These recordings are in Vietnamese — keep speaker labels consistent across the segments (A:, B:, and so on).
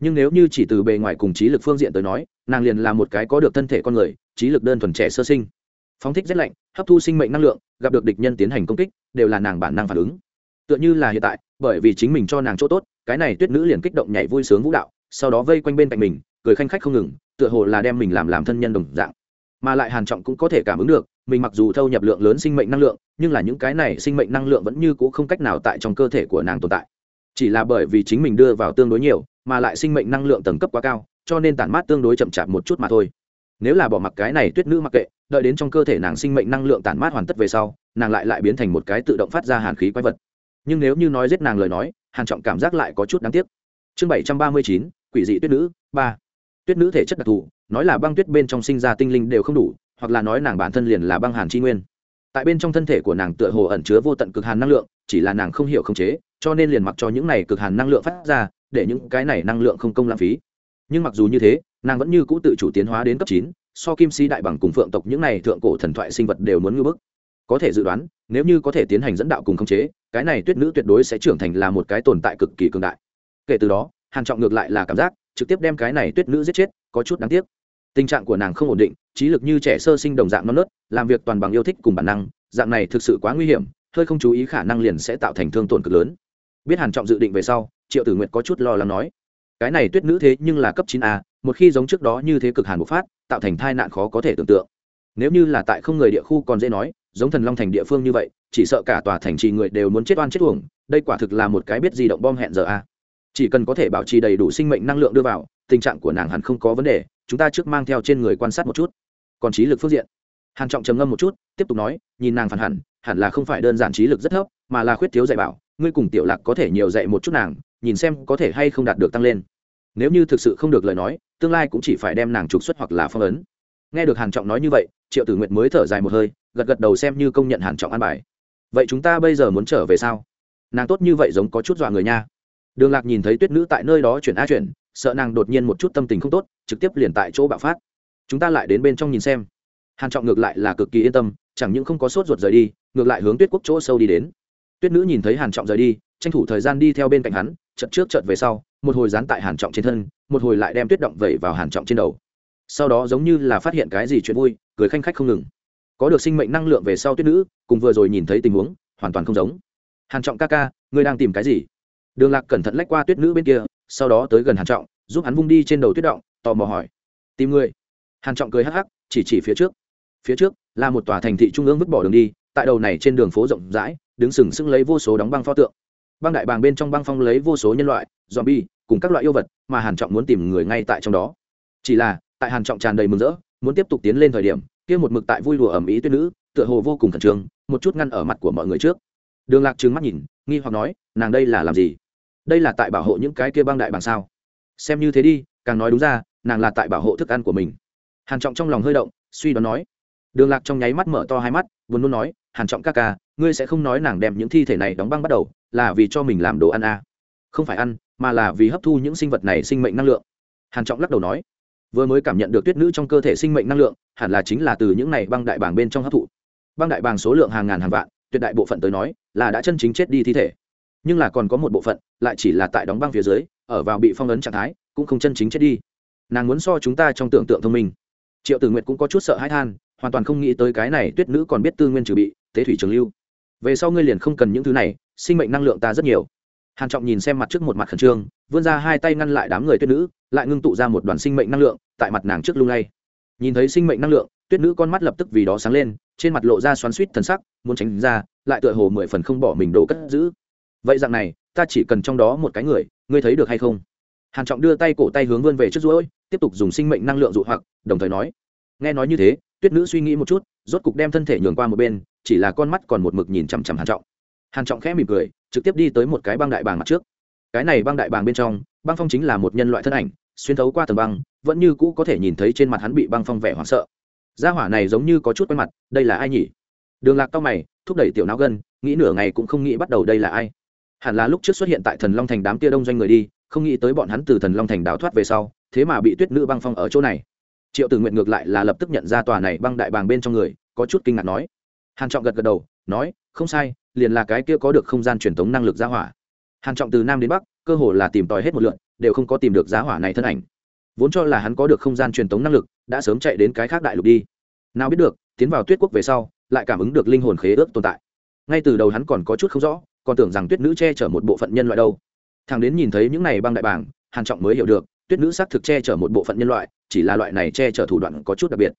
A: nhưng nếu như chỉ từ bề ngoài cùng trí lực phương diện tới nói, nàng liền là một cái có được thân thể con người, trí lực đơn thuần trẻ sơ sinh. Phóng thích rét lạnh, hấp thu sinh mệnh năng lượng, gặp được địch nhân tiến hành công kích, đều là nàng bản năng phản ứng. Tựa như là hiện tại, bởi vì chính mình cho nàng chỗ tốt, cái này tuyết nữ liền kích động nhảy vui sướng vũ đạo, sau đó vây quanh bên cạnh mình, cười khanh khách không ngừng, tựa hồ là đem mình làm làm thân nhân đồng dạng. Mà lại hàn trọng cũng có thể cảm ứng được, mình mặc dù thâu nhập lượng lớn sinh mệnh năng lượng, nhưng là những cái này sinh mệnh năng lượng vẫn như cũ không cách nào tại trong cơ thể của nàng tồn tại. Chỉ là bởi vì chính mình đưa vào tương đối nhiều mà lại sinh mệnh năng lượng tầng cấp quá cao, cho nên tản mát tương đối chậm chạp một chút mà thôi. Nếu là bỏ mặc cái này tuyết nữ mặc kệ, đợi đến trong cơ thể nàng sinh mệnh năng lượng tản mát hoàn tất về sau, nàng lại lại biến thành một cái tự động phát ra hàn khí quái vật. Nhưng nếu như nói giết nàng lời nói, hàn trọng cảm giác lại có chút đáng tiếc. Chương bảy trăm ba mươi chín, quỷ dị tuyết nữ, ba. Tuyết nữ thể chất đặc thù, nói là băng tuyết bên trong sinh ra tinh linh đều không đủ, hoặc là nói nàng bản thân liền là băng hàn chi nguyên tại bên trong thân thể của nàng tựa hồ ẩn chứa vô tận cực hàn năng lượng, chỉ là nàng không hiểu khống chế, cho nên liền mặc cho những này cực hàn năng lượng phát ra, để những cái này năng lượng không công lãng phí. Nhưng mặc dù như thế, nàng vẫn như cũ tự chủ tiến hóa đến cấp chín, so kim si đại bằng cùng phượng tộc những này thượng cổ thần thoại sinh vật đều muốn ngưỡng bức. Có thể dự đoán, nếu như có thể tiến hành dẫn đạo cùng khống chế, cái này tuyết nữ tuyệt đối sẽ trưởng thành là một cái tồn tại cực kỳ cường đại. Kể từ đó, hàn trọng ngược lại là cảm giác, trực tiếp đem cái này tuyết nữ giết chết, có chút đáng tiếc tình trạng của nàng không ổn định, trí lực như trẻ sơ sinh đồng dạng non nớt, làm việc toàn bằng yêu thích cùng bản năng, dạng này thực sự quá nguy hiểm, hơi không chú ý khả năng liền sẽ tạo thành thương tổn cực lớn. Biết hàn trọng dự định về sau, triệu tử nguyệt có chút lo lắng nói, cái này tuyết nữ thế nhưng là cấp chín a, một khi giống trước đó như thế cực hàn bộc phát, tạo thành tai nạn khó có thể tưởng tượng. Nếu như là tại không người địa khu còn dễ nói, giống thần long thành địa phương như vậy, chỉ sợ cả tòa thành trì người đều muốn chết oan chết uổng, đây quả thực là một cái biết di động bom hẹn giờ a chỉ cần có thể bảo trì đầy đủ sinh mệnh năng lượng đưa vào, tình trạng của nàng hẳn không có vấn đề, chúng ta trước mang theo trên người quan sát một chút. Còn trí lực phương diện. Hàn trọng trầm ngâm một chút, tiếp tục nói, nhìn nàng phản hẳn hẳn là không phải đơn giản trí lực rất thấp, mà là khuyết thiếu dạy bảo, ngươi cùng tiểu lạc có thể nhiều dạy một chút nàng, nhìn xem có thể hay không đạt được tăng lên. Nếu như thực sự không được lời nói, tương lai cũng chỉ phải đem nàng trục xuất hoặc là phong ấn. Nghe được hàn trọng nói như vậy, triệu tử nguyệt mới thở dài một hơi, gật gật đầu xem như công nhận hàn trọng an bài. Vậy chúng ta bây giờ muốn trở về sao? Nàng tốt như vậy giống có chút dọa người nha đường lạc nhìn thấy tuyết nữ tại nơi đó chuyển a chuyển, sợ nàng đột nhiên một chút tâm tình không tốt, trực tiếp liền tại chỗ bạo phát. Chúng ta lại đến bên trong nhìn xem. Hàn trọng ngược lại là cực kỳ yên tâm, chẳng những không có sốt ruột rời đi, ngược lại hướng tuyết quốc chỗ sâu đi đến. Tuyết nữ nhìn thấy hàn trọng rời đi, tranh thủ thời gian đi theo bên cạnh hắn, chợt trước chợt về sau, một hồi dán tại hàn trọng trên thân, một hồi lại đem tuyết động vẩy vào hàn trọng trên đầu. Sau đó giống như là phát hiện cái gì chuyện vui, cười khanh khách không ngừng. Có được sinh mệnh năng lượng về sau tuyết nữ, cùng vừa rồi nhìn thấy tình huống, hoàn toàn không giống. Hàn trọng ca ca, ngươi đang tìm cái gì? Đường lạc cẩn thận lách qua tuyết nữ bên kia, sau đó tới gần hàn trọng, giúp hắn vung đi trên đầu tuyết động, tò mò hỏi. Tìm người. Hàn trọng cười hắc hắc, chỉ chỉ phía trước. Phía trước là một tòa thành thị trung ương vứt bỏ đường đi, tại đầu này trên đường phố rộng rãi, đứng sừng sững lấy vô số đóng băng pho tượng. Băng đại bàng bên trong băng phong lấy vô số nhân loại, zombie, cùng các loại yêu vật mà hàn trọng muốn tìm người ngay tại trong đó. Chỉ là, tại hàn trọng tràn đầy mừng rỡ, muốn tiếp tục tiến lên thời điểm, kia một mực tại vui đùa ẩm ý tuyết nữ, tựa hồ vô cùng khẩn trương, một chút ngăn ở mặt của mọi người trước đường lạc trừng mắt nhìn, nghi hoặc nói, nàng đây là làm gì? Đây là tại bảo hộ những cái kia băng đại bằng sao? Xem như thế đi, càng nói đúng ra, nàng là tại bảo hộ thức ăn của mình. Hàn trọng trong lòng hơi động, suy đoán nói. Đường lạc trong nháy mắt mở to hai mắt, buồn nôn nói, hàn trọng ca ca, ngươi sẽ không nói nàng đem những thi thể này đóng băng bắt đầu, là vì cho mình làm đồ ăn à. không phải ăn, mà là vì hấp thu những sinh vật này sinh mệnh năng lượng. Hàn trọng lắc đầu nói. Vừa mới cảm nhận được tuyết nữ trong cơ thể sinh mệnh năng lượng, hẳn là chính là từ những này băng đại bàng bên trong hấp thụ. Băng đại bàng số lượng hàng ngàn hàng vạn tuyệt đại bộ phận tới nói là đã chân chính chết đi thi thể. Nhưng là còn có một bộ phận lại chỉ là tại đóng băng phía dưới, ở vào bị phong ấn trạng thái, cũng không chân chính chết đi. Nàng muốn so chúng ta trong tưởng tượng thông minh. Triệu tử nguyệt cũng có chút sợ hãi than, hoàn toàn không nghĩ tới cái này tuyết nữ còn biết tư nguyên trừ bị, tế thủy trường lưu. Về sau ngươi liền không cần những thứ này, sinh mệnh năng lượng ta rất nhiều. Hàn trọng nhìn xem mặt trước một mặt khẩn trương, vươn ra hai tay ngăn lại đám người tuyết nữ, lại ngưng tụ ra một đoàn sinh mệnh năng lượng tại mặt nàng trước lung lay. Nhìn thấy sinh mệnh năng lượng, tuyết nữ con mắt lập tức vì đó sáng lên trên mặt lộ ra xoắn suýt thần sắc, muốn tránh ra, lại tựa hồ mười phần không bỏ mình đồ cất giữ. Vậy dạng này, ta chỉ cần trong đó một cái người, ngươi thấy được hay không? Hàn trọng đưa tay cổ tay hướng vươn về trước ruỗi tiếp tục dùng sinh mệnh năng lượng dụ hoặc, đồng thời nói. Nghe nói như thế, tuyết nữ suy nghĩ một chút, rốt cục đem thân thể nhường qua một bên, chỉ là con mắt còn một mực nhìn chằm chằm hàn trọng. Hàn trọng khẽ mỉm cười, trực tiếp đi tới một cái băng đại bàng mặt trước. Cái này băng đại bàng bên trong, băng phong chính là một nhân loại thân ảnh, xuyên thấu qua tầng băng, vẫn như cũ có thể nhìn thấy trên mặt hắn bị băng phong vẻ hoảng sợ gia hỏa này giống như có chút quen mặt, đây là ai nhỉ? Đường lạc cao mày, thúc đẩy tiểu não gân, nghĩ nửa ngày cũng không nghĩ bắt đầu đây là ai. Hẳn là lúc trước xuất hiện tại thần long thành đám tia đông doanh người đi, không nghĩ tới bọn hắn từ thần long thành đào thoát về sau, thế mà bị tuyết nữ băng phong ở chỗ này. Triệu tử nguyện ngược lại là lập tức nhận ra tòa này băng đại bàng bên trong người, có chút kinh ngạc nói. Hàn trọng gật gật đầu, nói, không sai, liền là cái kia có được không gian truyền thống năng lực gia hỏa. Hàn trọng từ nam đến bắc, cơ hồ là tìm tòi hết một lượn đều không có tìm được giá hỏa này thân ảnh. Vốn cho là hắn có được không gian truyền tống năng lực, đã sớm chạy đến cái khác đại lục đi nào biết được, tiến vào tuyết quốc về sau, lại cảm ứng được linh hồn khế ước tồn tại. Ngay từ đầu hắn còn có chút không rõ, còn tưởng rằng tuyết nữ che chở một bộ phận nhân loại đâu. Thằng đến nhìn thấy những này băng đại bảng, hàn trọng mới hiểu được, tuyết nữ xác thực che chở một bộ phận nhân loại, chỉ là loại này che chở thủ đoạn có chút đặc biệt.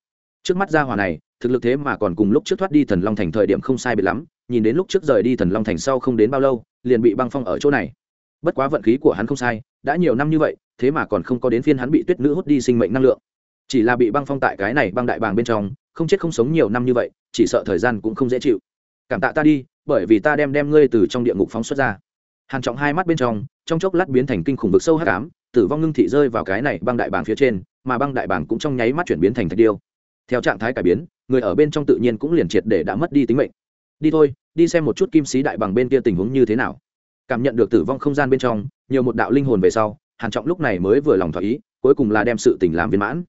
A: Trước mắt gia hỏa này, thực lực thế mà còn cùng lúc trước thoát đi thần long thành thời điểm không sai biệt lắm, nhìn đến lúc trước rời đi thần long thành sau không đến bao lâu, liền bị băng phong ở chỗ này. Bất quá vận khí của hắn không sai, đã nhiều năm như vậy, thế mà còn không có đến phiên hắn bị tuyết nữ hút đi sinh mệnh năng lượng. Chỉ là bị băng phong tại cái này băng đại bàng bên trong không chết không sống nhiều năm như vậy, chỉ sợ thời gian cũng không dễ chịu. Cảm tạ ta đi, bởi vì ta đem đem ngươi từ trong địa ngục phóng xuất ra. Hàn trọng hai mắt bên trong trong chốc lát biến thành kinh khủng vực sâu hắc ám, tử vong ngưng thị rơi vào cái này băng đại bảng phía trên, mà băng đại bảng cũng trong nháy mắt chuyển biến thành thạch điêu. Theo trạng thái cải biến, người ở bên trong tự nhiên cũng liền triệt để đã mất đi tính mệnh. Đi thôi, đi xem một chút kim sĩ đại bằng bên kia tình huống như thế nào. Cảm nhận được tử vong không gian bên trong, nhiều một đạo linh hồn về sau, hàn trọng lúc này mới vừa lòng thỏa ý, cuối cùng là đem sự tình làm viên mãn.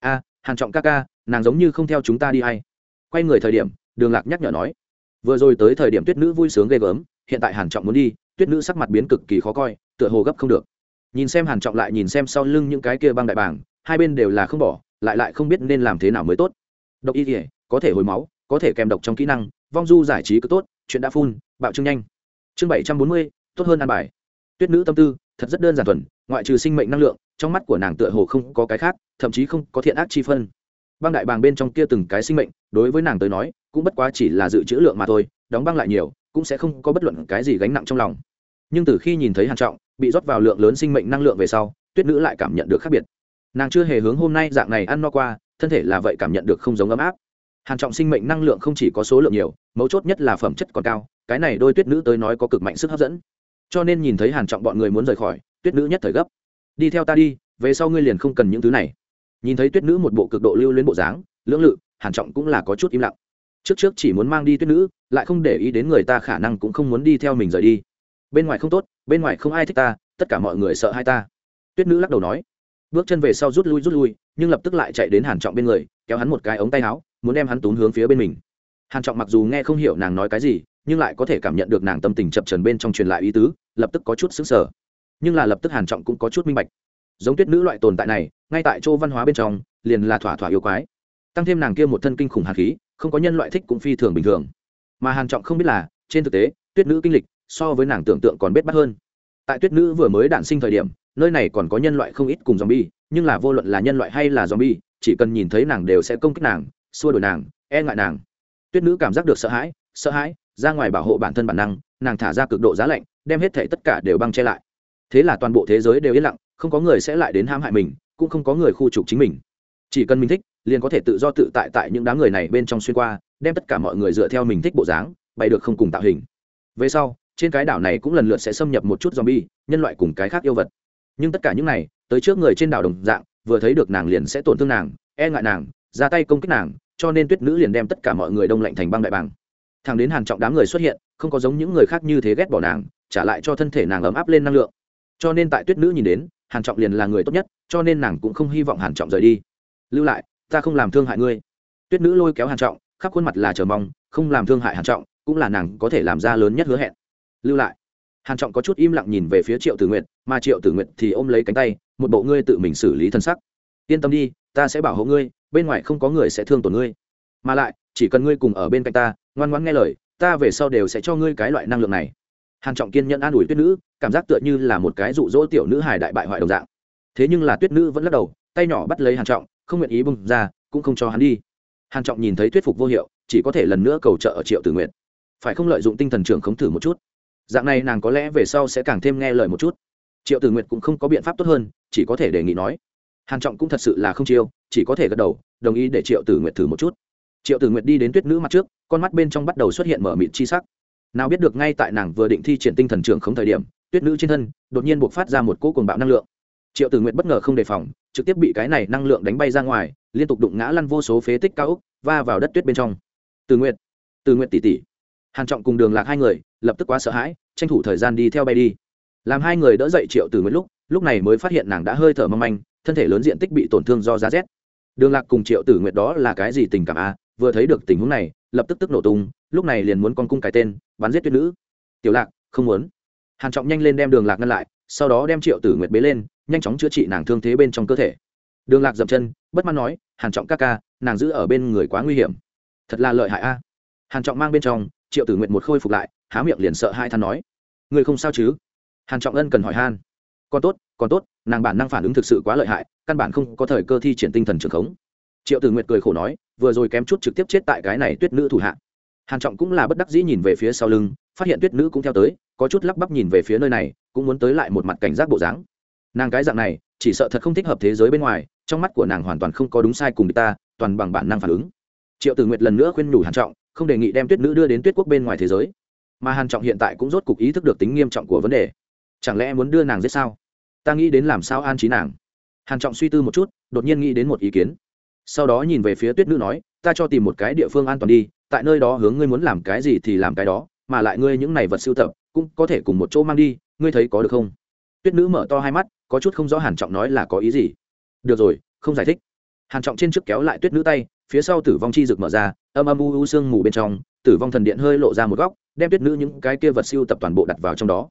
A: A, hàn trọng ca ca nàng giống như không theo chúng ta đi hay. Quay người thời điểm, đường lạc nhắc nhở nói, vừa rồi tới thời điểm tuyết nữ vui sướng ghê gớm, hiện tại hàn trọng muốn đi, tuyết nữ sắc mặt biến cực kỳ khó coi, tựa hồ gấp không được. Nhìn xem hàn trọng lại nhìn xem sau lưng những cái kia băng đại bảng hai bên đều là không bỏ, lại lại không biết nên làm thế nào mới tốt. Độc y thể có thể hồi máu, có thể kèm độc trong kỹ năng, vong du giải trí cứ tốt, chuyện đã phun, bạo trương nhanh. Chương bảy trăm bốn mươi, tốt hơn ăn bài. Tuyết nữ tâm tư, thật rất đơn giản thuần, ngoại trừ sinh mệnh năng lượng, trong mắt của nàng tựa hồ không có cái khác, thậm chí không có thiện ác chi phân băng đại bàng bên trong kia từng cái sinh mệnh, đối với nàng tới nói, cũng bất quá chỉ là dự trữ lượng mà thôi, đóng băng lại nhiều, cũng sẽ không có bất luận cái gì gánh nặng trong lòng. Nhưng từ khi nhìn thấy hàn trọng, bị rót vào lượng lớn sinh mệnh năng lượng về sau, tuyết nữ lại cảm nhận được khác biệt. Nàng chưa hề hướng hôm nay dạng này ăn no qua, thân thể là vậy cảm nhận được không giống ấm áp. Hàn trọng sinh mệnh năng lượng không chỉ có số lượng nhiều, mấu chốt nhất là phẩm chất còn cao, cái này đôi tuyết nữ tới nói có cực mạnh sức hấp dẫn. Cho nên nhìn thấy hàn trọng bọn người muốn rời khỏi, tuyết nữ nhất thời gấp. Đi theo ta đi, về sau ngươi liền không cần những thứ này nhìn thấy tuyết nữ một bộ cực độ lưu luyến bộ dáng, lưỡng lự, hàn trọng cũng là có chút im lặng. Trước trước chỉ muốn mang đi tuyết nữ, lại không để ý đến người ta khả năng cũng không muốn đi theo mình rời đi. Bên ngoài không tốt, bên ngoài không ai thích ta, tất cả mọi người sợ hai ta. Tuyết nữ lắc đầu nói. Bước chân về sau rút lui rút lui, nhưng lập tức lại chạy đến hàn trọng bên người, kéo hắn một cái ống tay áo, muốn đem hắn tún hướng phía bên mình. Hàn trọng mặc dù nghe không hiểu nàng nói cái gì, nhưng lại có thể cảm nhận được nàng tâm tình chập trần bên trong truyền lại ý tứ, lập tức có chút sững sờ. Nhưng là lập tức hàn trọng cũng có chút minh bạch. Giống tuyết nữ loại tồn tại này ngay tại chỗ văn hóa bên trong, liền là thỏa thỏa yêu quái. Tăng thêm nàng kia một thân kinh khủng hàn khí, không có nhân loại thích cũng phi thường bình thường. Mà hàn trọng không biết là, trên thực tế, tuyết nữ kinh lịch so với nàng tưởng tượng còn bết bắt hơn. Tại tuyết nữ vừa mới đản sinh thời điểm, nơi này còn có nhân loại không ít cùng zombie, nhưng là vô luận là nhân loại hay là zombie, chỉ cần nhìn thấy nàng đều sẽ công kích nàng, xua đuổi nàng e ngại nàng. Tuyết nữ cảm giác được sợ hãi sợ hãi, ra ngoài bảo hộ bản thân bản năng, nàng thả ra cực độ giá lạnh, đem hết thể tất cả đều băng che lại. Thế là toàn bộ thế giới đều yên lặng, không có người sẽ lại đến hãm hại mình cũng không có người khu trục chính mình. Chỉ cần mình thích, liền có thể tự do tự tại tại những đám người này bên trong xuyên qua, đem tất cả mọi người dựa theo mình thích bộ dáng, bày được không cùng tạo hình. Về sau, trên cái đảo này cũng lần lượt sẽ xâm nhập một chút zombie, nhân loại cùng cái khác yêu vật. Nhưng tất cả những này, tới trước người trên đảo đồng dạng, vừa thấy được nàng liền sẽ tổn thương nàng e ngại nàng, ra tay công kích nàng, cho nên tuyết nữ liền đem tất cả mọi người đông lạnh thành băng đại bàng. Thằng đến hàng trọng đám người xuất hiện, không có giống những người khác như thế ghét bỏ nàng, trả lại cho thân thể nàng ấm áp lên năng lượng. Cho nên tại tuyết nữ nhìn đến hàng trọng liền là người tốt nhất cho nên nàng cũng không hy vọng hàn trọng rời đi. Lưu lại, ta không làm thương hại ngươi. Tuyết nữ lôi kéo hàn trọng, khắp khuôn mặt là chờ mong, không làm thương hại hàn trọng, cũng là nàng có thể làm ra lớn nhất hứa hẹn. Lưu lại. Hàn trọng có chút im lặng nhìn về phía triệu tử nguyệt, mà triệu tử nguyệt thì ôm lấy cánh tay, một bộ ngươi tự mình xử lý thân sắc. Yên tâm đi, ta sẽ bảo hộ ngươi, bên ngoài không có người sẽ thương tổn ngươi. Mà lại, chỉ cần ngươi cùng ở bên cạnh ta, ngoan ngoãn nghe lời, ta về sau đều sẽ cho ngươi cái loại năng lượng này. Hàn trọng kiên nhẫn an ủi tuyết nữ, cảm giác tựa như là một cái dụ dỗ tiểu nữ hài đại bại hoại đồng dạng thế nhưng là tuyết nữ vẫn lắc đầu, tay nhỏ bắt lấy hàn trọng, không nguyện ý bung ra, cũng không cho hắn đi. Hàn trọng nhìn thấy thuyết phục vô hiệu, chỉ có thể lần nữa cầu trợ ở triệu tử nguyện phải không lợi dụng tinh thần trưởng khống thử một chút? Dạng này nàng có lẽ về sau sẽ càng thêm nghe lời một chút. Triệu tử nguyện cũng không có biện pháp tốt hơn, chỉ có thể đề nghị nói. Hàn trọng cũng thật sự là không chiêu, chỉ có thể gật đầu, đồng ý để triệu tử nguyện thử một chút. Triệu tử nguyện đi đến tuyết nữ mặt trước, con mắt bên trong bắt đầu xuất hiện mở mịt chi sắc. Nào biết được ngay tại nàng vừa định thi triển tinh thần trưởng không thời điểm, tuyết nữ trên thân đột nhiên buộc phát ra một cỗ cuồng bạo năng lượng triệu tử nguyện bất ngờ không đề phòng, trực tiếp bị cái này năng lượng đánh bay ra ngoài, liên tục đụng ngã lăn vô số phế tích cao úc va vào đất tuyết bên trong. Từ nguyện từ nguyện tỷ tỷ. Hàn trọng cùng đường lạc hai người, lập tức quá sợ hãi, tranh thủ thời gian đi theo bay đi. Làm hai người đỡ dậy triệu từ Nguyệt lúc lúc này mới phát hiện nàng đã hơi thở mong manh, thân thể lớn diện tích bị tổn thương do giá rét. Đường lạc cùng triệu tử Nguyệt đó là cái gì tình cảm a à? vừa thấy được tình huống này, lập tức tức nổ tung, lúc này liền muốn con cung cái tên, bắn giết tuyết nữ. Tiểu lạc, không muốn. Hàn trọng nhanh lên đem đường lạc ngăn lại, sau đó đem triệu tử nguyệt bế lên nhanh chóng chữa trị nàng thương thế bên trong cơ thể. Đường lạc dậm chân, bất mãn nói, hàn trọng ca ca, nàng giữ ở bên người quá nguy hiểm. Thật là lợi hại a. Hàn trọng mang bên trong, triệu tử nguyện một khôi phục lại, há miệng liền sợ hai than nói người không sao chứ? Hàn trọng ân cần hỏi han, còn tốt còn tốt, nàng bản năng phản ứng thực sự quá lợi hại, căn bản không có thời cơ thi triển tinh thần trường khống. Triệu tử nguyệt cười khổ nói, vừa rồi kém chút trực tiếp chết tại cái này tuyết nữ thủ hạ. Hàn trọng cũng là bất đắc dĩ nhìn về phía sau lưng, phát hiện tuyết nữ cũng theo tới, có chút lắp bắp nhìn về phía nơi này, cũng muốn tới lại một mặt cảnh giác bộ dáng nàng cái dạng này, chỉ sợ thật không thích hợp thế giới bên ngoài, trong mắt của nàng hoàn toàn không có đúng sai cùng người ta, toàn bằng bản năng phản ứng. Triệu tử nguyệt lần nữa khuyên nhủ hàn trọng, không đề nghị đem tuyết nữ đưa đến tuyết quốc bên ngoài thế giới. Mà hàn trọng hiện tại cũng rốt cục ý thức được tính nghiêm trọng của vấn đề. Chẳng lẽ muốn đưa nàng giết sao? Ta nghĩ đến làm sao an trí nàng. Hàn trọng suy tư một chút, đột nhiên nghĩ đến một ý kiến. Sau đó nhìn về phía tuyết nữ nói, ta cho tìm một cái địa phương an toàn đi, tại nơi đó hướng ngươi muốn làm cái gì thì làm cái đó, mà lại ngươi những này vật sưu tập, cũng có thể cùng một chỗ mang đi, ngươi thấy có được không? Tuyết nữ mở to hai mắt, có chút không rõ hàn trọng nói là có ý gì. Được rồi, không giải thích. Hàn trọng trên trước kéo lại tuyết nữ tay, phía sau tử vong chi rực mở ra, âm âm u u sương mù bên trong, tử vong thần điện hơi lộ ra một góc, đem tuyết nữ những cái kia vật siêu tập toàn bộ đặt vào trong đó.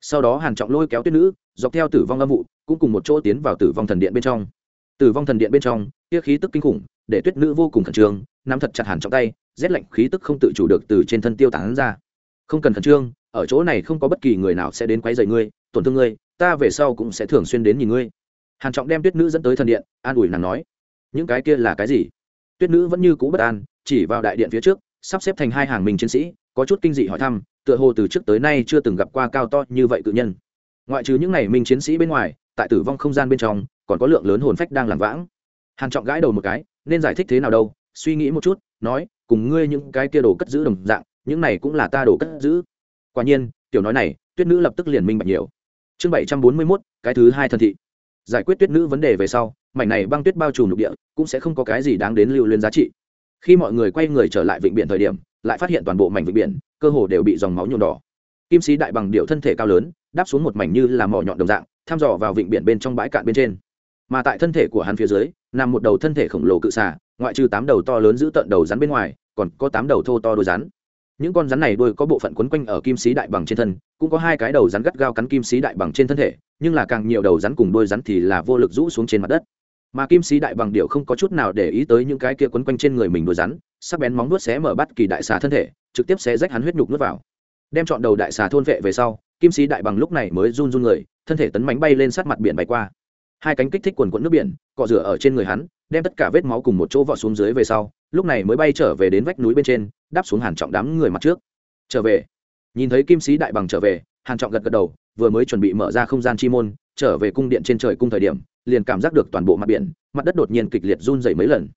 A: Sau đó hàn trọng lôi kéo tuyết nữ, dọc theo tử vong âm vụ, cũng cùng một chỗ tiến vào tử vong thần điện bên trong. Tử vong thần điện bên trong, kia khí tức kinh khủng, để tuyết nữ vô cùng khẩn trương, nắm thật chặt hàn trọng tay, rét lạnh khí tức không tự chủ được từ trên thân tiêu tán ra. Không cần khẩn trương, ở chỗ này không có bất kỳ người nào sẽ đến quấy rầy ngươi, tổn thương ngươi ta về sau cũng sẽ thường xuyên đến nhìn ngươi. Hàn trọng đem tuyết nữ dẫn tới thần điện, an ủi nàng nói, những cái kia là cái gì? Tuyết nữ vẫn như cũ bất an, chỉ vào đại điện phía trước, sắp xếp thành hai hàng mình chiến sĩ, có chút kinh dị hỏi thăm, tựa hồ từ trước tới nay chưa từng gặp qua cao to như vậy cự nhân. Ngoại trừ những này minh chiến sĩ bên ngoài, tại tử vong không gian bên trong, còn có lượng lớn hồn phách đang làm vãng. Hàn trọng gãi đầu một cái, nên giải thích thế nào đâu, suy nghĩ một chút, nói, cùng ngươi những cái kia đồ cất giữ đồng dạng, những này cũng là ta đồ cất giữ. Quả nhiên, tiểu nói này, tuyết nữ lập tức liền minh bạch nhiều chương bảy trăm bốn mươi 741, cái thứ hai thân thị. Giải quyết tuyết nữ vấn đề về sau mảnh này băng tuyết bao trùm lục địa cũng sẽ không có cái gì đáng đến lưu liên giá trị. Khi mọi người quay người trở lại vịnh biển thời điểm lại phát hiện toàn bộ mảnh vịnh biển cơ hồ đều bị dòng máu nhuộm đỏ. Kim sĩ đại bằng điệu thân thể cao lớn đáp xuống một mảnh như là mỏ nhọn đồng dạng thăm dò vào vịnh biển bên trong bãi cạn bên trên. Mà tại thân thể của hắn phía dưới nằm một đầu thân thể khổng lồ cự xà ngoại trừ tám đầu to lớn giữ tận đầu rắn bên ngoài còn có tám đầu thô to đôi rắn những con rắn này đôi có bộ phận quấn quanh ở kim sĩ đại bằng trên thân, cũng có hai cái đầu rắn gắt gao cắn kim sĩ đại bằng trên thân thể, nhưng là càng nhiều đầu rắn cùng đôi rắn thì là vô lực rũ xuống trên mặt đất. Mà kim sĩ đại bằng điệu không có chút nào để ý tới những cái kia quấn quanh trên người mình đôi rắn, sắc bén móng nuốt xé mở bắt kỳ đại xà thân thể, trực tiếp xé rách hắn huyết nhục nuốt vào. Đem chọn đầu đại xà thôn vệ về sau, kim sĩ đại bằng lúc này mới run run người, thân thể tấn mánh bay lên sát mặt biển bay qua. Hai cánh kích thích quần quẫn nước biển, cọ rửa ở trên người hắn, đem tất cả vết máu cùng một chỗ vọt xuống dưới về sau, lúc này mới bay trở về đến vách núi bên trên đáp xuống hàn trọng đám người mặt trước. Trở về. Nhìn thấy kim sĩ đại bằng trở về, hàn trọng gật gật đầu, vừa mới chuẩn bị mở ra không gian chi môn, trở về cung điện trên trời cung thời điểm, liền cảm giác được toàn bộ mặt biển, mặt đất đột nhiên kịch liệt run rẩy mấy lần.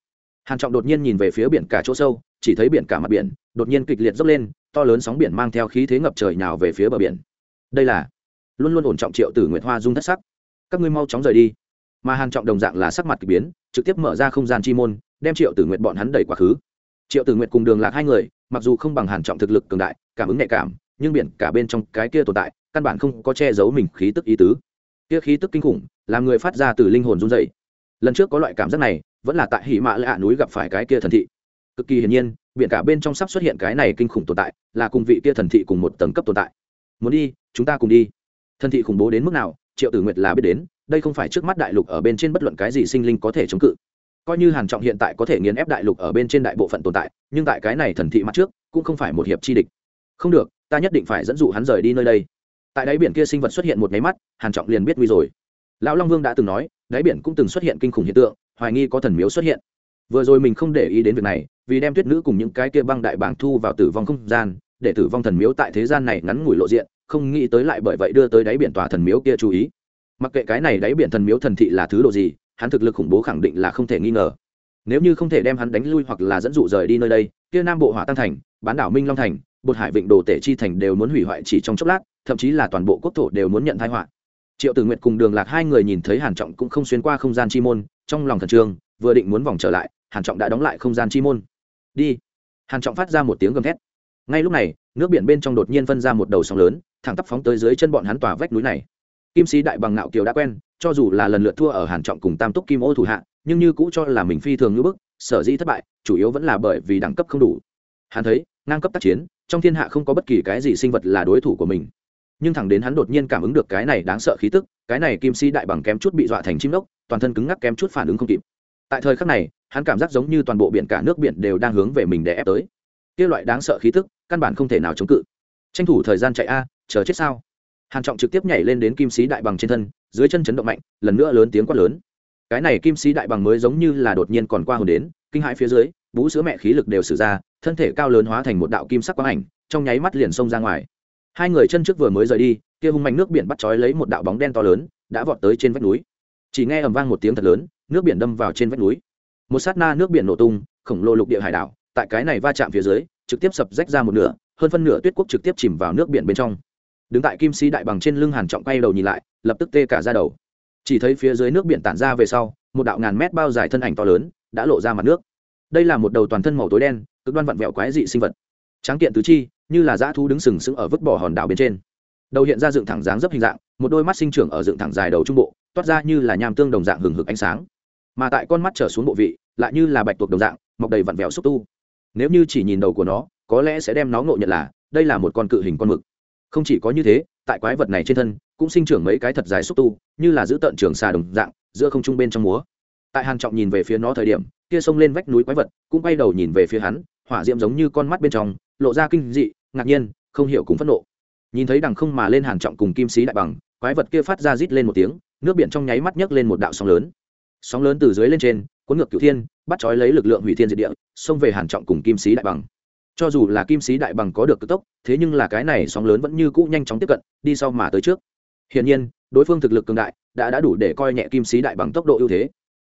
A: Hàn trọng đột nhiên nhìn về phía biển cả chỗ sâu, chỉ thấy biển cả mặt biển đột nhiên kịch liệt dốc lên, to lớn sóng biển mang theo khí thế ngập trời nào về phía bờ biển. Đây là luôn luôn ổn trọng triệu tử nguyệt hoa dung thất sắc. Các ngươi mau chóng rời đi. Mà hàn trọng đồng dạng là sắc mặt kỳ biến, trực tiếp mở ra không gian chi môn, đem triệu tử nguyệt bọn hắn đẩy quá khứ triệu tử nguyệt cùng đường lạc hai người, mặc dù không bằng hàn trọng thực lực cường đại, cảm ứng nhạy cảm, nhưng biển cả bên trong cái kia tồn tại, căn bản không có che giấu mình khí tức ý tứ. Kia khí tức kinh khủng, làm người phát ra từ linh hồn run rẩy. Lần trước có loại cảm giác này, vẫn là tại hỉ mã lạ núi gặp phải cái kia thần thị. Cực kỳ hiển nhiên, biển cả bên trong sắp xuất hiện cái này kinh khủng tồn tại, là cùng vị kia thần thị cùng một tầng cấp tồn tại. Muốn đi, chúng ta cùng đi. Thần thị khủng bố đến mức nào, triệu tử nguyệt là biết đến, đây không phải trước mắt đại lục ở bên trên bất luận cái gì sinh linh có thể chống cự coi như hàn trọng hiện tại có thể nghiền ép đại lục ở bên trên đại bộ phận tồn tại, nhưng tại cái này thần thị mặt trước, cũng không phải một hiệp chi địch. Không được, ta nhất định phải dẫn dụ hắn rời đi nơi đây. Tại đáy biển kia sinh vật xuất hiện một nháy mắt, hàn trọng liền biết nguy rồi. Lão long vương đã từng nói, đáy biển cũng từng xuất hiện kinh khủng hiện tượng, hoài nghi có thần miếu xuất hiện. Vừa rồi mình không để ý đến việc này, vì đem tuyết nữ cùng những cái kia băng đại bảng thu vào tử vong không gian, để tử vong thần miếu tại thế gian này ngắn ngủi lộ diện, không nghĩ tới lại bởi vậy đưa tới đáy biển tòa thần miếu kia chú ý. Mặc kệ cái này đáy biển thần miếu thần thị là thứ đồ gì hắn thực lực khủng bố khẳng định là không thể nghi ngờ. Nếu như không thể đem hắn đánh lui hoặc là dẫn dụ rời đi nơi đây, kia nam bộ hỏa tăng thành, bán đảo minh long thành, bột hải vịnh đồ tể chi thành đều muốn hủy hoại chỉ trong chốc lát, thậm chí là toàn bộ quốc thổ đều muốn nhận thái họa. Triệu tử nguyệt cùng đường lạc hai người nhìn thấy hàn trọng cũng không xuyên qua không gian chi môn, trong lòng thần trương, vừa định muốn vòng trở lại, hàn trọng đã đóng lại không gian chi môn. Đi. Hàn trọng phát ra một tiếng gầm thét. Ngay lúc này, nước biển bên trong đột nhiên phân ra một đầu sóng lớn, thẳng tắp phóng tới dưới chân bọn hắn tòa vách núi này kim sĩ đại bằng ngạo kiều đã quen, cho dù là lần lượt thua ở hàn trọng cùng tam túc kim ô thủ hạ, nhưng như cũ cho là mình phi thường như bức, sở dĩ thất bại, chủ yếu vẫn là bởi vì đẳng cấp không đủ. Hắn thấy, ngang cấp tác chiến, trong thiên hạ không có bất kỳ cái gì sinh vật là đối thủ của mình. Nhưng thẳng đến hắn đột nhiên cảm ứng được cái này đáng sợ khí tức, cái này kim si đại bằng kém chút bị dọa thành chim đốc, toàn thân cứng ngắc kém chút phản ứng không kịp. Tại thời khắc này, hắn cảm giác giống như toàn bộ biển cả nước biển đều đang hướng về mình để ép tới. Kia loại đáng sợ khí tức, căn bản không thể nào chống cự. Tranh thủ thời gian chạy a, chờ chết sao? Hàn trọng trực tiếp nhảy lên đến kim sĩ đại bằng trên thân, dưới chân chấn động mạnh, lần nữa lớn tiếng quát lớn. Cái này kim sĩ đại bằng mới giống như là đột nhiên còn qua hồn đến, kinh hãi phía dưới, bú sữa mẹ khí lực đều sử ra, thân thể cao lớn hóa thành một đạo kim sắc quang ảnh, trong nháy mắt liền xông ra ngoài. Hai người chân trước vừa mới rời đi, kia hung mạnh nước biển bắt chói lấy một đạo bóng đen to lớn, đã vọt tới trên vách núi. Chỉ nghe ầm vang một tiếng thật lớn, nước biển đâm vào trên vách núi. Một sát na nước biển nổ tung, khổng lồ lục địa hải đảo, tại cái này va chạm phía dưới, trực tiếp sập rách ra một nửa, hơn phân nửa tuyết quốc trực tiếp chìm vào nước biển bên trong đứng tại kim sĩ đại bằng trên lưng hàn trọng quay đầu nhìn lại, lập tức tê cả ra đầu. Chỉ thấy phía dưới nước biển tản ra về sau, một đạo ngàn mét bao dài thân ảnh to lớn đã lộ ra mặt nước. Đây là một đầu toàn thân màu tối đen, cực đoan vặn vẹo quái dị sinh vật. Tráng kiện tứ chi, như là dã thú đứng sừng sững ở vứt bỏ hòn đảo bên trên. Đầu hiện ra dựng thẳng dáng dấp hình dạng, một đôi mắt sinh trưởng ở dựng thẳng dài đầu trung bộ, toát ra như là nham tương đồng dạng hừng hực ánh sáng. Mà tại con mắt trở xuống bộ vị, lại như là bạch tuộc đồng dạng, mọc đầy vặn vẹo xúc tu. Nếu như chỉ nhìn đầu của nó, có lẽ sẽ đem nó ngộ nhận là, đây là một con cự hình con mực không chỉ có như thế, tại quái vật này trên thân, cũng sinh trưởng mấy cái thật dài xúc tu, như là giữ tận trường xà đồng dạng, giữa không trung bên trong múa. Tại hàn trọng nhìn về phía nó thời điểm, kia xông lên vách núi quái vật, cũng quay đầu nhìn về phía hắn, hỏa diễm giống như con mắt bên trong, lộ ra kinh dị, ngạc nhiên, không hiểu cùng phẫn nộ. Nhìn thấy đằng không mà lên hàn trọng cùng kim sĩ đại bằng, quái vật kia phát ra rít lên một tiếng, nước biển trong nháy mắt nhấc lên một đạo sóng lớn. Sóng lớn từ dưới lên trên, cuốn ngược cửu thiên, bắt chói lấy lực lượng hủy thiên diệt địa, xông về hàn trọng cùng kim sĩ đại bằng cho dù là kim sĩ đại bằng có được cực tốc, thế nhưng là cái này sóng lớn vẫn như cũ nhanh chóng tiếp cận, đi sau mà tới trước. Hiển nhiên, đối phương thực lực cường đại, đã đã đủ để coi nhẹ kim sĩ đại bằng tốc độ ưu thế.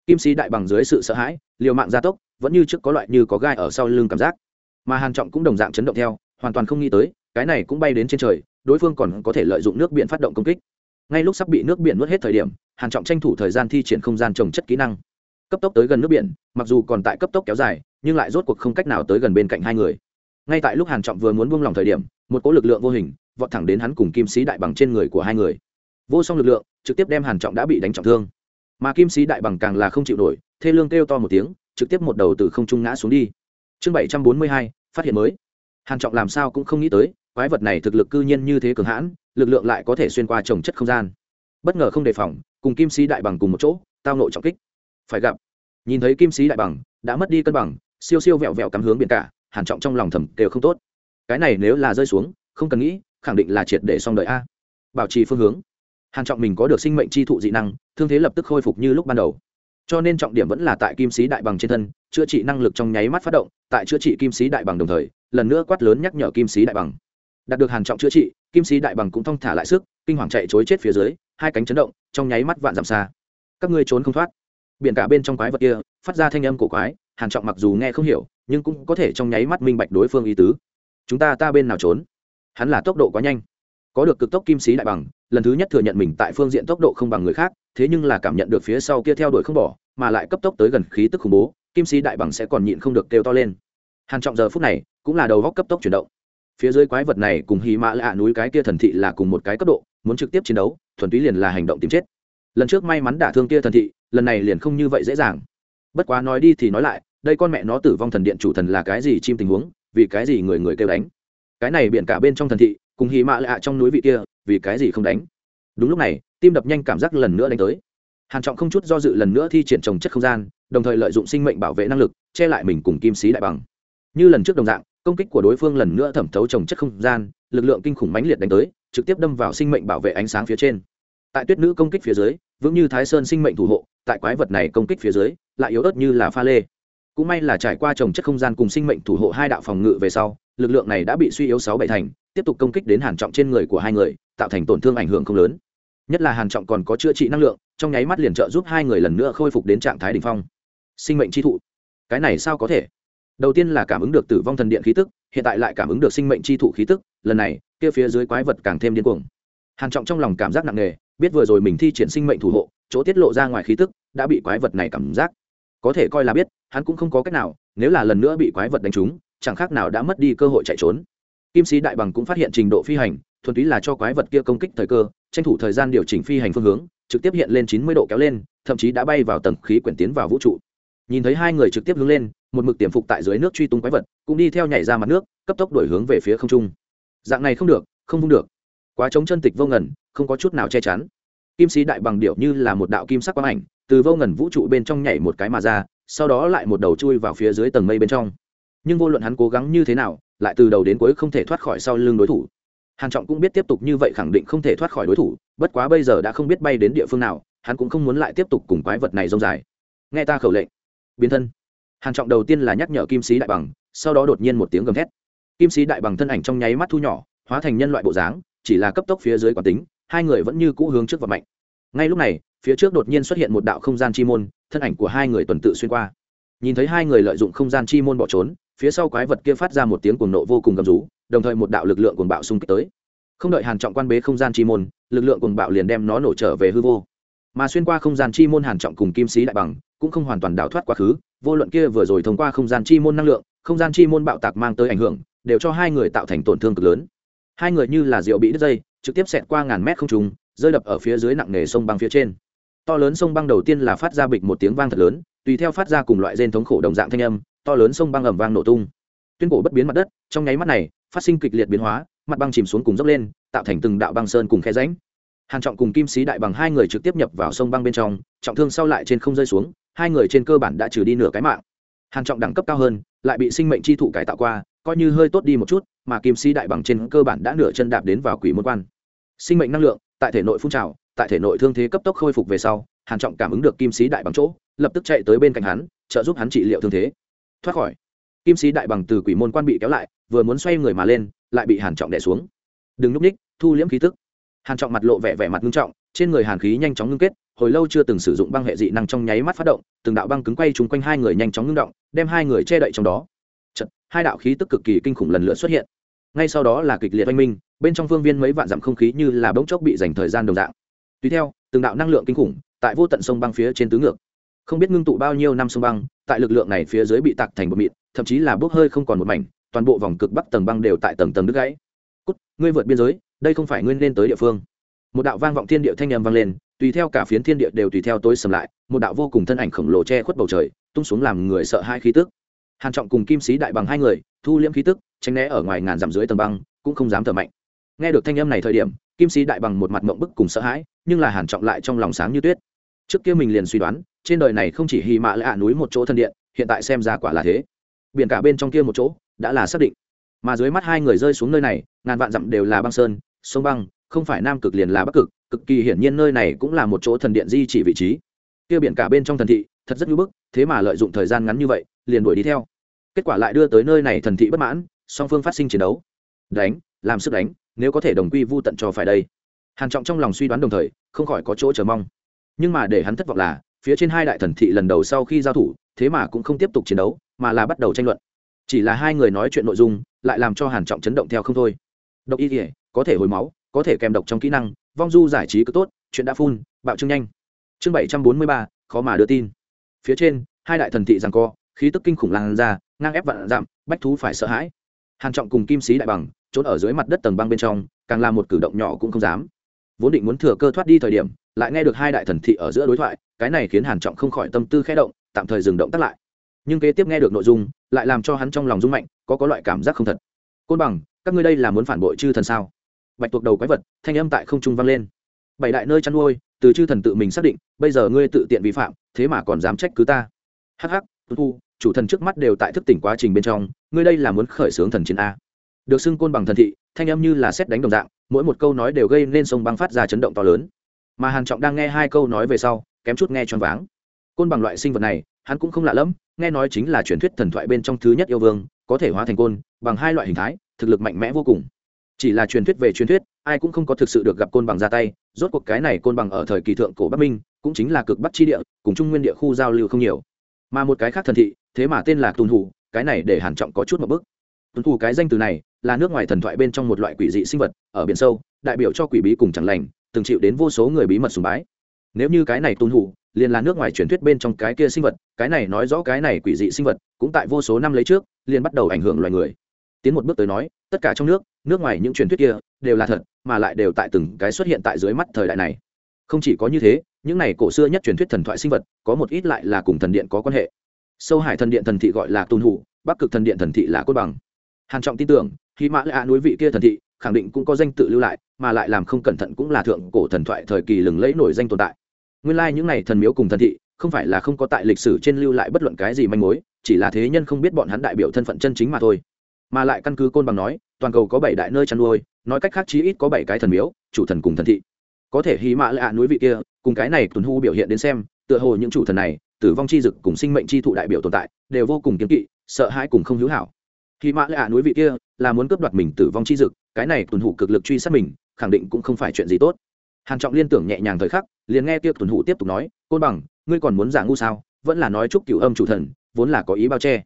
A: Kim sĩ đại bằng dưới sự sợ hãi, liều mạng gia tốc, vẫn như trước có loại như có gai ở sau lưng cảm giác. Mà hàn trọng cũng đồng dạng chấn động theo, hoàn toàn không nghĩ tới, cái này cũng bay đến trên trời, đối phương còn có thể lợi dụng nước biển phát động công kích. Ngay lúc sắp bị nước biển nuốt hết thời điểm, hàn trọng tranh thủ thời gian thi triển không gian trồng chất kỹ năng. Cấp tốc tới gần nước biển, mặc dù còn tại cấp tốc kéo dài, nhưng lại rốt cuộc không cách nào tới gần bên cạnh hai người ngay tại lúc hàn trọng vừa muốn buông lòng thời điểm, một cỗ lực lượng vô hình vọt thẳng đến hắn cùng kim sĩ đại bằng trên người của hai người. Vô song lực lượng trực tiếp đem hàn trọng đã bị đánh trọng thương. Mà kim sĩ đại bằng càng là không chịu nổi, thê lương kêu to một tiếng, trực tiếp một đầu từ không trung ngã xuống đi. Chương bảy trăm bốn mươi hai, phát hiện mới. Hàn trọng làm sao cũng không nghĩ tới, quái vật này thực lực cư nhiên như thế cường hãn, lực lượng lại có thể xuyên qua trồng chất không gian. Bất ngờ không đề phòng, cùng kim sĩ đại bằng cùng một chỗ, tao nội trọng kích. Phải gặp. Nhìn thấy kim sĩ đại bằng, đã mất đi cân bằng, siêu siêu vẹo vẹo cắm hướng biển cả hàn trọng trong lòng thầm đều không tốt. Cái này nếu là rơi xuống, không cần nghĩ, khẳng định là triệt để xong đời a. Bảo trì phương hướng. Hàn trọng mình có được sinh mệnh chi thụ dị năng, thương thế lập tức khôi phục như lúc ban đầu. Cho nên trọng điểm vẫn là tại kim sĩ đại bằng trên thân, chữa trị năng lực trong nháy mắt phát động, tại chữa trị kim sĩ đại bằng đồng thời, lần nữa quát lớn nhắc nhở kim sĩ đại bằng. Đạt được hàn trọng chữa trị, kim sĩ đại bằng cũng thong thả lại sức, kinh hoàng chạy chối chết phía dưới, hai cánh chấn động, trong nháy mắt vạn dặm xa. Các ngươi trốn không thoát. Biển cả bên trong quái vật kia, phát ra thanh âm cổ quái, hàn trọng mặc dù nghe không hiểu nhưng cũng có thể trong nháy mắt minh bạch đối phương ý tứ. Chúng ta ta bên nào trốn? Hắn là tốc độ quá nhanh. Có được cực tốc kim sĩ đại bằng, lần thứ nhất thừa nhận mình tại phương diện tốc độ không bằng người khác, thế nhưng là cảm nhận được phía sau kia theo đuổi không bỏ, mà lại cấp tốc tới gần khí tức khủng bố, kim sĩ đại bằng sẽ còn nhịn không được kêu to lên. Hàn trọng giờ phút này cũng là đầu góc cấp tốc chuyển động. Phía dưới quái vật này cùng hy mã lạ núi cái kia thần thị là cùng một cái cấp độ, muốn trực tiếp chiến đấu, thuần túy liền là hành động tìm chết. Lần trước may mắn đả thương kia thần thị, lần này liền không như vậy dễ dàng. Bất quá nói đi thì nói lại đây con mẹ nó tử vong thần điện chủ thần là cái gì chim tình huống, vì cái gì người người kêu đánh? Cái này biển cả bên trong thần thị, cùng hì mạ lạ trong núi vị kia, vì cái gì không đánh? Đúng lúc này, tim đập nhanh cảm giác lần nữa đánh tới. Hàn trọng không chút do dự lần nữa thi triển trồng chất không gian, đồng thời lợi dụng sinh mệnh bảo vệ năng lực, che lại mình cùng kim sĩ đại bằng. Như lần trước đồng dạng, công kích của đối phương lần nữa thẩm thấu trồng chất không gian, lực lượng kinh khủng mãnh liệt đánh tới, trực tiếp đâm vào sinh mệnh bảo vệ ánh sáng phía trên. Tại tuyết nữ công kích phía dưới, vững như thái sơn sinh mệnh thủ hộ, tại quái vật này công kích phía dưới, lại yếu ớt như là pha lê cũng may là trải qua trồng chất không gian cùng sinh mệnh thủ hộ hai đạo phòng ngự về sau, lực lượng này đã bị suy yếu sáu bảy thành, tiếp tục công kích đến hàn trọng trên người của hai người, tạo thành tổn thương ảnh hưởng không lớn. Nhất là hàn trọng còn có chữa trị năng lượng, trong nháy mắt liền trợ giúp hai người lần nữa khôi phục đến trạng thái đỉnh phong. Sinh mệnh chi thụ. Cái này sao có thể? Đầu tiên là cảm ứng được tử vong thần điện khí tức, hiện tại lại cảm ứng được sinh mệnh chi thụ khí tức, lần này, kia phía dưới quái vật càng thêm điên cuồng. Hàn trọng trong lòng cảm giác nặng nề, biết vừa rồi mình thi triển sinh mệnh thủ hộ, chỗ tiết lộ ra ngoài khí tức, đã bị quái vật này cảm giác có thể coi là biết, hắn cũng không có cách nào, nếu là lần nữa bị quái vật đánh trúng, chẳng khác nào đã mất đi cơ hội chạy trốn. Kim sĩ đại bằng cũng phát hiện trình độ phi hành, thuần túy là cho quái vật kia công kích thời cơ, tranh thủ thời gian điều chỉnh phi hành phương hướng, trực tiếp hiện lên chín mươi độ kéo lên, thậm chí đã bay vào tầng khí quyển tiến vào vũ trụ. Nhìn thấy hai người trực tiếp hướng lên, một mực tiềm phục tại dưới nước truy tung quái vật, cũng đi theo nhảy ra mặt nước, cấp tốc đổi hướng về phía không trung. Dạng này không được, không vung được. Quá trống chân tịch vô ngần, không có chút nào che chắn. Kim sĩ đại bằng điệu như là một đạo kim sắc quang ảnh từ vô ngần vũ trụ bên trong nhảy một cái mà ra, sau đó lại một đầu chui vào phía dưới tầng mây bên trong. Nhưng vô luận hắn cố gắng như thế nào, lại từ đầu đến cuối không thể thoát khỏi sau lưng đối thủ. Hàn trọng cũng biết tiếp tục như vậy khẳng định không thể thoát khỏi đối thủ, bất quá bây giờ đã không biết bay đến địa phương nào, hắn cũng không muốn lại tiếp tục cùng quái vật này rông dài. Nghe ta khẩu lệnh. Biến thân. Hàn trọng đầu tiên là nhắc nhở kim sĩ đại bằng, sau đó đột nhiên một tiếng gầm thét. Kim sĩ đại bằng thân ảnh trong nháy mắt thu nhỏ, hóa thành nhân loại bộ dáng, chỉ là cấp tốc phía dưới quán tính, hai người vẫn như cũ hướng trước và mạnh. Ngay lúc này phía trước đột nhiên xuất hiện một đạo không gian chi môn, thân ảnh của hai người tuần tự xuyên qua. Nhìn thấy hai người lợi dụng không gian chi môn bỏ trốn, phía sau quái vật kia phát ra một tiếng cuồng nộ vô cùng gầm rú, đồng thời một đạo lực lượng cuồng bạo xung kích tới. Không đợi hàn trọng quan bế không gian chi môn, lực lượng cuồng bạo liền đem nó nổ trở về hư vô. Mà xuyên qua không gian chi môn hàn trọng cùng kim sĩ đại bằng cũng không hoàn toàn đào thoát quá khứ, vô luận kia vừa rồi thông qua không gian chi môn năng lượng, không gian chi môn bạo tạc mang tới ảnh hưởng, đều cho hai người tạo thành tổn thương cực lớn. Hai người như là rượu bị đứt dây, trực tiếp xẹt qua ngàn mét không trùng rơi đập ở phía dưới nặng nề sông băng phía trên to lớn sông băng đầu tiên là phát ra bịch một tiếng vang thật lớn, tùy theo phát ra cùng loại rên thống khổ đồng dạng thanh âm, to lớn sông băng ầm vang nổ tung. Tuyên cổ bất biến mặt đất, trong nháy mắt này, phát sinh kịch liệt biến hóa, mặt băng chìm xuống cùng dốc lên, tạo thành từng đạo băng sơn cùng khe ránh hàn trọng cùng kim sĩ đại bằng hai người trực tiếp nhập vào sông băng bên trong, trọng thương sau lại trên không rơi xuống, hai người trên cơ bản đã trừ đi nửa cái mạng. Hàn trọng đẳng cấp cao hơn, lại bị sinh mệnh chi thụ cải tạo qua, coi như hơi tốt đi một chút, mà kim sĩ đại bằng trên cơ bản đã nửa chân đạp đến vào quỷ môn quan. Sinh mệnh năng lượng tại thể nội phun trào tại thể nội thương thế cấp tốc khôi phục về sau hàn trọng cảm ứng được kim sĩ đại bằng chỗ lập tức chạy tới bên cạnh hắn trợ giúp hắn trị liệu thương thế. Thoát khỏi. Kim sĩ đại bằng từ quỷ môn quan bị kéo lại vừa muốn xoay người mà lên lại bị hàn trọng đè xuống. Đừng núp ních thu liễm khí tức. Hàn trọng mặt lộ vẻ vẻ mặt nghiêm trọng trên người hàn khí nhanh chóng ngưng kết hồi lâu chưa từng sử dụng băng hệ dị năng trong nháy mắt phát động từng đạo băng cứng quay trúng quanh hai người nhanh chóng ngưng động đem hai người che đậy trong đó. Chật, hai đạo khí tức cực kỳ kinh khủng lần lượt xuất hiện. Ngay sau đó là kịch liệt oanh minh bên trong phương viên mấy vạn dặm không khí như là bỗng chốc bị dành thời gian đồng dạng tùy theo, từng đạo năng lượng kinh khủng tại vô tận sông băng phía trên tứ ngược. Không biết ngưng tụ bao nhiêu năm sông băng, tại lực lượng này phía dưới bị tạc thành một mịn, thậm chí là bốc hơi không còn một mảnh, toàn bộ vòng cực bắc tầng băng đều tại tầng tầng đứt gãy. Cút, ngươi vượt biên giới, đây không phải ngươi nên tới địa phương. Một đạo vang vọng thiên địa thanh âm vang lên, tùy theo cả phiến thiên địa đều tùy theo tối sầm lại, một đạo vô cùng thân ảnh khổng lồ che khuất bầu trời, tung xuống làm người sợ hai khí tức. Hàn trọng cùng kim sĩ đại bằng hai người, thu liễm khí tức, tránh né ở ngoài ngàn dặm dưới tầng băng, cũng không dám thở mạnh. Nghe được thanh âm này thời điểm, kim sĩ đại bằng một mặt mộng bức cùng sợ hãi nhưng là hàn trọng lại trong lòng sáng như tuyết. Trước kia mình liền suy đoán, trên đời này không chỉ hy lại lạ núi một chỗ thân điện, hiện tại xem ra quả là thế. Biển cả bên trong kia một chỗ, đã là xác định. Mà dưới mắt hai người rơi xuống nơi này, ngàn vạn dặm đều là băng sơn, sông băng, không phải nam cực liền là bắc cực cực kỳ hiển nhiên nơi này cũng là một chỗ thần điện di chỉ vị trí. Kia biển cả bên trong thần thị, thật rất nhu bức, thế mà lợi dụng thời gian ngắn như vậy, liền đuổi đi theo. Kết quả lại đưa tới nơi này thần thị bất mãn, song phương phát sinh chiến đấu. Đánh, làm sức đánh, nếu có thể đồng quy vu tận cho phải đây hàn trọng trong lòng suy đoán đồng thời, không khỏi có chỗ chờ mong. Nhưng mà để hắn thất vọng là, phía trên hai đại thần thị lần đầu sau khi giao thủ, thế mà cũng không tiếp tục chiến đấu, mà là bắt đầu tranh luận. Chỉ là hai người nói chuyện nội dung, lại làm cho hàn trọng chấn động theo không thôi. Độc y thể có thể hồi máu, có thể kèm độc trong kỹ năng, vong du giải trí cứ tốt, chuyện đã phun, bạo trương nhanh. Chương bảy trăm bốn mươi ba, khó mà đưa tin. Phía trên, hai đại thần thị rằng co, khí tức kinh khủng lan ra, ngang ép vạn giảm bách thú phải sợ hãi. Hàn trọng cùng kim sĩ đại bằng, trốn ở dưới mặt đất tầng băng bên trong, càng làm một cử động nhỏ cũng không dám vốn định muốn thừa cơ thoát đi thời điểm, lại nghe được hai đại thần thị ở giữa đối thoại, cái này khiến hàn trọng không khỏi tâm tư khẽ động, tạm thời dừng động tác lại. Nhưng kế tiếp nghe được nội dung, lại làm cho hắn trong lòng rung mạnh, có có loại cảm giác không thật. Côn bằng, các ngươi đây là muốn phản bội chư thần sao? Bạch tuộc đầu quái vật, thanh âm tại không trung vang lên. Bảy đại nơi chăn nuôi, từ chư thần tự mình xác định, bây giờ ngươi tự tiện vi phạm, thế mà còn dám trách cứ ta. Hắc hắc, tu tu, chủ thần trước mắt đều tại thức tỉnh quá trình bên trong, ngươi đây là muốn khởi xướng thần chiến a. Được xưng côn bằng thần thị, thanh âm như là xét đánh đồng dạng mỗi một câu nói đều gây nên sông băng phát ra chấn động to lớn. Mà hàn trọng đang nghe hai câu nói về sau, kém chút nghe choáng váng. Côn bằng loại sinh vật này, hắn cũng không lạ lẫm, nghe nói chính là truyền thuyết thần thoại bên trong thứ nhất yêu vương, có thể hóa thành côn, bằng hai loại hình thái, thực lực mạnh mẽ vô cùng. Chỉ là truyền thuyết về truyền thuyết, ai cũng không có thực sự được gặp côn bằng ra tay, rốt cuộc cái này côn bằng ở thời kỳ thượng cổ bắc minh, cũng chính là cực bắc chi địa, cùng trung nguyên địa khu giao lưu không nhiều. Mà một cái khác thần thị, thế mà tên là tuân thủ cái này để hàn trọng có chút một bước tuân thủ cái danh từ này là nước ngoài thần thoại bên trong một loại quỷ dị sinh vật, ở biển sâu, đại biểu cho quỷ bí cùng chẳng lành, từng chịu đến vô số người bí mật sùng bái. Nếu như cái này tuân thủ liền là nước ngoài truyền thuyết bên trong cái kia sinh vật, cái này nói rõ cái này quỷ dị sinh vật cũng tại vô số năm lấy trước, liền bắt đầu ảnh hưởng loài người. Tiến một bước tới nói, tất cả trong nước nước ngoài những truyền thuyết kia đều là thật, mà lại đều tại từng cái xuất hiện tại dưới mắt thời đại này. Không chỉ có như thế, những này cổ xưa nhất truyền thuyết thần thoại sinh vật, có một ít lại là cùng thần điện có quan hệ. Sâu hải thần điện thần thị gọi là tôn hủ bắc cực thần điện thần thị là cốt bằng hàn trọng tin tưởng khi mã lạ núi vị kia thần thị, khẳng định cũng có danh tự lưu lại, mà lại làm không cẩn thận cũng là thượng cổ thần thoại thời kỳ lừng lẫy nổi danh tồn tại. Nguyên lai like những này thần miếu cùng thần thị, không phải là không có tại lịch sử trên lưu lại bất luận cái gì manh mối, chỉ là thế nhân không biết bọn hắn đại biểu thân phận chân chính mà thôi. Mà lại căn cứ côn bằng nói, toàn cầu có bảy đại nơi chăn nuôi, nói cách khác chí ít có bảy cái thần miếu, chủ thần cùng thần thị. Có thể hy mã lạ núi vị kia, cùng cái này tuần hu biểu hiện đến xem, tựa hồ những chủ thần này, tử vong chi dực cùng sinh mệnh chi thụ đại biểu tồn tại, đều vô cùng kiếm kỵ, sợ hãi cùng không hữu hảo hy mã lạ núi vị kia là muốn cướp đoạt mình tử vong chi dực, cái này tuần hụ cực lực truy sát mình, khẳng định cũng không phải chuyện gì tốt. Hàn trọng liên tưởng nhẹ nhàng thời khắc, liền nghe kia tuần hụ tiếp tục nói, côn bằng, ngươi còn muốn giả ngu sao? Vẫn là nói chúc cửu âm chủ thần, vốn là có ý bao che.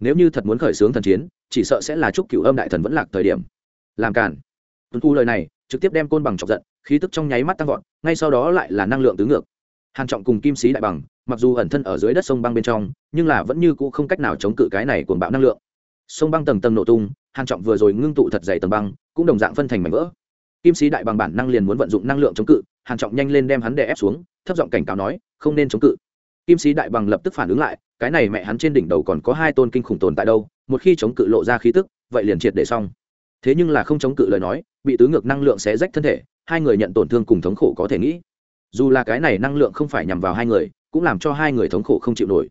A: Nếu như thật muốn khởi xướng thần chiến, chỉ sợ sẽ là chúc cửu âm đại thần vẫn lạc thời điểm. Làm cản tuần thu lời này, trực tiếp đem côn bằng chọc giận, khí tức trong nháy mắt tăng vọt, ngay sau đó lại là năng lượng tứ ngược. Hàn trọng cùng kim sĩ đại bằng, mặc dù ẩn thân ở dưới đất sông băng bên trong, nhưng là vẫn như cũ không cách nào chống cự cái này cuồng bạo năng lượng sông băng tầng tầng nổ tung hàn trọng vừa rồi ngưng tụ thật dày tầng băng, cũng đồng dạng phân thành mảnh vỡ. Kim sĩ đại bằng bản năng liền muốn vận dụng năng lượng chống cự hàn trọng nhanh lên đem hắn đè ép xuống, thấp giọng cảnh cáo nói, không nên chống cự. Kim sĩ đại bằng lập tức phản ứng lại, cái này mẹ hắn trên đỉnh đầu còn có hai tôn kinh khủng tồn tại đâu, một khi chống cự lộ ra khí tức, vậy liền triệt để xong. Thế nhưng là không chống cự lời nói, bị tứ ngược năng lượng xé rách thân thể, hai người nhận tổn thương cùng thống khổ có thể nghĩ. Dù là cái này năng lượng không phải nhằm vào hai người, cũng làm cho hai người thống khổ không chịu nổi.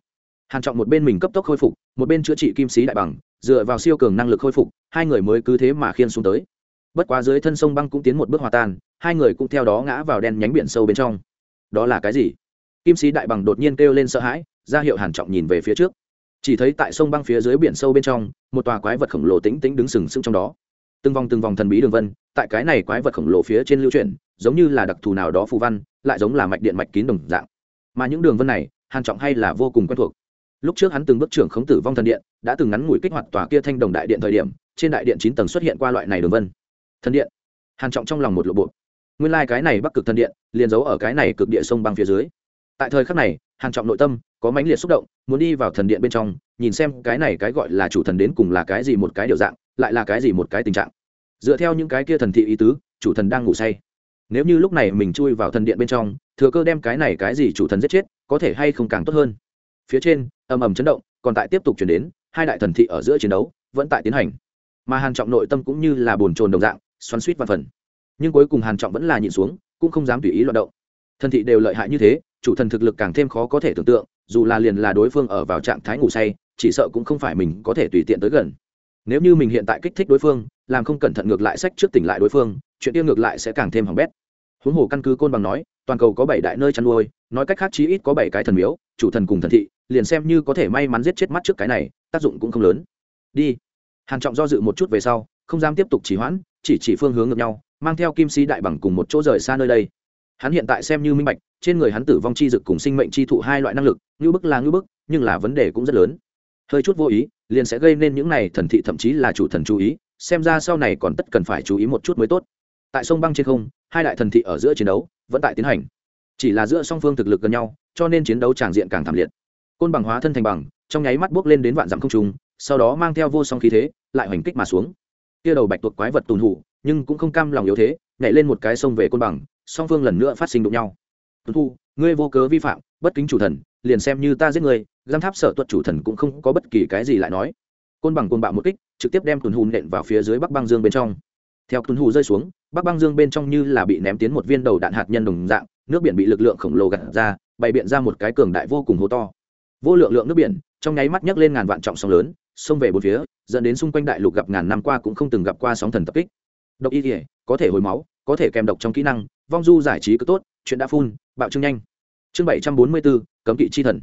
A: Hàn trọng một bên mình cấp tốc khôi phục, một bên chữa trị kim sĩ đại bằng dựa vào siêu cường năng lực khôi phục, hai người mới cứ thế mà khiên xuống tới. Bất quá dưới thân sông băng cũng tiến một bước hòa tan, hai người cũng theo đó ngã vào đen nhánh biển sâu bên trong. Đó là cái gì? Kim sĩ đại bằng đột nhiên kêu lên sợ hãi, ra hiệu hàn trọng nhìn về phía trước. Chỉ thấy tại sông băng phía dưới biển sâu bên trong, một tòa quái vật khổng lồ tĩnh tĩnh đứng sừng sững trong đó. Từng vòng từng vòng thần bí đường vân, tại cái này quái vật khổng lồ phía trên lưu chuyển, giống như là đặc thù nào đó phù văn, lại giống là mạch điện mạch kín đồng dạng. Mà những đường vân này, hàn trọng hay là vô cùng quen thuộc lúc trước hắn từng bước trưởng khống tử vong thần điện, đã từng ngắn ngủi kích hoạt tòa kia thanh đồng đại điện thời điểm, trên đại điện chín tầng xuất hiện qua loại này đường vân. Thần điện. Hàn trọng trong lòng một lộ bộ. Nguyên lai like cái này bắc cực thần điện, liền giấu ở cái này cực địa sông băng phía dưới. Tại thời khắc này, hàn trọng nội tâm có mãnh liệt xúc động, muốn đi vào thần điện bên trong, nhìn xem cái này cái gọi là chủ thần đến cùng là cái gì một cái điều dạng, lại là cái gì một cái tình trạng. Dựa theo những cái kia thần thị ý tứ, chủ thần đang ngủ say. Nếu như lúc này mình chui vào thần điện bên trong, thừa cơ đem cái này cái gì chủ thần giết chết, có thể hay không càng tốt hơn. Phía trên ầm ầm chấn động, còn tại tiếp tục chuyển đến, hai đại thần thị ở giữa chiến đấu vẫn tại tiến hành. Mà hàn trọng nội tâm cũng như là bồn chồn đồng dạng, xoắn suýt văn phần. Nhưng cuối cùng hàn trọng vẫn là nhịn xuống, cũng không dám tùy ý loạn động. Thần thị đều lợi hại như thế, chủ thần thực lực càng thêm khó có thể tưởng tượng, dù là liền là đối phương ở vào trạng thái ngủ say, chỉ sợ cũng không phải mình có thể tùy tiện tới gần. Nếu như mình hiện tại kích thích đối phương, làm không cẩn thận ngược lại sách trước tỉnh lại đối phương, chuyện tiêu ngược lại sẽ càng thêm hỏng bét. Huống hồ căn cứ côn bằng nói, toàn cầu có bảy đại nơi chăn nuôi, nói cách khác chí ít có bảy cái thần miếu, chủ thần cùng thần thị liền xem như có thể may mắn giết chết mắt trước cái này, tác dụng cũng không lớn. Đi. Hàn trọng do dự một chút về sau, không dám tiếp tục trì hoãn, chỉ chỉ phương hướng ngược nhau, mang theo kim sĩ đại bằng cùng một chỗ rời xa nơi đây. Hắn hiện tại xem như minh bạch, trên người hắn tử vong chi dực cùng sinh mệnh chi thụ hai loại năng lực, như bức là như bức, nhưng là vấn đề cũng rất lớn. Hơi chút vô ý, liền sẽ gây nên những này thần thị thậm chí là chủ thần chú ý, xem ra sau này còn tất cần phải chú ý một chút mới tốt. Tại sông băng trên không, hai đại thần thị ở giữa chiến đấu, vẫn tại tiến hành. Chỉ là giữa song phương thực lực gần nhau, cho nên chiến đấu tràng diện càng thảm liệt côn bằng hóa thân thành bằng trong nháy mắt bước lên đến vạn dặm không trùng, sau đó mang theo vô song khí thế lại hoành kích mà xuống. Kia đầu bạch tuộc quái vật tùn hủ nhưng cũng không cam lòng yếu thế nhảy lên một cái sông về côn bằng song phương lần nữa phát sinh đụng nhau. Tuân thu ngươi vô cớ vi phạm bất kính chủ thần liền xem như ta giết ngươi giam tháp sở tuật chủ thần cũng không có bất kỳ cái gì lại nói. Côn bằng côn bạo một kích trực tiếp đem tuần hù nện vào phía dưới bắc băng dương bên trong. Theo tuần hù rơi xuống bắc băng dương bên trong như là bị ném tiến một viên đầu đạn hạt nhân đồng dạng nước biển bị lực lượng khổng lồ gạt ra bày biện ra một cái cường đại vô cùng hố to vô lượng lượng nước biển, trong nháy mắt nhấc lên ngàn vạn trọng sóng lớn, xông về bốn phía, dẫn đến xung quanh đại lục gặp ngàn năm qua cũng không từng gặp qua sóng thần tập kích. Độc y thể có thể hồi máu, có thể kèm độc trong kỹ năng, vong du giải trí cứ tốt, chuyện đã phun, bạo trương nhanh. Chương bảy trăm bốn mươi bốn, cấm kỵ chi thần.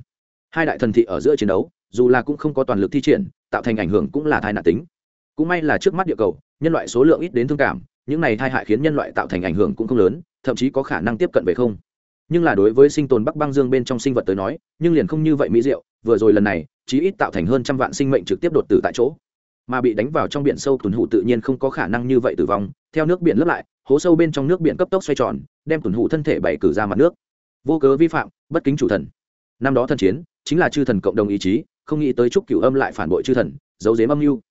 A: Hai đại thần thị ở giữa chiến đấu, dù là cũng không có toàn lực thi triển, tạo thành ảnh hưởng cũng là thai nạn tính. Cũng may là trước mắt địa cầu, nhân loại số lượng ít đến thương cảm, những này thai hại khiến nhân loại tạo thành ảnh hưởng cũng không lớn, thậm chí có khả năng tiếp cận về không nhưng là đối với sinh tồn bắc băng dương bên trong sinh vật tới nói, nhưng liền không như vậy mỹ diệu, vừa rồi lần này, chí ít tạo thành hơn trăm vạn sinh mệnh trực tiếp đột tử tại chỗ. Mà bị đánh vào trong biển sâu tuần hụ tự nhiên không có khả năng như vậy tử vong, theo nước biển lấp lại, hố sâu bên trong nước biển cấp tốc xoay tròn, đem tuần hụ thân thể bày cử ra mặt nước. Vô cớ vi phạm, bất kính chủ thần. Năm đó thần chiến, chính là chư thần cộng đồng ý chí, không nghĩ tới chúc cửu âm lại phản bội chư thần, giấu dếm âm mưu.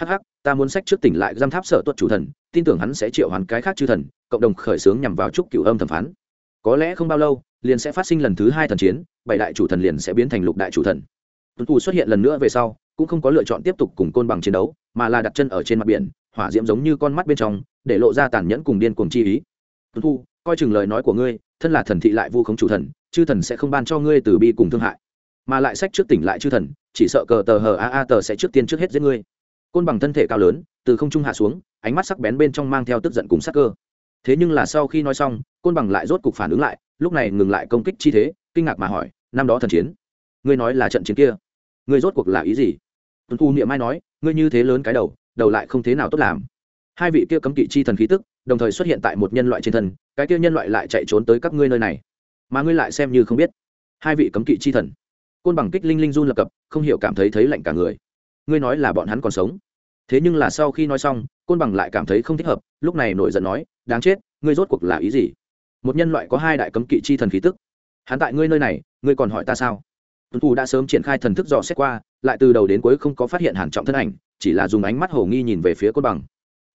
A: Hh ta muốn sách trước tỉnh lại giam tháp sở tuất chủ thần, tin tưởng hắn sẽ triệu hoàn cái khác chư thần, cộng đồng khởi xướng nhằm vào chúc cửu âm thẩm phán có lẽ không bao lâu, liền sẽ phát sinh lần thứ hai thần chiến, bảy đại chủ thần liền sẽ biến thành lục đại chủ thần. Tuấn tù xuất hiện lần nữa về sau, cũng không có lựa chọn tiếp tục cùng côn bằng chiến đấu, mà là đặt chân ở trên mặt biển, hỏa diễm giống như con mắt bên trong, để lộ ra tàn nhẫn cùng điên cuồng chi ý. Tuân thu coi chừng lời nói của ngươi, thân là thần thị lại vu khống chủ thần, chư thần sẽ không ban cho ngươi từ bi cùng thương hại. Mà lại sách trước tỉnh lại chư thần, chỉ sợ cờ tờ hờ a a tờ sẽ trước tiên trước hết giết ngươi. Côn bằng thân thể cao lớn, từ không trung hạ xuống, ánh mắt sắc bén bên trong mang theo tức giận cùng sắc cơ thế nhưng là sau khi nói xong, côn bằng lại rốt cục phản ứng lại, lúc này ngừng lại công kích chi thế, kinh ngạc mà hỏi, năm đó thần chiến, ngươi nói là trận chiến kia, ngươi rốt cuộc là ý gì? Tuấn thu niệm mai nói, ngươi như thế lớn cái đầu đầu lại không thế nào tốt làm. Hai vị kia cấm kỵ chi thần khí tức, đồng thời xuất hiện tại một nhân loại trên thân, cái kia nhân loại lại chạy trốn tới các ngươi nơi này. Mà ngươi lại xem như không biết. Hai vị cấm kỵ chi thần. Côn bằng kích linh linh run lập cập, không hiểu cảm thấy thấy lạnh cả người. Ngươi nói là bọn hắn còn sống. Thế nhưng là sau khi nói xong, côn bằng lại cảm thấy không thích hợp, lúc này nổi giận nói đáng chết, ngươi rốt cuộc là ý gì? Một nhân loại có hai đại cấm kỵ chi thần khí tức. Hắn tại ngươi nơi này, ngươi còn hỏi ta sao? Tuân thủ đã sớm triển khai thần thức dò xét qua, lại từ đầu đến cuối không có phát hiện hàn trọng thân ảnh, chỉ là dùng ánh mắt hồ nghi nhìn về phía côn bằng.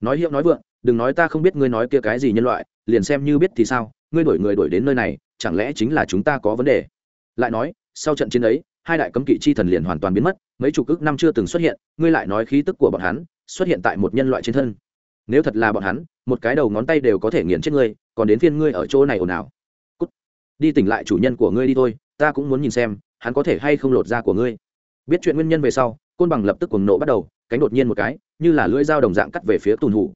A: Nói hiệu nói vượng, đừng nói ta không biết ngươi nói kia cái gì nhân loại, liền xem như biết thì sao, ngươi đổi người đổi đến nơi này, chẳng lẽ chính là chúng ta có vấn đề? Lại nói, sau trận chiến ấy, hai đại cấm kỵ chi thần liền hoàn toàn biến mất, mấy chục ức năm chưa từng xuất hiện, ngươi lại nói khí tức của bọn hắn xuất hiện tại một nhân loại trên thân nếu thật là bọn hắn, một cái đầu ngón tay đều có thể nghiền chết ngươi, còn đến phiên ngươi ở chỗ này ồn ào. Cút. Đi tỉnh lại chủ nhân của ngươi đi thôi, ta cũng muốn nhìn xem, hắn có thể hay không lột da của ngươi. Biết chuyện nguyên nhân về sau, côn bằng lập tức cuồng nộ bắt đầu, cánh đột nhiên một cái, như là lưỡi dao đồng dạng cắt về phía tùn hủ.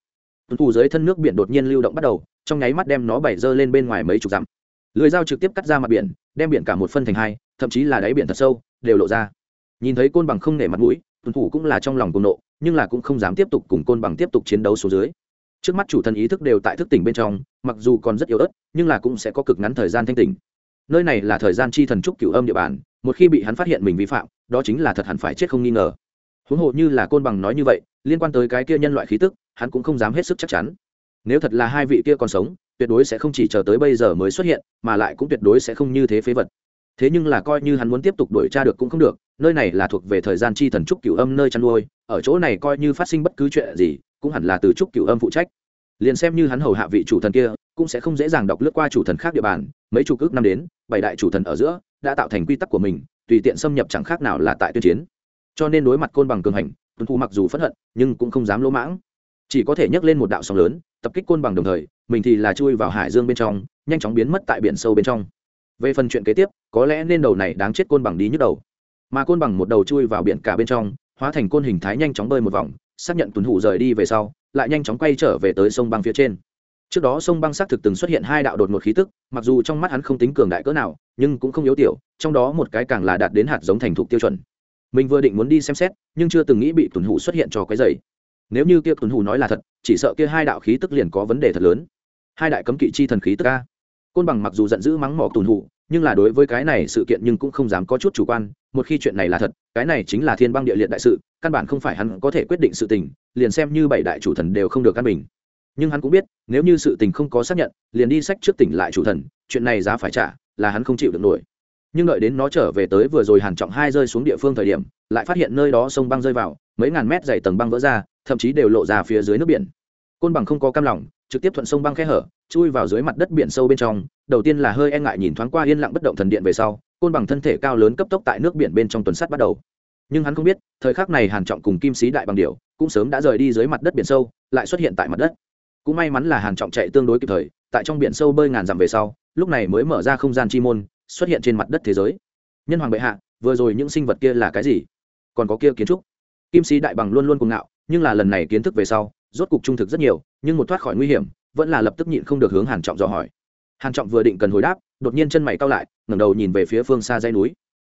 A: Tùn hủ dưới thân nước biển đột nhiên lưu động bắt đầu, trong nháy mắt đem nó bảy dơ lên bên ngoài mấy chục dặm. Lưỡi dao trực tiếp cắt ra mặt biển, đem biển cả một phân thành hai, thậm chí là đáy biển thật sâu, đều lộ ra. Nhìn thấy côn bằng không nể mặt mũi, tùn hủ cũng là trong lòng cuồng nộ nhưng là cũng không dám tiếp tục cùng côn bằng tiếp tục chiến đấu xuống dưới. Trước mắt chủ thần ý thức đều tại thức tỉnh bên trong, mặc dù còn rất yếu ớt, nhưng là cũng sẽ có cực ngắn thời gian thanh tỉnh. Nơi này là thời gian chi thần trúc cửu âm địa bàn, một khi bị hắn phát hiện mình vi phạm, đó chính là thật hẳn phải chết không nghi ngờ. Huống hồ như là côn bằng nói như vậy, liên quan tới cái kia nhân loại khí tức, hắn cũng không dám hết sức chắc chắn. Nếu thật là hai vị kia còn sống, tuyệt đối sẽ không chỉ chờ tới bây giờ mới xuất hiện, mà lại cũng tuyệt đối sẽ không như thế phế vật thế nhưng là coi như hắn muốn tiếp tục đuổi tra được cũng không được, nơi này là thuộc về thời gian chi thần trúc cửu âm nơi chăn nuôi, ở chỗ này coi như phát sinh bất cứ chuyện gì, cũng hẳn là từ trúc cửu âm phụ trách. Liền xem như hắn hầu hạ vị chủ thần kia, cũng sẽ không dễ dàng đọc lướt qua chủ thần khác địa bàn, mấy chục ước năm đến, bảy đại chủ thần ở giữa, đã tạo thành quy tắc của mình, tùy tiện xâm nhập chẳng khác nào là tại tuyên chiến. Cho nên đối mặt côn bằng cường hành tuân thu mặc dù phẫn hận, nhưng cũng không dám lỗ mãng. Chỉ có thể nhấc lên một đạo sóng lớn, tập kích côn bằng đồng thời, mình thì là chui vào hải dương bên trong, nhanh chóng biến mất tại biển sâu bên trong về phần chuyện kế tiếp, có lẽ nên đầu này đáng chết côn bằng đi nhức đầu. Mà côn bằng một đầu chui vào biển cả bên trong, hóa thành côn hình thái nhanh chóng bơi một vòng, xác nhận tuần hủ rời đi về sau, lại nhanh chóng quay trở về tới sông băng phía trên. Trước đó sông băng xác thực từng xuất hiện hai đạo đột một khí tức, mặc dù trong mắt hắn không tính cường đại cỡ nào, nhưng cũng không yếu tiểu, trong đó một cái càng là đạt đến hạt giống thành thục tiêu chuẩn. Mình vừa định muốn đi xem xét, nhưng chưa từng nghĩ bị tuần hủ xuất hiện cho cái giày nếu như kia tuần hủ nói là thật, chỉ sợ kia hai đạo khí tức liền có vấn đề thật lớn. Hai đại cấm kỵ chi thần khí tức a côn bằng mặc dù giận dữ mắng mỏ tuần hủ, nhưng là đối với cái này sự kiện nhưng cũng không dám có chút chủ quan, một khi chuyện này là thật, cái này chính là thiên băng địa liệt đại sự, căn bản không phải hắn có thể quyết định sự tình, liền xem như bảy đại chủ thần đều không được căn bình. Nhưng hắn cũng biết, nếu như sự tình không có xác nhận, liền đi sách trước tỉnh lại chủ thần, chuyện này giá phải trả, là hắn không chịu được nổi. Nhưng đợi đến nó trở về tới vừa rồi hàn trọng hai rơi xuống địa phương thời điểm, lại phát hiện nơi đó sông băng rơi vào, mấy ngàn mét dày tầng băng vỡ ra, thậm chí đều lộ ra phía dưới nước biển. Côn bằng không có cam lòng, trực tiếp thuận sông băng khe hở chui vào dưới mặt đất biển sâu bên trong, đầu tiên là hơi e ngại nhìn thoáng qua yên lặng bất động thần điện về sau, côn bằng thân thể cao lớn cấp tốc tại nước biển bên trong tuần sắt bắt đầu. Nhưng hắn không biết, thời khắc này hàn trọng cùng kim sĩ đại bằng điểu cũng sớm đã rời đi dưới mặt đất biển sâu, lại xuất hiện tại mặt đất. Cũng may mắn là hàn trọng chạy tương đối kịp thời, tại trong biển sâu bơi ngàn dặm về sau, lúc này mới mở ra không gian chi môn, xuất hiện trên mặt đất thế giới. Nhân hoàng bệ hạ, vừa rồi những sinh vật kia là cái gì? Còn có kia kiến trúc. Kim sĩ đại bằng luôn luôn cuồng ngạo, nhưng là lần này kiến thức về sau, rốt cục trung thực rất nhiều, nhưng một thoát khỏi nguy hiểm vẫn là lập tức nhịn không được hướng hàn trọng dò hỏi. Hàn trọng vừa định cần hồi đáp, đột nhiên chân mày cau lại, ngẩng đầu nhìn về phía phương xa dãy núi.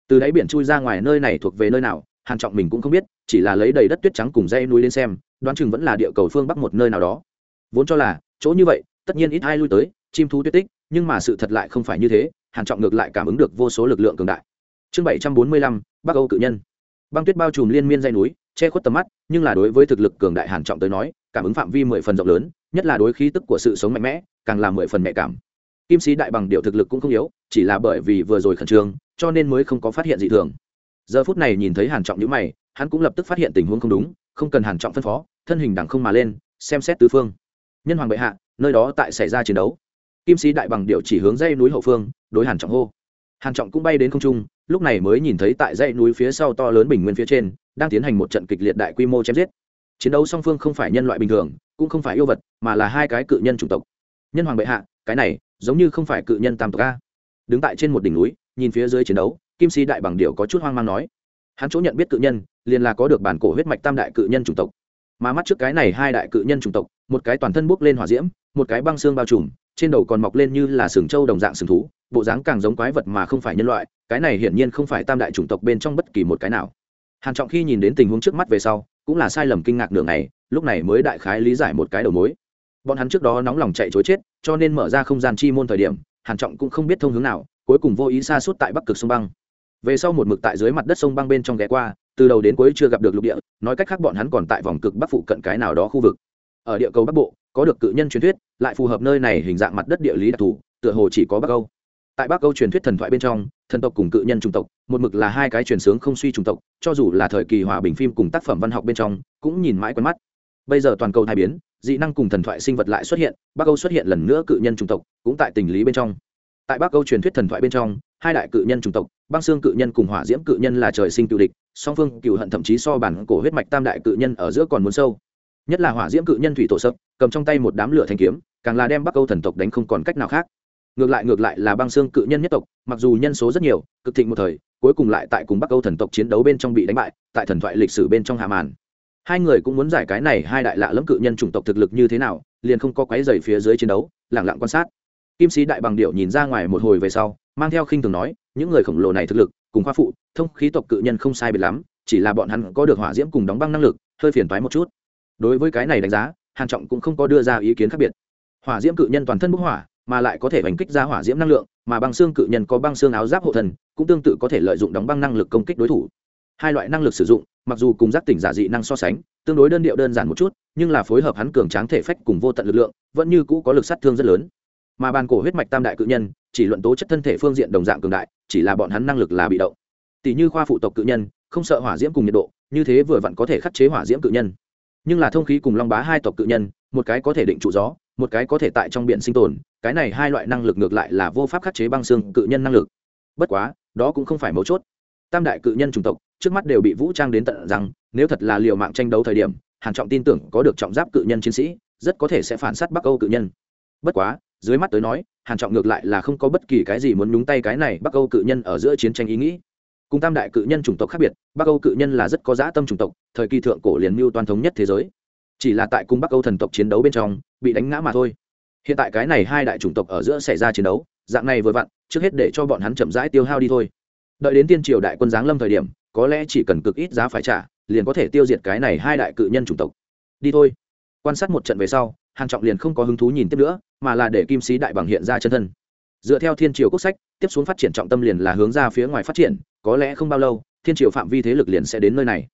A: Từ đáy biển chui ra ngoài nơi này thuộc về nơi nào, hàn trọng mình cũng không biết, chỉ là lấy đầy đất tuyết trắng cùng dãy núi lên xem, đoán chừng vẫn là địa cầu phương bắc một nơi nào đó. Vốn cho là, chỗ như vậy, tất nhiên ít ai lui tới, chim thú tuyết tích, nhưng mà sự thật lại không phải như thế, hàn trọng ngược lại cảm ứng được vô số lực lượng cường đại. Chương bảy trăm bốn mươi lăm, bắc âu cự nhân. Băng tuyết bao trùm liên miên dãy núi, che khuất tầm mắt, nhưng là đối với thực lực cường đại hàn trọng tới nói, cảm ứng phạm vi mười phần rộng lớn nhất là đối khí tức của sự sống mạnh mẽ, càng là mười phần mẹ cảm. Kim sĩ đại bằng điệu thực lực cũng không yếu, chỉ là bởi vì vừa rồi khẩn trương, cho nên mới không có phát hiện gì thường. Giờ phút này nhìn thấy hàn trọng nhíu mày, hắn cũng lập tức phát hiện tình huống không đúng, không cần hàn trọng phân phó, thân hình đằng không mà lên, xem xét tứ phương. Nhân hoàng bệ hạ, nơi đó tại xảy ra chiến đấu. Kim sĩ đại bằng điệu chỉ hướng dãy núi hậu phương, đối hàn trọng hô. Hàn trọng cũng bay đến không trung, lúc này mới nhìn thấy tại dãy núi phía sau to lớn bình nguyên phía trên, đang tiến hành một trận kịch liệt đại quy mô chém giết chiến đấu song phương không phải nhân loại bình thường, cũng không phải yêu vật, mà là hai cái cự nhân chủng tộc. Nhân hoàng bệ hạ, cái này, giống như không phải cự nhân tam tộc a. Đứng tại trên một đỉnh núi, nhìn phía dưới chiến đấu, kim si đại bằng điệu có chút hoang mang nói. Hắn chỗ nhận biết cự nhân, liền là có được bản cổ huyết mạch tam đại cự nhân chủng tộc. Mà mắt trước cái này hai đại cự nhân chủng tộc, một cái toàn thân bốc lên hỏa diễm, một cái băng xương bao trùm, trên đầu còn mọc lên như là sừng trâu đồng dạng sừng thú, bộ dáng càng giống quái vật mà không phải nhân loại, cái này hiển nhiên không phải tam đại chủng tộc bên trong bất kỳ một cái nào hàn trọng khi nhìn đến tình huống trước mắt về sau, cũng là sai lầm kinh ngạc nửa ngày, lúc này mới đại khái lý giải một cái đầu mối. Bọn hắn trước đó nóng lòng chạy chối chết, cho nên mở ra không gian chi môn thời điểm, hàn trọng cũng không biết thông hướng nào, cuối cùng vô ý xa suốt tại bắc cực sông băng. Về sau một mực tại dưới mặt đất sông băng bên trong ghé qua, từ đầu đến cuối chưa gặp được lục địa, nói cách khác bọn hắn còn tại vòng cực bắc phụ cận cái nào đó khu vực. Ở địa cầu bắc bộ, có được cự nhân truyền thuyết, lại phù hợp nơi này hình dạng mặt đất địa lý đặc thù, tựa hồ chỉ có bắc âu tại bắc âu truyền thuyết thần thoại bên trong, thần tộc cùng cự nhân chủng tộc, một mực là hai cái truyền sướng không suy chủng tộc, cho dù là thời kỳ hòa bình phim cùng tác phẩm văn học bên trong, cũng nhìn mãi quen mắt. Bây giờ toàn cầu thay biến, dị năng cùng thần thoại sinh vật lại xuất hiện, bắc âu xuất hiện lần nữa cự nhân chủng tộc, cũng tại tình lý bên trong. Tại bắc âu truyền thuyết thần thoại bên trong, hai đại cự nhân chủng tộc, băng xương cự nhân cùng hỏa diễm cự nhân là trời sinh cựu địch, song phương cựu hận thậm chí so bản cổ huyết mạch tam đại cự nhân ở giữa còn muốn sâu. Nhất là hỏa diễm cự nhân thủy tổ sập, cầm trong tay một đám lửa thanh kiếm, càng là đem bắc âu thần tộc đánh không còn cách nào khác ngược lại ngược lại là băng xương cự nhân nhất tộc, mặc dù nhân số rất nhiều, cực thịnh một thời, cuối cùng lại tại cùng bắc âu thần tộc chiến đấu bên trong bị đánh bại, tại thần thoại lịch sử bên trong hạ màn. Hai người cũng muốn giải cái này hai đại lạ lẫm cự nhân chủng tộc thực lực như thế nào, liền không có quái dày phía dưới chiến đấu, lẳng lặng quan sát. Kim sĩ đại bằng điệu nhìn ra ngoài một hồi về sau, mang theo khinh thường nói, những người khổng lồ này thực lực, cùng khoa phụ, thông khí tộc cự nhân không sai biệt lắm, chỉ là bọn hắn có được hỏa diễm cùng đóng băng năng lực, hơi phiền toái một chút. Đối với cái này đánh giá, hàn trọng cũng không có đưa ra ý kiến khác biệt. Hỏa diễm cự nhân toàn thân bốc hỏa mà lại có thể hành kích ra hỏa diễm năng lượng, mà băng xương cự nhân có băng xương áo giáp hộ thần cũng tương tự có thể lợi dụng đóng băng năng lực công kích đối thủ. Hai loại năng lực sử dụng, mặc dù cùng giác tỉnh giả dị năng so sánh, tương đối đơn điệu đơn giản một chút, nhưng là phối hợp hắn cường tráng thể phách cùng vô tận lực lượng, vẫn như cũ có lực sát thương rất lớn. Mà bàn cổ huyết mạch tam đại cự nhân, chỉ luận tố chất thân thể phương diện đồng dạng cường đại, chỉ là bọn hắn năng lực là bị động. Tỷ như khoa phụ tộc cự nhân, không sợ hỏa diễm cùng nhiệt độ, như thế vừa vặn có thể khắc chế hỏa diễm cự nhân. Nhưng là thông khí cùng long bá hai tộc cự nhân, một cái có thể định trụ gió, một cái có thể tại trong biển sinh tồn cái này hai loại năng lực ngược lại là vô pháp khắc chế băng xương cự nhân năng lực. Bất quá, đó cũng không phải mấu chốt. Tam đại cự nhân chủng tộc, trước mắt đều bị vũ trang đến tận rằng, nếu thật là liều mạng tranh đấu thời điểm, hàn trọng tin tưởng có được trọng giáp cự nhân chiến sĩ, rất có thể sẽ phản sát bắc âu cự nhân. Bất quá, dưới mắt tới nói, hàn trọng ngược lại là không có bất kỳ cái gì muốn nhúng tay cái này bắc âu cự nhân ở giữa chiến tranh ý nghĩ. Cùng tam đại cự nhân chủng tộc khác biệt, bắc âu cự nhân là rất có dã tâm chủng tộc, thời kỳ thượng cổ liền mưu toàn thống nhất thế giới. Chỉ là tại cung bắc âu thần tộc chiến đấu bên trong, bị đánh ngã mà thôi hiện tại cái này hai đại chủng tộc ở giữa xảy ra chiến đấu, dạng này vừa vặn, trước hết để cho bọn hắn chậm rãi tiêu hao đi thôi. Đợi đến tiên triều đại quân giáng lâm thời điểm, có lẽ chỉ cần cực ít giá phải trả, liền có thể tiêu diệt cái này hai đại cự nhân chủng tộc. Đi thôi. Quan sát một trận về sau, hàn trọng liền không có hứng thú nhìn tiếp nữa, mà là để kim sĩ đại bằng hiện ra chân thân. Dựa theo thiên triều quốc sách, tiếp xuống phát triển trọng tâm liền là hướng ra phía ngoài phát triển, có lẽ không bao lâu, thiên triều phạm vi thế lực liền sẽ đến nơi này.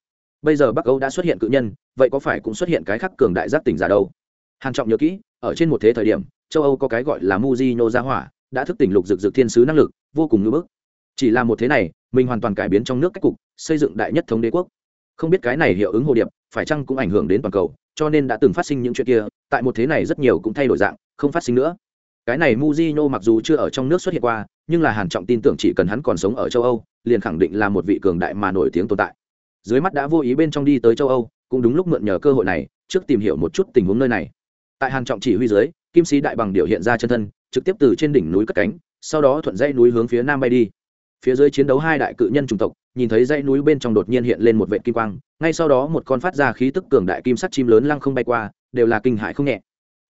A: Bây giờ bắc âu đã xuất hiện cự nhân, vậy có phải cũng xuất hiện cái khắc cường đại giác tỉnh giả đâu? Hàn trọng nhớ kỹ, ở trên một thế thời điểm, châu âu có cái gọi là muzino gia hỏa, đã thức tỉnh lục dực dực thiên sứ năng lực, vô cùng ngưỡng bức. Chỉ là một thế này, mình hoàn toàn cải biến trong nước cách cục, xây dựng đại nhất thống đế quốc. Không biết cái này hiệu ứng hồ điệp, phải chăng cũng ảnh hưởng đến toàn cầu, cho nên đã từng phát sinh những chuyện kia, tại một thế này rất nhiều cũng thay đổi dạng, không phát sinh nữa. Cái này Mujino mặc dù chưa ở trong nước xuất hiện qua, nhưng là hàn trọng tin tưởng chỉ cần hắn còn sống ở châu âu, liền khẳng định là một vị cường đại mà nổi tiếng tồn tại. Dưới mắt đã vô ý bên trong đi tới châu âu, cũng đúng lúc mượn nhờ cơ hội này, trước tìm hiểu một chút tình huống nơi này tại hàn trọng chỉ huy dưới, kim sĩ đại bằng điều hiện ra chân thân, trực tiếp từ trên đỉnh núi cất cánh, sau đó thuận dãy núi hướng phía nam bay đi. Phía dưới chiến đấu hai đại cự nhân chủng tộc, nhìn thấy dãy núi bên trong đột nhiên hiện lên một vệt kim quang, ngay sau đó một con phát ra khí tức cường đại kim sắt chim lớn lăng không bay qua, đều là kinh hại không nhẹ.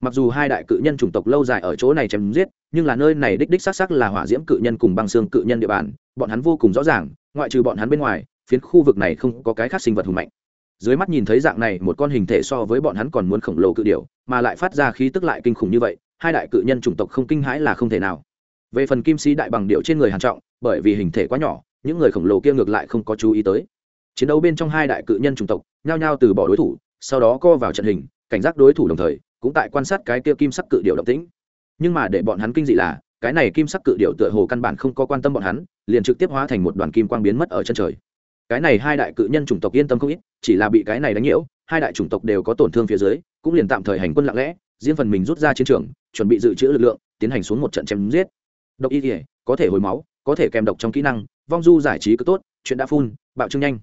A: Mặc dù hai đại cự nhân chủng tộc lâu dài ở chỗ này chém giết, nhưng là nơi này đích đích xác xác là hỏa diễm cự nhân cùng băng xương cự nhân địa bàn, bọn hắn vô cùng rõ ràng, ngoại trừ bọn hắn bên ngoài, phiến khu vực này không có cái khác sinh vật hùng mạnh dưới mắt nhìn thấy dạng này, một con hình thể so với bọn hắn còn muốn khổng lồ cự điểu, mà lại phát ra khí tức lại kinh khủng như vậy, hai đại cự nhân chủng tộc không kinh hãi là không thể nào. Về phần kim sĩ đại bằng điệu trên người hàn trọng, bởi vì hình thể quá nhỏ, những người khổng lồ kia ngược lại không có chú ý tới. Chiến đấu bên trong hai đại cự nhân chủng tộc, nhao nhao từ bỏ đối thủ, sau đó co vào trận hình, cảnh giác đối thủ đồng thời, cũng tại quan sát cái kia kim sắc cự điệu động tĩnh. Nhưng mà để bọn hắn kinh dị là, cái này kim sắc cự điệu tựa hồ căn bản không có quan tâm bọn hắn, liền trực tiếp hóa thành một đoàn kim quang biến mất ở chân trời cái này hai đại cự nhân chủng tộc yên tâm không ít, chỉ là bị cái này đánh nhiễu, hai đại chủng tộc đều có tổn thương phía dưới, cũng liền tạm thời hành quân lặng lẽ, riêng phần mình rút ra chiến trường, chuẩn bị dự trữ lực lượng, tiến hành xuống một trận chém giết. Độc y thể có thể hồi máu, có thể kèm độc trong kỹ năng, vong du giải trí cứ tốt, chuyện đã phun, bạo trưng nhanh.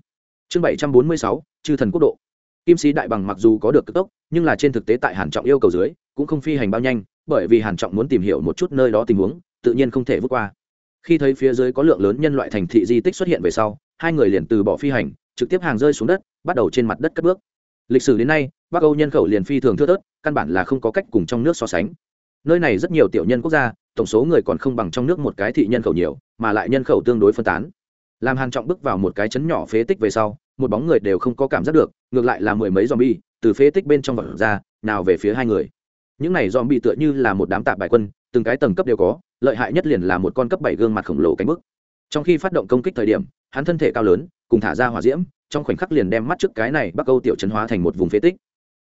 A: Chương bảy trăm bốn mươi sáu, chư thần quốc độ. Kim sĩ đại bằng mặc dù có được cực tốc, nhưng là trên thực tế tại hàn trọng yêu cầu dưới, cũng không phi hành bao nhanh, bởi vì hàn trọng muốn tìm hiểu một chút nơi đó tình huống, tự nhiên không thể vượt qua. Khi thấy phía dưới có lượng lớn nhân loại thành thị di tích xuất hiện về sau hai người liền từ bỏ phi hành, trực tiếp hàng rơi xuống đất, bắt đầu trên mặt đất cất bước. Lịch sử đến nay, bắc âu nhân khẩu liền phi thường thưa thớt, căn bản là không có cách cùng trong nước so sánh. Nơi này rất nhiều tiểu nhân quốc gia, tổng số người còn không bằng trong nước một cái thị nhân khẩu nhiều, mà lại nhân khẩu tương đối phân tán. Làm hàn trọng bước vào một cái chấn nhỏ phế tích về sau, một bóng người đều không có cảm giác được, ngược lại là mười mấy zombie, từ phế tích bên trong vật ra, nào về phía hai người. Những này zombie tựa như là một đám tạp bài quân, từng cái tầng cấp đều có, lợi hại nhất liền là một con cấp bảy gương mặt khổng lồ cánh bức trong khi phát động công kích thời điểm hắn thân thể cao lớn, cùng thả ra hỏa diễm, trong khoảnh khắc liền đem mắt trước cái này bắc âu tiểu chấn hóa thành một vùng phế tích.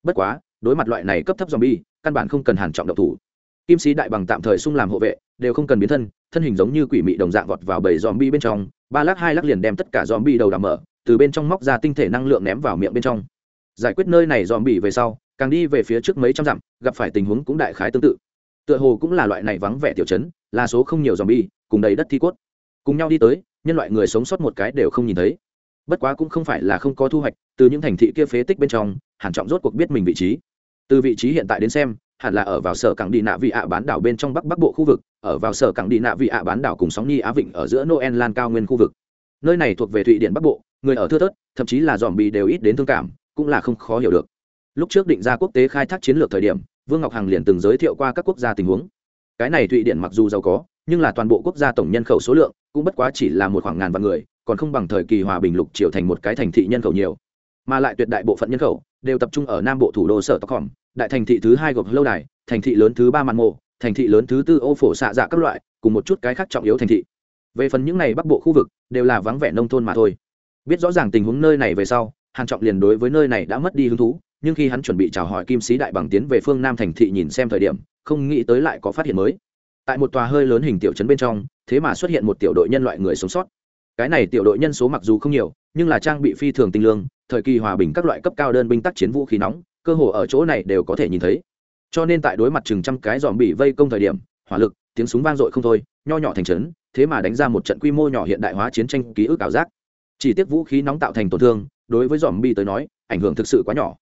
A: Bất quá, đối mặt loại này cấp thấp zombie, căn bản không cần hàn trọng động thủ. Kim sĩ đại bằng tạm thời sung làm hộ vệ, đều không cần biến thân thân hình giống như quỷ mị đồng dạng vọt vào bầy zombie bên trong, ba lắc hai lắc liền đem tất cả zombie đầu đàm mở, từ bên trong móc ra tinh thể năng lượng ném vào miệng bên trong. Giải quyết nơi này zombie về sau, càng đi về phía trước mấy trăm dặm, gặp phải tình huống cũng đại khái tương tự. Tựa hồ cũng là loại này vắng vẻ tiểu chấn là số không nhiều zombie, cùng đầy đất thi cốt. Cùng nhau đi tới nhân loại người sống sót một cái đều không nhìn thấy. Bất quá cũng không phải là không có thu hoạch, từ những thành thị kia phế tích bên trong hàn trọng rốt cuộc biết mình vị trí. Từ vị trí hiện tại đến xem, hẳn là ở vào sở cảng đi nạ vị ạ bán đảo bên trong bắc bắc bộ khu vực, ở vào sở cảng đi nạ vị ạ bán đảo cùng sóng ni á vịnh ở giữa noel lan cao nguyên khu vực. Nơi này thuộc về thụy điển bắc bộ, người ở thưa thớt, thậm chí là dòm bì đều ít đến thương cảm, cũng là không khó hiểu được. Lúc trước định ra quốc tế khai thác chiến lược thời điểm, vương ngọc hằng liền từng giới thiệu qua các quốc gia tình huống. Cái này thụy điển mặc dù giàu có nhưng là toàn bộ quốc gia tổng nhân khẩu số lượng cũng bất quá chỉ là một khoảng ngàn vạn người, còn không bằng thời kỳ hòa bình lục triều thành một cái thành thị nhân khẩu nhiều. Mà lại tuyệt đại bộ phận nhân khẩu đều tập trung ở nam bộ thủ đô sở stockholm đại thành thị thứ hai gộp lâu đài, thành thị lớn thứ ba màn mộ, thành thị lớn thứ tư ô phổ xạ dạ các loại, cùng một chút cái khác trọng yếu thành thị. Về phần những này bắc bộ khu vực, đều là vắng vẻ nông thôn mà thôi. Biết rõ ràng tình huống nơi này về sau, hàn trọng liền đối với nơi này đã mất đi hứng thú, nhưng khi hắn chuẩn bị chào hỏi kim sĩ đại bằng tiến về phương nam thành thị nhìn xem thời điểm, không nghĩ tới lại có phát hiện mới tại một tòa hơi lớn hình tiểu trấn bên trong, thế mà xuất hiện một tiểu đội nhân loại người sống sót. Cái này tiểu đội nhân số mặc dù không nhiều, nhưng là trang bị phi thường tinh lương, thời kỳ hòa bình các loại cấp cao đơn binh tác chiến vũ khí nóng, cơ hồ ở chỗ này đều có thể nhìn thấy. Cho nên tại đối mặt chừng trăm cái dòm bị vây công thời điểm, hỏa lực, tiếng súng vang dội không thôi, nho nhỏ thành trấn, thế mà đánh ra một trận quy mô nhỏ hiện đại hóa chiến tranh ký ức ảo giác. Chỉ tiếc vũ khí nóng tạo thành tổn thương, đối với dòm bị tới nói, ảnh hưởng thực sự quá nhỏ.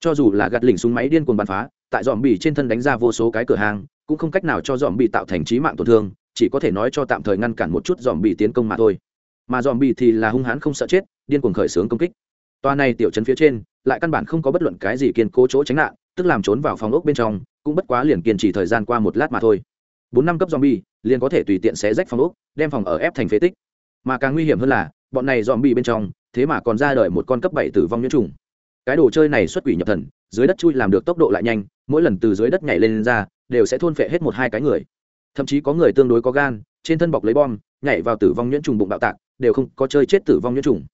A: Cho dù là gạt lỉnh súng máy điên cuồng bắn phá, tại dòm bị trên thân đánh ra vô số cái cửa hàng cũng không cách nào cho dòm bị tạo thành trí mạng tổn thương chỉ có thể nói cho tạm thời ngăn cản một chút dòm bị tiến công mà thôi. Mà dòm bị thì là hung hãn không sợ chết điên cuồng khởi xướng công kích. Toa này tiểu trấn phía trên lại căn bản không có bất luận cái gì kiên cố chỗ tránh nạn tức làm trốn vào phòng ốc bên trong cũng bất quá liền kiên trì thời gian qua một lát mà thôi. Bốn năm cấp zombie liền có thể tùy tiện xé rách phòng ốc đem phòng ở ép thành phế tích. Mà càng nguy hiểm hơn là bọn này zombie bên trong thế mà còn ra đời một con cấp bảy tử vong nhiễm trùng. Cái đồ chơi này xuất quỷ nhập thần dưới đất chui làm được tốc độ lại nhanh mỗi lần từ dưới đất nhảy lên, lên ra đều sẽ thôn phệ hết một hai cái người. Thậm chí có người tương đối có gan, trên thân bọc lấy bom, nhảy vào tử vong nhuyễn trùng bụng bạo tạc, đều không có chơi chết tử vong nhuyễn trùng.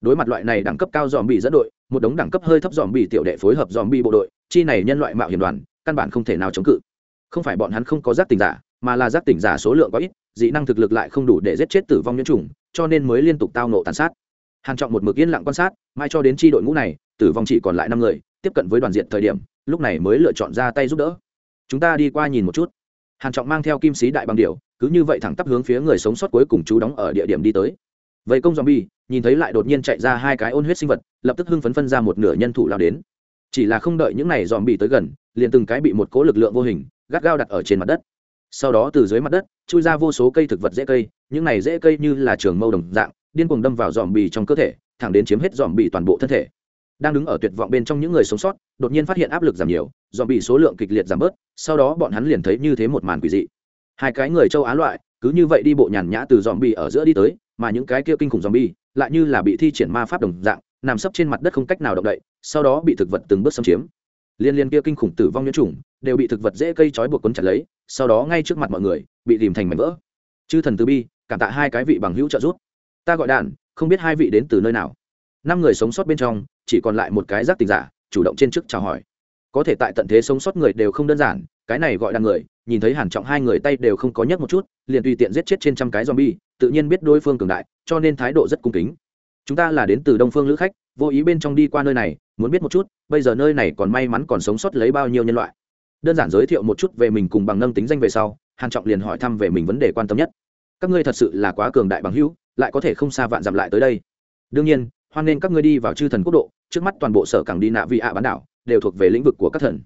A: Đối mặt loại này đẳng cấp cao dòm bị dẫn đội, một đống đẳng cấp hơi thấp dòm bị tiểu đệ phối hợp dòm bị bộ đội, chi này nhân loại mạo hiểm đoàn, căn bản không thể nào chống cự. Không phải bọn hắn không có giác tỉnh giả, mà là giác tỉnh giả số lượng có ít, dị năng thực lực lại không đủ để giết chết tử vong nhiễm trùng, cho nên mới liên tục tao nộ tàn sát. Hàn trọng một mực yên lặng quan sát, mai cho đến chi đội ngũ này, tử vong chỉ còn lại năm người, tiếp cận với đoàn diện thời điểm, lúc này mới lựa chọn ra tay giúp đỡ chúng ta đi qua nhìn một chút. Hàn trọng mang theo kim sĩ đại bằng điểu, cứ như vậy thẳng tắp hướng phía người sống sót cuối cùng chú đóng ở địa điểm đi tới. Vậy công zombie, nhìn thấy lại đột nhiên chạy ra hai cái ôn huyết sinh vật, lập tức hưng phấn phân ra một nửa nhân thủ lao đến. Chỉ là không đợi những này dòm bị tới gần, liền từng cái bị một cố lực lượng vô hình, gắt gao đặt ở trên mặt đất. Sau đó từ dưới mặt đất, chui ra vô số cây thực vật dễ cây, những này dễ cây như là trường mâu đồng dạng, điên cuồng đâm vào dòm bì trong cơ thể, thẳng đến chiếm hết dòm bì toàn bộ thân thể đang đứng ở tuyệt vọng bên trong những người sống sót, đột nhiên phát hiện áp lực giảm nhiều dòm bị số lượng kịch liệt giảm bớt, sau đó bọn hắn liền thấy như thế một màn quỷ dị. Hai cái người châu á loại, cứ như vậy đi bộ nhàn nhã từ dòm bị ở giữa đi tới, mà những cái kia kinh khủng dòm bi lại như là bị thi triển ma pháp đồng dạng, nằm sấp trên mặt đất không cách nào động đậy, sau đó bị thực vật từng bước xâm chiếm. Liên liên kia kinh khủng tử vong nhiễm trùng đều bị thực vật dễ cây trói buộc quấn chặt lấy, sau đó ngay trước mặt mọi người, bị tìm thành mảnh vỡ. Chư thần từ bi, cảm tạ hai cái vị bằng hữu trợ giúp. Ta gọi đàn không biết hai vị đến từ nơi nào. Năm người sống sót bên trong chỉ còn lại một cái giác tình giả, chủ động trên trước chào hỏi. Có thể tại tận thế sống sót người đều không đơn giản, cái này gọi là người, nhìn thấy hàn trọng hai người tay đều không có nhấc một chút, liền tùy tiện giết chết trên trăm cái zombie, tự nhiên biết đối phương cường đại, cho nên thái độ rất cung kính. Chúng ta là đến từ đông phương lữ khách, vô ý bên trong đi qua nơi này, muốn biết một chút, bây giờ nơi này còn may mắn còn sống sót lấy bao nhiêu nhân loại. Đơn giản giới thiệu một chút về mình cùng bằng nâng tính danh về sau, hàn trọng liền hỏi thăm về mình vấn đề quan tâm nhất. Các ngươi thật sự là quá cường đại bằng hữu, lại có thể không xa vạn dặm lại tới đây. Đương nhiên, hoan nên các ngươi đi vào chư thần quốc độ trước mắt toàn bộ sở cảng đi nạ vị ạ bán đảo, đều thuộc về lĩnh vực của các thần.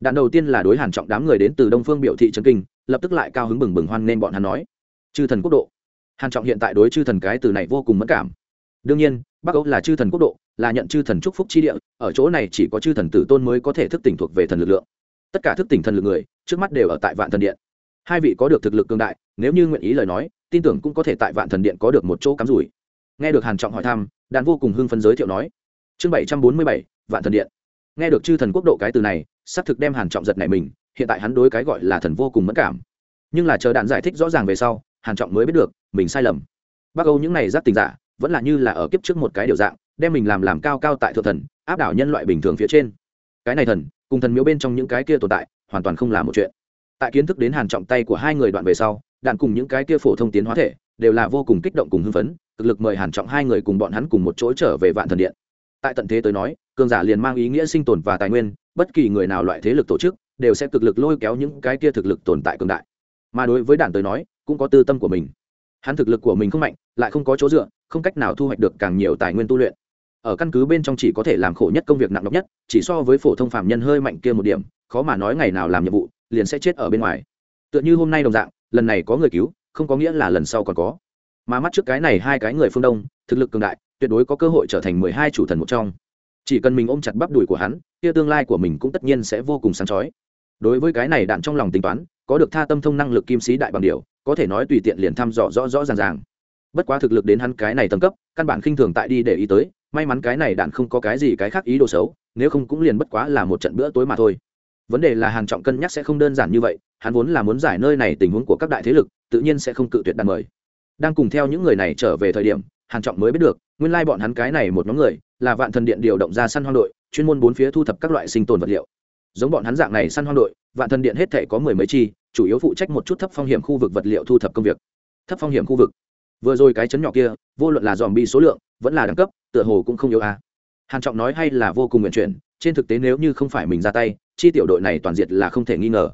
A: Đạn đầu tiên là đối hàn trọng đám người đến từ đông phương biểu thị trấn kinh, lập tức lại cao hứng bừng bừng hoan nên bọn hắn nói, chư thần quốc độ. Hàn trọng hiện tại đối chư thần cái từ này vô cùng mất cảm. Đương nhiên, bắc âu là chư thần quốc độ, là nhận chư thần chúc phúc chi địa, ở chỗ này chỉ có chư thần tử tôn mới có thể thức tỉnh thuộc về thần lực lượng. Tất cả thức tỉnh thần lực người, trước mắt đều ở tại vạn thần điện. Hai vị có được thực lực cường đại, nếu như nguyện ý lời nói, tin tưởng cũng có thể tại vạn thần điện có được một chỗ cắm rủi. Nghe được hàn trọng hỏi thăm đàn vô cùng hưng phấn giới thiệu nói chương bảy trăm bốn mươi bảy, vạn thần điện. Nghe được chư thần quốc độ cái từ này xác thực đem hàn trọng giật này mình, hiện tại hắn đối cái gọi là thần vô cùng mất cảm. Nhưng là chờ đạn giải thích rõ ràng về sau, hàn trọng mới biết được, mình sai lầm. Bắc âu những này giác tình giả, vẫn là như là ở kiếp trước một cái điều dạng, đem mình làm làm cao cao tại thượng thần, áp đảo nhân loại bình thường phía trên. Cái này thần, cùng thần miếu bên trong những cái kia tồn tại, hoàn toàn không là một chuyện. Tại kiến thức đến hàn trọng tay của hai người đoạn về sau, đạn cùng những cái kia phổ thông tiến hóa thể, đều là vô cùng kích động cùng hưng phấn, cực lực mời hàn trọng hai người cùng bọn hắn cùng một chỗ trở về vạn thần điện tại tận thế tới nói, cường giả liền mang ý nghĩa sinh tồn và tài nguyên, bất kỳ người nào loại thế lực tổ chức, đều sẽ cực lực lôi kéo những cái kia thực lực tồn tại cường đại. Mà đối với đản tới nói, cũng có tư tâm của mình. Hắn thực lực của mình không mạnh, lại không có chỗ dựa, không cách nào thu hoạch được càng nhiều tài nguyên tu luyện. Ở căn cứ bên trong chỉ có thể làm khổ nhất công việc nặng nhọc nhất, chỉ so với phổ thông phạm nhân hơi mạnh kia một điểm, khó mà nói ngày nào làm nhiệm vụ, liền sẽ chết ở bên ngoài. Tựa như hôm nay đồng dạng, lần này có người cứu, không có nghĩa là lần sau còn có. Mà mắt trước cái này hai cái người phương đông, thực lực cường đại tuyệt đối có cơ hội trở thành mười hai chủ thần một trong. Chỉ cần mình ôm chặt bắp đùi của hắn, kia tương lai của mình cũng tất nhiên sẽ vô cùng sáng chói. Đối với cái này đạn trong lòng tính toán, có được tha tâm thông năng lực kim sĩ đại bằng điều có thể nói tùy tiện liền thăm dò rõ rõ ràng ràng. Bất quá thực lực đến hắn cái này tầng cấp, căn bản khinh thường tại đi để ý tới, may mắn cái này đạn không có cái gì cái khác ý đồ xấu, nếu không cũng liền bất quá là một trận bữa tối mà thôi. Vấn đề là hàn trọng cân nhắc sẽ không đơn giản như vậy, hắn vốn là muốn giải nơi này tình huống của các đại thế lực, tự nhiên sẽ không cự tuyệt đàn mời. Đang cùng theo những người này trở về thời điểm hàn trọng mới biết được nguyên lai bọn hắn cái này một nhóm người, là vạn thần điện điều động ra săn hoang đội, chuyên môn bốn phía thu thập các loại sinh tồn vật liệu. Giống bọn hắn dạng này săn hoang đội, vạn thần điện hết thể có mười mấy chi, chủ yếu phụ trách một chút thấp phong hiểm khu vực vật liệu thu thập công việc. Thấp phong hiểm khu vực. Vừa rồi cái chấn nhỏ kia, vô luận là dòm bi số lượng, vẫn là đẳng cấp, tựa hồ cũng không yếu a. Hàn trọng nói hay là vô cùng nguyện chuyển, trên thực tế nếu như không phải mình ra tay, chi tiểu đội này toàn diệt là không thể nghi ngờ.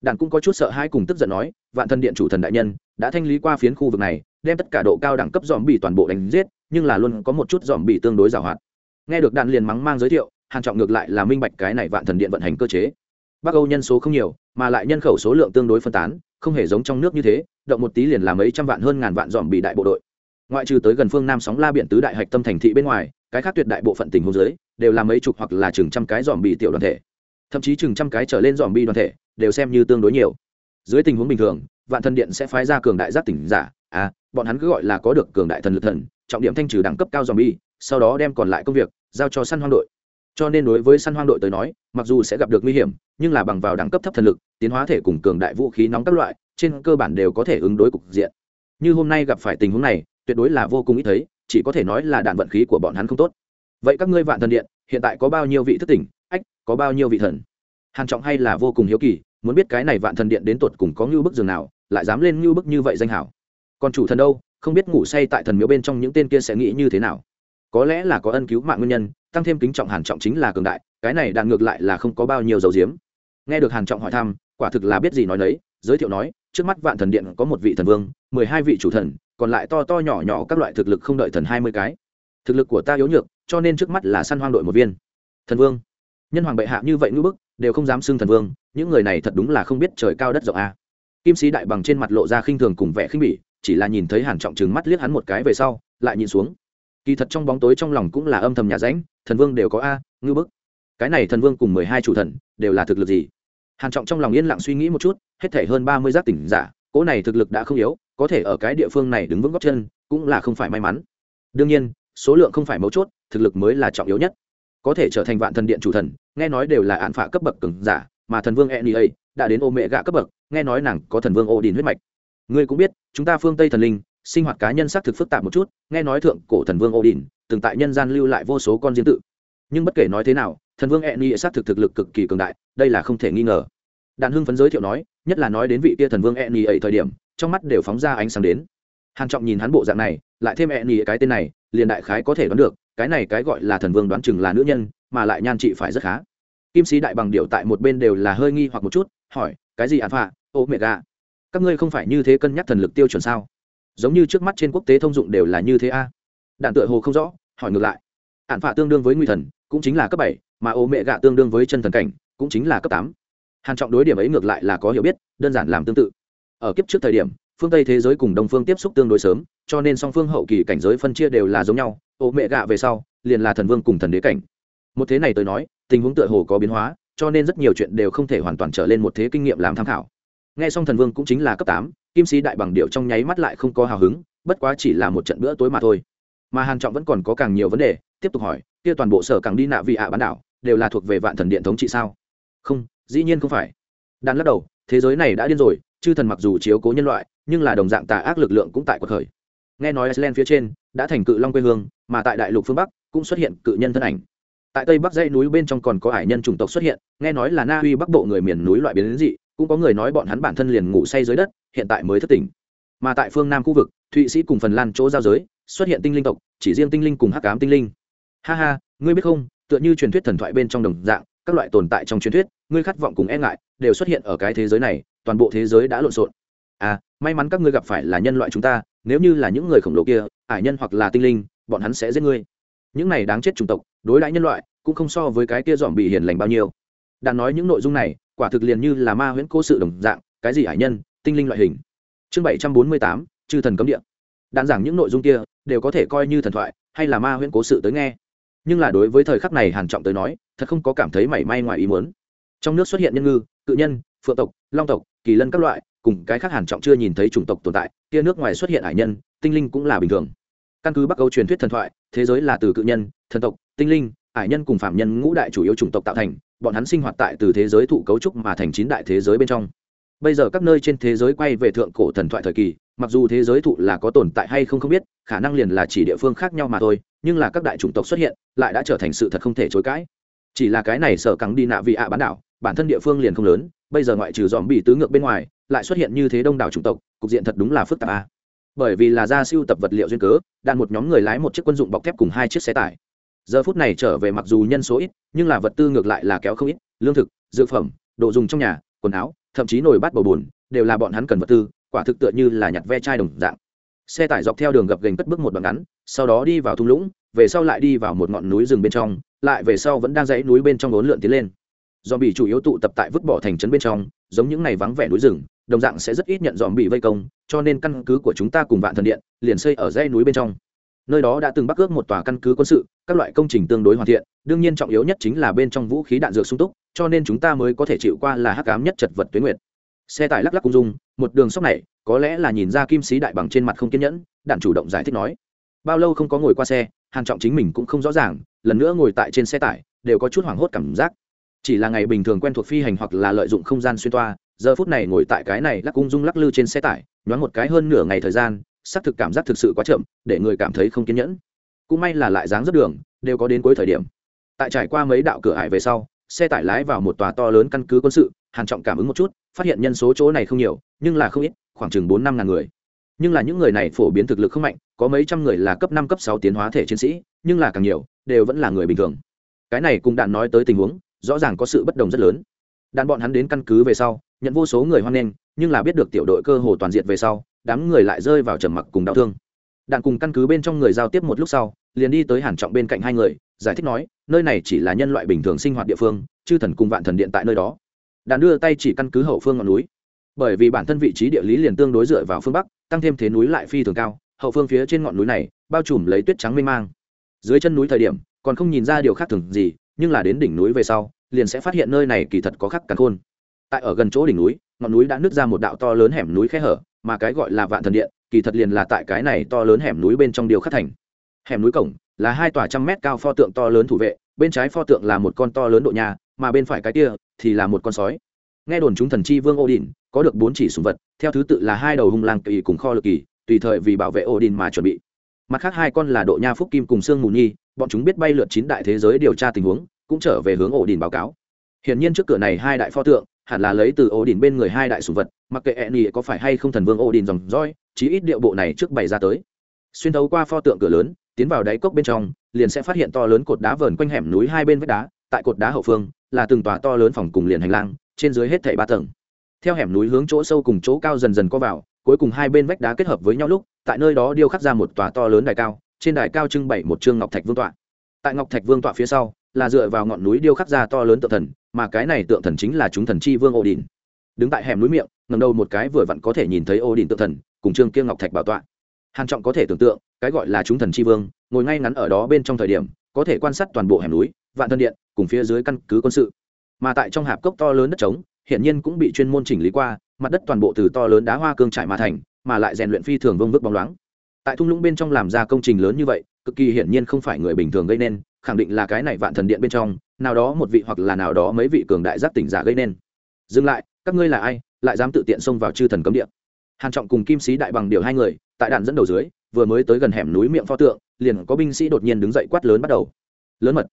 A: Đàn cũng có chút sợ hãi cùng tức giận nói, vạn thần điện chủ thần đại nhân, đã thanh lý qua phiến khu vực này, đem tất cả độ cao đẳng cấp dòm bị toàn bộ đánh giết nhưng là luôn có một chút dòm bị tương đối giàu hoạt nghe được đạn liền mắng mang giới thiệu, hàn trọng ngược lại là minh bạch cái này vạn thần điện vận hành cơ chế. Bắc âu nhân số không nhiều, mà lại nhân khẩu số lượng tương đối phân tán, không hề giống trong nước như thế, động một tí liền là mấy trăm vạn hơn ngàn vạn dòm bị đại bộ đội. Ngoại trừ tới gần phương nam sóng la biển tứ đại hạch tâm thành thị bên ngoài, cái khác tuyệt đại bộ phận tình huống dưới, đều là mấy chục hoặc là chừng trăm cái dòm bị tiểu đoàn thể. Thậm chí chừng trăm cái trở lên dòm bị đoàn thể, đều xem như tương đối nhiều. Dưới tình huống bình thường, vạn thần điện sẽ phái ra cường đại giác tỉnh giả. À bọn hắn cứ gọi là có được cường đại thần lực thần trọng điểm thanh trừ đẳng cấp cao dòm bi sau đó đem còn lại công việc giao cho săn hoang đội. Cho nên đối với săn hoang đội tới nói, mặc dù sẽ gặp được nguy hiểm, nhưng là bằng vào đẳng cấp thấp thần lực, tiến hóa thể cùng cường đại vũ khí nóng các loại, trên cơ bản đều có thể ứng đối cục diện. Như hôm nay gặp phải tình huống này, tuyệt đối là vô cùng ít thấy, chỉ có thể nói là đạn vận khí của bọn hắn không tốt. Vậy các ngươi vạn thần điện, hiện tại có bao nhiêu vị thất tỉnh? Ách, có bao nhiêu vị thần? Hàn trọng hay là vô cùng hiếu kỳ, muốn biết cái này vạn thần điện đến tột cùng có như bức giường nào, lại dám lên như bức như vậy danh hảo. Còn chủ thần đâu? Không biết ngủ say tại thần miếu bên trong những tên kia sẽ nghĩ như thế nào. Có lẽ là có ân cứu mạng nguyên nhân, tăng thêm kính trọng hàn trọng chính là cường đại, cái này đạn ngược lại là không có bao nhiêu dầu diếm nghe được hàn trọng hỏi thăm, quả thực là biết gì nói đấy giới thiệu nói, trước mắt vạn thần điện có một vị thần vương, mười hai vị chủ thần, còn lại to to nhỏ nhỏ các loại thực lực không đợi thần hai mươi cái. Thực lực của ta yếu nhược, cho nên trước mắt là săn hoang đội một viên. Thần vương. Nhân hoàng bệ hạ như vậy ngữ bức, đều không dám xưng thần vương, những người này thật đúng là không biết trời cao đất rộng a. Kim sĩ đại bằng trên mặt lộ ra khinh thường cùng vẻ khinh bỉ chỉ là nhìn thấy hàn trọng trừng mắt liếc hắn một cái về sau, lại nhìn xuống. Kỳ thật trong bóng tối trong lòng cũng là âm thầm nhà ránh thần vương đều có a, ngư bức. Cái này thần vương cùng mười hai chủ thần, đều là thực lực gì? Hàn trọng trong lòng yên lặng suy nghĩ một chút, hết thể hơn ba mươi giác tỉnh giả, cỗ này thực lực đã không yếu, có thể ở cái địa phương này đứng vững góc chân, cũng là không phải may mắn. Đương nhiên, số lượng không phải mấu chốt, thực lực mới là trọng yếu nhất. Có thể trở thành vạn thần điện chủ thần, nghe nói đều là án phạ cấp bậc cường giả, mà thần vương enia đã đến ô mẹ gạ cấp bậc, nghe nói nàng có thần vương ô đình huyết mạch ngươi cũng biết, chúng ta phương tây thần linh, sinh hoạt cá nhân xác thực phức tạp một chút, nghe nói thượng cổ thần vương ô đình từng tại nhân gian lưu lại vô số con riêng tự. Nhưng bất kể nói thế nào, thần vương enia xác thực thực lực cực kỳ cường đại, đây là không thể nghi ngờ. Đàn hưng phấn giới thiệu nói, nhất là nói đến vị kia thần vương enia thời điểm, trong mắt đều phóng ra ánh sáng đến. Hàn trọng nhìn hắn bộ dạng này, lại thêm enia cái tên này, liền đại khái có thể đoán được, cái này cái gọi là thần vương đoán chừng là nữ nhân, mà lại nhan trị phải rất khá. Kim sĩ đại bằng điệu tại một bên đều là hơi nghi hoặc một chút, hỏi, cái gì ạn phạ ô mẹ gà các ngươi không phải như thế cân nhắc thần lực tiêu chuẩn sao? Giống như trước mắt trên quốc tế thông dụng đều là như thế a. Đạn tựa hồ không rõ, hỏi ngược lại. Ạn phạ tương đương với nguy thần, cũng chính là cấp bảy, mà ô mẹ gạ tương đương với chân thần cảnh, cũng chính là cấp tám. Hàn trọng đối điểm ấy ngược lại là có hiểu biết, đơn giản làm tương tự. Ở kiếp trước thời điểm, phương tây thế giới cùng đông phương tiếp xúc tương đối sớm, cho nên song phương hậu kỳ cảnh giới phân chia đều là giống nhau ô mẹ gạ về sau, liền là thần vương cùng thần đế cảnh. Một thế này tôi nói, tình huống tựa hồ có biến hóa, cho nên rất nhiều chuyện đều không thể hoàn toàn trở lên một thế kinh nghiệm làm tham khảo nghe xong thần vương cũng chính là cấp tám, kim sĩ đại bằng điệu trong nháy mắt lại không có hào hứng, bất quá chỉ là một trận bữa tối mà thôi. Mà hàn trọng vẫn còn có càng nhiều vấn đề, tiếp tục hỏi, kia toàn bộ sở càng đi nạ vị ạ bán đảo, đều là thuộc về vạn thần điện thống trị sao? Không, dĩ nhiên không phải. Đan lắc đầu, thế giới này đã điên rồi, chư thần mặc dù chiếu cố nhân loại, nhưng là đồng dạng tà ác lực lượng cũng tại cuộc khởi. Nghe nói iceland phía trên, đã thành cự long quê hương, mà tại đại lục phương bắc, cũng xuất hiện cự nhân thân ảnh. Tại tây bắc dãy núi bên trong còn có hải nhân chủng tộc xuất hiện, nghe nói là na uy bắc bộ người miền núi loại biến dị cũng có người nói bọn hắn bản thân liền ngủ say dưới đất, hiện tại mới thất tỉnh. Mà tại phương nam khu vực, thụy sĩ cùng phần lan chỗ giao giới, xuất hiện tinh linh tộc, chỉ riêng tinh linh cùng hắc ám tinh linh. Ha ha, ngươi biết không, tựa như truyền thuyết thần thoại bên trong đồng dạng, các loại tồn tại trong truyền thuyết, ngươi khát vọng cùng e ngại, đều xuất hiện ở cái thế giới này, toàn bộ thế giới đã lộn xộn. À may mắn các ngươi gặp phải là nhân loại chúng ta, nếu như là những người khổng lồ kia, ải nhân hoặc là tinh linh, bọn hắn sẽ giết ngươi. Những này đáng chết chủng tộc, đối đãi nhân loại, cũng không so với cái kia dòm bị hiền lành bao nhiêu. Đàn nói những nội dung này quả thực liền như là ma huyễn cố sự đồng dạng, cái gì hải nhân, tinh linh loại hình. Chương bảy trăm bốn mươi tám, chư thần cấm địa. Đàn giảng những nội dung kia, đều có thể coi như thần thoại, hay là ma huyễn cố sự tới nghe. Nhưng là đối với thời khắc này hàn trọng tới nói, thật không có cảm thấy mảy may ngoài ý muốn. Trong nước xuất hiện nhân ngư, cự nhân, phượng tộc, long tộc, kỳ lân các loại, cùng cái khác hàn trọng chưa nhìn thấy chủng tộc tồn tại, kia nước ngoài xuất hiện hải nhân, tinh linh cũng là bình thường. Căn cứ bắc âu truyền thuyết thần thoại, thế giới là từ cự nhân, thần tộc, tinh linh, hải nhân cùng phạm nhân ngũ đại chủ yếu chủng tộc tạo thành bọn hắn sinh hoạt tại từ thế giới thụ cấu trúc mà thành chín đại thế giới bên trong. Bây giờ các nơi trên thế giới quay về thượng cổ thần thoại thời kỳ, mặc dù thế giới thụ là có tồn tại hay không không biết, khả năng liền là chỉ địa phương khác nhau mà thôi, nhưng là các đại chủng tộc xuất hiện, lại đã trở thành sự thật không thể chối cãi. Chỉ là cái này sở cắng đi nạ vị ạ bán đảo, bản thân địa phương liền không lớn, bây giờ ngoại trừ dòm bị tứ ngược bên ngoài, lại xuất hiện như thế đông đảo chủng tộc, cục diện thật đúng là phức tạp a bởi vì là ra siêu tập vật liệu duyên cớ, đạn một nhóm người lái một chiếc quân dụng bọc thép cùng hai chiếc xe tải giờ phút này trở về mặc dù nhân số ít, nhưng là vật tư ngược lại là kéo không ít, lương thực, dược phẩm, đồ dùng trong nhà, quần áo, thậm chí nồi bát bầu bùn đều là bọn hắn cần vật tư, quả thực tựa như là nhặt ve chai đồng dạng. Xe tải dọc theo đường gập gành cất bước một đoạn ngắn, sau đó đi vào thung lũng, về sau lại đi vào một ngọn núi rừng bên trong, lại về sau vẫn đang dãy núi bên trong bốn lượn tiến lên. Dòm bị chủ yếu tụ tập tại vứt bỏ thành trấn bên trong, giống những ngày vắng vẻ núi rừng, đồng dạng sẽ rất ít nhận dòm bị vây công, cho nên căn cứ của chúng ta cùng vạn thần điện, liền xây ở dãy núi bên trong nơi đó đã từng bắc ước một tòa căn cứ quân sự, các loại công trình tương đối hoàn thiện, đương nhiên trọng yếu nhất chính là bên trong vũ khí đạn dược sung túc, cho nên chúng ta mới có thể chịu qua là hắc cám nhất chật vật tuyến nguyệt. Xe tải lắc lắc cung dung một đường sóc này, có lẽ là nhìn ra kim sĩ đại bằng trên mặt không kiên nhẫn, đạn chủ động giải thích nói. Bao lâu không có ngồi qua xe hàn trọng chính mình cũng không rõ ràng, lần nữa ngồi tại trên xe tải, đều có chút hoảng hốt cảm giác. Chỉ là ngày bình thường quen thuộc phi hành hoặc là lợi dụng không gian xuyên toa, giờ phút này ngồi tại cái này lắc cung dung lắc lư trên xe tải, nhoáng một cái hơn nửa ngày thời gian xác thực cảm giác thực sự quá chậm, để người cảm thấy không kiên nhẫn. Cũng may là lại dáng rất đường, đều có đến cuối thời điểm. Tại trải qua mấy đạo cửa ải về sau, xe tải lái vào một tòa to lớn căn cứ quân sự, hàn trọng cảm ứng một chút, phát hiện nhân số chỗ này không nhiều, nhưng là không ít, khoảng chừng bốn năm ngàn người. Nhưng là những người này phổ biến thực lực không mạnh, có mấy trăm người là cấp năm, cấp sáu tiến hóa thể chiến sĩ, nhưng là càng nhiều, đều vẫn là người bình thường. Cái này cũng đạn nói tới tình huống, rõ ràng có sự bất đồng rất lớn. Đàn bọn hắn đến căn cứ về sau, nhận vô số người hoan nghênh, nhưng là biết được tiểu đội cơ hồ toàn diện về sau đám người lại rơi vào trầm mặc cùng đau thương. Đạn cùng căn cứ bên trong người giao tiếp một lúc sau, liền đi tới hàn trọng bên cạnh hai người, giải thích nói, nơi này chỉ là nhân loại bình thường sinh hoạt địa phương, chư thần cùng vạn thần điện tại nơi đó. Đạn đưa tay chỉ căn cứ hậu phương ngọn núi. Bởi vì bản thân vị trí địa lý liền tương đối dựa vào phương bắc, tăng thêm thế núi lại phi thường cao, hậu phương phía trên ngọn núi này bao trùm lấy tuyết trắng mênh mang. Dưới chân núi thời điểm, còn không nhìn ra điều khác thường gì, nhưng là đến đỉnh núi về sau, liền sẽ phát hiện nơi này kỳ thật có khắc cắn khôn. Tại ở gần chỗ đỉnh núi, ngọn núi đã nứt ra một đạo to lớn hẻm núi khe hở mà cái gọi là vạn thần điện, kỳ thật liền là tại cái này to lớn hẻm núi bên trong điều khắc thành. Hẻm núi cổng là hai tòa trăm mét cao pho tượng to lớn thủ vệ, bên trái pho tượng là một con to lớn độ nhà, mà bên phải cái kia thì là một con sói. Nghe đồn chúng thần chi vương ô đình có được bốn chỉ sùng vật, theo thứ tự là hai đầu hung lang kỳ cùng kho lực kỳ, tùy thời vì bảo vệ ô đình mà chuẩn bị. Mặt khác hai con là độ nha phúc kim cùng sương mù nhi, bọn chúng biết bay lượt chín đại thế giới điều tra tình huống, cũng trở về hướng ổ đình báo cáo. Hiển nhiên trước cửa này hai đại pho tượng hẳn là lấy từ ổ đỉnh bên người hai đại sùng vật, mặc kệ e nỉ có phải hay không thần vương ổ đỉnh dòng roi chí ít điệu bộ này trước bày ra tới. Xuyên thấu qua pho tượng cửa lớn, tiến vào đáy cốc bên trong, liền sẽ phát hiện to lớn cột đá vờn quanh hẻm núi hai bên vách đá, tại cột đá hậu phương, là từng tòa to lớn phòng cùng liền hành lang, trên dưới hết thảy ba tầng. Theo hẻm núi hướng chỗ sâu cùng chỗ cao dần dần có vào, cuối cùng hai bên vách đá kết hợp với nhau lúc, tại nơi đó điêu khắc ra một tòa to lớn đài cao, trên đài cao trưng bày một trương ngọc thạch vương tọa. Tại ngọc thạch vương tọa phía sau, là dựa vào ngọn núi điêu khắc ra to lớn tượng thần mà cái này tượng thần chính là chúng thần chi vương ô đình đứng tại hẻm núi miệng ngầm đầu một cái vừa vặn có thể nhìn thấy ô đình tượng thần, cùng trương kia ngọc thạch bảo tọa. Hàn trọng có thể tưởng tượng, cái gọi là chúng thần chi vương, ngồi ngay ngắn ở đó bên trong thời điểm, có thể quan sát toàn bộ hẻm núi, vạn thân điện, cùng phía dưới căn cứ quân sự. Mà tại trong hạp cốc to lớn đất trống hiện nhiên cũng bị chuyên môn chỉnh lý qua, mặt đất toàn bộ từ to lớn đá hoa cương trải mà thành, mà lại rèn luyện phi thường vông vức bóng loáng. Tại thung lũng bên trong làm ra công trình lớn như vậy, cực kỳ hiển nhiên không phải người bình thường gây nên, khẳng định là cái này vạn thần điện bên trong nào đó một vị hoặc là nào đó mấy vị cường đại giác tỉnh giả gây nên. Dừng lại, các ngươi là ai, lại dám tự tiện xông vào chư thần cấm địa? hàn trọng cùng kim sĩ đại bằng điều hai người, tại đạn dẫn đầu dưới, vừa mới tới gần hẻm núi miệng pho tượng, liền có binh sĩ đột nhiên đứng dậy quát lớn bắt đầu. Lớn mật.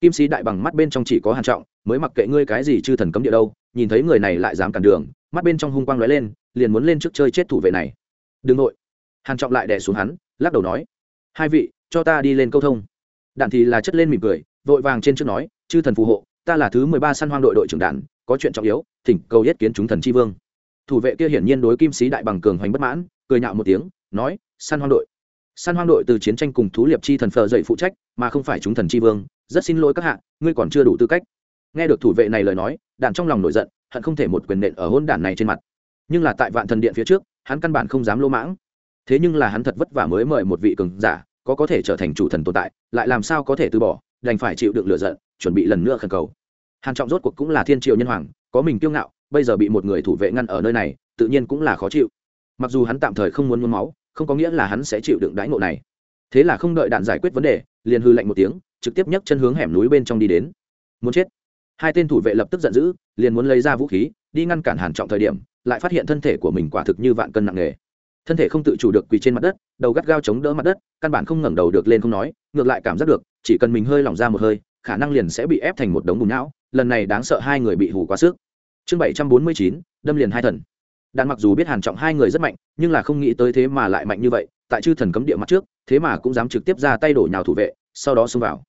A: Kim sĩ đại bằng mắt bên trong chỉ có hàn trọng, mới mặc kệ ngươi cái gì chư thần cấm địa đâu, nhìn thấy người này lại dám cản đường, mắt bên trong hung quang lóe lên, liền muốn lên trước chơi chết thủ vệ này. Đừng nội. Hàn trọng lại đè xuống hắn, lắc đầu nói, hai vị, cho ta đi lên câu thông. Đạn thì là chất lên mỉm cười, vội vàng trên trước nói chư thần phù hộ, ta là thứ mười ba săn hoang đội đội trưởng đàn, có chuyện trọng yếu, thỉnh cầu yết kiến chúng thần chi vương. Thủ vệ kia hiển nhiên đối kim sĩ đại bằng cường hoành bất mãn, cười nhạo một tiếng, nói, săn hoang đội. Săn hoang đội từ chiến tranh cùng thú liệp chi thần phờ dậy phụ trách, mà không phải chúng thần chi vương, rất xin lỗi các hạ, ngươi còn chưa đủ tư cách. Nghe được thủ vệ này lời nói đạn trong lòng nổi giận, hận không thể một quyền nện ở hôn đản này trên mặt. Nhưng là tại vạn thần điện phía trước, hắn căn bản không dám lỗ mãng. Thế nhưng là hắn thật vất vả mới mời một vị cường giả, có có thể trở thành chủ thần tồn tại, lại làm sao có thể từ bỏ? Đành phải chịu đựng lựa giận, chuẩn bị lần nữa khẩn cầu. Hàn trọng rốt cuộc cũng là thiên triều nhân hoàng, có mình kiêu ngạo, bây giờ bị một người thủ vệ ngăn ở nơi này, tự nhiên cũng là khó chịu. Mặc dù hắn tạm thời không muốn muốn máu, không có nghĩa là hắn sẽ chịu đựng đãi ngộ này. Thế là không đợi đạn giải quyết vấn đề, liền hư lạnh một tiếng, trực tiếp nhấc chân hướng hẻm núi bên trong đi đến. Muốn chết. Hai tên thủ vệ lập tức giận dữ, liền muốn lấy ra vũ khí, đi ngăn cản hàn trọng thời điểm, lại phát hiện thân thể của mình quả thực như vạn cân nặng nề thân thể không tự chủ được quỳ trên mặt đất, đầu gắt gao chống đỡ mặt đất, căn bản không ngẩng đầu được lên không nói, ngược lại cảm giác được, chỉ cần mình hơi lỏng ra một hơi, khả năng liền sẽ bị ép thành một đống bùn não, lần này đáng sợ hai người bị hù quá sức. Chương bảy trăm bốn mươi chín, đâm liền hai thần. Đàn mặc dù biết hàn trọng hai người rất mạnh, nhưng là không nghĩ tới thế mà lại mạnh như vậy, tại chư thần cấm địa mặt trước, thế mà cũng dám trực tiếp ra tay đổ nhào thủ vệ, sau đó xông vào.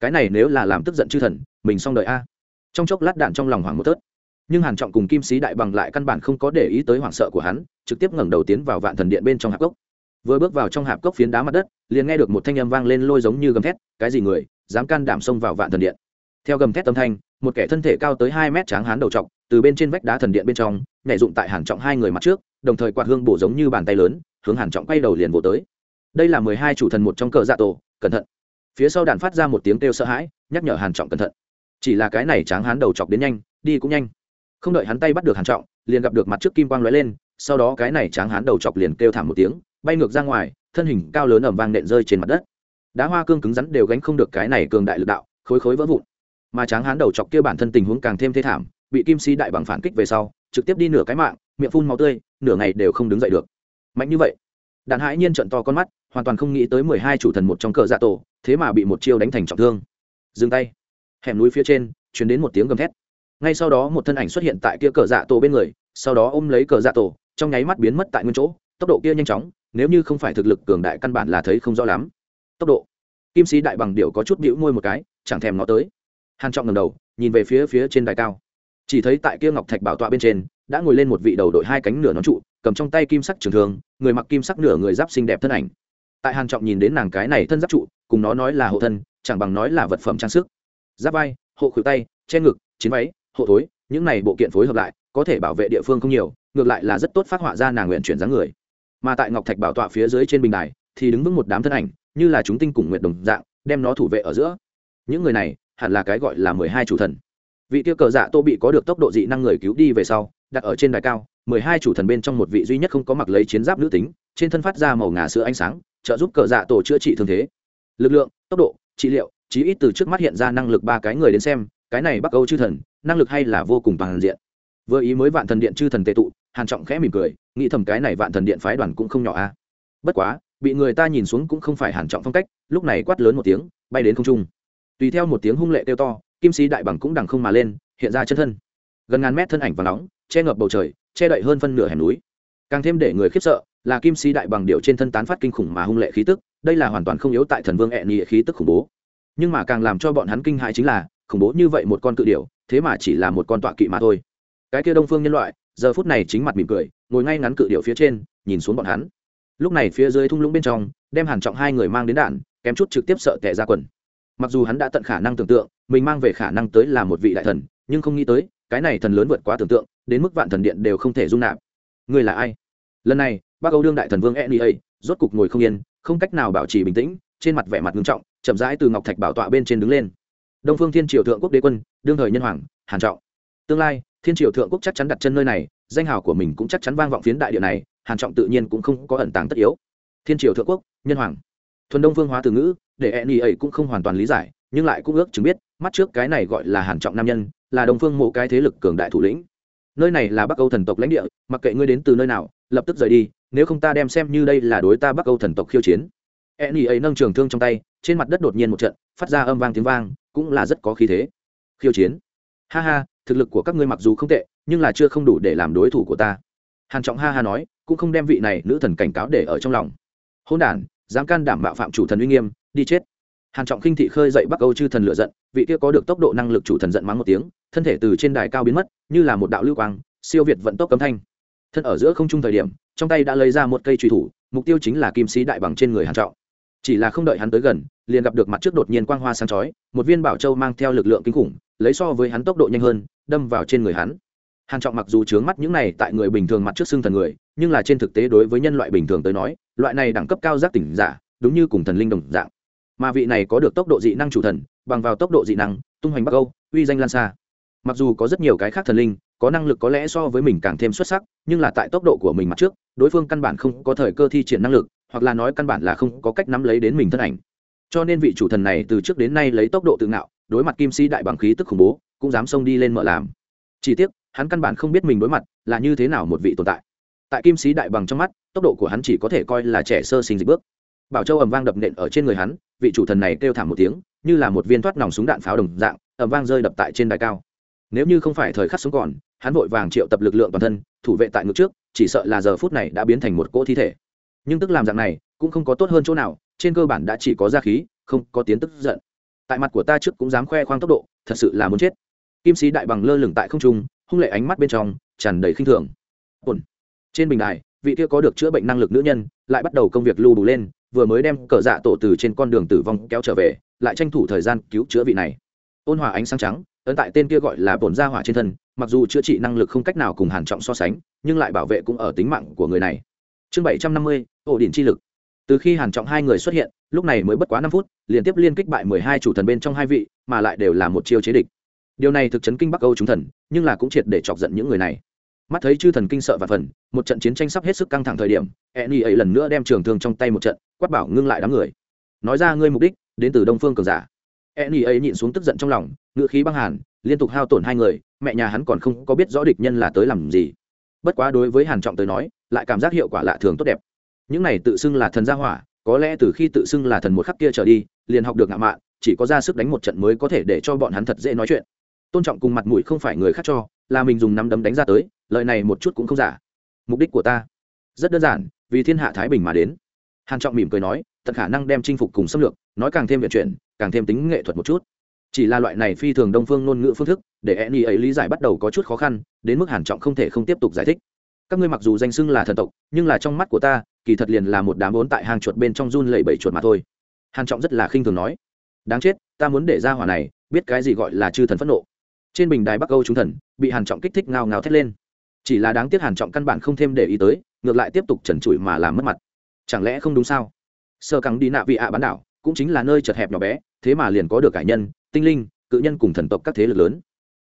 A: Cái này nếu là làm tức giận chư thần, mình xong đời a. Trong chốc lát đạn trong lòng hoảng một tớt nhưng hàn trọng cùng kim sĩ đại bằng lại căn bản không có để ý tới hoảng sợ của hắn, trực tiếp ngẩng đầu tiến vào vạn thần điện bên trong hạp cốc. Vừa bước vào trong hạp cốc phiến đá mặt đất, liền nghe được một thanh âm vang lên lôi giống như gầm thét, cái gì người, dám can đảm xông vào vạn thần điện? Theo gầm thét âm thanh, một kẻ thân thể cao tới hai mét tráng hán đầu trọc, từ bên trên vách đá thần điện bên trong, nhảy dụng tại hàn trọng hai người mặt trước, đồng thời quạt hương bổ giống như bàn tay lớn, hướng hàn trọng quay đầu liền vỗ tới. Đây là mười hai chủ thần một trong cờ dạ tổ, cẩn thận. Phía sau đàn phát ra một tiếng kêu sợ hãi, nhắc nhở hàn trọng cẩn thận. Chỉ là cái này tráng hán đầu chọc đến nhanh, đi cũng nhanh không đợi hắn tay bắt được hàn trọng, liền gặp được mặt trước kim quang lóe lên, sau đó cái này tráng hắn đầu chọc liền kêu thảm một tiếng, bay ngược ra ngoài, thân hình cao lớn ầm vang nện rơi trên mặt đất. Đá hoa cương cứng rắn đều gánh không được cái này cường đại lực đạo, khối khối vỡ vụn. Mà tráng hắn đầu chọc kia bản thân tình huống càng thêm thê thảm, bị kim si đại bằng phản kích về sau, trực tiếp đi nửa cái mạng, miệng phun máu tươi, nửa ngày đều không đứng dậy được. Mạnh như vậy, đạn hãi nhiên trận to con mắt, hoàn toàn không nghĩ tới mười hai chủ thần một trong cờ dạ tổ, thế mà bị một chiêu đánh thành trọng thương. Dừng tay. Hẻm núi phía trên chuyển đến một tiếng gầm thét ngay sau đó một thân ảnh xuất hiện tại kia cờ dạ tổ bên người, sau đó ôm lấy cờ dạ tổ, trong nháy mắt biến mất tại nguyên chỗ. Tốc độ kia nhanh chóng, nếu như không phải thực lực cường đại căn bản là thấy không rõ lắm. Tốc độ. Kim sĩ đại bằng điệu có chút bĩu môi một cái, chẳng thèm nó tới. Hàn trọng ngầm đầu, nhìn về phía phía trên đài cao. Chỉ thấy tại kia ngọc thạch bảo tọa bên trên, đã ngồi lên một vị đầu đội hai cánh nửa nón trụ, cầm trong tay kim sắc trường thường người mặc kim sắc nửa người giáp xinh đẹp thân ảnh. Tại hàn trọng nhìn đến nàng cái này thân giáp trụ, cùng nó nói là hộ thân, chẳng bằng nói là vật phẩm trang sức. Giáp vai, hộ khuỷu tay, che ngực, chiến váy hộ thối, những này bộ kiện phối hợp lại, có thể bảo vệ địa phương không nhiều, ngược lại là rất tốt phát họa ra nàng nguyện chuyển dáng người. Mà tại ngọc thạch bảo tọa phía dưới trên bình đài, thì đứng vững một đám thân ảnh, như là chúng tinh cùng nguyện đồng dạng, đem nó thủ vệ ở giữa. Những người này, hẳn là cái gọi là mười hai chủ thần. Vị tiêu cờ dạ tô bị có được tốc độ dị năng người cứu đi về sau, đặt ở trên đài cao, mười hai chủ thần bên trong một vị duy nhất không có mặc lấy chiến giáp nữ tính, trên thân phát ra màu ngà sữa ánh sáng, trợ giúp cờ dạ tổ chữa trị thương thế. Lực lượng, tốc độ, trị liệu, chí ít từ trước mắt hiện ra năng lực ba cái người đến xem cái này bắc âu chư thần, năng lực hay là vô cùng bằng diện. Vừa ý mới vạn thần điện chư thần tệ tụ, hàn trọng khẽ mỉm cười, nghĩ thầm cái này vạn thần điện phái đoàn cũng không nhỏ a. Bất quá, bị người ta nhìn xuống cũng không phải hàn trọng phong cách, lúc này quát lớn một tiếng, bay đến không trung. Tùy theo một tiếng hung lệ kêu to, kim sĩ đại bằng cũng đằng không mà lên, hiện ra chân thân. Gần ngàn mét thân ảnh và nóng, che ngập bầu trời, che đậy hơn phân nửa hẻm núi. Càng thêm để người khiếp sợ, là kim sĩ đại bằng điệu trên thân tán phát kinh khủng mà hung lệ khí tức, đây là hoàn toàn không yếu tại thần vương e ẹn nhị khí tức khủng bố. Nhưng mà càng làm cho bọn hắn kinh hại chính là khủng bố như vậy một con cự điểu, thế mà chỉ là một con tọa kỵ mà thôi. Cái kia đông phương nhân loại, giờ phút này chính mặt mỉm cười, ngồi ngay ngắn cự điểu phía trên, nhìn xuống bọn hắn. Lúc này phía dưới thung lũng bên trong, đem hàn trọng hai người mang đến đạn, kém chút trực tiếp sợ tẻ ra quần. Mặc dù hắn đã tận khả năng tưởng tượng, mình mang về khả năng tới là một vị đại thần, nhưng không nghĩ tới, cái này thần lớn vượt quá tưởng tượng, đến mức vạn thần điện đều không thể dung nạp. Người là ai? Lần này bác âu đương đại thần vương nia rốt cục ngồi không yên, không cách nào bảo trì bình tĩnh, trên mặt vẻ mặt nghiêm trọng, chậm rãi từ ngọc thạch bảo tọa bên trên đứng lên đông phương thiên triều thượng quốc đế quân, đương thời nhân hoàng, hàn trọng. Tương lai, thiên triều thượng quốc chắc chắn đặt chân nơi này, danh hào của mình cũng chắc chắn vang vọng phiến đại địa này, hàn trọng tự nhiên cũng không có ẩn tàng tất yếu. Thiên triều thượng quốc, nhân hoàng. Thuần đông phương hóa từ ngữ, để e ni ấy cũng không hoàn toàn lý giải, nhưng lại cũng ước chứng biết, mắt trước cái này gọi là hàn trọng nam nhân, là đông phương mộ cái thế lực cường đại thủ lĩnh. Nơi này là bắc âu thần tộc lãnh địa, mặc kệ ngươi đến từ nơi nào, lập tức rời đi, nếu không ta đem xem như đây là đối ta bắc âu thần tộc khiêu chiến. E ni ấy nâng trường thương trong tay, trên mặt đất đột nhiên một trận, phát ra âm vang tiếng vang cũng là rất có khí thế. Khiêu chiến. Ha ha, thực lực của các ngươi mặc dù không tệ, nhưng là chưa không đủ để làm đối thủ của ta. Hàn trọng ha ha nói, cũng không đem vị này nữ thần cảnh cáo để ở trong lòng. Hôn đản, dám can đảm bạo phạm chủ thần uy nghiêm, đi chết. Hàn trọng khinh thị khơi dậy bắc âu chư thần lựa giận, vị kia có được tốc độ năng lực chủ thần giận mắng một tiếng, thân thể từ trên đài cao biến mất, như là một đạo lưu quang, siêu việt vận tốc cấm thanh. Thân ở giữa không trung thời điểm, trong tay đã lấy ra một cây truy thủ, mục tiêu chính là kim sĩ đại bằng trên người hàn trọng chỉ là không đợi hắn tới gần, liền gặp được mặt trước đột nhiên quang hoa sáng chói, một viên bảo châu mang theo lực lượng kinh khủng, lấy so với hắn tốc độ nhanh hơn, đâm vào trên người hắn. Hàn trọng mặc dù chướng mắt những này tại người bình thường mặt trước xương thần người, nhưng là trên thực tế đối với nhân loại bình thường tới nói, loại này đẳng cấp cao giác tỉnh giả, đúng như cùng thần linh đồng dạng. Mà vị này có được tốc độ dị năng chủ thần, bằng vào tốc độ dị năng, tung hoành bắc âu, uy danh lan xa. Mặc dù có rất nhiều cái khác thần linh, có năng lực có lẽ so với mình càng thêm xuất sắc, nhưng là tại tốc độ của mình mặt trước, đối phương căn bản không có thời cơ thi triển năng lực hoặc là nói căn bản là không có cách nắm lấy đến mình thân ảnh. Cho nên vị chủ thần này từ trước đến nay lấy tốc độ tự ngạo, đối mặt kim si đại bằng khí tức khủng bố, cũng dám xông đi lên mở làm. Chỉ tiếc, hắn căn bản không biết mình đối mặt là như thế nào một vị tồn tại. Tại kim sĩ đại bằng trong mắt, tốc độ của hắn chỉ có thể coi là trẻ sơ sinh dịch bước. Bảo châu ầm vang đập nện ở trên người hắn, vị chủ thần này kêu thảm một tiếng, như là một viên thoát nòng súng đạn pháo đồng dạng, ầm vang rơi đập tại trên đài cao. Nếu như không phải thời khắc sống còn, hắn vội vàng triệu tập lực lượng toàn thân, thủ vệ tại ngực trước, chỉ sợ là giờ phút này đã biến thành một cỗ thi thể nhưng tức làm dạng này cũng không có tốt hơn chỗ nào, trên cơ bản đã chỉ có ra khí, không có tiến tức giận. Tại mặt của ta trước cũng dám khoe khoang tốc độ, thật sự là muốn chết. Kim sĩ đại bằng lơ lửng tại không trung, hung lệ ánh mắt bên trong, tràn đầy khinh thường. Ổn. Trên bình đài, vị kia có được chữa bệnh năng lực nữ nhân lại bắt đầu công việc lưu đủ lên, vừa mới đem cờ dạ tổ từ trên con đường tử vong kéo trở về, lại tranh thủ thời gian cứu chữa vị này. Ôn hòa ánh sáng trắng, ấn tại tên kia gọi là bổn gia hỏa trên thân, mặc dù chữa trị năng lực không cách nào cùng hàn trọng so sánh, nhưng lại bảo vệ cũng ở tính mạng của người này. Chương bảy trăm năm mươi ổ đỉnh chi lực. Từ khi hàn trọng hai người xuất hiện, lúc này mới bất quá năm phút, liên tiếp liên kích bại mười hai chủ thần bên trong hai vị, mà lại đều là một chiêu chế địch. Điều này thực chấn kinh bắc âu chúng thần, nhưng là cũng triệt để chọc giận những người này. Mắt thấy chư thần kinh sợ và phần, một trận chiến tranh sắp hết sức căng thẳng thời điểm e ni ấy lần nữa đem trường thương trong tay một trận, quát bảo ngưng lại đám người. Nói ra ngươi mục đích, đến từ đông phương cường giả. E ni ấy nhịn xuống tức giận trong lòng ngựa khí băng hàn, liên tục hao tổn hai người, mẹ nhà hắn còn không có biết rõ địch nhân là tới làm gì. Bất quá đối với hàn trọng tới nói, lại cảm giác hiệu quả lạ thường tốt đẹp những này tự xưng là thần gia hỏa, có lẽ từ khi tự xưng là thần một khắc kia trở đi, liền học được ngạo mạn, chỉ có ra sức đánh một trận mới có thể để cho bọn hắn thật dễ nói chuyện. Tôn trọng cùng mặt mũi không phải người khác cho, là mình dùng nắm đấm đánh ra tới lợi này một chút cũng không giả. Mục đích của ta? Rất đơn giản, vì thiên hạ thái bình mà đến. Hàn trọng mỉm cười nói, tận khả năng đem chinh phục cùng xâm lược, nói càng thêm viện chuyển, càng thêm tính nghệ thuật một chút. Chỉ là loại này phi thường đông phương ngôn ngữ phương thức, để e ni ấy lý giải bắt đầu có chút khó khăn, đến mức hàn trọng không thể không tiếp tục giải thích. Các ngươi mặc dù danh xưng là thần tộc, nhưng là trong mắt của ta kỳ thật liền là một đám vốn tại hang chuột bên trong run lẩy bẩy chuột mà thôi. Hàn trọng rất là khinh thường nói, đáng chết, ta muốn để ra hỏa này biết cái gì gọi là chư thần phẫn nộ. Trên bình đài bắc âu chúng thần bị hàn trọng kích thích ngao ngao thét lên. Chỉ là đáng tiếc hàn trọng căn bản không thêm để ý tới, ngược lại tiếp tục trần trụi mà làm mất mặt. Chẳng lẽ không đúng sao? Sơ cẳng đi nạ vị ạ bán đảo cũng chính là nơi chật hẹp nhỏ bé, thế mà liền có được cải nhân, tinh linh, cự nhân cùng thần tộc các thế lực lớn.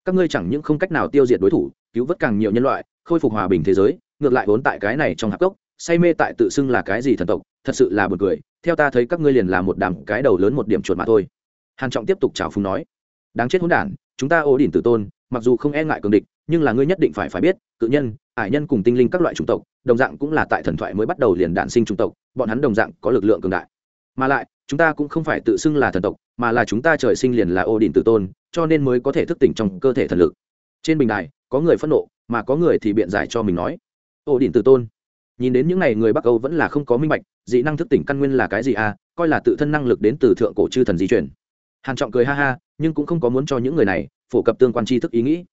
A: Các ngươi chẳng những không cách nào tiêu diệt đối thủ, cứu vớt càng nhiều nhân loại, khôi phục hòa bình thế giới, ngược lại vốn tại cái này trong hạp cốc say mê tại tự xưng là cái gì thần tộc, thật sự là buồn cười, theo ta thấy các ngươi liền là một đám cái đầu lớn một điểm chuột mà thôi. Hàn trọng tiếp tục chào phúng nói, đáng chết hỗn đản, chúng ta ô đỉnh tử tôn, mặc dù không e ngại cường địch, nhưng là ngươi nhất định phải phải biết, cự nhân, ải nhân cùng tinh linh các loại chủng tộc, đồng dạng cũng là tại thần thoại mới bắt đầu liền đản sinh chủng tộc, bọn hắn đồng dạng có lực lượng cường đại. Mà lại, chúng ta cũng không phải tự xưng là thần tộc, mà là chúng ta trời sinh liền là ô Đỉnh tử tôn, cho nên mới có thể thức tỉnh trong cơ thể thần lực. Trên bình đài, có người phẫn nộ, mà có người thì biện giải cho mình nói, ô Đỉnh tử tôn nhìn đến những n à y người bắc âu vẫn là không có minh bạch, dị năng thức tỉnh căn nguyên là cái gì à coi là tự thân năng lực đến từ thượng cổ chư thần di chuyển hàn trọng cười ha ha, nhưng cũng không có muốn cho những người này phổ cập tương quan tri thức ý nghĩ.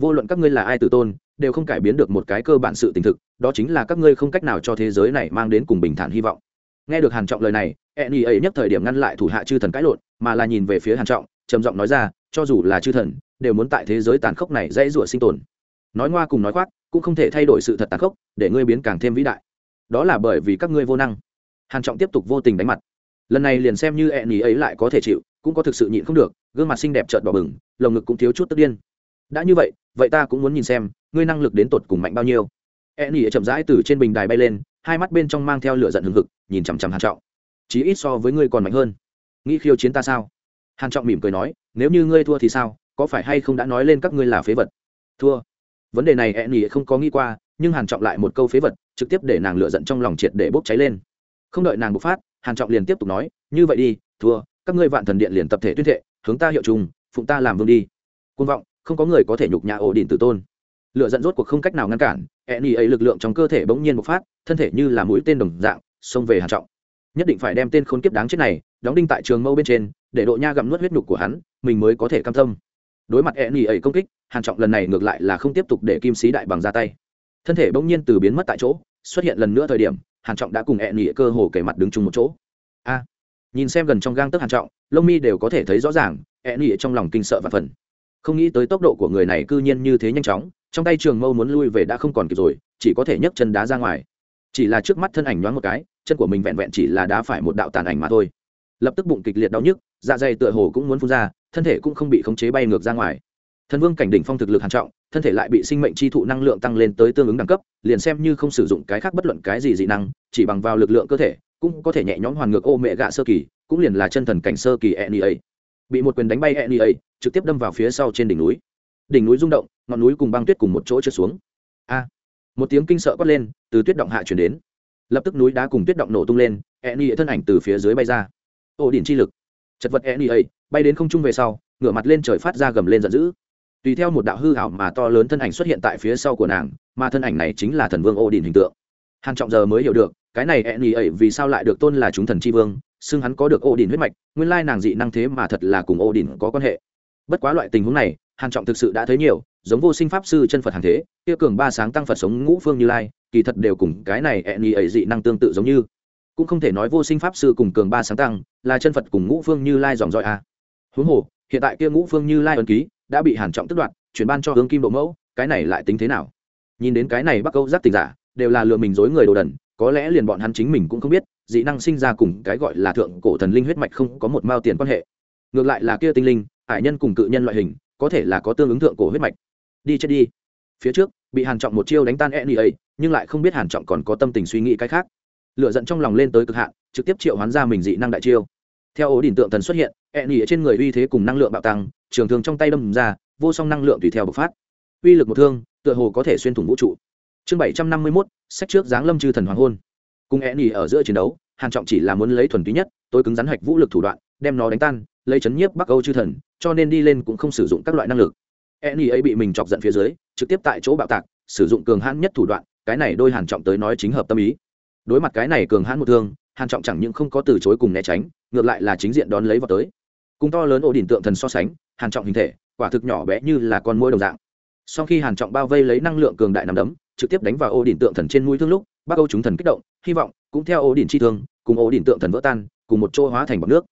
A: Vô luận các ngươi là ai tự tôn, đều không cải biến được một cái cơ bản sự tình thực, đó chính là các ngươi không cách nào cho thế giới này mang đến cùng bình thản hy vọng. Nghe được hàn trọng lời này e nỉ ấy nhất thời điểm ngăn lại thủ hạ chư thần cãi lộn, mà là nhìn về phía hàn trọng, trầm giọng nói ra, cho dù là chư thần, đều muốn tại thế giới tàn khốc này dễ dụa sinh tồn nói ngoa cùng nói khoác, cũng không thể thay đổi sự thật tàn khốc, để ngươi biến càng thêm vĩ đại. Đó là bởi vì các ngươi vô năng. Hàn trọng tiếp tục vô tình đánh mặt. Lần này liền xem như e nỉ ấy lại có thể chịu, cũng có thực sự nhịn không được, gương mặt xinh đẹp trợn đỏ bừng, lồng ngực cũng thiếu chút tức điên. Đã như vậy vậy ta cũng muốn nhìn xem, ngươi năng lực đến tột cùng mạnh bao nhiêu. E nỉ chậm rãi từ trên bình đài bay lên, hai mắt bên trong mang theo lửa giận hừng hực, nhìn chằm chằm hàn trọng. Chí ít so với ngươi còn mạnh hơn. Nghĩ khiêu chiến ta sao? Hàn trọng mỉm cười nói, nếu như ngươi thua thì sao? Có phải hay không đã nói lên các ngươi là phế vật? Thua vấn đề này e nỉ không có nghĩ qua, nhưng hàn trọng lại một câu phế vật, trực tiếp để nàng lựa giận trong lòng triệt để bốc cháy lên. Không đợi nàng bộc phát, hàn trọng liền tiếp tục nói, như vậy đi, thua, các ngươi vạn thần điện liền tập thể tuyên thệ, hướng ta hiệu trùng, phụng ta làm vương đi. Côn vọng, không có người có thể nhục nhã ổ đỉnh tử tôn. Lựa giận rốt cuộc không cách nào ngăn cản e nỉ ấy lực lượng trong cơ thể bỗng nhiên bộc phát, thân thể như là mũi tên đồng dạng, xông về hàn trọng. Nhất định phải đem tên khốn kiếp đáng chết này, đóng đinh tại trường mâu bên trên, để độ nha gặm nuốt huyết nhục của hắn, mình mới có thể cam tâm đối mặt e nỉ ấy công kích, hàn trọng lần này ngược lại là không tiếp tục để kim sĩ đại bằng ra tay. Thân thể bỗng nhiên từ biến mất tại chỗ, xuất hiện lần nữa thời điểm, hàn trọng đã cùng e nỉ cơ hồ kề mặt đứng chung một chỗ. A, nhìn xem gần trong gang tức hàn trọng, lông mi đều có thể thấy rõ ràng e nỉ trong lòng kinh sợ và phần không nghĩ tới tốc độ của người này cư nhiên như thế nhanh chóng, trong tay trường mâu muốn lui về đã không còn kịp rồi, chỉ có thể nhấc chân đá ra ngoài. Chỉ là trước mắt thân ảnh nhoáng một cái, chân của mình vẹn vẹn chỉ là đá phải một đạo tàn ảnh mà thôi. Lập tức bụng kịch liệt đau nhức dạ dày tựa hồ cũng muốn phun ra thân thể cũng không bị khống chế bay ngược ra ngoài. Thần vương cảnh đỉnh phong thực lực hàn trọng, thân thể lại bị sinh mệnh chi thụ năng lượng tăng lên tới tương ứng đẳng cấp, liền xem như không sử dụng cái khác bất luận cái gì dị năng, chỉ bằng vào lực lượng cơ thể, cũng có thể nhẹ nhõm hoàn ngược ô mẹ gạ sơ kỳ, cũng liền là chân thần cảnh sơ kỳ e nea bị một quyền đánh bay e nea trực tiếp đâm vào phía sau trên đỉnh núi. Đỉnh núi rung động, ngọn núi cùng băng tuyết cùng một chỗ trượt xuống. A! Một tiếng kinh sợ quát lên, từ tuyết động hạ chuyển đến. Lập tức núi đá cùng tuyết động nổ tung lên e nea thân ảnh từ phía dưới bay ra. Ô đỉnh chi lực. Chật vật nea bay đến không trung về sau, ngửa mặt lên trời phát ra gầm lên giận dữ. Tùy theo một đạo hư hảo mà to lớn thân ảnh xuất hiện tại phía sau của nàng, mà thân ảnh này chính là thần vương ô đình hình tượng. Hàn trọng giờ mới hiểu được, cái này ẹn ý ấy vì sao lại được tôn là chúng thần chi vương, xưng hắn có được ô đình huyết mạch, nguyên lai nàng dị năng thế mà thật là cùng ô đình có quan hệ. Bất quá loại tình huống này, hàn trọng thực sự đã thấy nhiều, giống vô sinh pháp sư chân phật hàng thế, kia cường ba sáng tăng phật sống ngũ phương như lai, kỳ thật đều cùng cái này ẹn ý ấy dị năng tương tự giống như. Cũng không thể nói vô sinh pháp sư cùng cường ba sáng tăng là chân phật cùng ngũ phương như lai dòng dõi a. à huống hồ, hiện tại kia ngũ phương như lai ấn ký đã bị hàn trọng tức đoạt, chuyển ban cho hướng kim độ mẫu, cái này lại tính thế nào? Nhìn đến cái này bắc câu giác tình giả, đều là lừa mình dối người đồ đần, có lẽ liền bọn hắn chính mình cũng không biết, dị năng sinh ra cùng cái gọi là thượng cổ thần linh huyết mạch không có một mao tiền quan hệ. Ngược lại là kia tinh linh, hải nhân cùng cự nhân loại hình, có thể là có tương ứng thượng cổ huyết mạch. Đi chết đi. Phía trước, bị hàn trọng một chiêu đánh tan e ấy, nhưng lại không biết hàn trọng còn có tâm tình suy nghĩ cái khác. Lựa giận trong lòng lên tới cực hạn, trực tiếp triệu hoán ra mình dị năng đại chiêu theo ổ đỉnh tượng thần xuất hiện e ở trên người uy thế cùng năng lượng bạo tăng, trường thương trong tay đâm ra, vô song năng lượng tùy theo bộc phát. Uy lực một thương, tựa hồ có thể xuyên thủng vũ trụ. Chương bảy trăm năm mươi mốt, sách trước giáng lâm chư thần hoàng hôn. Cùng e nỉ ở giữa chiến đấu, hàn trọng chỉ là muốn lấy thuần túy nhất, tôi cứng rắn hạch vũ lực thủ đoạn, đem nó đánh tan, lấy chấn nhiếp bắc âu chư thần, cho nên đi lên cũng không sử dụng các loại năng lực. E nỉ ấy bị mình chọc giận phía dưới, trực tiếp tại chỗ bạo tạc, sử dụng cường hãn nhất thủ đoạn, cái này đôi hàn trọng tới nói chính hợp tâm ý. Đối mặt cái này cường hãn một thương hàn trọng chẳng những không có từ chối cùng né tránh, ngược lại là chính diện đón lấy vào tới. Cùng to lớn ổ đỉnh tượng thần so sánh, hàn trọng hình thể, quả thực nhỏ bé như là con muỗi đồng dạng. Sau khi hàn trọng bao vây lấy năng lượng cường đại nằm đấm, trực tiếp đánh vào ổ đỉnh tượng thần trên mũi thương lúc bắc âu chúng thần kích động, hy vọng, cũng theo ổ đỉnh chi thương, cùng ổ đỉnh tượng thần vỡ tan, cùng một chỗ hóa thành bọt nước.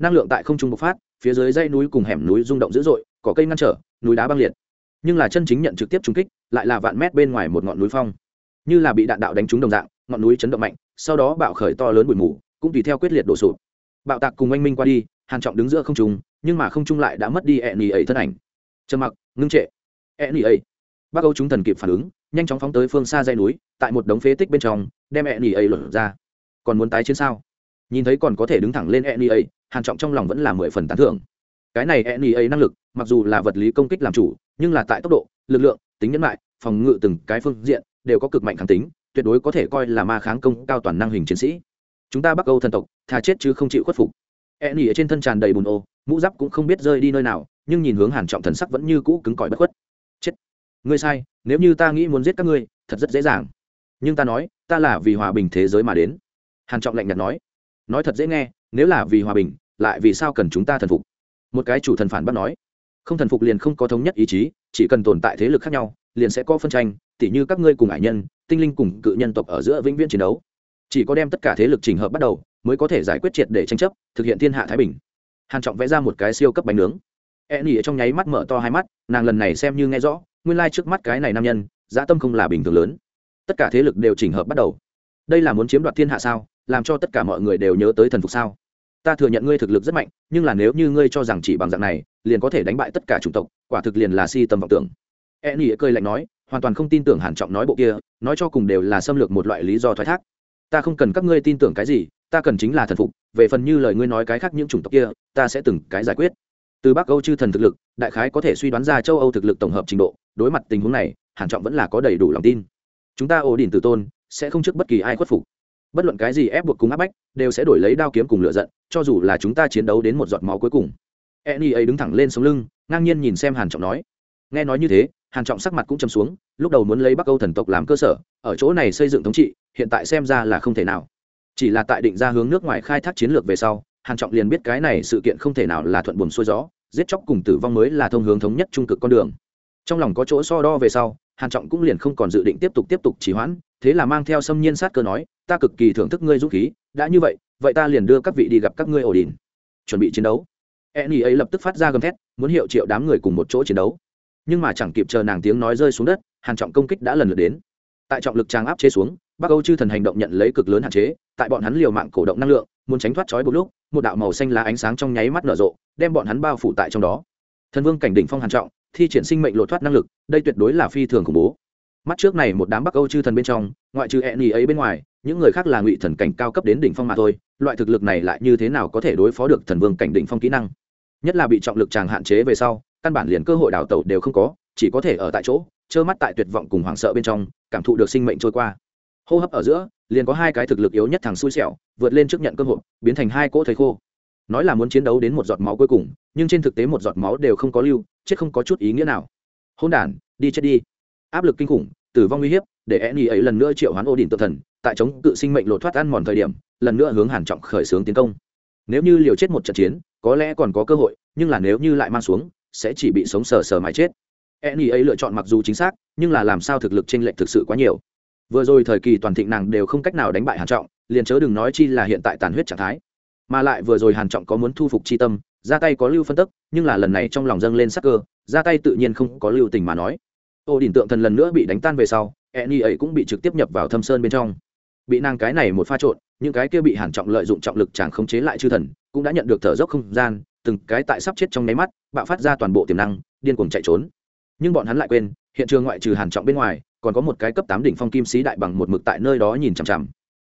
A: Năng lượng tại không trung bộc phát, phía dưới dãy núi cùng hẻm núi rung động dữ dội cỏ cây ngăn trở, núi đá băng liệt. Nhưng là chân chính nhận trực tiếp trúng kích, lại là vạn mét bên ngoài một ngọn núi phong. Như là bị đạn đạo đánh trúng đồng dạng, ngọn núi chấn động mạnh sau đó bạo khởi to lớn bụi mù, cũng tùy theo quyết liệt đổ sụp. Bạo tạc cùng anh minh qua đi, hàn trọng đứng giữa không trung, nhưng mà không trung lại đã mất đi e nỉ ấy thân ảnh. Trầm mặc, ngưng trệ. E nỉ ấy bác âu chúng thần kịp phản ứng, nhanh chóng phóng tới phương xa dây núi, tại một đống phế tích bên trong, đem e nỉ ấy lột ra. Còn muốn tái chiến sao? Nhìn thấy còn có thể đứng thẳng lên e nỉ ấy hàn trọng trong lòng vẫn là mười phần tán thưởng. Cái này e nỉ ấy năng lực, mặc dù là vật lý công kích làm chủ, nhưng là tại tốc độ, lực lượng, tính nhẫn lại phòng ngự từng cái phương diện đều có cực mạnh kháng tính tuyệt đối có thể coi là ma kháng công cao toàn năng hình chiến sĩ. Chúng ta bắc âu thần tộc, thà chết chứ không chịu khuất phục. E nỉ trên thân tràn đầy bùn ô, mũ giáp cũng không biết rơi đi nơi nào, nhưng nhìn hướng hàn trọng thần sắc vẫn như cũ cứng cỏi bất khuất. Chết. Ngươi sai, nếu như ta nghĩ muốn giết các ngươi, thật rất dễ dàng. Nhưng ta nói, ta là vì hòa bình thế giới mà đến. Hàn trọng lạnh nhạt nói. Nói thật dễ nghe, nếu là vì hòa bình, lại vì sao cần chúng ta thần phục? Một cái chủ thần phản bác nói. Không thần phục liền không có thống nhất ý chí, chỉ cần tồn tại thế lực khác nhau, liền sẽ có phân tranh tỉ như các ngươi cùng ải nhân, tinh linh cùng cự nhân tộc ở giữa vĩnh viễn chiến đấu. Chỉ có đem tất cả thế lực trình hợp bắt đầu, mới có thể giải quyết triệt để tranh chấp, thực hiện thiên hạ thái bình. Hàn trọng vẽ ra một cái siêu cấp bánh nướng. E nỉ trong nháy mắt mở to hai mắt, nàng lần này xem như nghe rõ, nguyên lai trước mắt cái này nam nhân dã tâm không là bình thường lớn. Tất cả thế lực đều chỉnh hợp bắt đầu. Đây là muốn chiếm đoạt thiên hạ sao, làm cho tất cả mọi người đều nhớ tới thần phục sao? Ta thừa nhận ngươi thực lực rất mạnh, nhưng là nếu như ngươi cho rằng chỉ bằng dạng này, liền có thể đánh bại tất cả chủng tộc, quả thực liền là si tâm vọng tưởng. E nỉ cười lạnh nói hoàn toàn không tin tưởng hàn trọng nói bộ kia, nói cho cùng đều là xâm lược một loại lý do thoái thác. Ta không cần các ngươi tin tưởng cái gì, ta cần chính là thần phục, về phần như lời ngươi nói cái khác những chủng tộc kia, ta sẽ từng cái giải quyết. Từ bắc âu chư thần thực lực, đại khái có thể suy đoán ra châu âu thực lực tổng hợp trình độ, đối mặt tình huống này, hàn trọng vẫn là có đầy đủ lòng tin. Chúng ta ổ đỉnh tử tôn, sẽ không trước bất kỳ ai khuất phục. Bất luận cái gì ép buộc cùng áp bách, đều sẽ đổi lấy đao kiếm cùng lửa giận, cho dù là chúng ta chiến đấu đến một giọt máu cuối cùng. Annie ấy đứng thẳng lên sống lưng, ngang nhiên nhìn xem hàn trọng nói. Nghe nói như thế hàn trọng sắc mặt cũng trầm xuống, lúc đầu muốn lấy bắc âu thần tộc làm cơ sở, ở chỗ này xây dựng thống trị, hiện tại xem ra là không thể nào. Chỉ là tại định ra hướng nước ngoài khai thác chiến lược về sau, hàn trọng liền biết cái này sự kiện không thể nào là thuận buồm xuôi gió, giết chóc cùng tử vong mới là thông hướng thống nhất trung cực con đường. Trong lòng có chỗ so đo về sau, hàn trọng cũng liền không còn dự định tiếp tục tiếp tục trì hoãn, thế là mang theo xâm nhiên sát cơ nói, ta cực kỳ thưởng thức ngươi dũng khí, đã như vậy vậy ta liền đưa các vị đi gặp các ngươi ổ đình chuẩn bị chiến đấu. Annie ấy lập tức phát ra gầm thét, muốn hiệu triệu đám người cùng một chỗ chiến đấu nhưng mà chẳng kịp chờ nàng tiếng nói rơi xuống đất hàn trọng công kích đã lần lượt đến. Tại trọng lực trang áp chế xuống, bắc âu chư thần hành động nhận lấy cực lớn hạn chế, tại bọn hắn liều mạng cổ động năng lượng, muốn tránh thoát trói một lúc, một đạo màu xanh lá ánh sáng trong nháy mắt nở rộ, đem bọn hắn bao phủ tại trong đó. Thần vương cảnh đỉnh phong hàn trọng, thi triển sinh mệnh lộ thoát năng lực, đây tuyệt đối là phi thường khủng bố. Mắt trước này một đám bắc âu chư thần bên trong, ngoại trừ e ấy bên ngoài, những người khác là ngụy thần cảnh cao cấp đến đỉnh phong mà thôi, loại thực lực này lại như thế nào có thể đối phó được thần vương cảnh đỉnh phong kỹ năng? Nhất là bị trọng lực chàng hạn chế về sau căn bản liền cơ hội đào tẩu đều không có, chỉ có thể ở tại chỗ, trơ mắt tại tuyệt vọng cùng hoảng sợ bên trong, cảm thụ được sinh mệnh trôi qua. Hô hấp ở giữa, liền có hai cái thực lực yếu nhất thằng xui xẻo, vượt lên trước nhận cơ hội, biến thành hai cỗ thầy khô. Nói là muốn chiến đấu đến một giọt máu cuối cùng, nhưng trên thực tế một giọt máu đều không có lưu, chết không có chút ý nghĩa nào. Hôn đản, đi chết đi. Áp lực kinh khủng, tử vong uy hiếp, để e ấy lần nữa triệu hoán ô đình tự thần, tại chống cự sinh mệnh lột thoát ăn mòn thời điểm, lần nữa hướng hàn trọng khởi xướng tiến công. Nếu như liều chết một trận chiến, có lẽ còn có cơ hội, nhưng là nếu như lại mang xuống sẽ chỉ bị sống sờ sờ mãi chết. E ấy lựa chọn mặc dù chính xác, nhưng là làm sao thực lực chênh lệch thực sự quá nhiều. Vừa rồi thời kỳ toàn thịnh nàng đều không cách nào đánh bại hàn trọng, liền chớ đừng nói chi là hiện tại tàn huyết trạng thái. Mà lại vừa rồi hàn trọng có muốn thu phục chi tâm, ra tay có lưu phân tức, nhưng là lần này trong lòng dâng lên sắc cơ, ra tay tự nhiên không có lưu tình mà nói. Ô đỉnh tượng thần lần nữa bị đánh tan về sau e ấy cũng bị trực tiếp nhập vào thâm sơn bên trong. Bị nàng cái này một pha trộn, những cái kia bị hàn trọng lợi dụng trọng lực chẳng khống chế lại chư thần, cũng đã nhận được thở dốc không gian từng cái tại sắp chết trong nháy mắt, bạo phát ra toàn bộ tiềm năng, điên cuồng chạy trốn. Nhưng bọn hắn lại quên, hiện trường ngoại trừ hàn trọng bên ngoài, còn có một cái cấp tám đỉnh phong kim sĩ đại bằng một mực tại nơi đó nhìn chằm chằm.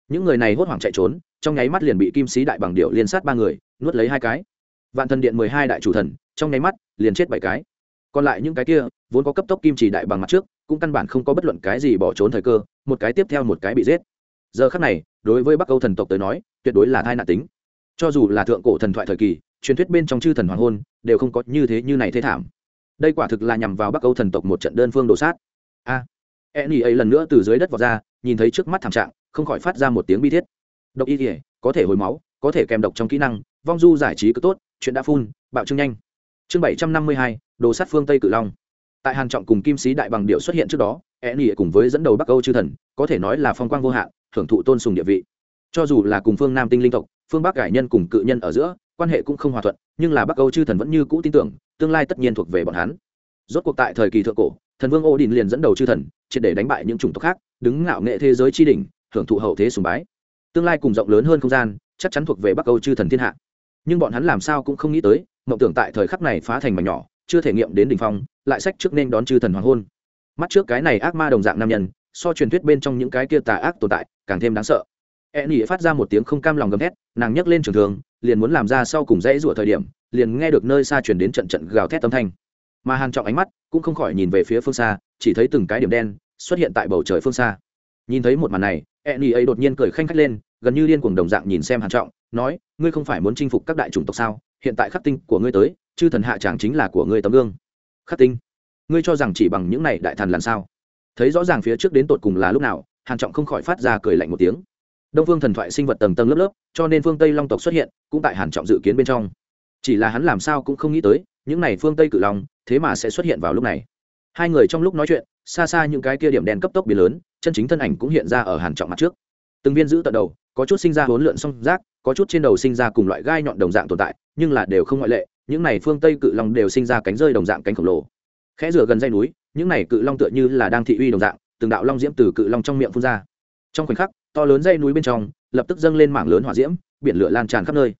A: Những người này hốt hoảng chạy trốn, trong nháy mắt liền bị kim sĩ đại bằng điệu liên sát ba người, nuốt lấy hai cái. Vạn thần điện mười hai đại chủ thần, trong nháy mắt, liền chết bảy cái. Còn lại những cái kia, vốn có cấp tốc kim chỉ đại bằng mặt trước, cũng căn bản không có bất luận cái gì bỏ trốn thời cơ, một cái tiếp theo một cái bị giết. Giờ khắc này, đối với bắc âu thần tộc tới nói, tuyệt đối là thai nạn tính. Cho dù là thượng cổ thần thoại thời kỳ truyền thuyết bên trong chư thần hoàng hôn đều không có như thế như này thế thảm. Đây quả thực là nhằm vào bắc âu thần tộc một trận đơn phương đổ sát. A. À, e nỉ ấy lần nữa từ dưới đất vọt ra nhìn thấy trước mắt thảm trạng không khỏi phát ra một tiếng bi thiết. Độc y thể có thể hồi máu có thể kèm độc trong kỹ năng vong du giải trí cứ tốt chuyện đã phun bạo trưng nhanh. Chương bảy trăm năm mươi hai đồ sát phương tây cự long. Tại hàn trọng cùng kim sĩ đại bằng điệu xuất hiện trước đó e nỉ cùng với dẫn đầu bắc âu chư thần có thể nói là phong quang vô hạn thưởng thụ tôn sùng địa vị. Cho dù là cùng phương nam tinh linh tộc phương bắc cải nhân cùng cự nhân ở giữa quan hệ cũng không hòa thuận, nhưng là bắc âu chư thần vẫn như cũ tin tưởng, tương lai tất nhiên thuộc về bọn hắn. Rốt cuộc tại thời kỳ thượng cổ, thần vương ô đình liền dẫn đầu chư thần, triệt để đánh bại những chủng tộc khác, đứng ngạo nghệ thế giới tri đỉnh, hưởng thụ hậu thế sùng bái. Tương lai cùng rộng lớn hơn không gian, chắc chắn thuộc về bắc âu chư thần thiên hạ. Nhưng bọn hắn làm sao cũng không nghĩ tới, mộng tưởng tại thời khắc này phá thành mảnh nhỏ, chưa thể nghiệm đến đ ỉ n h phong, lại sách trước nên đón chư thần hoàng hôn. Mắt trước cái này ác ma đồng dạng nam nhân, so truyền thuyết bên trong những cái kia tà ác tồn tại, càng thêm đáng sợ e nỉ phát ra một tiếng không cam lòng gầm thét, nàng nhấc lên trường thường liền muốn làm ra sau cùng dãy rủa thời điểm, liền nghe được nơi xa chuyển đến trận trận gào thét âm thanh. Mà hàn trọng ánh mắt cũng không khỏi nhìn về phía phương xa, chỉ thấy từng cái điểm đen xuất hiện tại bầu trời phương xa. Nhìn thấy một màn này e nỉ ấy đột nhiên cười khanh khách lên, gần như điên cuồng đồng dạng nhìn xem hàn trọng, nói, ngươi không phải muốn chinh phục các đại chủng tộc sao? Hiện tại khắc tinh của ngươi tới, chư thần hạ tràng chính là của ngươi tấm gương. Khắc tinh? Ngươi cho rằng chỉ bằng những này đại thần làm sao? Thấy rõ ràng phía trước đến tột cùng là lúc nào, hàn trọng không khỏi phát ra cười lạnh một tiếng đông phương thần thoại sinh vật tầng tầng lớp lớp, cho nên phương tây long tộc xuất hiện, cũng tại hàn trọng dự kiến bên trong. Chỉ là hắn làm sao cũng không nghĩ tới, những này phương tây cự long, thế mà sẽ xuất hiện vào lúc này. Hai người trong lúc nói chuyện, xa xa những cái kia điểm đen cấp tốc biến lớn, chân chính thân ảnh cũng hiện ra ở hàn trọng mặt trước. Từng viên giữ tận đầu, có chút sinh ra hỗn lượn song rác có chút trên đầu sinh ra cùng loại gai nhọn đồng dạng tồn tại, nhưng là đều không ngoại lệ, những này phương tây cự long đều sinh ra cánh rơi đồng dạng cánh khổng lồ. Khẽ rửa gần dây núi, những này cự long tựa như là đang thị uy đồng dạng, từng đạo long diễm từ cự long trong miệng phun ra. Trong khoảnh khắc to lớn dây núi bên trong, lập tức dâng lên mảng lớn hỏa diễm, biển lửa lan tràn khắp nơi.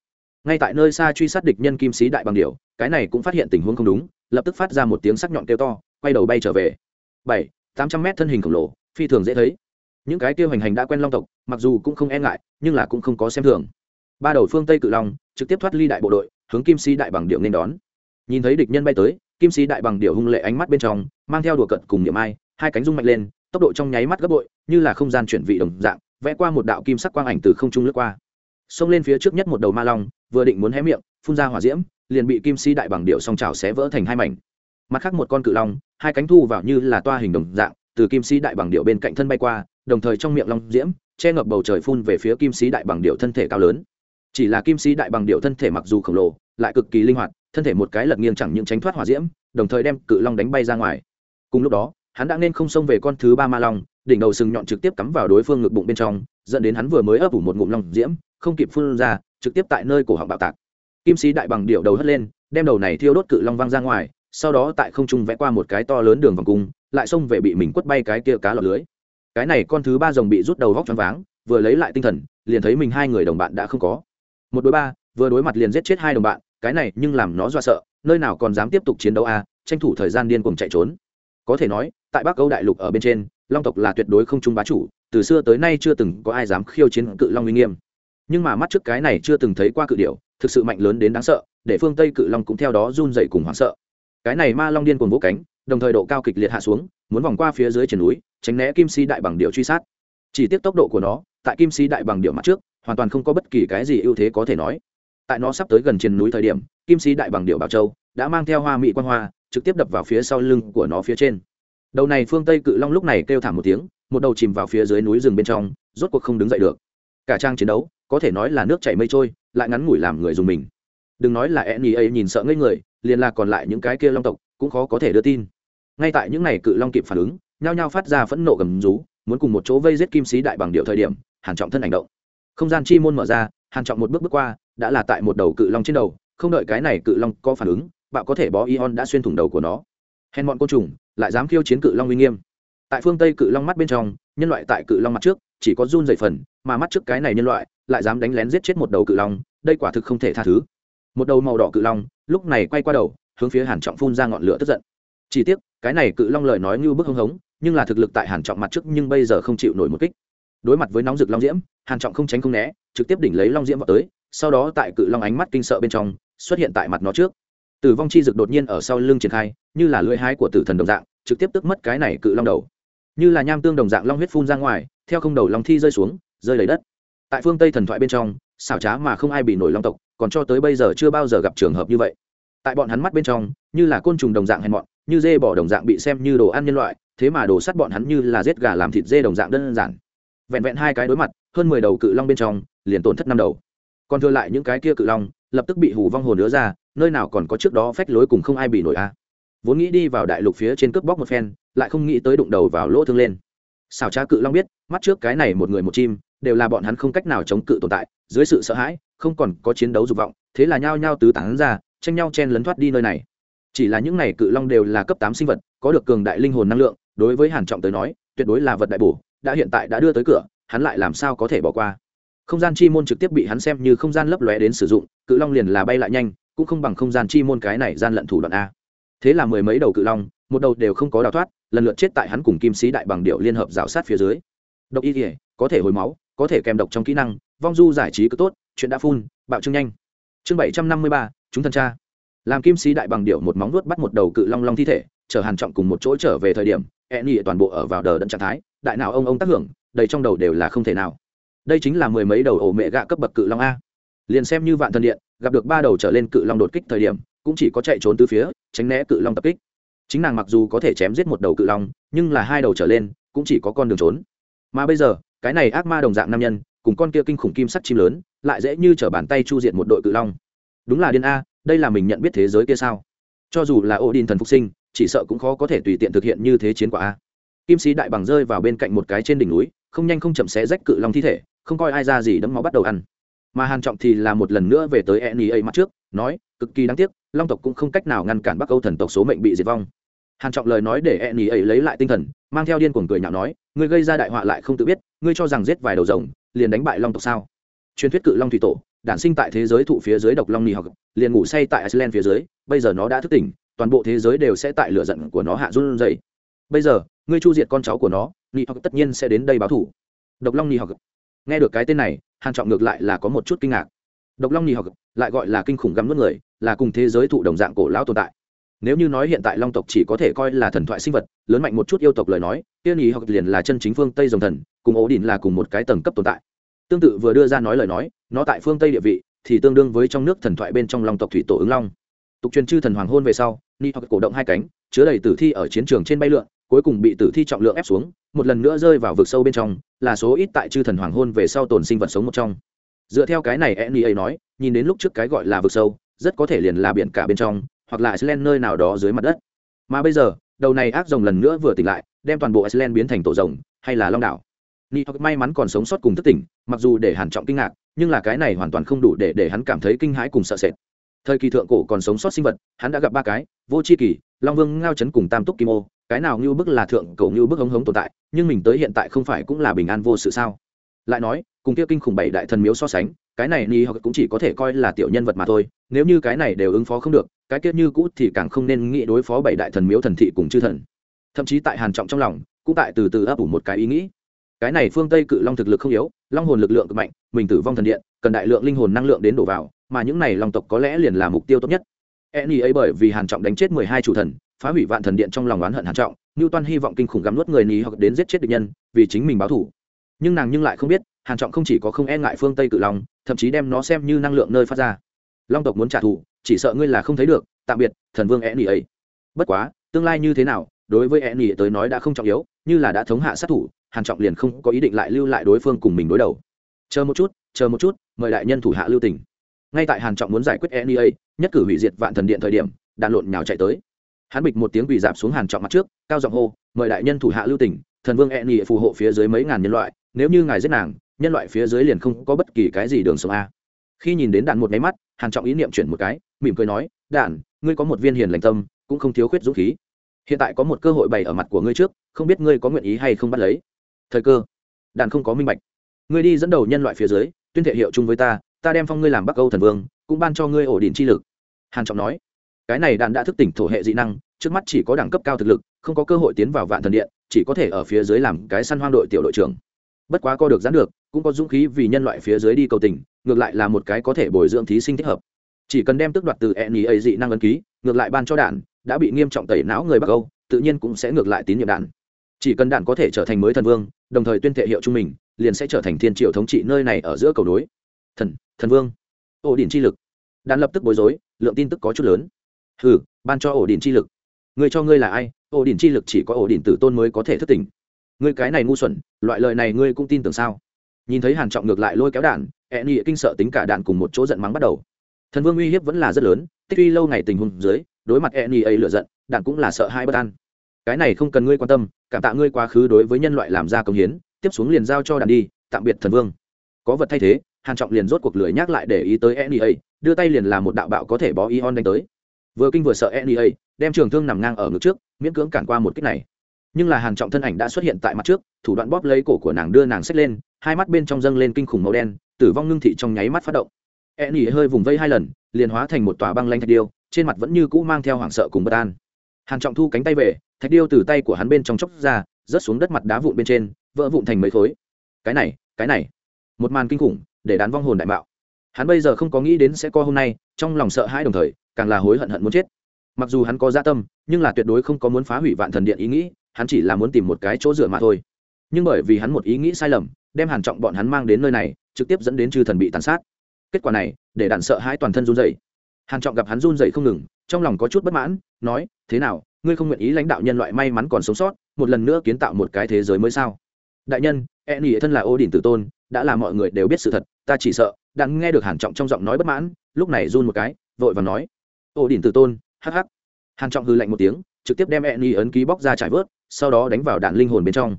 A: Ngay tại nơi xa truy sát địch nhân kim sĩ đại bằng điểu, cái này cũng phát hiện tình huống không đúng, lập tức phát ra một tiếng sắc nhọn kêu to, quay đầu bay trở về. Bảy, tám trăm mét thân hình khổng lồ, phi thường dễ thấy. Những cái tiêu hành hành đã quen long tộc, mặc dù cũng không e ngại, nhưng là cũng không có xem thường. Ba đầu phương tây cự long, trực tiếp thoát ly đại bộ đội, hướng kim sĩ đại bằng điệu nên đón. Nhìn thấy địch nhân bay tới, kim sĩ đại bằng điệu hung lệ ánh mắt bên trong, mang theo đùa cận cùng niệm ai, hai cánh rung mạnh lên, tốc độ trong nháy mắt gấp bội, như là không gian chuyển vị đồng dạng vẽ qua một đạo kim sắc quang ảnh từ không trung lướt qua. Xông lên phía trước nhất một đầu ma long, vừa định muốn hé miệng, phun ra hỏa diễm, liền bị kim Si đại bằng điệu song trào xé vỡ thành hai mảnh. Mặt khác một con cự long, hai cánh thu vào như là toa hình đồng dạng, từ kim Si đại bằng điệu bên cạnh thân bay qua, đồng thời trong miệng long diễm, che ngập bầu trời phun về phía kim sĩ đại bằng điệu thân thể cao lớn. Chỉ là kim sĩ đại bằng điệu thân thể mặc dù khổng lồ, lại cực kỳ linh hoạt, thân thể một cái lật nghiêng chẳng những tránh thoát hỏa diễm, đồng thời đem cự long đánh bay ra ngoài. Cùng lúc đó, hắn đã nên không xông về con thứ ba ma long đỉnh đầu sừng nhọn trực tiếp cắm vào đối phương ngực bụng bên trong dẫn đến hắn vừa mới ấp ủ một ngụm long diễm không kịp phun ra trực tiếp tại nơi cổ họng bạo tạc. Kim sĩ đại bằng điệu đầu hất lên đem đầu này thiêu đốt cự long văng ra ngoài sau đó tại không trung vẽ qua một cái to lớn đường vòng cung lại xông về bị mình quất bay cái kia cá lọt lưới. Cái này con thứ ba rồng bị rút đầu vóc choáng váng vừa lấy lại tinh thần liền thấy mình hai người đồng bạn đã không có. Một đối ba vừa đối mặt liền giết chết hai đồng bạn cái này nhưng làm nó do sợ nơi nào còn dám tiếp tục chiến đấu a à, tranh thủ thời gian điên cuồng chạy trốn. Có thể nói tại bắc âu đại lục ở bên trên long tộc là tuyệt đối không trung bá chủ, từ xưa tới nay chưa từng có ai dám khiêu chiến cự long uy nghiêm. Nhưng mà mắt trước cái này chưa từng thấy qua cự điệu thực sự mạnh lớn đến đáng sợ, để phương tây cự long cũng theo đó run dậy cùng hoảng sợ. Cái này ma long điên cuồng vỗ cánh, đồng thời độ cao kịch liệt hạ xuống, muốn vòng qua phía dưới triển núi, tránh né kim si đại bằng điệu truy sát. Chỉ tiếc tốc độ của nó, tại kim si đại bằng điệu mặt trước, hoàn toàn không có bất kỳ cái gì ưu thế có thể nói. Tại nó sắp tới gần trên núi thời điểm, kim si đại bằng điệu bảo châu đã mang theo hoa mỹ quan hoa, trực tiếp đập vào phía sau lưng của nó phía trên đầu này phương tây cự long lúc này kêu thảm một tiếng, một đầu chìm vào phía dưới núi rừng bên trong, rốt cuộc không đứng dậy được. Cả trang chiến đấu, có thể nói là nước chảy mây trôi, lại ngắn ngủi làm người dùng mình. Đừng nói là e n nhìn sợ ngây người, liền là còn lại những cái kia long tộc, cũng khó có thể đưa tin. Ngay tại những ngày cự long kịp phản ứng, nhao nhao phát ra phẫn nộ gầm rú, muốn cùng một chỗ vây giết kim sĩ đại bằng điệu thời điểm, hàn trọng thân hành động. Không gian chi môn mở ra, hàn trọng một bước bước qua, đã là tại một đầu cự long trên đầu, không đợi cái này cự long có phản ứng, bạo có thể bó ion đã xuyên thủng đầu của nó. Hèn bọn côn trùng lại dám khiêu chiến cự long uy nghiêm. Tại phương tây cự long mắt bên trong, nhân loại tại cự long mặt trước, chỉ có run dày phần, mà mắt trước cái này nhân loại, lại dám đánh lén giết chết một đầu cự long, đây quả thực không thể tha thứ. Một đầu màu đỏ cự long, lúc này quay qua đầu, hướng phía hàn trọng phun ra ngọn lửa tức giận. Chỉ tiếc, cái này cự long lời nói như bức hưng hống, nhưng là thực lực tại hàn trọng mặt trước nhưng bây giờ không chịu nổi một kích. Đối mặt với nóng rực long diễm, hàn trọng không tránh không né, trực tiếp đỉnh lấy long diễm vào tới, sau đó tại cự long ánh mắt kinh sợ bên trong, xuất hiện tại mặt nó trước tử vong chi dực đột nhiên ở sau lưng triển khai, như là lưỡi hái của tử thần đồng dạng, trực tiếp tức mất cái này cự long đầu. Như là nham tương đồng dạng long huyết phun ra ngoài, theo không đầu long thi rơi xuống, rơi lấy đất. Tại phương tây thần thoại bên trong, xảo trá mà không ai bị nổi long tộc, còn cho tới bây giờ chưa bao giờ gặp trường hợp như vậy. Tại bọn hắn mắt bên trong, như là côn trùng đồng dạng hèn mọn, như dê bỏ đồng dạng bị xem như đồ ăn nhân loại, thế mà đồ sắt bọn hắn như là giết gà làm thịt dê đồng dạng đơn giản. Vẹn vẹn hai cái đối mặt, hơn mười đầu cự long bên trong, liền tổn thất năm đầu còn thừa lại những cái kia cự long, lập tức bị hủ vong hồn nữa ra, nơi nào còn có trước đó phách lối cùng không ai bị nổi a. Vốn nghĩ đi vào đại lục phía trên cướp bóc một phen, lại không nghĩ tới đụng đầu vào lỗ thương lên. Xảo trá cự long biết, mắt trước cái này một người một chim, đều là bọn hắn không cách nào chống cự tồn tại, dưới sự sợ hãi, không còn có chiến đấu dục vọng, thế là nhao nhao tứ tán ra, tranh nhau chen lấn thoát đi nơi này. Chỉ là những này cự long đều là cấp tám sinh vật, có được cường đại linh hồn năng lượng, đối với hàn trọng tới nói, tuyệt đối là vật đại bổ, đã hiện tại đã đưa tới cửa, hắn lại làm sao có thể bỏ qua? Không gian chi môn trực tiếp bị hắn xem như không gian lấp lóe đến sử dụng, cự long liền là bay lại nhanh, cũng không bằng không gian chi môn cái này gian lận thủ đoạn a. Thế là mười mấy đầu cự long, một đầu đều không có đào thoát, lần lượt chết tại hắn cùng kim sĩ đại bằng điệu liên hợp rào sát phía dưới. Độc y thể có thể hồi máu, có thể kèm độc trong kỹ năng, vong du giải trí cứ tốt, chuyện đã phun, bạo trương nhanh. Chương bảy trăm năm mươi ba, chúng thần cha. Làm kim sĩ đại bằng điệu một móng nuốt bắt một đầu cự long long thi thể chở hàn trọng cùng một chỗ trở về thời điểm e nhị toàn bộ ở vào đờ đẫn trạng thái, đại nào ông ông tác hưởng, đầy trong đầu đều là không thể nào đây chính là mười mấy đầu ổ mẹ gạ cấp bậc cự long a. Liền xem như vạn thần điện, gặp được ba đầu trở lên cự long đột kích thời điểm, cũng chỉ có chạy trốn từ phía, tránh né cự long tập kích. Chính nàng mặc dù có thể chém giết một đầu cự long, nhưng là hai đầu trở lên, cũng chỉ có con đường trốn. Mà bây giờ, cái này ác ma đồng dạng nam nhân, cùng con kia kinh khủng kim sắc chim lớn, lại dễ như t bàn tay chu diện một đội cự long. Đúng là điên a, đây là mình nhận biết thế giới kia sao? Cho dù là ô đin thần phục sinh, chỉ sợ cũng khó có thể tùy tiện thực hiện như thế chiến quả a. Kim sĩ đại bằng rơi vào bên cạnh một cái trên đỉnh núi, không nhanh không chậm xé rách cự long thi thể không coi ai ra gì đấm máu bắt đầu ăn. Mà hàn trọng thì là một lần nữa về tới nea mặt trước, nói, cực kỳ đáng tiếc, long tộc cũng không cách nào ngăn cản bắc âu thần tộc số mệnh bị diệt vong. Hàn trọng lời nói để nea lấy lại tinh thần, mang theo điên cuồng cười nhạo nói ngươi gây ra đại họa lại không tự biết, ngươi cho rằng giết vài đầu rồng, liền đánh bại long tộc sao? Truyền thuyết cự long thủy tổ, đản sinh tại thế giới thụ phía dưới độc long nì học, liền ngủ say tại iceland phía dưới, bây giờ nó đã thức tỉnh, toàn bộ thế giới đều sẽ tại lửa giận của nó hạ run dậy. bây giờ, ngươi chu diệt con cháu của nó Nì học tất nhiên sẽ đến đây báo thủ. Độc long Nì học nghe được cái tên này, hàn trọng ngược lại là có một chút kinh ngạc. Độc long nhì học lại gọi là kinh khủng găm nuốt người, là cùng thế giới thụ đồng dạng cổ lão tồn tại. Nếu như nói hiện tại long tộc chỉ có thể coi là thần thoại sinh vật, lớn mạnh một chút yêu tộc lời nói tiên ý học liền là chân chính phương tây dòng thần, cùng ổ đỉnh là cùng một cái tầng cấp tồn tại. Tương tự vừa đưa ra nói lời nói, nó tại phương tây địa vị thì tương đương với trong nước thần thoại bên trong long tộc thủy tổ ứng long. Tục truyền chư thần hoàng hôn về sau ni hoặc cổ động hai cánh, chứa đầy tử thi ở chiến trường trên bay lượn, cuối cùng bị tử thi trọng lượng ép xuống, một lần nữa rơi vào vực sâu bên trong là số ít tại chư thần hoàng hôn về sau tồn sinh vật sống một trong. Dựa theo cái này nea nói, nhìn đến lúc trước cái gọi là vực sâu, rất có thể liền là biển cả bên trong, hoặc là iceland nơi nào đó dưới mặt đất. Mà bây giờ, đầu này ác rồng lần nữa vừa tỉnh lại, đem toàn bộ iceland biến thành tổ rồng, hay là long đảo. Ni hoặc may mắn còn sống sót cùng thất tỉnh, mặc dù để hàn trọng kinh ngạc, nhưng là cái này hoàn toàn không đủ để để hắn cảm thấy kinh hãi cùng sợ sệt thời kỳ thượng cổ còn sống sót sinh vật, hắn đã gặp ba cái, vô c h i kỳ, long vương, ngao chấn cùng tam túc kim ô. Cái nào như bức là thượng cổ như bức hống hống tồn tại, nhưng mình tới hiện tại không phải cũng là bình an vô sự sao? Lại nói, cùng kia kinh khủng bảy đại thần miếu so sánh, cái này ni hoặc cũng chỉ có thể coi là tiểu nhân vật mà thôi, nếu như cái này đều ứng phó không được, cái kia như cũ thì càng không nên nghĩ đối phó bảy đại thần miếu thần thị cùng chư thần. Thậm chí tại hàn trọng trong lòng, cũng tại từ từ ấp ủ một cái ý nghĩ. Cái này phương tây cự long thực lực không yếu, long hồn lực lượng cực mạnh, mình tử vong thần điện, cần đại lượng linh hồn năng lượng đến đổ vào mà những này long tộc có lẽ liền là mục tiêu tốt nhất. E ấy bởi vì hàn trọng đánh chết mười hai chủ thần, phá hủy vạn thần điện trong lòng oán hận hàn trọng như hy vọng kinh khủng gắm nuốt người ní hoặc đến giết chết địch nhân, vì chính mình báo thù. Nhưng nàng nhưng lại không biết, hàn trọng không chỉ có không e ngại phương tây cự long, thậm chí đem nó xem như năng lượng nơi phát ra. Long tộc muốn trả thù, chỉ sợ ngươi là không thấy được, tạm biệt, thần vương e ấy. Bất quá, tương lai như thế nào, đối với e tới nói đã không trọng yếu, như là đã thống hạ sát thủ, hàn trọng liền không có ý định lại lưu lại đối phương cùng mình đối đầu. Chờ một chút, chờ một chút, mời đại nhân thủ hạ lưu tình ngay tại hàn trọng muốn giải quyết nea nhất cử hủy diệt vạn thần điện thời điểm, đàn lộn nhào chạy tới. Hắn bịch một tiếng quỳ dạp xuống hàn trọng mặt trước, cao giọng hô, mời đại nhân thủ hạ lưu tình, thần vương nea phù hộ phía dưới mấy ngàn nhân loại, nếu như ngài giết nàng, nhân loại phía dưới liền không có bất kỳ cái gì đường sống a. Khi nhìn đến đạn một máy mắt, hàn trọng ý niệm chuyển một cái, mỉm cười nói đạn ngươi có một viên hiền lành tâm, cũng không thiếu khuyết dũng khí. Hiện tại có một cơ hội bày ở mặt của ngươi trước, không biết ngươi có nguyện ý hay không bắt lấy. Thời cơ. Đạn không có minh bạch. Ngươi đi dẫn đầu nhân loại phía dưới, tuyên thể hiệu chung với ta ta đem phong ngươi làm bắc âu thần vương, cũng ban cho ngươi ổ đỉnh chi lực. Hàn trọng nói. Cái này đạn đã thức tỉnh thổ hệ dị năng, trước mắt chỉ có đẳng cấp cao thực lực, không có cơ hội tiến vào vạn thần điện, chỉ có thể ở phía dưới làm cái săn hoang đội tiểu đội trưởng. Bất quá co được gián được, cũng có dũng khí vì nhân loại phía dưới đi cầu tình, ngược lại là một cái có thể bồi dưỡng thí sinh thích hợp. Chỉ cần đem tước đoạt từ e ấy dị năng ấn ký, ngược lại ban cho đạn, đã bị nghiêm trọng tẩy não người bắc âu, tự nhiên cũng sẽ ngược lại tín nhiệm đạn. Chỉ cần đạn có thể trở thành mới thần vương, đồng thời tuyên thệ hiệu trung mình, liền sẽ trở thành thiên triệu thống trị nơi này ở giữa cầu đối thần thần vương. Ổ đỉnh chi lực. Đạn lập tức bối rối, lượng tin tức có chút lớn. Ừ ban cho ổ đỉnh chi lực. Người cho ngươi là ai? Ổ đỉnh chi lực chỉ có ổ đỉnh tử tôn mới có thể thất tỉnh. Ngươi cái này ngu xuẩn, loại lời này ngươi cũng tin tưởng sao? Nhìn thấy hàn trọng ngược lại lôi kéo đạn e nghị kinh sợ tính cả đạn cùng một chỗ giận mắng bắt đầu. Thần vương uy hiếp vẫn là rất lớn, tích uy lâu ngày tình huống dưới, đối mặt e nghị ấy lựa giận, đạn cũng là sợ hai bất an. Cái này không cần ngươi quan tâm, cảm tạ ngươi quá khứ đối với nhân loại làm ra công hiến, tiếp xuống liền giao cho đạn đi, tạm biệt thần vương. Có vật thay thế hàn trọng liền rốt cuộc lưỡi nhắc lại để ý tới nea đưa tay liền làm một đạo bạo có thể bó ion đánh tới. Vừa kinh vừa sợ nea đem trường thương nằm ngang ở ngực trước, miễn cưỡng cản qua một kích này. Nhưng là hàn trọng thân ảnh đã xuất hiện tại mặt trước, thủ đoạn bóp lấy cổ của nàng đưa nàng xách lên, hai mắt bên trong dâng lên kinh khủng màu đen, tử vong ngưng thị trong nháy mắt phát động. E hơi vùng vây hai lần, liền hóa thành một tòa băng lanh thạch điêu, trên mặt vẫn như cũ mang theo hoảng sợ cùng bất an. Hàn trọng thu cánh tay về, thạch điêu từ tay của hắn bên trong chốc ra, rớt xuống đất mặt đá vụn bên trên, vỡ vụn thành mấy khối. Cái này cái này. Một màn kinh khủng để đán vong hồn đại mạo. hắn bây giờ không có nghĩ đến sẽ co hôm nay, trong lòng sợ hãi đồng thời, càng là hối hận hận muốn chết. Mặc dù hắn có gia dạ tâm, nhưng là tuyệt đối không có muốn phá hủy vạn thần điện ý nghĩ, hắn chỉ là muốn tìm một cái chỗ dựa mà thôi. Nhưng bởi vì hắn một ý nghĩ sai lầm, đem hàn trọng bọn hắn mang đến nơi này, trực tiếp dẫn đến chư thần bị tàn sát. Kết quả này, để đạn sợ hãi toàn thân run rẩy. Hàn trọng gặp hắn run rẩy không ngừng, trong lòng có chút bất mãn, nói, thế nào, ngươi không nguyện ý lãnh đạo nhân loại may mắn còn sống sót, một lần nữa kiến tạo một cái thế giới mới sao? Đại nhân e nhị thân là ô đình tử tôn, đã là mọi người đều biết sự thật, ta chỉ sợ, đang nghe được hàn trọng trong giọng nói bất mãn, lúc này run một cái, vội vàng nói. Ô đình tử tôn, hắc hắc. Hàn trọng hư lạnh một tiếng, trực tiếp đem e nhị ấn ký bóc ra trải vớt, sau đó đánh vào đạn linh hồn bên trong.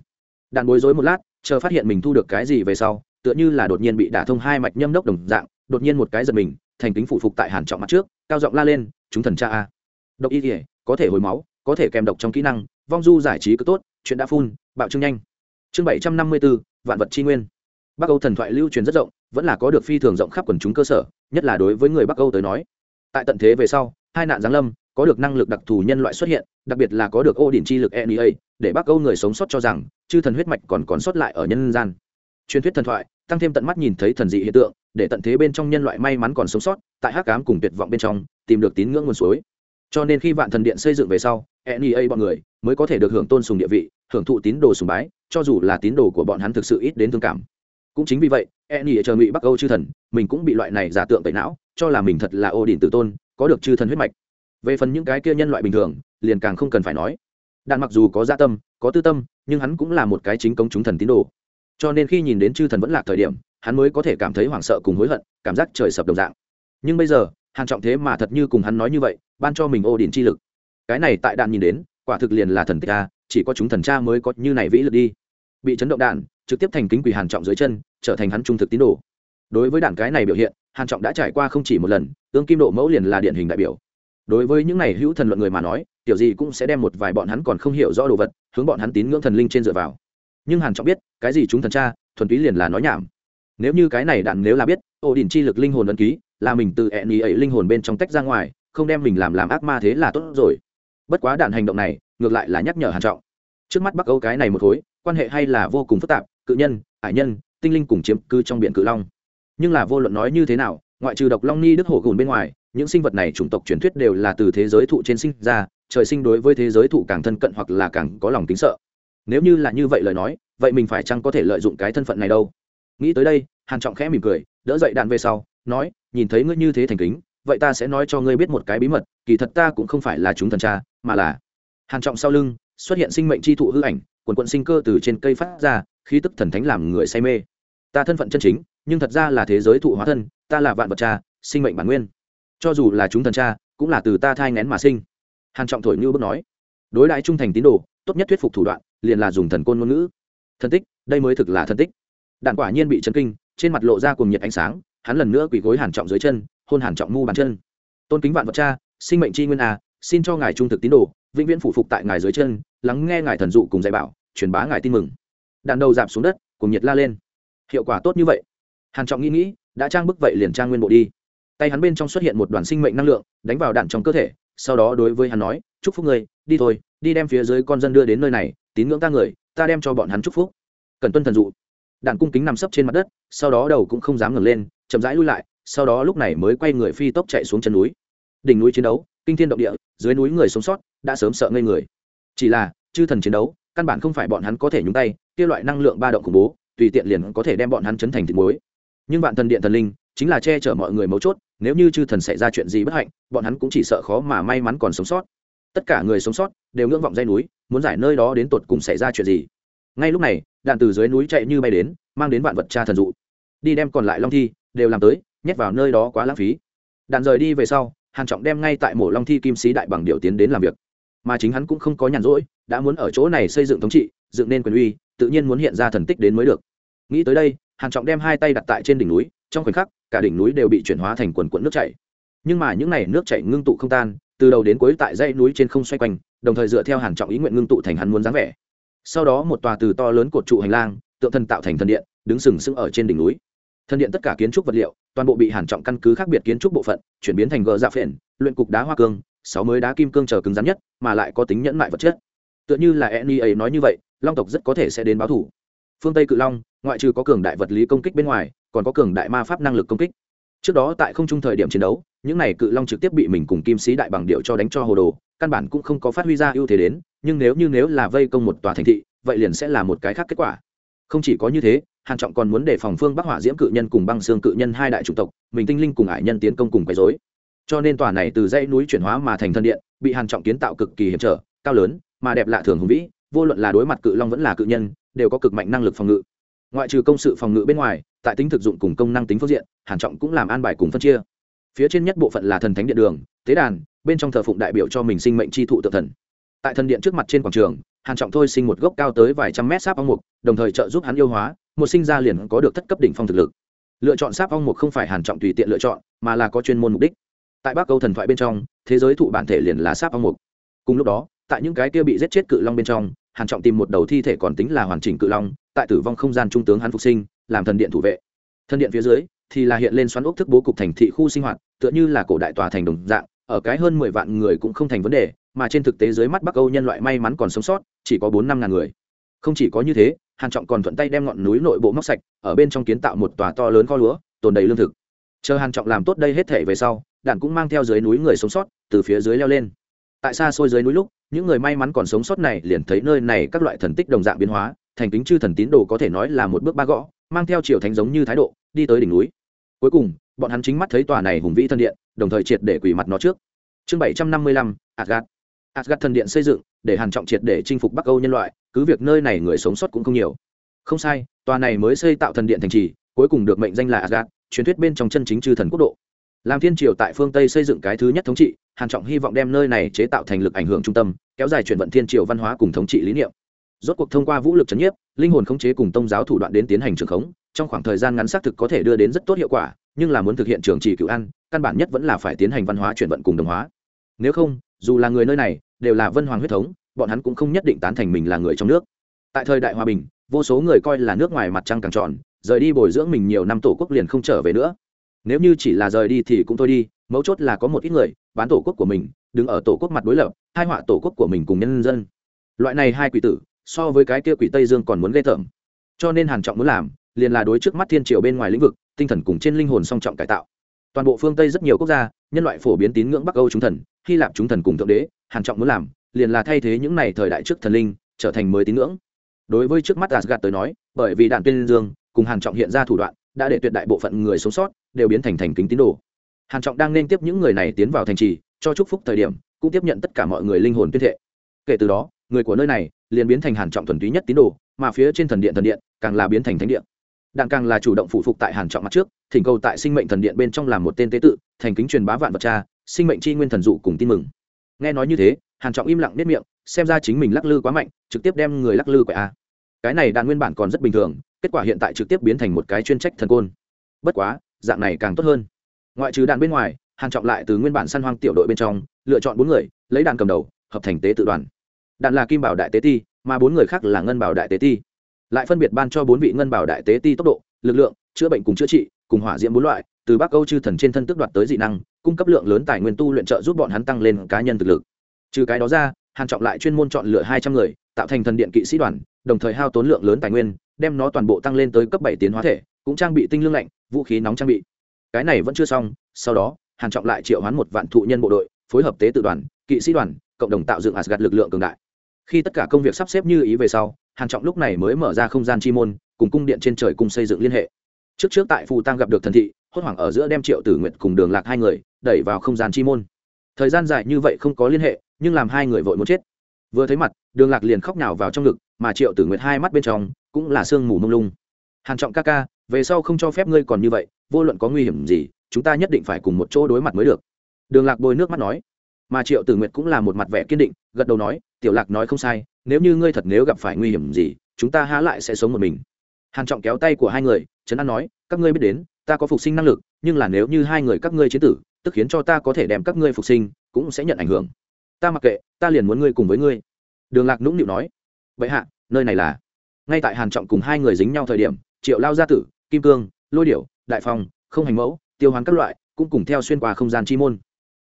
A: Đạn bối rối một lát, chờ phát hiện mình thu được cái gì về sau, tựa như là đột nhiên bị đả thông hai mạch nhâm đốc đồng dạng, đột nhiên một cái giật mình, thành kính phụ phục tại hàn trọng mặt trước, cao giọng la lên, chúng thần cha a. Độc y thể có thể hồi máu, có thể kèm độc trong kỹ năng, vong du giải trí cứ tốt, chuyện đã phun, bạo trương nhanh chương bảy trăm năm mươi 754, vạn vật chi nguyên. Bắc âu thần thoại lưu truyền rất rộng vẫn là có được phi thường rộng khắp quần chúng cơ sở nhất là đối với người bắc âu tới nói. Tại tận thế về sau hai nạn giáng lâm có được năng lực đặc thù nhân loại xuất hiện đặc biệt là có được ô đỉnh chi lực nea để bắc âu người sống sót cho rằng chư thần huyết mạch còn còn sót lại ở nhân gian. Truyền thuyết thần thoại tăng thêm tận mắt nhìn thấy thần dị hiện tượng để tận thế bên trong nhân loại may mắn còn sống sót tại hắc cám cùng tuyệt vọng bên trong tìm được tín ngưỡng nguồn suối. Cho nên khi vạn thần điện xây dựng về sau nea bọn người mới có thể được hưởng tôn sùng địa vị hưởng thụ tín đồ sùng bái, cho dù là tín đồ của bọn hắn thực sự ít đến thương cảm. Cũng chính vì vậy E Nỉ chờ ngụy bắc âu chư thần, mình cũng bị loại này giả tượng tẩy não, cho là mình thật là ô đình tử tôn, có được chư thần huyết mạch. Về phần những cái kia nhân loại bình thường, liền càng không cần phải nói. Đạn mặc dù có gia tâm, có tư tâm, nhưng hắn cũng là một cái chính công chúng thần tín đồ. Cho nên khi nhìn đến chư thần vẫn là thời điểm, hắn mới có thể cảm thấy hoảng sợ cùng hối hận, cảm giác trời sập đồng dạng. Nhưng bây giờ, hàn trọng thế mà thật như cùng hắn nói như vậy, ban cho mình ô điển chi lực. Cái này tại đạn nhìn đến, quả thực liền là thần tích a chỉ có chúng thần cha mới có như này vĩ lực đi. Bị chấn động đạn, trực tiếp thành kính quỳ hàn trọng dưới chân, trở thành hắn trung thực tín đồ. Đối với đạn cái này biểu hiện, hàn trọng đã trải qua không chỉ một lần, tương kim độ mẫu liền là điển hình đại biểu. Đối với những này hữu thần luận người mà nói, tiểu gì cũng sẽ đem một vài bọn hắn còn không hiểu rõ đồ vật, hướng bọn hắn tín ngưỡng thần linh trên dựa vào. Nhưng hàn trọng biết, cái gì chúng thần cha, thuần túy liền là nói nhảm. Nếu như cái này đạn nếu là biết ổ đỉnh chi lực linh hồn ấn ký, là mình từ e ẹn ý ấy linh hồn bên trong tách ra ngoài, không đem mình làm làm ác ma thế là tốt rồi bất quá đạn hành động này, ngược lại là nhắc nhở hàn trọng. Trước mắt bắc âu cái này một khối, quan hệ hay là vô cùng phức tạp, cự nhân hải nhân, tinh linh cùng chiếm cư trong biển cự long. Nhưng là vô luận nói như thế nào, ngoại trừ độc long ni đức hổ gùn bên ngoài, những sinh vật này chủng tộc truyền thuyết đều là từ thế giới thụ trên sinh ra, trời sinh đối với thế giới thụ càng thân cận hoặc là càng có lòng kính sợ. Nếu như là như vậy lời nói, vậy mình phải chăng có thể lợi dụng cái thân phận này đâu? Nghĩ tới đây, hàn trọng khẽ mỉm cười, đỡ dậy đạn về sau, nói, nhìn thấy ngươi như thế thành kính, vậy ta sẽ nói cho ngươi biết một cái bí mật, kỳ thật ta cũng không phải là chúng thần cha mà là hàn trọng sau lưng xuất hiện sinh mệnh chi thụ hư ảnh, quần quận sinh cơ từ trên cây phát ra, khí tức thần thánh làm người say mê. Ta thân phận chân chính, nhưng thật ra là thế giới thụ hóa thân, ta là vạn vật cha, sinh mệnh bản nguyên. Cho dù là chúng thần cha, cũng là từ ta thai ngén mà sinh. Hàn trọng thổi như bước nói. Đối đại trung thành tín đồ, tốt nhất thuyết phục thủ đoạn, liền là dùng thần côn ngôn ngữ. Thần tích, đây mới thực là thần tích. Đạn quả nhiên bị chấn kinh, trên mặt lộ ra cùng nhiệt ánh sáng, hắn lần nữa quỳ gối hàn trọng dưới chân, hôn hàn trọng mu bàn chân. Tôn kính vạn vật cha, sinh mệnh chi nguyên à xin cho ngài trung thực tín đồ, vĩnh viễn phụ phục tại ngài dưới chân, lắng nghe ngài thần dụ cùng dạy bảo, truyền bá ngài tin mừng. Đạn đầu giảm xuống đất, cùng nhiệt la lên. Hiệu quả tốt như vậy. Hàn trọng nghĩ nghĩ, đã trang bức vậy liền trang nguyên bộ đi. Tay hắn bên trong xuất hiện một đoàn sinh mệnh năng lượng, đánh vào đạn trong cơ thể, sau đó đối với hắn nói, chúc phúc người đi thôi, đi đem phía dưới con dân đưa đến nơi này, tín ngưỡng ta người, ta đem cho bọn hắn chúc phúc. Cần tuân thần dụ. Đạn cung kính nằm sấp trên mặt đất, sau đó đầu cũng không dám ngẩng lên, chậm rãi lui lại, sau đó lúc này mới quay người phi tốc chạy xuống chân núi. Đỉnh núi chiến đấu kinh thiên động địa, dưới núi người sống sót, đã sớm sợ ngây người. Chỉ là, chư thần chiến đấu, căn bản không phải bọn hắn có thể nhúng tay, kia loại năng lượng ba động khủng bố, tùy tiện liền có thể đem bọn hắn chấn thành thịt muối. Nhưng bạn thần điện thần linh, chính là che chở mọi người mấu chốt, nếu như chư thần xảy ra chuyện gì bất hạnh, bọn hắn cũng chỉ sợ khó mà may mắn còn sống sót. Tất cả người sống sót, đều ngưỡng vọng dây núi, muốn giải nơi đó đến tột cùng xảy ra chuyện gì. Ngay lúc này, đạn từ dưới núi chạy như bay đến, mang đến vạn vật cha thần dụ. Đi đem còn lại long thi, đều làm tới, nhét vào nơi đó quá lãng phí. Đạn rời đi về sau hàn trọng đem ngay tại mổ long thi kim sĩ đại bằng điều tiến đến làm việc. Mà chính hắn cũng không có nhàn rỗi, đã muốn ở chỗ này xây dựng thống trị, dựng nên quyền uy, tự nhiên muốn hiện ra thần tích đến mới được. Nghĩ tới đây, hàn trọng đem hai tay đặt tại trên đỉnh núi, trong khoảnh khắc, cả đỉnh núi đều bị chuyển hóa thành quần cuộn nước chảy. Nhưng mà những này nước chảy ngưng tụ không tan, từ đầu đến cuối tại dãy núi trên không xoay quanh, đồng thời dựa theo hàn trọng ý nguyện ngưng tụ thành hắn muốn dáng vẻ. Sau đó một tòa từ to lớn cột trụ hành lang, tượng thần tạo thành thần điện, đứng sừng sững ở trên đỉnh núi. Thần điện tất cả kiến trúc vật liệu toàn bộ bị hàn trọng căn cứ khác biệt kiến trúc bộ phận, chuyển biến thành gờ dạ phện, luyện cục đá hoa cương, sáu mới đá kim cương chờ cứng rắn nhất, mà lại có tính nhẫn mại vật chất. Tựa như là e ấy nói như vậy, long tộc rất có thể sẽ đến báo thủ. Phương tây cự long, ngoại trừ có cường đại vật lý công kích bên ngoài, còn có cường đại ma pháp năng lực công kích. Trước đó tại không trung thời điểm chiến đấu, những này cự long trực tiếp bị mình cùng kim sĩ đại bằng điệu cho đánh cho hồ đồ, căn bản cũng không có phát huy ra ưu thế đến, nhưng nếu như nếu là vây công một tòa thành thị, vậy liền sẽ là một cái khác kết quả không chỉ có như thế, hàn trọng còn muốn đề phòng phương bắc hỏa diễm cự nhân cùng băng xương cự nhân hai đại chủng tộc, mình tinh linh cùng ải nhân tiến công cùng quấy rối. Cho nên tòa này từ dãy núi chuyển hóa mà thành thân điện, bị hàn trọng kiến tạo cực kỳ hiểm trở, cao lớn, mà đẹp lạ thường hùng vĩ, vô luận là đối mặt cự long vẫn là cự nhân, đều có cực mạnh năng lực phòng ngự. Ngoại trừ công sự phòng ngự bên ngoài, tại tính thực dụng cùng công năng tính phương diện, hàn trọng cũng làm an bài cùng phân chia. Phía trên nhất bộ phận là thần thánh điện đường, tế đàn, bên trong thờ phụng đại biểu cho mình sinh mệnh chi thụ tự thần. Tại thần điện trước mặt trên quảng trường hàn trọng thôi sinh một gốc cao tới vài trăm mét sáp ong mục, đồng thời trợ giúp hắn yêu hóa, một sinh ra liền có được thất cấp đỉnh phong thực lực. Lựa chọn sáp ong mục không phải hàn trọng tùy tiện lựa chọn, mà là có chuyên môn mục đích. Tại bắc câu thần thoại bên trong, thế giới thụ bản thể liền là sáp ong mục. Cùng lúc đó, tại những cái kia bị giết chết cự long bên trong, hàn trọng tìm một đầu thi thể còn tính là hoàn chỉnh cự long, tại tử vong không gian trung tướng hắn phục sinh, làm thần điện thủ vệ. Thần điện phía dưới thì là hiện lên xoắn ốc thức bố cục thành thị khu sinh hoạt, tựa như là cổ đại tòa thành đồng dạng, ở cái hơn mười vạn người cũng không thành vấn đề mà trên thực tế dưới mắt bắc âu nhân loại may mắn còn sống sót, chỉ có bốn năm ngàn người. Không chỉ có như thế, hàn trọng còn thuận tay đem ngọn núi nội bộ móc sạch, ở bên trong kiến tạo một tòa to lớn kho lúa, tồn đầy lương thực. Chờ hàn trọng làm tốt đây hết thể về sau, đạn cũng mang theo dưới núi người sống sót, từ phía dưới leo lên. Tại xa xôi dưới núi lúc, những người may mắn còn sống sót này liền thấy nơi này các loại thần tích đồng dạng biến hóa, thành kính chư thần tín đồ có thể nói là một bước ba gõ, mang theo triều thánh giống như thái độ, đi tới đỉnh núi. Cuối cùng, bọn hắn chính mắt thấy tòa này hùng vĩ thân điện, đồng thời triệt để quỷ mặt nó trước. Chương bảy trăm năm mươi lăm adgat Asgard thần điện xây dựng để hàn trọng triệt để chinh phục bắc âu nhân loại cứ việc nơi này người sống sót cũng không nhiều. Không sai tòa này mới xây tạo thần điện thành trì cuối cùng được mệnh danh là Asgard, truyền thuyết bên trong chân chính chư thần quốc độ. Làm thiên triều tại phương tây xây dựng cái thứ nhất thống trị hàn trọng hy vọng đem nơi này chế tạo thành lực ảnh hưởng trung tâm kéo dài chuyển vận thiên triều văn hóa cùng thống trị lý niệm. Rốt cuộc thông qua vũ lực chấn nhiếp linh hồn khống chế cùng tông giáo thủ đoạn đến tiến hành trường khống trong khoảng thời gian ngắn xác thực có thể đưa đến rất tốt hiệu quả nhưng là muốn thực hiện trường trì cựu ăn căn bản nhất vẫn là phải tiến hành văn hóa chuyển vận cùng đồng hóa. Nếu không dù là người nơi này đều là vân hoàng huyết thống, bọn hắn cũng không nhất định tán thành mình là người trong nước. Tại thời đại hòa bình, vô số người coi là nước ngoài mặt trăng càng tròn, rời đi bồi dưỡng mình nhiều năm tổ quốc liền không trở về nữa. Nếu như chỉ là rời đi thì cũng thôi đi, mấu chốt là có một ít người bán tổ quốc của mình, đứng ở tổ quốc mặt đối lập, hai họa tổ quốc của mình cùng nhân dân. Loại này hai quỷ tử, so với cái kia quỷ tây dương còn muốn ghê tởm. Cho nên hàn trọng muốn làm, liền là đối trước mắt thiên triều bên ngoài lĩnh vực, tinh thần cùng trên linh hồn song trọng cải tạo. Toàn bộ phương tây rất nhiều quốc gia, nhân loại phổ biến tín ngưỡng bắc âu chúng thần, hy lạp chúng thần cùng thượng đế hàn trọng muốn làm, liền là thay thế những này thời đại trước thần linh, trở thành mới tín ngưỡng. Đối với trước mắt asgard tới nói, bởi vì đạn tuyên dương, cùng hàn trọng hiện ra thủ đoạn, đã để tuyệt đại bộ phận người sống sót đều biến thành thành kính tín đồ. Hàn trọng đang nên tiếp những người này tiến vào thành trì, cho chúc phúc thời điểm, cũng tiếp nhận tất cả mọi người linh hồn tuyên thệ. Kể từ đó, người của nơi này liền biến thành hàn trọng thuần túy nhất tín đồ, mà phía trên thần điện thần điện càng là biến thành thánh điện. Đặng càng là chủ động phụ phục tại hàn trọng mặt trước, thỉnh cầu tại sinh mệnh thần điện bên trong làm một tên tế tự, thành kính truyền bá vạn vật cha, sinh mệnh chi nguyên thần dụ cùng tin mừng nghe nói như thế, hàn trọng im lặng nết miệng, xem ra chính mình lắc lư quá mạnh, trực tiếp đem người lắc lư quậy a. Cái này đạn nguyên bản còn rất bình thường, kết quả hiện tại trực tiếp biến thành một cái chuyên trách thần côn. Bất quá, dạng này càng tốt hơn. Ngoại trừ đạn bên ngoài, hàn trọng lại từ nguyên bản săn hoang tiểu đội bên trong, lựa chọn bốn người, lấy đạn cầm đầu, hợp thành tế tự đoàn. Đạn là kim bảo đại tế ti, mà bốn người khác là ngân bảo đại tế ti. Lại phân biệt ban cho bốn vị ngân bảo đại tế ti tốc độ, lực lượng, chữa bệnh cùng chữa trị, cùng hỏa diễm bốn loại, từ bắc âu chư thần trên thân tức đoạt tới dị năng cung cấp lượng lớn tài nguyên tu luyện trợ giúp bọn hắn tăng lên cá nhân thực lực. Trừ cái đó ra, hàn trọng lại chuyên môn chọn lựa hai trăm người, tạo thành thần điện kỵ sĩ đoàn, đồng thời hao tốn lượng lớn tài nguyên, đem nó toàn bộ tăng lên tới cấp bảy tiến hóa thể, cũng trang bị tinh lương lạnh, vũ khí nóng trang bị. Cái này vẫn chưa xong, sau đó, hàn trọng lại triệu hoán một vạn thụ nhân bộ đội, phối hợp tế tự đoàn, kỵ sĩ đoàn, cộng đồng tạo dựng asgad lực lượng cường đại. Khi tất cả công việc sắp xếp như ý về sau, hàn trọng lúc này mới mở ra không gian chi môn, cùng cung điện trên trời cùng xây dựng liên hệ trước trước tại phù tăng gặp được thần thị, hốt hoảng ở giữa đem triệu tử nguyện cùng đường lạc hai người đẩy vào không gian chi môn. Thời gian dài như vậy không có liên hệ, nhưng làm hai người vội muốn chết. Vừa thấy mặt, đường lạc liền khóc nào vào trong ngực, mà triệu tử nguyệt hai mắt bên trong cũng là sương mù mông lung. Hàn trọng ca ca, về sau không cho phép ngươi còn như vậy, vô luận có nguy hiểm gì, chúng ta nhất định phải cùng một chỗ đối mặt mới được. Đường lạc bôi nước mắt nói. Mà triệu tử nguyệt cũng là một mặt vẻ kiên định, gật đầu nói, tiểu lạc nói không sai, nếu như ngươi thật nếu gặp phải nguy hiểm gì, chúng ta há lại sẽ sống một mình hàn trọng kéo tay của hai người, trấn an nói, các ngươi biết đến, ta có phục sinh năng lực, nhưng là nếu như hai người các ngươi chiến tử, tức khiến cho ta có thể đem các ngươi phục sinh, cũng sẽ nhận ảnh hưởng. Ta mặc kệ, ta liền muốn ngươi cùng với ngươi. Đường lạc nũng nịu nói vậy hạ, nơi này là ngay tại hàn trọng cùng hai người dính nhau thời điểm, triệu lao gia tử, kim cương, lôi điểu, đại phong, không hành mẫu, tiêu hoán các loại, cũng cùng theo xuyên qua không gian chi môn.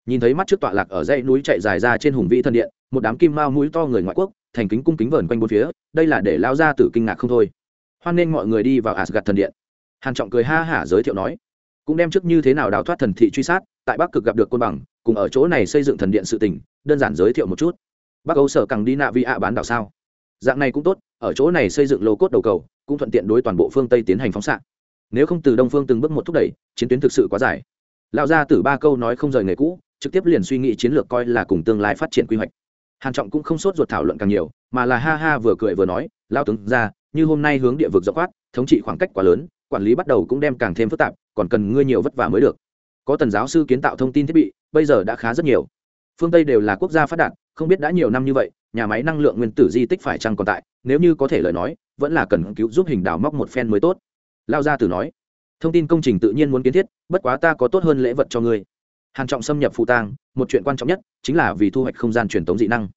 A: Nhìn thấy mắt trước tọa lạc ở dãy núi chạy dài ra trên hùng vĩ thân điện, một đám kim mao mũi to người ngoại quốc, thành kính cung kính vờn quanh bốn phía, đây là để lao gia tử kinh ngạc không thôi hoan nên mọi người đi vào asgad thần điện. Hàn trọng cười ha hả giới thiệu nói, cũng đem trước như thế nào đào thoát thần thị truy sát, tại bắc cực gặp được côn bằng, cùng ở chỗ này xây dựng thần điện sự tình, đơn giản giới thiệu một chút. Bắc âu sở càng đi nạ vi ạ bán đảo sao? Dạng này cũng tốt, ở chỗ này xây dựng lô cốt đầu cầu, cũng thuận tiện đối toàn bộ phương tây tiến hành phóng xạ. Nếu không từ đông phương từng bước một thúc đẩy, chiến tuyến thực sự quá dài. Lão gia tử ba câu nói không rời nghề cũ, trực tiếp liền suy nghĩ chiến lược coi là cùng tương lai phát triển quy hoạch hàn trọng cũng không sốt ruột thảo luận càng nhiều, mà là ha ha vừa cười vừa nói lao tướng ra, như hôm nay hướng địa vực rộng quát thống trị khoảng cách quá lớn, quản lý bắt đầu cũng đem càng thêm phức tạp, còn cần ngươi nhiều vất vả mới được. Có tần giáo sư kiến tạo thông tin thiết bị, bây giờ đã khá rất nhiều. Phương tây đều là quốc gia phát đạt, không biết đã nhiều năm như vậy, nhà máy năng lượng nguyên tử di tích phải chăng còn tại, nếu như có thể lời nói, vẫn là cần cứu giúp hình đào móc một phen mới tốt. Lao gia tử nói. Thông tin công trình tự nhiên muốn kiến thiết, bất quá ta có tốt hơn lễ vật cho ngươi hàn trọng xâm nhập phụ tang, một chuyện quan trọng nhất chính là vì thu hoạch không gian truyền tống dị năng.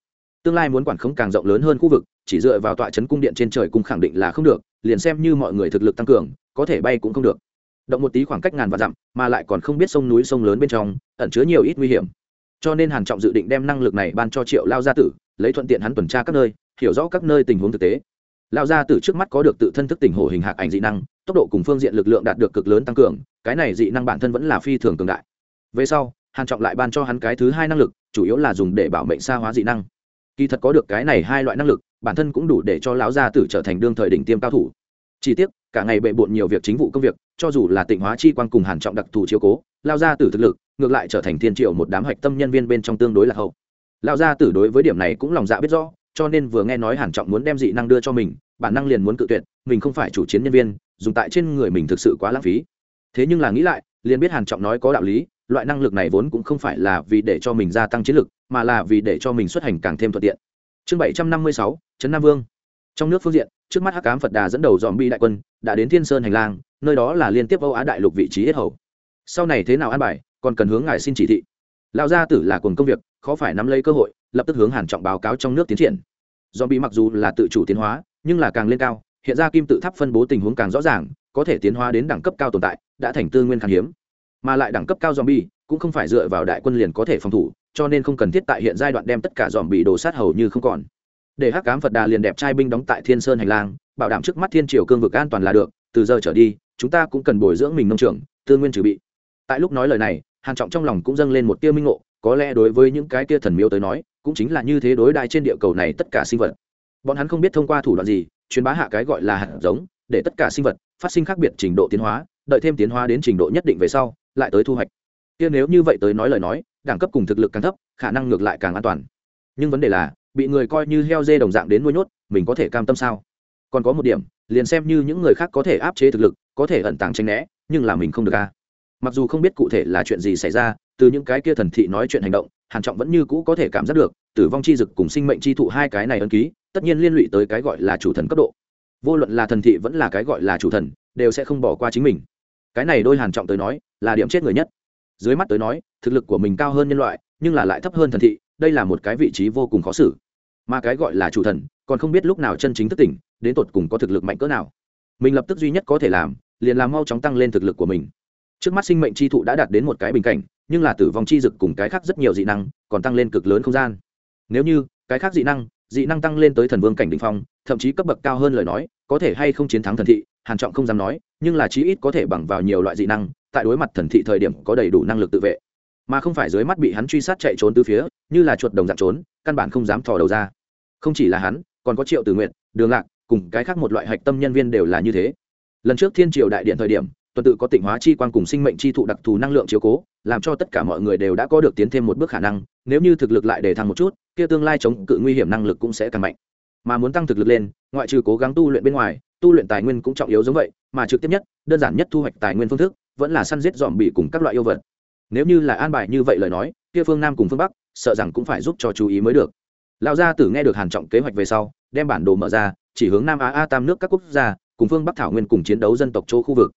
A: Tương lai muốn quản khống càng rộng lớn hơn khu vực, chỉ dựa vào tọa chấn cung điện trên trời cung khẳng định là không được, liền xem như mọi người thực lực tăng cường, có thể bay cũng không được. Động một tí khoảng cách ngàn và dặm, mà lại còn không biết sông núi sông lớn bên trong, ẩn chứa nhiều ít nguy hiểm. Cho nên hàn trọng dự định đem năng lực này ban cho triệu lao gia tử, lấy thuận tiện hắn tuần tra các nơi, hiểu rõ các nơi tình huống thực tế. Lao gia tử trước mắt có được tự thân thức tỉnh hổ hình hạc ảnh dị năng, tốc độ cùng phương diện lực lượng đạt được cực lớn tăng cường, cái này dị năng bản thân vẫn là phi thường cường đại về sau, hàn trọng lại ban cho hắn cái thứ hai năng lực, chủ yếu là dùng để bảo mệnh xa hóa dị năng. Kỳ thật có được cái này hai loại năng lực, bản thân cũng đủ để cho lão gia tử trở thành đương thời đỉnh tiêm cao thủ. Chi tiết cả ngày bệ bộn nhiều việc chính vụ công việc, cho dù là tịnh hóa chi quan cùng hàn trọng đặc thù chiếu cố lao gia tử thực lực, ngược lại trở thành thiên triệu một đám hạch tâm nhân viên bên trong tương đối là hậu. Lao gia tử đối với điểm này cũng lòng dạ biết rõ, cho nên vừa nghe nói hàn trọng muốn đem dị năng đưa cho mình, bản năng liền muốn cự tuyệt, mình không phải chủ chiến nhân viên, dùng tại trên người mình thực sự quá lãng phí. Thế nhưng là nghĩ lại, liền biết hàn trọng nói có đạo lý loại năng lực này vốn cũng không phải là vì để cho mình gia tăng chiến lực, mà là vì để cho mình xuất hành càng thêm thuận tiện. Chương bảy trăm năm mươi sáu, trấn nam vương. Trong nước phương diện, trước mắt hắc cám phật đà dẫn đầu dòm bi đại quân đã đến thiên sơn hành lang, nơi đó là liên tiếp âu á đại lục vị trí hết hầu. Sau này thế nào an bài, còn cần hướng ngài xin chỉ thị. Lão gia tử là cùng công việc, khó phải nắm lấy cơ hội, lập tức hướng hàn trọng báo cáo trong nước tiến triển. Dòm bi mặc dù là tự chủ tiến hóa, nhưng là càng lên cao, hiện ra kim tự tháp phân bố tình huống càng rõ ràng, có thể tiến hóa đến đẳng cấp cao tồn tại, đã thành tư nguyên khan hiếm mà lại đẳng cấp cao dòm bi cũng không phải dựa vào đại quân liền có thể phòng thủ, cho nên không cần thiết tại hiện giai đoạn đem tất cả dòm bị đổ sát hầu như không còn. Để hắc cám phật đà liền đẹp trai binh đóng tại thiên sơn hành lang, bảo đảm trước mắt thiên triều cương vực an toàn là được, từ giờ trở đi, chúng ta cũng cần bồi dưỡng mình nông trường tương nguyên trừ bị. Tại lúc nói lời này, hàn trọng trong lòng cũng dâng lên một tia minh ngộ, có lẽ đối với những cái tia thần miếu tới nói, cũng chính là như thế đối đại trên địa cầu này tất cả sinh vật. Bọn hắn không biết thông qua thủ đoạn gì, truyền bá hạ cái gọi là hạt giống, để tất cả sinh vật phát sinh khác biệt trình độ tiến hóa, đợi thêm tiến hóa đến trình độ nhất định về sau lại tới thu hoạch. Kia nếu như vậy tới nói lời nói, đẳng cấp cùng thực lực càng thấp, khả năng ngược lại càng an toàn. Nhưng vấn đề là, bị người coi như heo dê đồng dạng đến nuôi nhốt, mình có thể cam tâm sao? Còn có một điểm, liền xem như những người khác có thể áp chế thực lực, có thể ẩn tàng tranh né, nhưng là mình không được ca mặc dù không biết cụ thể là chuyện gì xảy ra, từ những cái kia thần thị nói chuyện hành động, hàn trọng vẫn như cũ có thể cảm giác được, tử vong chi dực cùng sinh mệnh chi thụ hai cái này ấn ký, tất nhiên liên lụy tới cái gọi là chủ thần cấp độ. Vô luận là thần thị vẫn là cái gọi là chủ thần, đều sẽ không bỏ qua chính mình. Cái này đôi hàn trọng tới nói là điểm chết người nhất. Dưới mắt tới nói, thực lực của mình cao hơn nhân loại, nhưng là lại thấp hơn thần thị, đây là một cái vị trí vô cùng khó xử. Mà cái gọi là chủ thần, còn không biết lúc nào chân chính thức tỉnh, đến tột cùng có thực lực mạnh cỡ nào. Mình lập tức duy nhất có thể làm, liền làm mau chóng tăng lên thực lực của mình. Trước mắt sinh mệnh chi thụ đã đạt đến một cái bình cảnh, nhưng là tử vong chi dực cùng cái khác rất nhiều dị năng, còn tăng lên cực lớn không gian. Nếu như, cái khác dị năng dị năng tăng lên tới thần vương cảnh đ ỉ n h phong, thậm chí cấp bậc cao hơn lời nói, có thể hay không chiến thắng thần thị, hàn trọng không dám nói, nhưng là chí ít có thể bằng vào nhiều loại dị năng tại đối mặt thần thị thời điểm có đầy đủ năng lực tự vệ. Mà không phải dưới mắt bị hắn truy sát chạy trốn từ phía, như là chuột đồng dạng trốn, căn bản không dám thò đầu ra. Không chỉ là hắn, còn có triệu tử nguyện đường lạc, cùng cái khác một loại hạch tâm nhân viên đều là như thế. Lần trước thiên triều đại điện thời điểm, tuần tự có tịnh hóa chi quan cùng sinh mệnh chi thụ đặc thù năng lượng chiếu cố, làm cho tất cả mọi người đều đã có được tiến thêm một bước khả năng, nếu như thực lực lại để thăng một chút, kia tương lai chống cự nguy hiểm năng lực cũng sẽ càng mạnh. Mà muốn tăng thực lực lên, ngoại trừ cố gắng tu luyện bên ngoài, tu luyện tài nguyên cũng trọng yếu giống vậy, mà trực tiếp nhất, đơn giản nhất thu hoạch tài nguyên phương thức vẫn là săn giết dòm bị cùng các loại yêu vật. Nếu như là an bài như vậy lời nói, kia phương nam cùng phương bắc, sợ rằng cũng phải giúp cho chú ý mới được. Lão gia tử nghe được hàn trọng kế hoạch về sau, đem bản đồ mở ra, chỉ hướng nam á a tam nước các quốc gia, cùng phương bắc thảo nguyên cùng chiến đấu dân tộc châu khu vực.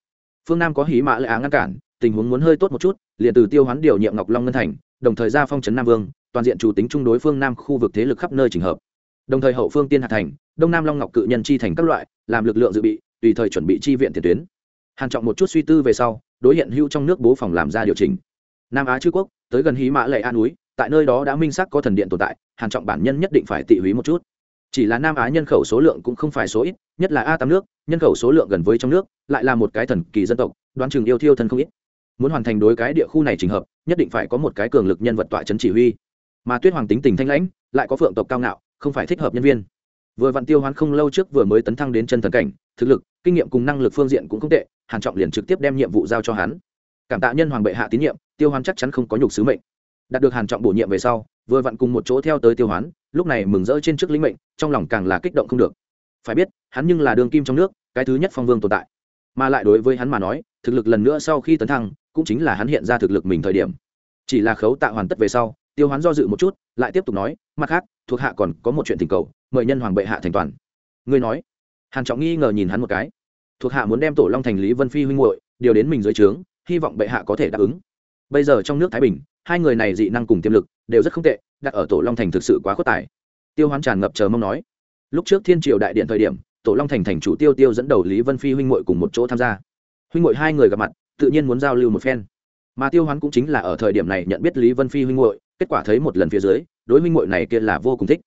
A: Phương nam có hí mã lệ á ngăn cản, tình huống muốn hơi tốt một chút, liền từ tiêu hoán điều nhiệm ngọc long ngân thành, đồng thời ra phong trấn nam vương, toàn diện chủ tính trung đối phương nam khu vực thế lực khắp nơi trình hợp. Đồng thời hậu phương tiên hạt thành, đông nam long ngọc cự nhân chi thành các loại, làm lực lượng dự bị, tùy thời chuẩn bị chi viện tiền tuyến. Hàn trọng một chút suy tư về sau đối hiện hữu trong nước bố phòng làm ra điều chỉnh. Nam á chư quốc, tới gần hí mã lệ an núi, tại nơi đó đã minh xác có thần điện tồn tại, hàn trọng bản nhân nhất định phải tị húy một chút. Chỉ là nam á nhân khẩu số lượng cũng không phải số ít, nhất là a tám nước, nhân khẩu số lượng gần với trong nước, lại là một cái thần kỳ dân tộc, đoán chừng yêu thiêu thân không ít. Muốn hoàn thành đối cái địa khu này trình hợp, nhất định phải có một cái cường lực nhân vật tọa chấn chỉ huy. Mà tuyết hoàng tính tình thanh lãnh, lại có phượng tộc cao ngạo, không phải thích hợp nhân viên vừa vặn tiêu hoán không lâu trước vừa mới tấn thăng đến chân thần cảnh, thực lực, kinh nghiệm cùng năng lực phương diện cũng không tệ, hàn trọng liền trực tiếp đem nhiệm vụ giao cho hắn. Cảm tạ nhân hoàng bệ hạ tín nhiệm, tiêu hoán chắc chắn không có nhục sứ mệnh. Đạt được hàn trọng bổ nhiệm về sau, vừa vặn cùng một chỗ theo tới tiêu hoán, lúc này mừng rỡ trên trước lĩnh mệnh, trong lòng càng là kích động không được. Phải biết, hắn nhưng là đường kim trong nước, cái thứ nhất phong vương tồn tại. Mà lại đối với hắn mà nói, thực lực lần nữa sau khi tấn thăng, cũng chính là hắn hiện ra thực lực mình thời điểm. Chỉ là khấu tạ hoàn tất về sau tiêu hoán do dự một chút, lại tiếp tục nói, mặt khác, thuộc hạ còn có một chuyện tình cầu, mời nhân hoàng bệ hạ thành toàn. Ngươi nói. Hàn trọng nghi ngờ nhìn hắn một cái. Thuộc hạ muốn đem tổ long thành lý vân phi huynh muội điều đến mình dưới trướng, hy vọng bệ hạ có thể đáp ứng. Bây giờ trong nước thái bình, hai người này dị năng cùng tiềm lực đều rất không tệ, đặt ở tổ long thành thực sự quá khuất tài. Tiêu hoán tràn ngập chờ mong nói. Lúc trước thiên triều đại điện thời điểm, tổ long thành thành chủ tiêu tiêu dẫn đầu lý vân phi huynh muội cùng một chỗ tham gia. Huynh muội hai người gặp mặt, tự nhiên muốn giao lưu một phen. Mà tiêu hoán cũng chính là ở thời điểm này nhận biết lý vân phi huynh muội kết quả thấy một lần phía dưới, đối huynh muội này kia là vô cùng thích.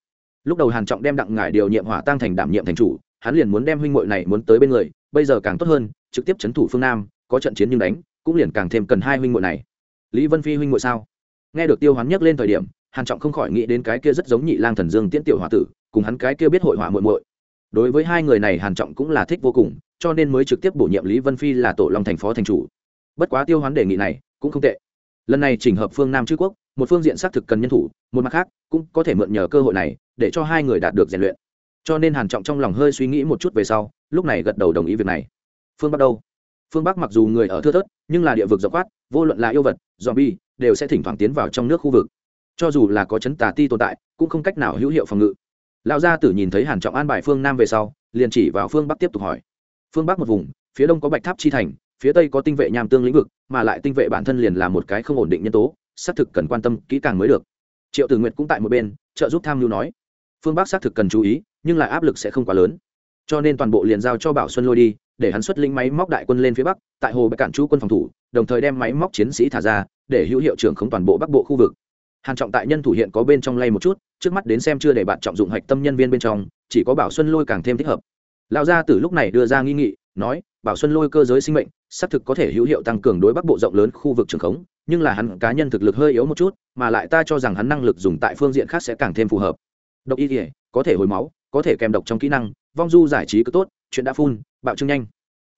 A: Lúc đầu hàn trọng đem đặng ngải điều nhiệm hỏa tăng thành đảm nhiệm thành chủ, hắn liền muốn đem huynh muội này muốn tới bên người, bây giờ càng tốt hơn, trực tiếp chấn thủ phương nam, có trận chiến nhưng đánh, cũng liền càng thêm cần hai huynh muội này. Lý vân phi huynh muội sao? Nghe được tiêu hoán nhắc lên thời điểm, hàn trọng không khỏi nghĩ đến cái kia rất giống nhị lang thần dương tiễn tiểu hòa tử, cùng hắn cái kia biết hội hỏa muội muội. Đối với hai người này hàn trọng cũng là thích vô cùng, cho nên mới trực tiếp bổ nhiệm lý vân phi là tổ long thành phó thành chủ. Bất quá tiêu hoán đề nghị này cũng không tệ. Lần này chỉnh hợp phương nam chư quốc một phương diện xác thực cần nhân thủ một mặt khác cũng có thể mượn nhờ cơ hội này để cho hai người đạt được rèn luyện. Cho nên hàn trọng trong lòng hơi suy nghĩ một chút về sau lúc này gật đầu đồng ý việc này. Phương bắc đâu? Phương bắc mặc dù người ở thưa thớt nhưng là địa vực rộng quát, vô luận là yêu vật zombie đều sẽ thỉnh thoảng tiến vào trong nước khu vực. Cho dù là có chấn tà ti tồn tại cũng không cách nào hữu hiệu phòng ngự. Lão gia tử nhìn thấy hàn trọng an bài phương nam về sau liền chỉ vào phương bắc tiếp tục hỏi. Phương bắc một vùng phía đông có bạch tháp chi thành phía tây có tinh vệ nham tương lĩnh vực mà lại tinh vệ bản thân liền là một cái không ổn định nhân tố xác thực cần quan tâm kỹ càng mới được. Triệu tử nguyệt cũng tại một bên, trợ giúp tham mưu nói, phương bắc xác thực cần chú ý, nhưng lại áp lực sẽ không quá lớn. Cho nên toàn bộ liền giao cho bảo xuân lôi đi, để hắn xuất linh máy móc đại quân lên phía bắc, tại hồ bạch cản chú quân phòng thủ, đồng thời đem máy móc chiến sĩ thả ra, để hữu hiệu trưởng không toàn bộ bắc bộ khu vực. Hàn trọng tại nhân thủ hiện có bên trong lay một chút, trước mắt đến xem chưa để bạn trọng dụng hạch tâm nhân viên bên trong, chỉ có bảo xuân lôi càng thêm thích hợp. Lão gia tử lúc này đưa ra nghi nghị, nói, bảo xuân lôi cơ giới sinh mệnh xác thực có thể hữu hiệu tăng cường đối bắc bộ rộng lớn khu vực trường khống, nhưng là hắn cá nhân thực lực hơi yếu một chút, mà lại ta cho rằng hắn năng lực dùng tại phương diện khác sẽ càng thêm phù hợp. Độc y thể có thể hồi máu, có thể kèm độc trong kỹ năng, vong du giải trí cứ tốt, chuyện đã phun, bạo trương nhanh.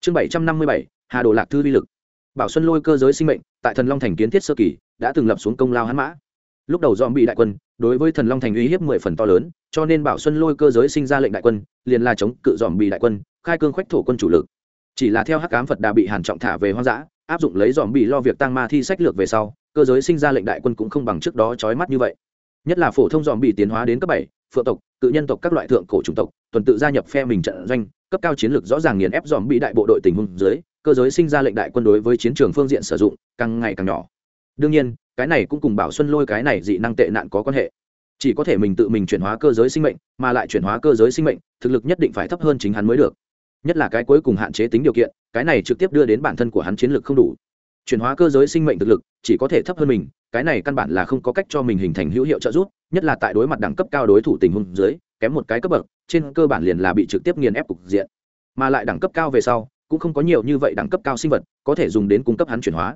A: Chương bảy trăm năm mươi bảy, hà đồ lạc thư vi lực. Bảo xuân lôi cơ giới sinh mệnh, tại thần long thành kiến thiết sơ kỳ, đã từng lập xuống công lao hắn mã. Lúc đầu dòm bị đại quân, đối với thần long thành uy hiếp mười phần to lớn, cho nên bảo xuân lôi cơ giới sinh ra lệnh đại quân, liền là chống cự dòm bị đại quân, khai cương khoách thổ quân chủ lực chỉ là theo hắc ám phật đà bị hàn trọng thả về hoang dã, áp dụng lấy dòm bị lo việc tăng ma thi sách lược về sau, cơ giới sinh ra lệnh đại quân cũng không bằng trước đó chói mắt như vậy. Nhất là phổ thông dòm bị tiến hóa đến cấp bảy, phượng tộc, cự nhân tộc các loại thượng cổ chủng tộc, tuần tự gia nhập phe mình trận doanh, cấp cao chiến lược rõ ràng nghiền ép dòm bị đại bộ đội tình huống dưới, cơ giới sinh ra lệnh đại quân đối với chiến trường phương diện sử dụng càng ngày càng nhỏ. Đương nhiên, cái này cũng cùng bảo xuân lôi cái này dị năng tệ nạn có quan hệ. Chỉ có thể mình tự mình chuyển hóa cơ giới sinh mệnh, mà lại chuyển hóa cơ giới sinh mệnh, thực lực nhất định phải thấp hơn chính hắn mới được nhất là cái cuối cùng hạn chế tính điều kiện, cái này trực tiếp đưa đến bản thân của hắn chiến lược không đủ. Chuyển hóa cơ giới sinh mệnh thực lực, chỉ có thể thấp hơn mình, cái này căn bản là không có cách cho mình hình thành hữu hiệu trợ giúp, nhất là tại đối mặt đẳng cấp cao đối thủ tình huống dưới, kém một cái cấp bậc, trên cơ bản liền là bị trực tiếp nghiền ép cục diện. Mà lại đẳng cấp cao về sau, cũng không có nhiều như vậy đẳng cấp cao sinh vật có thể dùng đến cung cấp hắn chuyển hóa.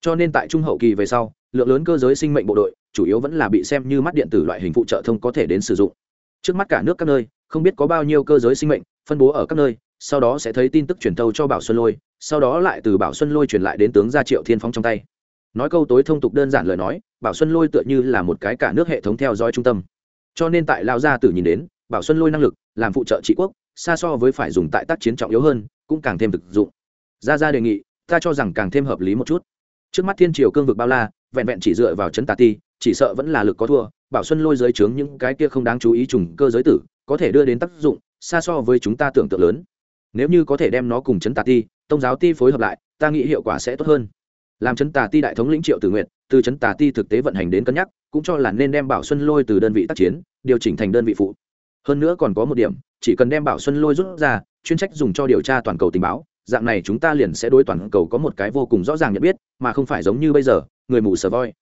A: Cho nên tại trung hậu kỳ về sau, lượng lớn cơ giới sinh mệnh bộ đội, chủ yếu vẫn là bị xem như mắt điện tử loại hình phụ trợ thông có thể đến sử dụng. Trước mắt cả nước các nơi, không biết có bao nhiêu cơ giới sinh mệnh phân bố ở các nơi sau đó sẽ thấy tin tức truyền thâu cho bảo xuân lôi, sau đó lại từ bảo xuân lôi truyền lại đến tướng gia triệu thiên phong trong tay. Nói câu tối thông tục đơn giản lời nói, bảo xuân lôi tựa như là một cái cả nước hệ thống theo dõi trung tâm. Cho nên tại lao gia tử nhìn đến, bảo xuân lôi năng lực, làm phụ trợ trị quốc, xa so với phải dùng tại tác chiến trọng yếu hơn, cũng càng thêm thực dụng. Gia gia đề nghị, ta cho rằng càng thêm hợp lý một chút. Trước mắt thiên triều cương vực bao la, vẹn vẹn chỉ dựa vào chấn tà ti, chỉ sợ vẫn là lực có thua, bảo xuân lôi giới trướng những cái kia không đáng chú ý trùng cơ giới tử, có thể đưa đến tác dụng, xa so với chúng ta tưởng tượng lớn nếu như có thể đem nó cùng chấn tà ti, tông giáo ti phối hợp lại, ta nghĩ hiệu quả sẽ tốt hơn. Làm chấn tà ti đại thống lĩnh triệu tử nguyện từ chấn tà ti thực tế vận hành đến cân nhắc, cũng cho là nên đem bảo xuân lôi từ đơn vị tác chiến, điều chỉnh thành đơn vị phụ. Hơn nữa còn có một điểm, chỉ cần đem bảo xuân lôi rút ra, chuyên trách dùng cho điều tra toàn cầu tình báo, dạng này chúng ta liền sẽ đối toàn cầu có một cái vô cùng rõ ràng nhận biết, mà không phải giống như bây giờ, người mù sờ voi.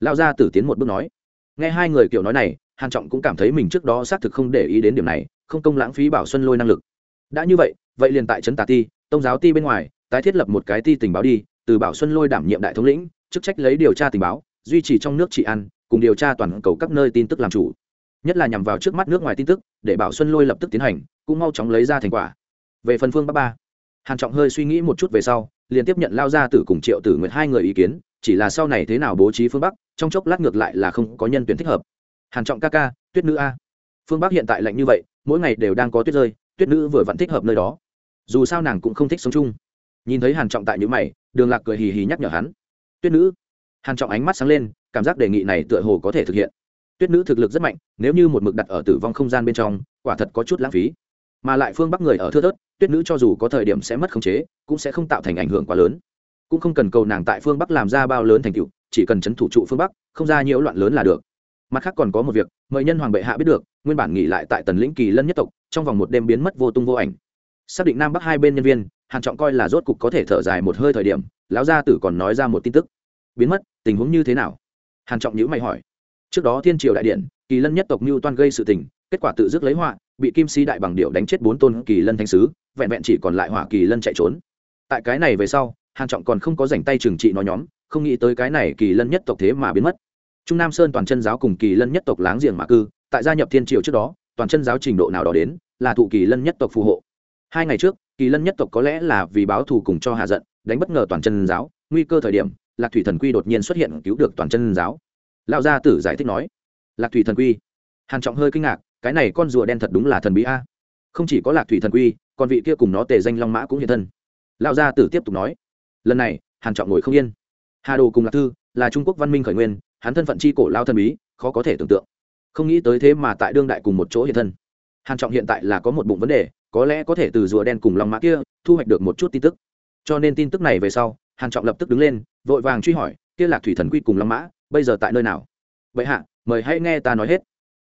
A: Lao ra tử tiến một bước nói. Nghe hai người kiểu nói này, hàn trọng cũng cảm thấy mình trước đó xác thực không để ý đến điểm này, không công lãng phí bảo xuân lôi năng lực. Đã như vậy vậy liền tại trấn tà ti, tông giáo ti bên ngoài, tái thiết lập một cái ti tình báo đi, từ bảo xuân lôi đảm nhiệm đại thống lĩnh, chức trách lấy điều tra tình báo, duy trì trong nước trị an, cùng điều tra toàn cầu các nơi tin tức làm chủ. Nhất là nhằm vào trước mắt nước ngoài tin tức, để bảo xuân lôi lập tức tiến hành, cũng mau chóng lấy ra thành quả. Về phần phương bắc ba, hàn trọng hơi suy nghĩ một chút về sau, liền tiếp nhận lao ra từ cùng triệu tử nguyệt hai người ý kiến, chỉ là sau này thế nào bố trí phương bắc, trong chốc lát ngược lại là không có nhân tuyển thích hợp. Hàn trọng ca ca, tuyết nữ a. Phương bắc hiện tại lạnh như vậy, mỗi ngày đều đang có tuyết rơi, tuyết nữ vừa vẫn thích hợp nơi đó dù sao nàng cũng không thích sống chung. Nhìn thấy hàn trọng tại những mày, đường lạc cười hì hì nhắc nhở hắn. Tuyết nữ. Hàn trọng ánh mắt sáng lên, cảm giác đề nghị này tựa hồ có thể thực hiện. Tuyết nữ thực lực rất mạnh, nếu như một mực đặt ở tử vong không gian bên trong, quả thật có chút lãng phí. Mà lại phương bắc người ở thưa thớt, tuyết nữ cho dù có thời điểm sẽ mất khống chế, cũng sẽ không tạo thành ảnh hưởng quá lớn. Cũng không cần cầu nàng tại phương bắc làm ra bao lớn thành tựu, chỉ cần chấn thủ trụ phương bắc, không ra nhiễu loạn lớn là được. Mặt khác còn có một việc, mời nhân hoàng bệ hạ biết được, nguyên bản nghỉ lại tại tần lĩnh kỳ lân nhất tộc, trong vòng một đêm biến mất vô tung vô ảnh xác định nam bắc hai bên nhân viên, hàn trọng coi là rốt cục có thể thở dài một hơi thời điểm, lão gia tử còn nói ra một tin tức. Biến mất, tình huống như thế nào? Hàn trọng nhíu mày hỏi. Trước đó thiên triều đại điện, kỳ lân nhất tộc mưu toan gây sự tình, kết quả tự dứt lấy họa, bị kim si đại bằng điệu đánh chết bốn tôn kỳ lân thánh sứ, vẹn vẹn chỉ còn lại hỏa kỳ lân chạy trốn. Tại cái này về sau, hàn trọng còn không có rảnh tay trừng trị nó nhóm, không nghĩ tới cái này kỳ lân nhất tộc thế mà biến mất. Trung nam sơn toàn chân giáo cùng kỳ lân nhất tộc láng giềng mà cư, tại gia nhập thiên triều trước đó, toàn chân giáo trình độ nào đó đến, là thụ kỳ lân nhất tộc phù hộ hai ngày trước, kỳ lân nhất tộc có lẽ là vì báo thù cùng cho hạ giận, đánh bất ngờ toàn chân giáo, nguy cơ thời điểm, lạc thủy thần quy đột nhiên xuất hiện cứu được toàn chân giáo. Lão gia tử giải thích nói, lạc thủy thần quy. Hàn trọng hơi kinh ngạc, cái này con rùa đen thật đúng là thần bí a. Không chỉ có lạc thủy thần quy, còn vị kia cùng nó tề danh long mã cũng hiện thân. Lão gia tử tiếp tục nói, lần này, hàn trọng ngồi không yên. Hà đồ cùng lạc thư là trung quốc văn minh khởi nguyên, hắn thân phận chi cổ lao thần bí, khó có thể tưởng tượng. Không nghĩ tới thế mà tại đương đại cùng một chỗ hiện thân. Hàn trọng hiện tại là có một bụng vấn đề có lẽ có thể từ rùa đen cùng long mã kia thu hoạch được một chút tin tức. Cho nên tin tức này về sau, hàn trọng lập tức đứng lên, vội vàng truy hỏi, kia lạc thủy thần quy cùng long mã, bây giờ tại nơi nào? Vậy hạ, mời hãy nghe ta nói hết.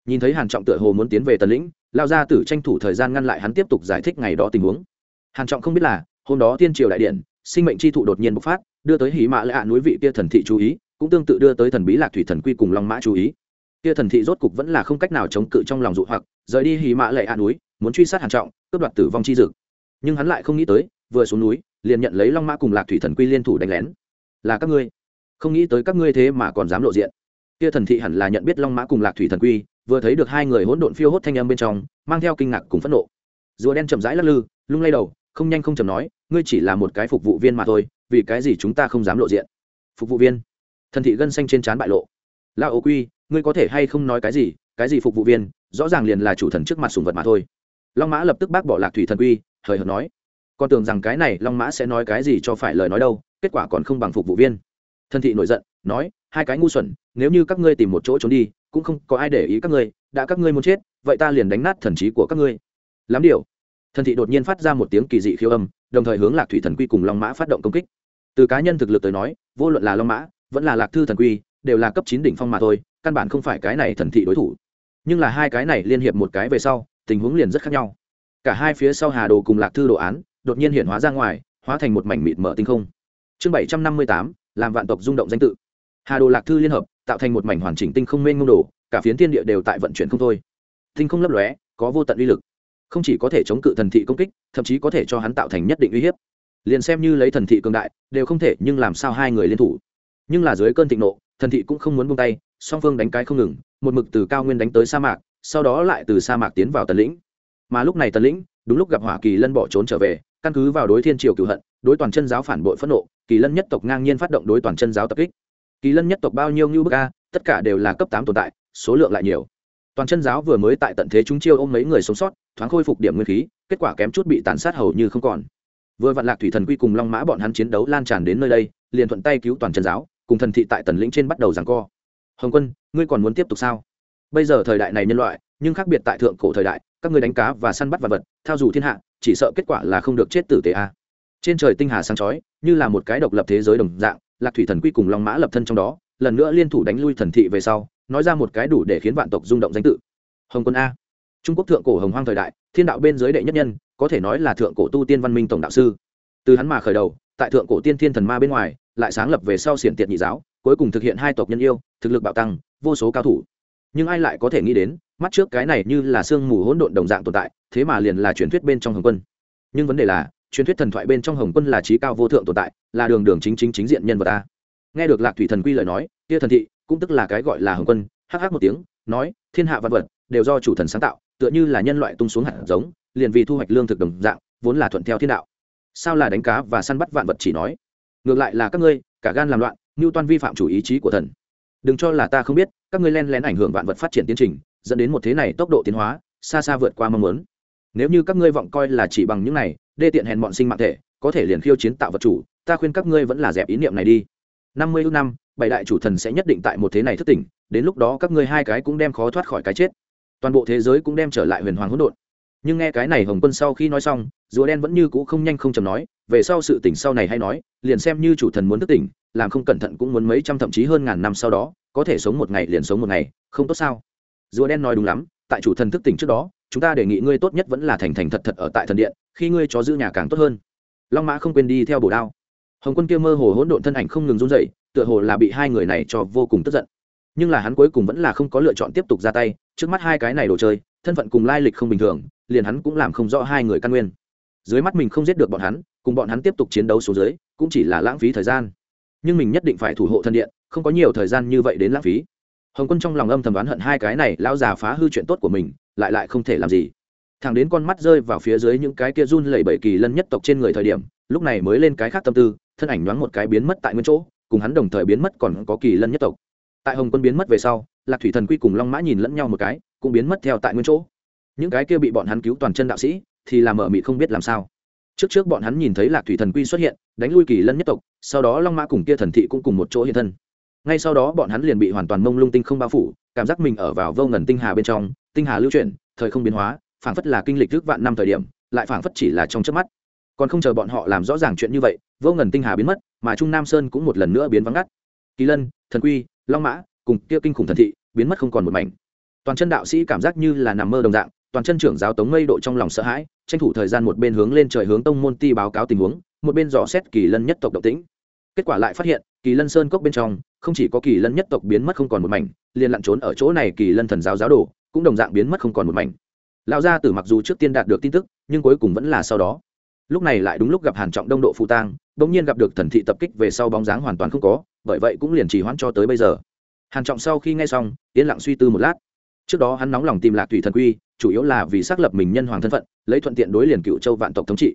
A: Nhìn thấy hàn trọng tựa hồ muốn tiến về tần lĩnh lao ra tử tranh thủ thời gian ngăn lại hắn tiếp tục giải thích ngày đó tình huống. Hàn trọng không biết là, hôm đó tiên triều đại điện, sinh mệnh chi thụ đột nhiên bộc phát, đưa tới hí mã lạ núi vị kia thần thị chú ý, cũng tương tự đưa tới thần bí lạc thủy thần quy cùng long mã chú ý. Kia thần thị rốt cục vẫn là không cách nào chống cự trong lòng dụ hoặc, rời đi hí mã lệ hạ núi, muốn truy sát hàn trọng cướp đoạt tử vong chi dực. Nhưng hắn lại không nghĩ tới, vừa xuống núi, liền nhận lấy long mã cùng lạc thủy thần quy liên thủ đánh lén. Là các ngươi. Không nghĩ tới các ngươi thế mà còn dám lộ diện. Kia thần thị hẳn là nhận biết long mã cùng lạc thủy thần quy, vừa thấy được hai người hỗn độn phiêu hốt thanh âm bên trong, mang theo kinh ngạc cùng phẫn nộ. Rùa đen chậm rãi lắc lư, lung lay đầu, không nhanh không chậm nói, ngươi chỉ là một cái phục vụ viên mà thôi, vì cái gì chúng ta không dám lộ diện? Phục vụ viên? Thần thị gân xanh trên trán bại lộ. La ô quy, ngươi có thể hay không nói cái gì? Cái gì phục vụ viên? Rõ ràng liền là chủ thần trước mặt sùng vật mà thôi long mã lập tức bác bỏ lạc thủy thần quy, hời hợt nói, con tưởng rằng cái này long mã sẽ nói cái gì cho phải lời nói đâu, kết quả còn không bằng phục vụ viên. Thân thị nổi giận, nói, hai cái ngu xuẩn, nếu như các ngươi tìm một chỗ trốn đi, cũng không có ai để ý các ngươi, đã các ngươi muốn chết, vậy ta liền đánh nát thần trí của các ngươi. Lắm điều. Thần thị đột nhiên phát ra một tiếng kỳ dị khiêu âm, đồng thời hướng lạc thủy thần quy cùng long mã phát động công kích. Từ cá nhân thực lực tới nói, vô luận là long mã, vẫn là lạc thư thần quy, đều là cấp chín đỉnh phong mà thôi, căn bản không phải cái này thần thị đối thủ. Nhưng là hai cái này liên hiệp một cái về sau tình huống liền rất khác nhau. Cả hai phía sau hà đồ cùng lạc thư đồ án, đột nhiên hiện hóa ra ngoài, hóa thành một mảnh mịt mở tinh không. Chương bảy trăm năm mươi tám, làm vạn tộc rung động danh tự. Hà đồ lạc thư liên hợp, tạo thành một mảnh hoàn chỉnh tinh không mênh ngông đồ, cả phiến thiên địa đều tại vận chuyển không thôi. Tinh không lấp lóe, có vô tận uy lực. Không chỉ có thể chống cự thần thị công kích, thậm chí có thể cho hắn tạo thành nhất định uy hiếp. Liền xem như lấy thần thị cường đại, đều không thể, nhưng làm sao hai người liên thủ? Nhưng là dưới cơn thịnh nộ, thần thị cũng không muốn buông tay, song phương đánh cái không ngừng, một mực từ cao nguyên đánh tới sa mạc sau đó lại từ sa mạc tiến vào tần lĩnh. Mà lúc này tần lĩnh, đúng lúc gặp hỏa kỳ lân bỏ trốn trở về, căn cứ vào đối thiên triều cửu hận, đối toàn chân giáo phản bội phẫn nộ, kỳ lân nhất tộc ngang nhiên phát động đối toàn chân giáo tập kích. Kỳ lân nhất tộc bao nhiêu ngưu bức a, tất cả đều là cấp tám tồn tại, số lượng lại nhiều. Toàn chân giáo vừa mới tại tận thế chúng chiêu ôm mấy người sống sót, thoáng khôi phục điểm nguyên khí, kết quả kém chút bị tàn sát hầu như không còn. Vừa vạn lạc thủy thần quy cùng long mã bọn hắn chiến đấu lan tràn đến nơi đây, liền thuận tay cứu toàn chân giáo, cùng thần thị tại tần lĩnh trên bắt đầu giằng co. Hồng quân, ngươi còn muốn tiếp tục sao? Bây giờ thời đại này nhân loại, nhưng khác biệt tại thượng cổ thời đại, các người đánh cá và săn bắt vật vật, thao dù thiên hạ, chỉ sợ kết quả là không được chết tử tế a. Trên trời tinh hà sáng chói, như là một cái độc lập thế giới đồng dạng, lạc thủy thần quy cùng long mã lập thân trong đó, lần nữa liên thủ đánh lui thần thị về sau, nói ra một cái đủ để khiến vạn tộc rung động danh tự. Hồng quân a. Trung quốc thượng cổ hồng hoang thời đại, thiên đạo bên giới đệ nhất nhân, có thể nói là thượng cổ tu tiên văn minh tổng đạo sư. Từ hắn mà khởi đầu, tại thượng cổ tiên thiên thần ma bên ngoài, lại sáng lập về sau xiển tiệt nhị giáo, cuối cùng thực hiện hai tộc nhân yêu, thực lực bạo tăng, vô số cao thủ nhưng ai lại có thể nghĩ đến, mắt trước cái này như là sương mù hỗn độn đồng dạng tồn tại, thế mà liền là truyền thuyết bên trong hồng quân. Nhưng vấn đề là, truyền thuyết thần thoại bên trong hồng quân là trí cao vô thượng tồn tại, là đường đường chính chính chính diện nhân vật ta nghe được lạc thủy thần quy lời nói, kia thần thị, cũng tức là cái gọi là hồng quân, hắc hắc một tiếng, nói, thiên hạ văn vật, đều do chủ thần sáng tạo, tựa như là nhân loại tung xuống hạt giống, liền vì thu hoạch lương thực đồng dạng, vốn là thuận theo thiên đạo. Sao là đánh cá và săn bắt vạn vật chỉ nói? Ngược lại là các ngươi, cả gan làm loạn ngưu toan vi phạm chủ ý chí của thần đừng cho là ta không biết, các ngươi len lén ảnh hưởng vạn vật phát triển tiến trình, dẫn đến một thế này tốc độ tiến hóa, xa xa vượt qua mong muốn. Nếu như các ngươi vọng coi là chỉ bằng những này, đê tiện hèn bọn sinh mạng thể, có thể liền khiêu chiến tạo vật chủ, ta khuyên các ngươi vẫn là dẹp ý niệm này đi. Năm mươi ước năm, bảy đại chủ thần sẽ nhất định tại một thế này thất tỉnh, đến lúc đó các ngươi hai cái cũng đem khó thoát khỏi cái chết. Toàn bộ thế giới cũng đem trở lại huyền hoàng hỗn độn. Nhưng nghe cái này hồng quân sau khi nói xong, rùa đen vẫn như cũ không nhanh không chầm nói về sau sự tỉnh sau này hay nói, liền xem như chủ thần muốn thức tỉnh, làm không cẩn thận cũng muốn mấy trăm thậm chí hơn ngàn năm sau đó, có thể sống một ngày liền sống một ngày, không tốt sao? Rùa đen nói đúng lắm, tại chủ thần thức tỉnh trước đó, chúng ta đề nghị ngươi tốt nhất vẫn là thành thành thật thật ở tại thần điện, khi ngươi chó giữ nhà càng tốt hơn. Long mã không quên đi theo bổ đao. Hồng quân kia mơ hồ hỗn độn thân ảnh không ngừng run dậy tựa hồ là bị hai người này cho vô cùng tức giận. Nhưng là hắn cuối cùng vẫn là không có lựa chọn tiếp tục ra tay, trước mắt hai cái này đồ chơi, thân phận cùng lai lịch không bình thường, liền hắn cũng làm không rõ hai người căn nguyên. Dưới mắt mình không giết được bọn hắn cùng bọn hắn tiếp tục chiến đấu số dưới, cũng chỉ là lãng phí thời gian. Nhưng mình nhất định phải thủ hộ thân điện, không có nhiều thời gian như vậy đến lãng phí. Hồng quân trong lòng âm thầm đoán hận hai cái này lão già phá hư chuyện tốt của mình, lại lại không thể làm gì. Thằng đến con mắt rơi vào phía dưới những cái kia run lẩy bẩy kỳ lân nhất tộc trên người thời điểm, lúc này mới lên cái khác tâm tư, thân ảnh nhoáng một cái biến mất tại nguyên chỗ, cùng hắn đồng thời biến mất còn có kỳ lân nhất tộc. Tại hồng quân biến mất về sau, lạc thủy thần quy cùng long mã nhìn lẫn nhau một cái, cũng biến mất theo tại nguyên chỗ. Những cái kia bị bọn hắn cứu toàn chân đạo sĩ, thì làm mở mị không biết làm sao trước trước bọn hắn nhìn thấy lạc thủy thần quy xuất hiện, đánh lui kỳ lân nhất tộc, sau đó long mã cùng kia thần thị cũng cùng một chỗ hiện thân. Ngay sau đó bọn hắn liền bị hoàn toàn mông lung tinh không bao phủ, cảm giác mình ở vào vô ngần tinh hà bên trong, tinh hà lưu chuyển, thời không biến hóa, phảng phất là kinh lịch trước vạn năm thời điểm, lại phảng phất chỉ là trong chớp mắt. Còn không chờ bọn họ làm rõ ràng chuyện như vậy, vô ngần tinh hà biến mất, mà trung nam sơn cũng một lần nữa biến vắng ngắt. Kỳ lân, thần quy, long mã cùng kia kinh khủng thần thị biến mất không còn một mảnh. Toàn chân đạo sĩ cảm giác như là nằm mơ đồng dạng toàn chân trưởng giáo tống mây độ trong lòng sợ hãi, tranh thủ thời gian một bên hướng lên trời hướng tông môn ti báo cáo tình huống, một bên dò xét kỳ lân nhất tộc động tĩnh. Kết quả lại phát hiện, kỳ lân sơn cốc bên trong, không chỉ có kỳ lân nhất tộc biến mất không còn một mảnh, liền lặn trốn ở chỗ này kỳ lân thần giáo giáo đồ, cũng đồng dạng biến mất không còn một mảnh. Lão gia tử mặc dù trước tiên đạt được tin tức, nhưng cuối cùng vẫn là sau đó. Lúc này lại đúng lúc gặp hàn trọng đông độ phụ tang, bỗng nhiên gặp được thần thị tập kích về sau bóng dáng hoàn toàn không có, bởi vậy cũng liền trì hoãn cho tới bây giờ. Hàn trọng sau khi nghe xong, yên lặng suy tư một lát trước đó hắn nóng lòng tìm lạc thủy thần quy, chủ yếu là vì xác lập mình nhân hoàng thân phận, lấy thuận tiện đối liền cựu châu vạn tộc thống trị.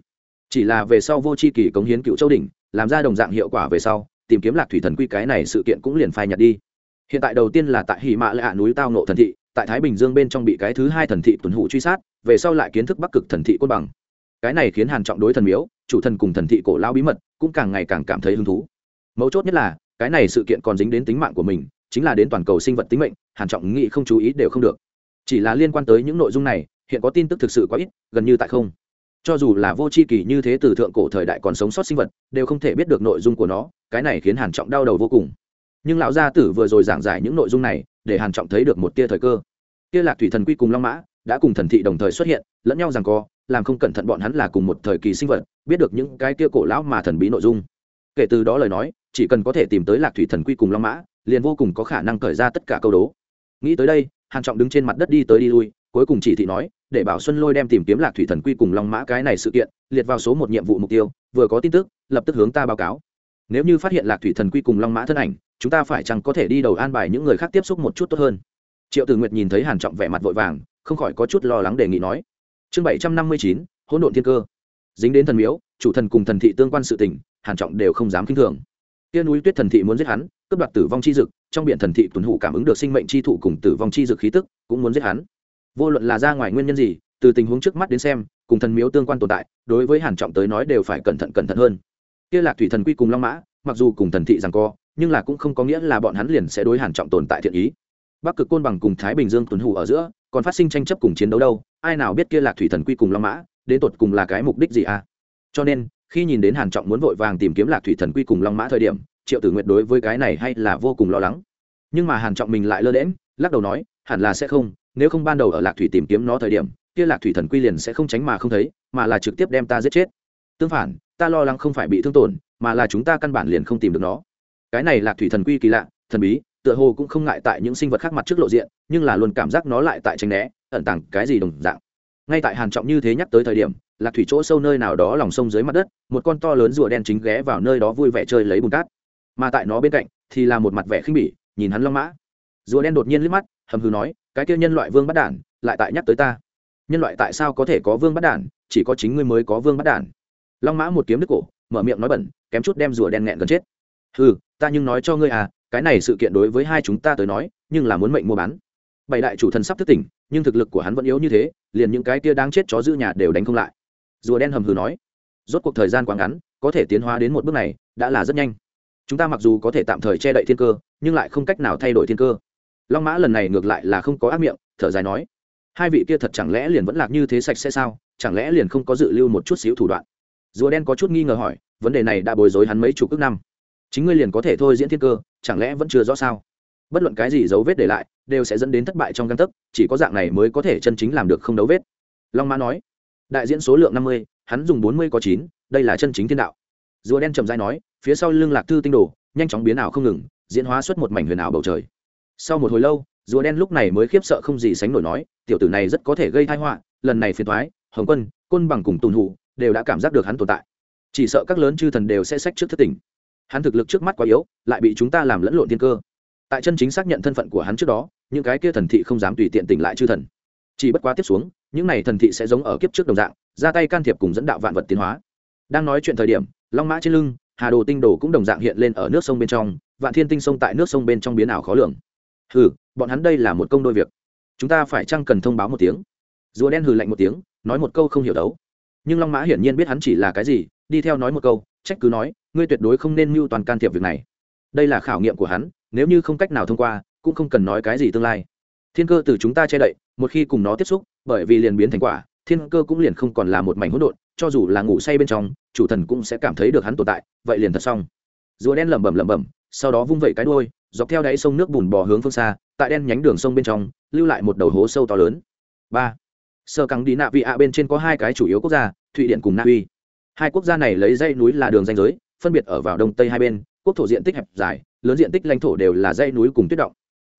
A: Chỉ là về sau vô c h i kỳ cống hiến cựu châu đỉnh, làm ra đồng dạng hiệu quả về sau, tìm kiếm lạc thủy thần quy cái này sự kiện cũng liền phai nhặt đi. Hiện tại đầu tiên là tại hỉ mạ lạ núi tao nộ thần thị, tại thái bình dương bên trong bị cái thứ hai thần thị tuần hụ truy sát, về sau lại kiến thức bắc cực thần thị côn bằng. Cái này khiến hàn trọng đối thần miếu, chủ thần cùng thần thị cổ lao bí mật cũng càng ngày càng cảm thấy hứng thú. Mấu chốt nhất là, cái này sự kiện còn dính đến tính mạng của mình, chính là đến toàn cầu sinh vật tính mệnh hàn trọng nghĩ không chú ý đều không được. Chỉ là liên quan tới những nội dung này, hiện có tin tức thực sự quá ít, gần như tại không. Cho dù là vô c h i kỳ như thế từ thượng cổ thời đại còn sống sót sinh vật, đều không thể biết được nội dung của nó, cái này khiến hàn trọng đau đầu vô cùng. Nhưng lão gia tử vừa rồi giảng giải những nội dung này, để hàn trọng thấy được một tia thời cơ. Kia lạc thủy thần quy cùng long mã đã cùng thần thị đồng thời xuất hiện, lẫn nhau rằng co, làm không cẩn thận bọn hắn là cùng một thời kỳ sinh vật, biết được những cái kia cổ lão mà thần bí nội dung. Kể từ đó lời nói, chỉ cần có thể tìm tới lạc thủy thần quy cùng long mã, liền vô cùng có khả năng cởi ra tất cả câu đố nghĩ tới đây, hàn trọng đứng trên mặt đất đi tới đi lui, cuối cùng chỉ thị nói, để bảo xuân lôi đem tìm kiếm lạc thủy thần quy cùng long mã cái này sự kiện, liệt vào số một nhiệm vụ mục tiêu, vừa có tin tức, lập tức hướng ta báo cáo. Nếu như phát hiện lạc thủy thần quy cùng long mã thân ảnh, chúng ta phải chăng có thể đi đầu an bài những người khác tiếp xúc một chút tốt hơn? Triệu tử nguyệt nhìn thấy hàn trọng vẻ mặt vội vàng, không khỏi có chút lo lắng đề nghị nói. Chương bảy trăm năm mươi chín, hỗn độn thiên cơ. Dính đến thần miếu, chủ thần cùng thần thị tương quan sự tình, hàn trọng đều không dám kinh thường kia núi tuyết thần thị muốn giết hắn, cướp đoạt tử vong chi dực, trong biển thần thị tuần hủ cảm ứng được sinh mệnh chi thụ cùng tử vong chi dực khí tức, cũng muốn giết hắn. Vô luận là ra ngoài nguyên nhân gì, từ tình huống trước mắt đến xem, cùng thần miếu tương quan tồn tại, đối với hàn trọng tới nói đều phải cẩn thận cẩn thận hơn. Kia lạc thủy thần quy cùng long mã, mặc dù cùng thần thị rằng co, nhưng là cũng không có nghĩa là bọn hắn liền sẽ đối hàn trọng tồn tại thiện ý. Bắc cực côn bằng cùng thái bình dương tuần hủ ở giữa, còn phát sinh tranh chấp cùng chiến đấu đâu, ai nào biết kia lạc thủy thần quy cùng long mã, đến tột cùng là cái mục đích gì à? Cho nên khi nhìn đến hàn trọng muốn vội vàng tìm kiếm lạc thủy thần quy cùng long mã thời điểm, triệu tử nguyệt đối với cái này hay là vô cùng lo lắng. Nhưng mà hàn trọng mình lại lơ đễm lắc đầu nói, hẳn là sẽ không, nếu không ban đầu ở lạc thủy tìm kiếm nó thời điểm, kia lạc thủy thần quy liền sẽ không tránh mà không thấy, mà là trực tiếp đem ta giết chết. Tương phản, ta lo lắng không phải bị thương tổn, mà là chúng ta căn bản liền không tìm được nó. Cái này lạc thủy thần quy kỳ lạ, thần bí, tựa hồ cũng không ngại tại những sinh vật khác mặt trước lộ diện, nhưng là luôn cảm giác nó lại tại tránh né, ẩn tàng cái gì đồng dạng. Ngay tại hàn trọng như thế nhắc tới thời điểm lạc thủy chỗ sâu nơi nào đó lòng sông dưới mặt đất, một con to lớn rùa đen chính ghé vào nơi đó vui vẻ chơi lấy bùn cát. Mà tại nó bên cạnh thì là một mặt vẻ khinh bỉ, nhìn hắn long mã. Rùa đen đột nhiên liếc mắt, hầm hừ nói, cái kia nhân loại vương bắt đản, lại tại nhắc tới ta. Nhân loại tại sao có thể có vương bắt đản, chỉ có chính ngươi mới có vương bắt đản. Long mã một kiếm đứt cổ, mở miệng nói bẩn, kém chút đem rùa đen nghẹn gần chết. Hừ, ta nhưng nói cho ngươi à cái này sự kiện đối với hai chúng ta tới nói, nhưng là muốn mệnh mua bán. Bảy đại chủ thần sắp thức tỉnh, nhưng thực lực của hắn vẫn yếu như thế, liền những cái kia đáng chết chó giữ nhà đều đánh không lại rùa đen hầm hừ nói, rốt cuộc thời gian quá ngắn, có thể tiến hóa đến một bước này, đã là rất nhanh. Chúng ta mặc dù có thể tạm thời che đậy thiên cơ, nhưng lại không cách nào thay đổi thiên cơ. Long mã lần này ngược lại là không có ác miệng, thở dài nói, hai vị kia thật chẳng lẽ liền vẫn lạc như thế sạch sẽ sao? Chẳng lẽ liền không có dự lưu một chút xíu thủ đoạn? Rùa đen có chút nghi ngờ hỏi, vấn đề này đã bối rối hắn mấy chục ước năm. Chính ngươi liền có thể thôi diễn thiên cơ, chẳng lẽ vẫn chưa rõ sao? Bất luận cái gì dấu vết để lại, đều sẽ dẫn đến thất bại trong căn tấc, chỉ có dạng này mới có thể chân chính làm được không đấu vết. Long mã nói đại diễn số lượng năm mươi, hắn dùng bốn mươi có chín, đây là chân chính thiên đạo. Rùa đen trầm dai nói, phía sau lưng lạc thư tinh đồ, nhanh chóng biến ảo không ngừng, diễn hóa xuất một mảnh huyền ảo bầu trời. Sau một hồi lâu, rùa đen lúc này mới khiếp sợ không gì sánh nổi nói, tiểu tử này rất có thể gây thai họa, lần này phiền thoái hồng quân, côn bằng cùng tùn hụ đều đã cảm giác được hắn tồn tại. Chỉ sợ các lớn chư thần đều sẽ sách trước thất tình. hắn thực lực trước mắt quá yếu, lại bị chúng ta làm lẫn lộn thiên cơ. Tại chân chính xác nhận thân phận của hắn trước đó, những cái kia thần thị không dám tùy tiện tỉnh lại chư thần chỉ bất quá tiếp xuống, những này thần thị sẽ giống ở kiếp trước đồng dạng, ra tay can thiệp cùng dẫn đạo vạn vật tiến hóa. Đang nói chuyện thời điểm, long mã trên lưng, hà đồ tinh đồ cũng đồng dạng hiện lên ở nước sông bên trong, vạn thiên tinh sông tại nước sông bên trong biến ảo khó lường. Hừ, bọn hắn đây là một công đôi việc. Chúng ta phải chăng cần thông báo một tiếng? Rùa đen hừ lạnh một tiếng, nói một câu không hiểu đấu. Nhưng long mã hiển nhiên biết hắn chỉ là cái gì, đi theo nói một câu, trách cứ nói, ngươi tuyệt đối không nên mưu toàn can thiệp việc này. Đây là khảo nghiệm của hắn, nếu như không cách nào thông qua, cũng không cần nói cái gì tương lai thiên cơ từ chúng ta che đậy, một khi cùng nó tiếp xúc, bởi vì liền biến thành quả, thiên cơ cũng liền không còn là một mảnh hỗn độn, cho dù là ngủ say bên trong, chủ thần cũng sẽ cảm thấy được hắn tồn tại, vậy liền thật xong. Rùa đen lẩm bẩm lẩm bẩm, sau đó vung vẩy cái đuôi, dọc theo đáy sông nước bùn bò hướng phương xa, tại đen nhánh đường sông bên trong, lưu lại một đầu hố sâu to lớn. Ba. Sơ cắn đi nạ vị ạ bên trên có hai cái chủ yếu quốc gia, thụy điện cùng na uy. Hai quốc gia này lấy dãy núi là đường danh giới, phân biệt ở vào đông tây hai bên, quốc thổ diện tích hẹp dài, lớn diện tích lãnh thổ đều là dãy núi cùng tuyết động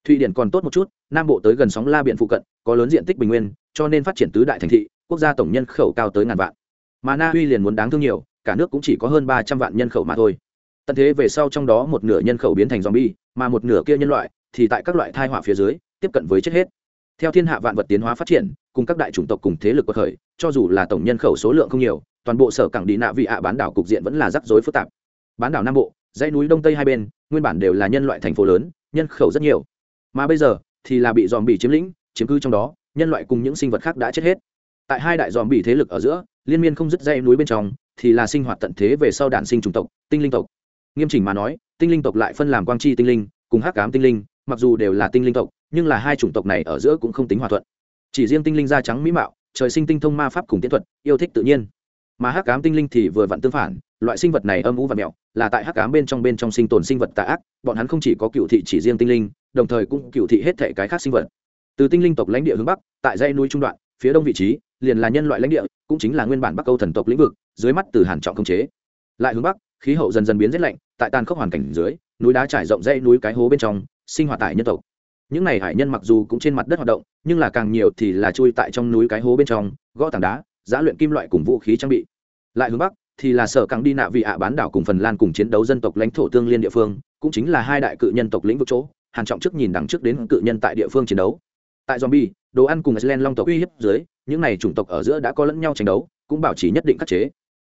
A: thụy điển còn tốt một chút, nam bộ tới gần sóng la biển phụ cận, có lớn diện tích bình nguyên, cho nên phát triển tứ đại thành thị, quốc gia tổng nhân khẩu cao tới ngàn vạn. Mà na uy liền muốn đáng thương nhiều, cả nước cũng chỉ có hơn ba trăm vạn nhân khẩu mà thôi. Tận thế về sau trong đó một nửa nhân khẩu biến thành zombie, mà một nửa kia nhân loại thì tại các loại thai họa phía dưới, tiếp cận với chết hết. Theo thiên hạ vạn vật tiến hóa phát triển, cùng các đại chủng tộc cùng thế lực bậc khởi, cho dù là tổng nhân khẩu số lượng không nhiều, toàn bộ sở cảng đi nạ vị ạ bán đảo cục diện vẫn là rắc rối phức tạp. Bán đảo nam bộ, dãy núi đông tây hai bên, nguyên bản đều là nhân loại thành phố lớn, nhân khẩu rất nhiều mà bây giờ, thì là bị dòm bị chiếm lĩnh, chiếm cư trong đó, nhân loại cùng những sinh vật khác đã chết hết. Tại hai đại dòm bị thế lực ở giữa, liên miên không dứt dây núi bên trong, thì là sinh hoạt tận thế về sau đản sinh chủng tộc, tinh linh tộc. Nghiêm chỉnh mà nói, tinh linh tộc lại phân làm quang chi tinh linh, cùng hắc cám tinh linh, mặc dù đều là tinh linh tộc, nhưng là hai chủng tộc này ở giữa cũng không tính hòa thuận. Chỉ riêng tinh linh da trắng mỹ mạo, trời sinh tinh thông ma pháp cùng tiến thuật, yêu thích tự nhiên. Mà hắc cám tinh linh thì vừa vặn tương phản loại sinh vật này âm u và mẹo, là tại hắc cám bên trong bên trong sinh tồn sinh vật tà ác, bọn hắn không chỉ có cựu thị chỉ riêng tinh linh, đồng thời cũng cựu thị hết thể cái khác sinh vật. Từ tinh linh tộc lãnh địa hướng bắc, tại dãy núi trung đoạn, phía đông vị trí, liền là nhân loại lãnh địa, cũng chính là nguyên bản bắc âu thần tộc lĩnh vực, dưới mắt từ hàn trọng không chế. Lại hướng bắc, khí hậu dần dần biến rất lạnh, tại tàn khốc hoàn cảnh dưới, núi đá trải rộng dãy núi cái hố bên trong, sinh hoạt tại nhân tộc. Những này hải nhân mặc dù cũng trên mặt đất hoạt động, nhưng là càng nhiều thì là chui tại trong núi cái hố bên trong, gõ tảng đá, giã luyện kim loại cùng vũ khí trang bị. Lại hướng bắc thì là sở cẳng đi nạ vị ạ bán đảo cùng phần lan cùng chiến đấu dân tộc lãnh thổ tương liên địa phương, cũng chính là hai đại cự nhân tộc lĩnh vực chỗ, hàn trọng trước nhìn đằng trước đến cự nhân tại địa phương chiến đấu. Tại zombie, đồ ăn cùng iceland long tộc uy hiếp dưới, những này chủng tộc ở giữa đã có lẫn nhau tranh đấu, cũng bảo trì nhất định khắc chế.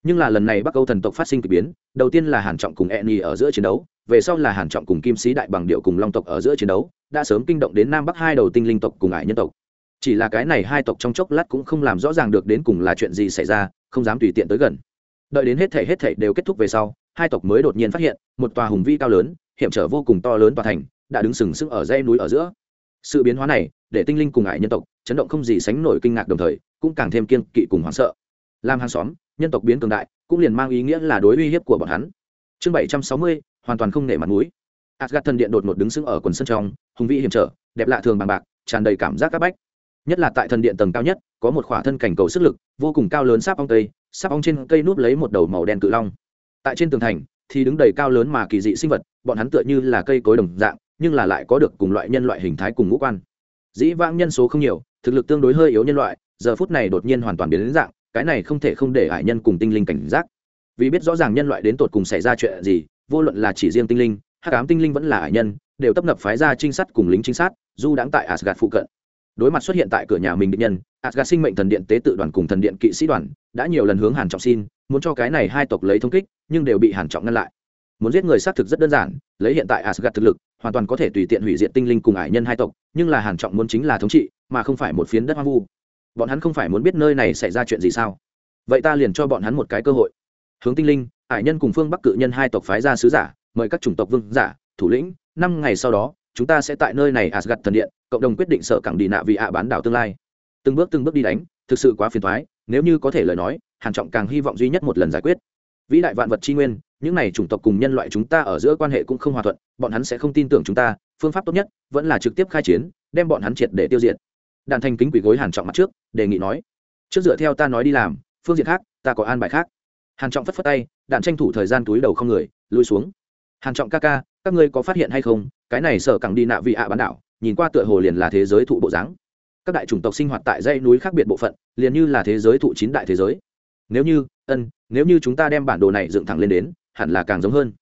A: Nhưng là lần này bắc âu thần tộc phát sinh kỳ biến, đầu tiên là hàn trọng cùng e ở giữa chiến đấu, về sau là hàn trọng cùng kim sĩ đại bằng điệu cùng long tộc ở giữa chiến đấu, đã sớm kinh động đến nam bắc hai đầu tinh linh tộc cùng ải nhân tộc. Chỉ là cái này hai tộc trong chốc lát cũng không làm rõ ràng được đến cùng là chuyện gì xảy ra, không dám tùy tiện tới gần đợi đến hết thể hết thể đều kết thúc về sau hai tộc mới đột nhiên phát hiện một tòa hùng vĩ cao lớn hiểm trở vô cùng to lớn tòa thành đã đứng sừng sững ở dãy núi ở giữa. Sự biến hóa này để tinh linh cùng ải nhân tộc chấn động không gì sánh nổi kinh ngạc đồng thời cũng càng thêm kiên kỵ cùng hoảng sợ. Làm hàng xóm nhân tộc biến cường đại cũng liền mang ý nghĩa là đối uy hiếp của bọn hắn. Chương bảy trăm sáu mươi hoàn toàn không nể mặt mũi. Asgard thần điện đột ngột đứng sững ở quần sân trong, hùng vĩ hiểm trở, đẹp lạ thường bằng bạc, tràn đầy cảm giác các bách. Nhất là tại thần điện tầng cao nhất, có một khỏa thân cảnh cầu sức lực, vô cùng cao lớn sáp ong tây, sắp ong trên cây núp lấy một đầu màu đen cự long. Tại trên tường thành thì đứng đầy cao lớn mà kỳ dị sinh vật, bọn hắn tựa như là cây cối đồng dạng, nhưng là lại có được cùng loại nhân loại hình thái cùng ngũ quan. Dĩ vãng nhân số không nhiều, thực lực tương đối hơi yếu nhân loại, giờ phút này đột nhiên hoàn toàn biến đến dạng, cái này không thể không để hải nhân cùng tinh linh cảnh giác. Vì biết rõ ràng nhân loại đến tột cùng xảy ra chuyện gì, vô luận là chỉ riêng tinh linh, hắc ám tinh linh vẫn là hải nhân đều tấp nập phái ra trinh sát cùng lính trinh sát du đãng tại asgad phụ cận đối mặt xuất hiện tại cửa nhà mình định nhân asgad sinh mệnh thần điện tế tự đoàn cùng thần điện kỵ sĩ đoàn đã nhiều lần hướng hàn trọng xin, muốn cho cái này hai tộc lấy thông kích, nhưng đều bị hàn trọng ngăn lại. Muốn giết người xác thực rất đơn giản, lấy hiện tại Asgard thực lực, hoàn toàn có thể tùy tiện hủy diệt tinh linh cùng ải nhân hai tộc, nhưng là hàn trọng muốn chính là thống trị, mà không phải một phiến đất hoang vu. Bọn hắn không phải muốn biết nơi này xảy ra chuyện gì sao? Vậy ta liền cho bọn hắn một cái cơ hội. Hướng tinh linh, ải nhân cùng phương bắc cự nhân hai tộc phái ra sứ giả, mời các chủng tộc vương giả, thủ lĩnh, năm ngày sau đó, chúng ta sẽ tại nơi này Asgard thần điện, cộng đồng quyết định sợ cảng đi nạ vì ạ bán đảo tương lai từng bước từng bước đi đánh, thực sự quá phiền thoái nếu như có thể lời nói, hàn trọng càng hy vọng duy nhất một lần giải quyết. Vĩ đại vạn vật tri nguyên, những này chủng tộc cùng nhân loại chúng ta ở giữa quan hệ cũng không hòa thuận, bọn hắn sẽ không tin tưởng chúng ta, phương pháp tốt nhất vẫn là trực tiếp khai chiến, đem bọn hắn triệt để tiêu diệt. Đàn thành kính quỷ gối hàn trọng mặt trước, đề nghị nói, trước dựa theo ta nói đi làm, phương diện khác, ta có an bài khác. Hàn trọng phất phất tay, đạn tranh thủ thời gian túi đầu không người, lùi xuống. Hàn trọng ca ca, các ngươi có phát hiện hay không? Cái này sở cẳng đi nạ vị ạ bán đảo, nhìn qua tựa hồ liền là thế giới thụ bộ dáng các đại chủng tộc sinh hoạt tại dãy núi khác biệt bộ phận, liền như là thế giới thụ chín đại thế giới. Nếu như, ân, nếu như chúng ta đem bản đồ này dựng thẳng lên đến, hẳn là càng giống hơn.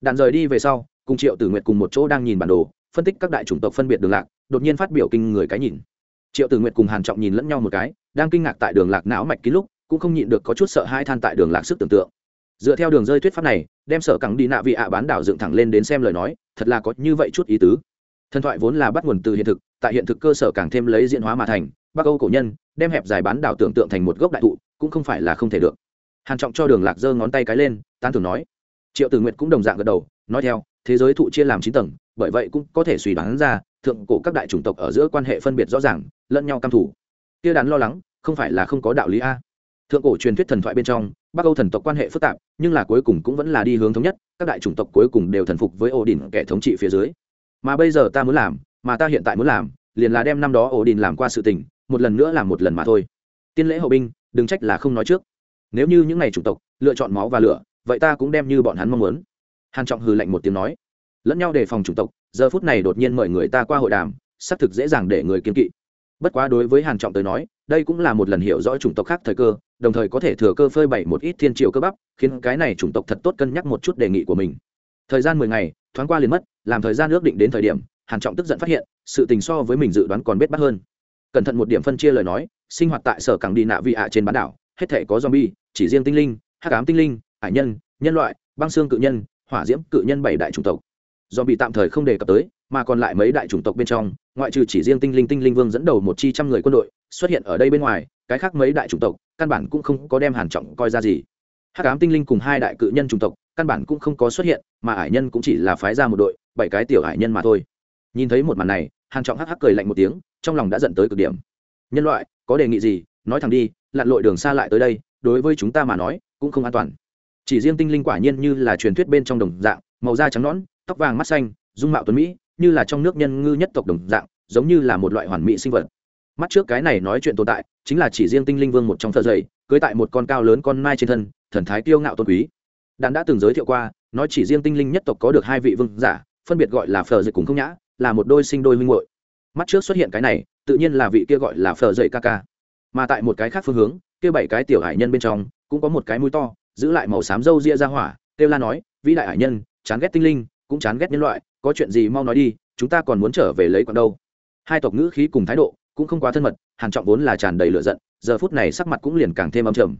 A: Đạn rời đi về sau, cùng triệu tử nguyệt cùng một chỗ đang nhìn bản đồ, phân tích các đại chủng tộc phân biệt đường lạc, đột nhiên phát biểu kinh người cái nhìn. Triệu tử nguyệt cùng hàn trọng nhìn lẫn nhau một cái, đang kinh ngạc tại đường lạc não mạch ký lúc, cũng không nhịn được có chút sợ hai than tại đường lạc sức tưởng tượng. Dựa theo đường rơi thuyết pháp này, đem sở cẳng đi nạ vị ạ bán đảo dựng thẳng lên đến xem lời nói, thật là có như vậy chút ý tứ thần thoại vốn là bắt nguồn từ hiện thực, tại hiện thực cơ sở càng thêm lấy diễn hóa mà thành, bắc âu cổ nhân, đem hẹp dài bán đảo tưởng tượng thành một gốc đại thụ, cũng không phải là không thể được. Hàn trọng cho đường lạc giơ ngón tay cái lên, tán thưởng nói. Triệu tử nguyệt cũng đồng dạng gật đầu, nói theo, thế giới thụ chia làm chín tầng, bởi vậy cũng có thể suy đoán ra, thượng cổ các đại chủng tộc ở giữa quan hệ phân biệt rõ ràng, lẫn nhau căm thủ kia đắn lo lắng, không phải là không có đạo lý a. Thượng cổ truyền thuyết thần thoại bên trong, bắc âu thần tộc quan hệ phức tạp, nhưng là cuối cùng cũng vẫn là đi hướng thống nhất, các đại chủng tộc cuối cùng đều thần phục với ổ đỉnh kẻ thống trị phía dưới mà bây giờ ta muốn làm, mà ta hiện tại muốn làm, liền là đem năm đó ổ đình làm qua sự tình, một lần nữa làm một lần mà thôi. Tiên lễ hậu binh, đừng trách là không nói trước. Nếu như những ngày chủng tộc, lựa chọn máu và lửa, vậy ta cũng đem như bọn hắn mong muốn. Hàn trọng hừ lạnh một tiếng nói. Lẫn nhau đề phòng chủng tộc, giờ phút này đột nhiên mời người ta qua hội đàm, xác thực dễ dàng để người kiên kỵ. Bất quá đối với hàn trọng tới nói, đây cũng là một lần hiểu rõ chủng tộc khác thời cơ, đồng thời có thể thừa cơ phơi bày một ít thiên triều cơ bắp, khiến cái này chủng tộc thật tốt cân nhắc một chút đề nghị của mình thời gian mười ngày, thoáng qua liền mất, làm thời gian ước định đến thời điểm, hàn trọng tức giận phát hiện, sự tình so với mình dự đoán còn bết bắt hơn. Cẩn thận một điểm phân chia lời nói, sinh hoạt tại sở cảng đi nạ vị ạ trên bán đảo, hết thể có zombie, chỉ riêng tinh linh, hắc ám tinh linh, hải nhân nhân loại, băng xương cự nhân, hỏa diễm cự nhân bảy đại chủng tộc. Do bị tạm thời không đề cập tới, mà còn lại mấy đại chủng tộc bên trong, ngoại trừ chỉ riêng tinh linh tinh linh vương dẫn đầu một chi trăm người quân đội, xuất hiện ở đây bên ngoài, cái khác mấy đại chủng tộc, căn bản cũng không có đem hàn trọng coi ra gì. Hắc ám tinh linh cùng hai đại cự nhân chủng tộc căn bản cũng không có xuất hiện, mà ải nhân cũng chỉ là phái ra một đội, bảy cái tiểu ải nhân mà thôi. Nhìn thấy một màn này, hàn trọng hắc hắc cười lạnh một tiếng, trong lòng đã giận tới cực điểm. Nhân loại, có đề nghị gì, nói thẳng đi, lặn lội đường xa lại tới đây, đối với chúng ta mà nói, cũng không an toàn. Chỉ riêng tinh linh quả nhiên như là truyền thuyết bên trong đồng dạng, màu da trắng nõn, tóc vàng mắt xanh, dung mạo tuấn mỹ, như là trong nước nhân ngư nhất tộc đồng dạng, giống như là một loại hoàn mỹ sinh vật. Mắt trước cái này nói chuyện tồn tại, chính là chỉ riêng tinh linh vương một trong thợ dày, cưới tại một con cao lớn con mai trên thân, thần thái kiêu ngạo tôn quý đàn đã từng giới thiệu qua, nói chỉ riêng tinh linh nhất tộc có được hai vị vương giả, phân biệt gọi là phờ dậy cùng không nhã, là một đôi sinh đôi minh muội. Mắt trước xuất hiện cái này, tự nhiên là vị kia gọi là phờ dậy ca ca. Mà tại một cái khác phương hướng, kia bảy cái tiểu hải nhân bên trong, cũng có một cái mũi to, giữ lại màu xám râu ria ra hỏa, kêu la nói, vĩ đại hải nhân, chán ghét tinh linh, cũng chán ghét nhân loại, có chuyện gì mau nói đi, chúng ta còn muốn trở về lấy còn đâu. Hai tộc ngữ khí cùng thái độ cũng không quá thân mật, hàn trọng vốn là tràn đầy lửa giận, giờ phút này sắc mặt cũng liền càng thêm âm trầm.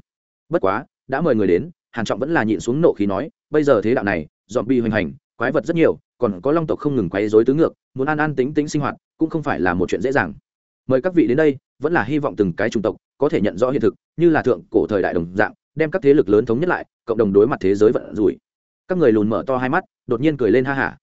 A: Bất quá, đã mời người đến hàn trọng vẫn là nhịn xuống nộ khí nói, bây giờ thế đạo này dọn bi hoành hành, quái vật rất nhiều, còn có long tộc không ngừng quấy rối tứ ngược, muốn an an tính tính sinh hoạt, cũng không phải là một chuyện dễ dàng. Mời các vị đến đây, vẫn là hy vọng từng cái chủng tộc có thể nhận rõ hiện thực, như là thượng cổ thời đại đồng dạng, đem các thế lực lớn thống nhất lại, cộng đồng đối mặt thế giới vận rủi. Các người lùn mở to hai mắt, đột nhiên cười lên ha hả.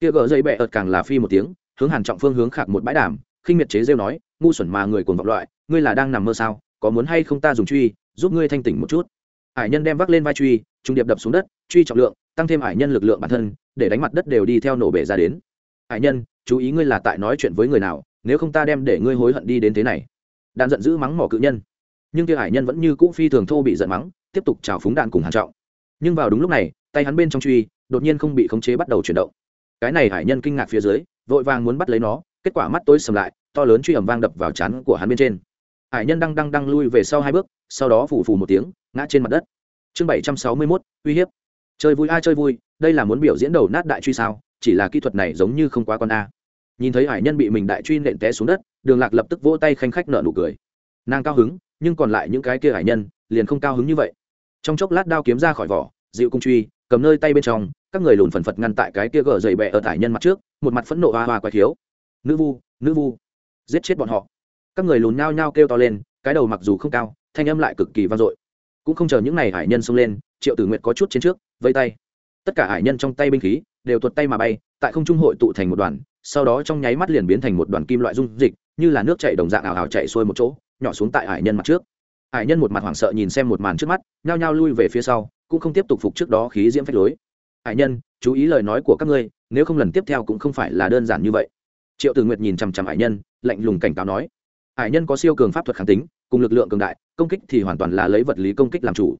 A: Kia gỡ dây bẹ ợt càng là phi một tiếng, hướng hàn trọng phương hướng khạc một bãi đàm, khinh miệt chế rêu nói, ngu xuẩn mà người cuồng vọng loại, ngươi là đang nằm mơ sao, có muốn hay không ta dùng truy, giúp ngươi thanh tỉnh một chút? Hải nhân đem vác lên vai truy, trung điệp đập xuống đất, truy trọng lượng, tăng thêm hải nhân lực lượng bản thân, để đánh mặt đất đều đi theo nổ bể ra đến. Hải nhân, chú ý ngươi là tại nói chuyện với người nào, nếu không ta đem để ngươi hối hận đi đến thế này. Đạn giận dữ mắng mỏ cự nhân. Nhưng kia hải nhân vẫn như cũ phi thường thô bị giận mắng, tiếp tục chào phúng đạn cùng hàn trọng. Nhưng vào đúng lúc này, tay hắn bên trong truy, đột nhiên không bị khống chế bắt đầu chuyển động. Cái này hải nhân kinh ngạc phía dưới, vội vàng muốn bắt lấy nó, kết quả mắt tối sầm lại, to lớn truy ẩm vang đập vào chán của hắn bên trên. Hải nhân đang đang đang lui về sau hai bước, sau đó phủ phù một tiếng ngã trên mặt đất. Chương bảy trăm sáu mươi mốt, uy hiếp. Chơi vui ai chơi vui, đây là muốn biểu diễn đầu nát đại truy sao, chỉ là kỹ thuật này giống như không quá con a. Nhìn thấy hải nhân bị mình đại truy nện té xuống đất, đường lạc lập tức vỗ tay khanh khách nợ nụ cười. Nàng cao hứng, nhưng còn lại những cái kia hải nhân liền không cao hứng như vậy. Trong chốc lát đao kiếm ra khỏi vỏ, dịu cung truy, cầm nơi tay bên trong, các người lùn phần phật ngăn tại cái kia gờ dày bẹ ở tải nhân mặt trước, một mặt phẫn nộ hoa hoa quái thiếu nữ vu nữ vu. Giết chết bọn họ. Các người lùn nhao nhao kêu to lên, cái đầu mặc dù không cao, thanh âm lại cực kỳ vang dội cũng không chờ những này hải nhân xông lên, triệu tử nguyện có chút trên trước, vây tay. Tất cả hải nhân trong tay binh khí đều tuột tay mà bay, tại không trung hội tụ thành một đoàn, sau đó trong nháy mắt liền biến thành một đoàn kim loại dung dịch, như là nước chảy đồng dạng ảo ảo chạy xuôi một chỗ, nhỏ xuống tại hải nhân mặt trước. Hải nhân một mặt hoảng sợ nhìn xem một màn trước mắt, nhao nhao lui về phía sau, cũng không tiếp tục phục trước đó khí diễm phách lối. Hải nhân, chú ý lời nói của các ngươi, nếu không lần tiếp theo cũng không phải là đơn giản như vậy. Triệu tử nguyệt nhìn chằm chằm hải nhân, lạnh lùng cảnh cáo nói. Hải nhân có siêu cường pháp thuật kháng tính cùng lực lượng cường đại, công kích thì hoàn toàn là lấy vật lý công kích làm chủ.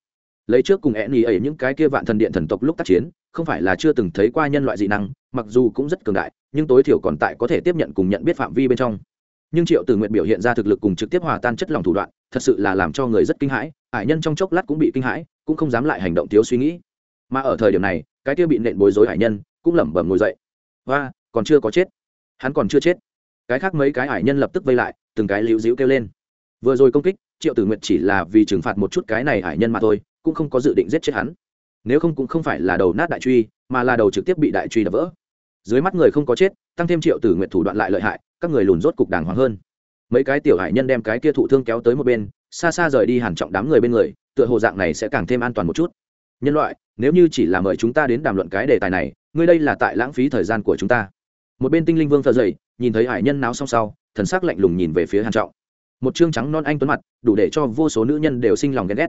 A: Lấy trước cùng ẹn ý ấy những cái kia vạn thần điện thần tộc lúc tác chiến, không phải là chưa từng thấy qua nhân loại dị năng, mặc dù cũng rất cường đại, nhưng tối thiểu còn tại có thể tiếp nhận cùng nhận biết phạm vi bên trong. Nhưng triệu tử nguyện biểu hiện ra thực lực cùng trực tiếp hòa tan chất lòng thủ đoạn, thật sự là làm cho người rất kinh hãi, ải nhân trong chốc lát cũng bị kinh hãi, cũng không dám lại hành động thiếu suy nghĩ. Mà ở thời điểm này, cái kia bị nện bối rối ải nhân, cũng lẩm bẩm ngồi dậy. Và còn chưa có chết. Hắn còn chưa chết. Cái khác mấy cái ải nhân lập tức vây lại, từng cái liễu dĩu kêu lên vừa rồi công kích, triệu tử nguyện chỉ là vì trừng phạt một chút cái này hải nhân mà thôi, cũng không có dự định giết chết hắn. Nếu không cũng không phải là đầu nát đại truy, mà là đầu trực tiếp bị đại truy đập vỡ. Dưới mắt người không có chết, tăng thêm triệu tử nguyện thủ đoạn lại lợi hại, các người lùn rốt cục đàng hoàng hơn. Mấy cái tiểu hải nhân đem cái kia thụ thương kéo tới một bên, xa xa rời đi hàn trọng đám người bên người, tựa hồ dạng này sẽ càng thêm an toàn một chút. Nhân loại, nếu như chỉ là mời chúng ta đến đàm luận cái đề tài này, ngươi đây là tại lãng phí thời gian của chúng ta. Một bên tinh linh vương thờ dậy, nhìn thấy hải nhân náo xong sau, thần sắc lạnh lùng nhìn về phía hàn trọng một trương trắng non anh tuấn mặt, đủ để cho vô số nữ nhân đều sinh lòng ghen ghét.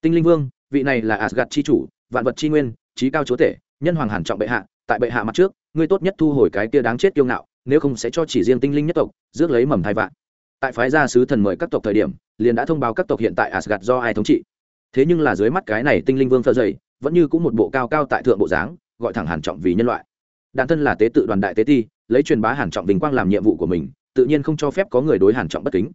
A: Tinh linh vương, vị này là asgad chi chủ, vạn vật chi nguyên trí cao chúa tể, nhân hoàng hàn trọng bệ hạ, tại bệ hạ mặt trước, ngươi tốt nhất thu hồi cái kia đáng chết kiêu ngạo, nếu không sẽ cho chỉ riêng tinh linh nhất tộc, rước lấy mầm thai vạn. Tại phái gia sứ thần mời các tộc thời điểm, liền đã thông báo các tộc hiện tại asgad do ai thống trị. Thế nhưng là dưới mắt cái này tinh linh vương thơ dày, vẫn như cũng một bộ cao cao tại thượng bộ dáng, gọi thẳng hàn trọng vì nhân loại. Đàn thân là tế tự đoàn đại tế ti, lấy truyền bá hàn trọng vinh quang làm nhiệm vụ của mình, tự nhiên không cho phép có người đối hàn trọng bất kính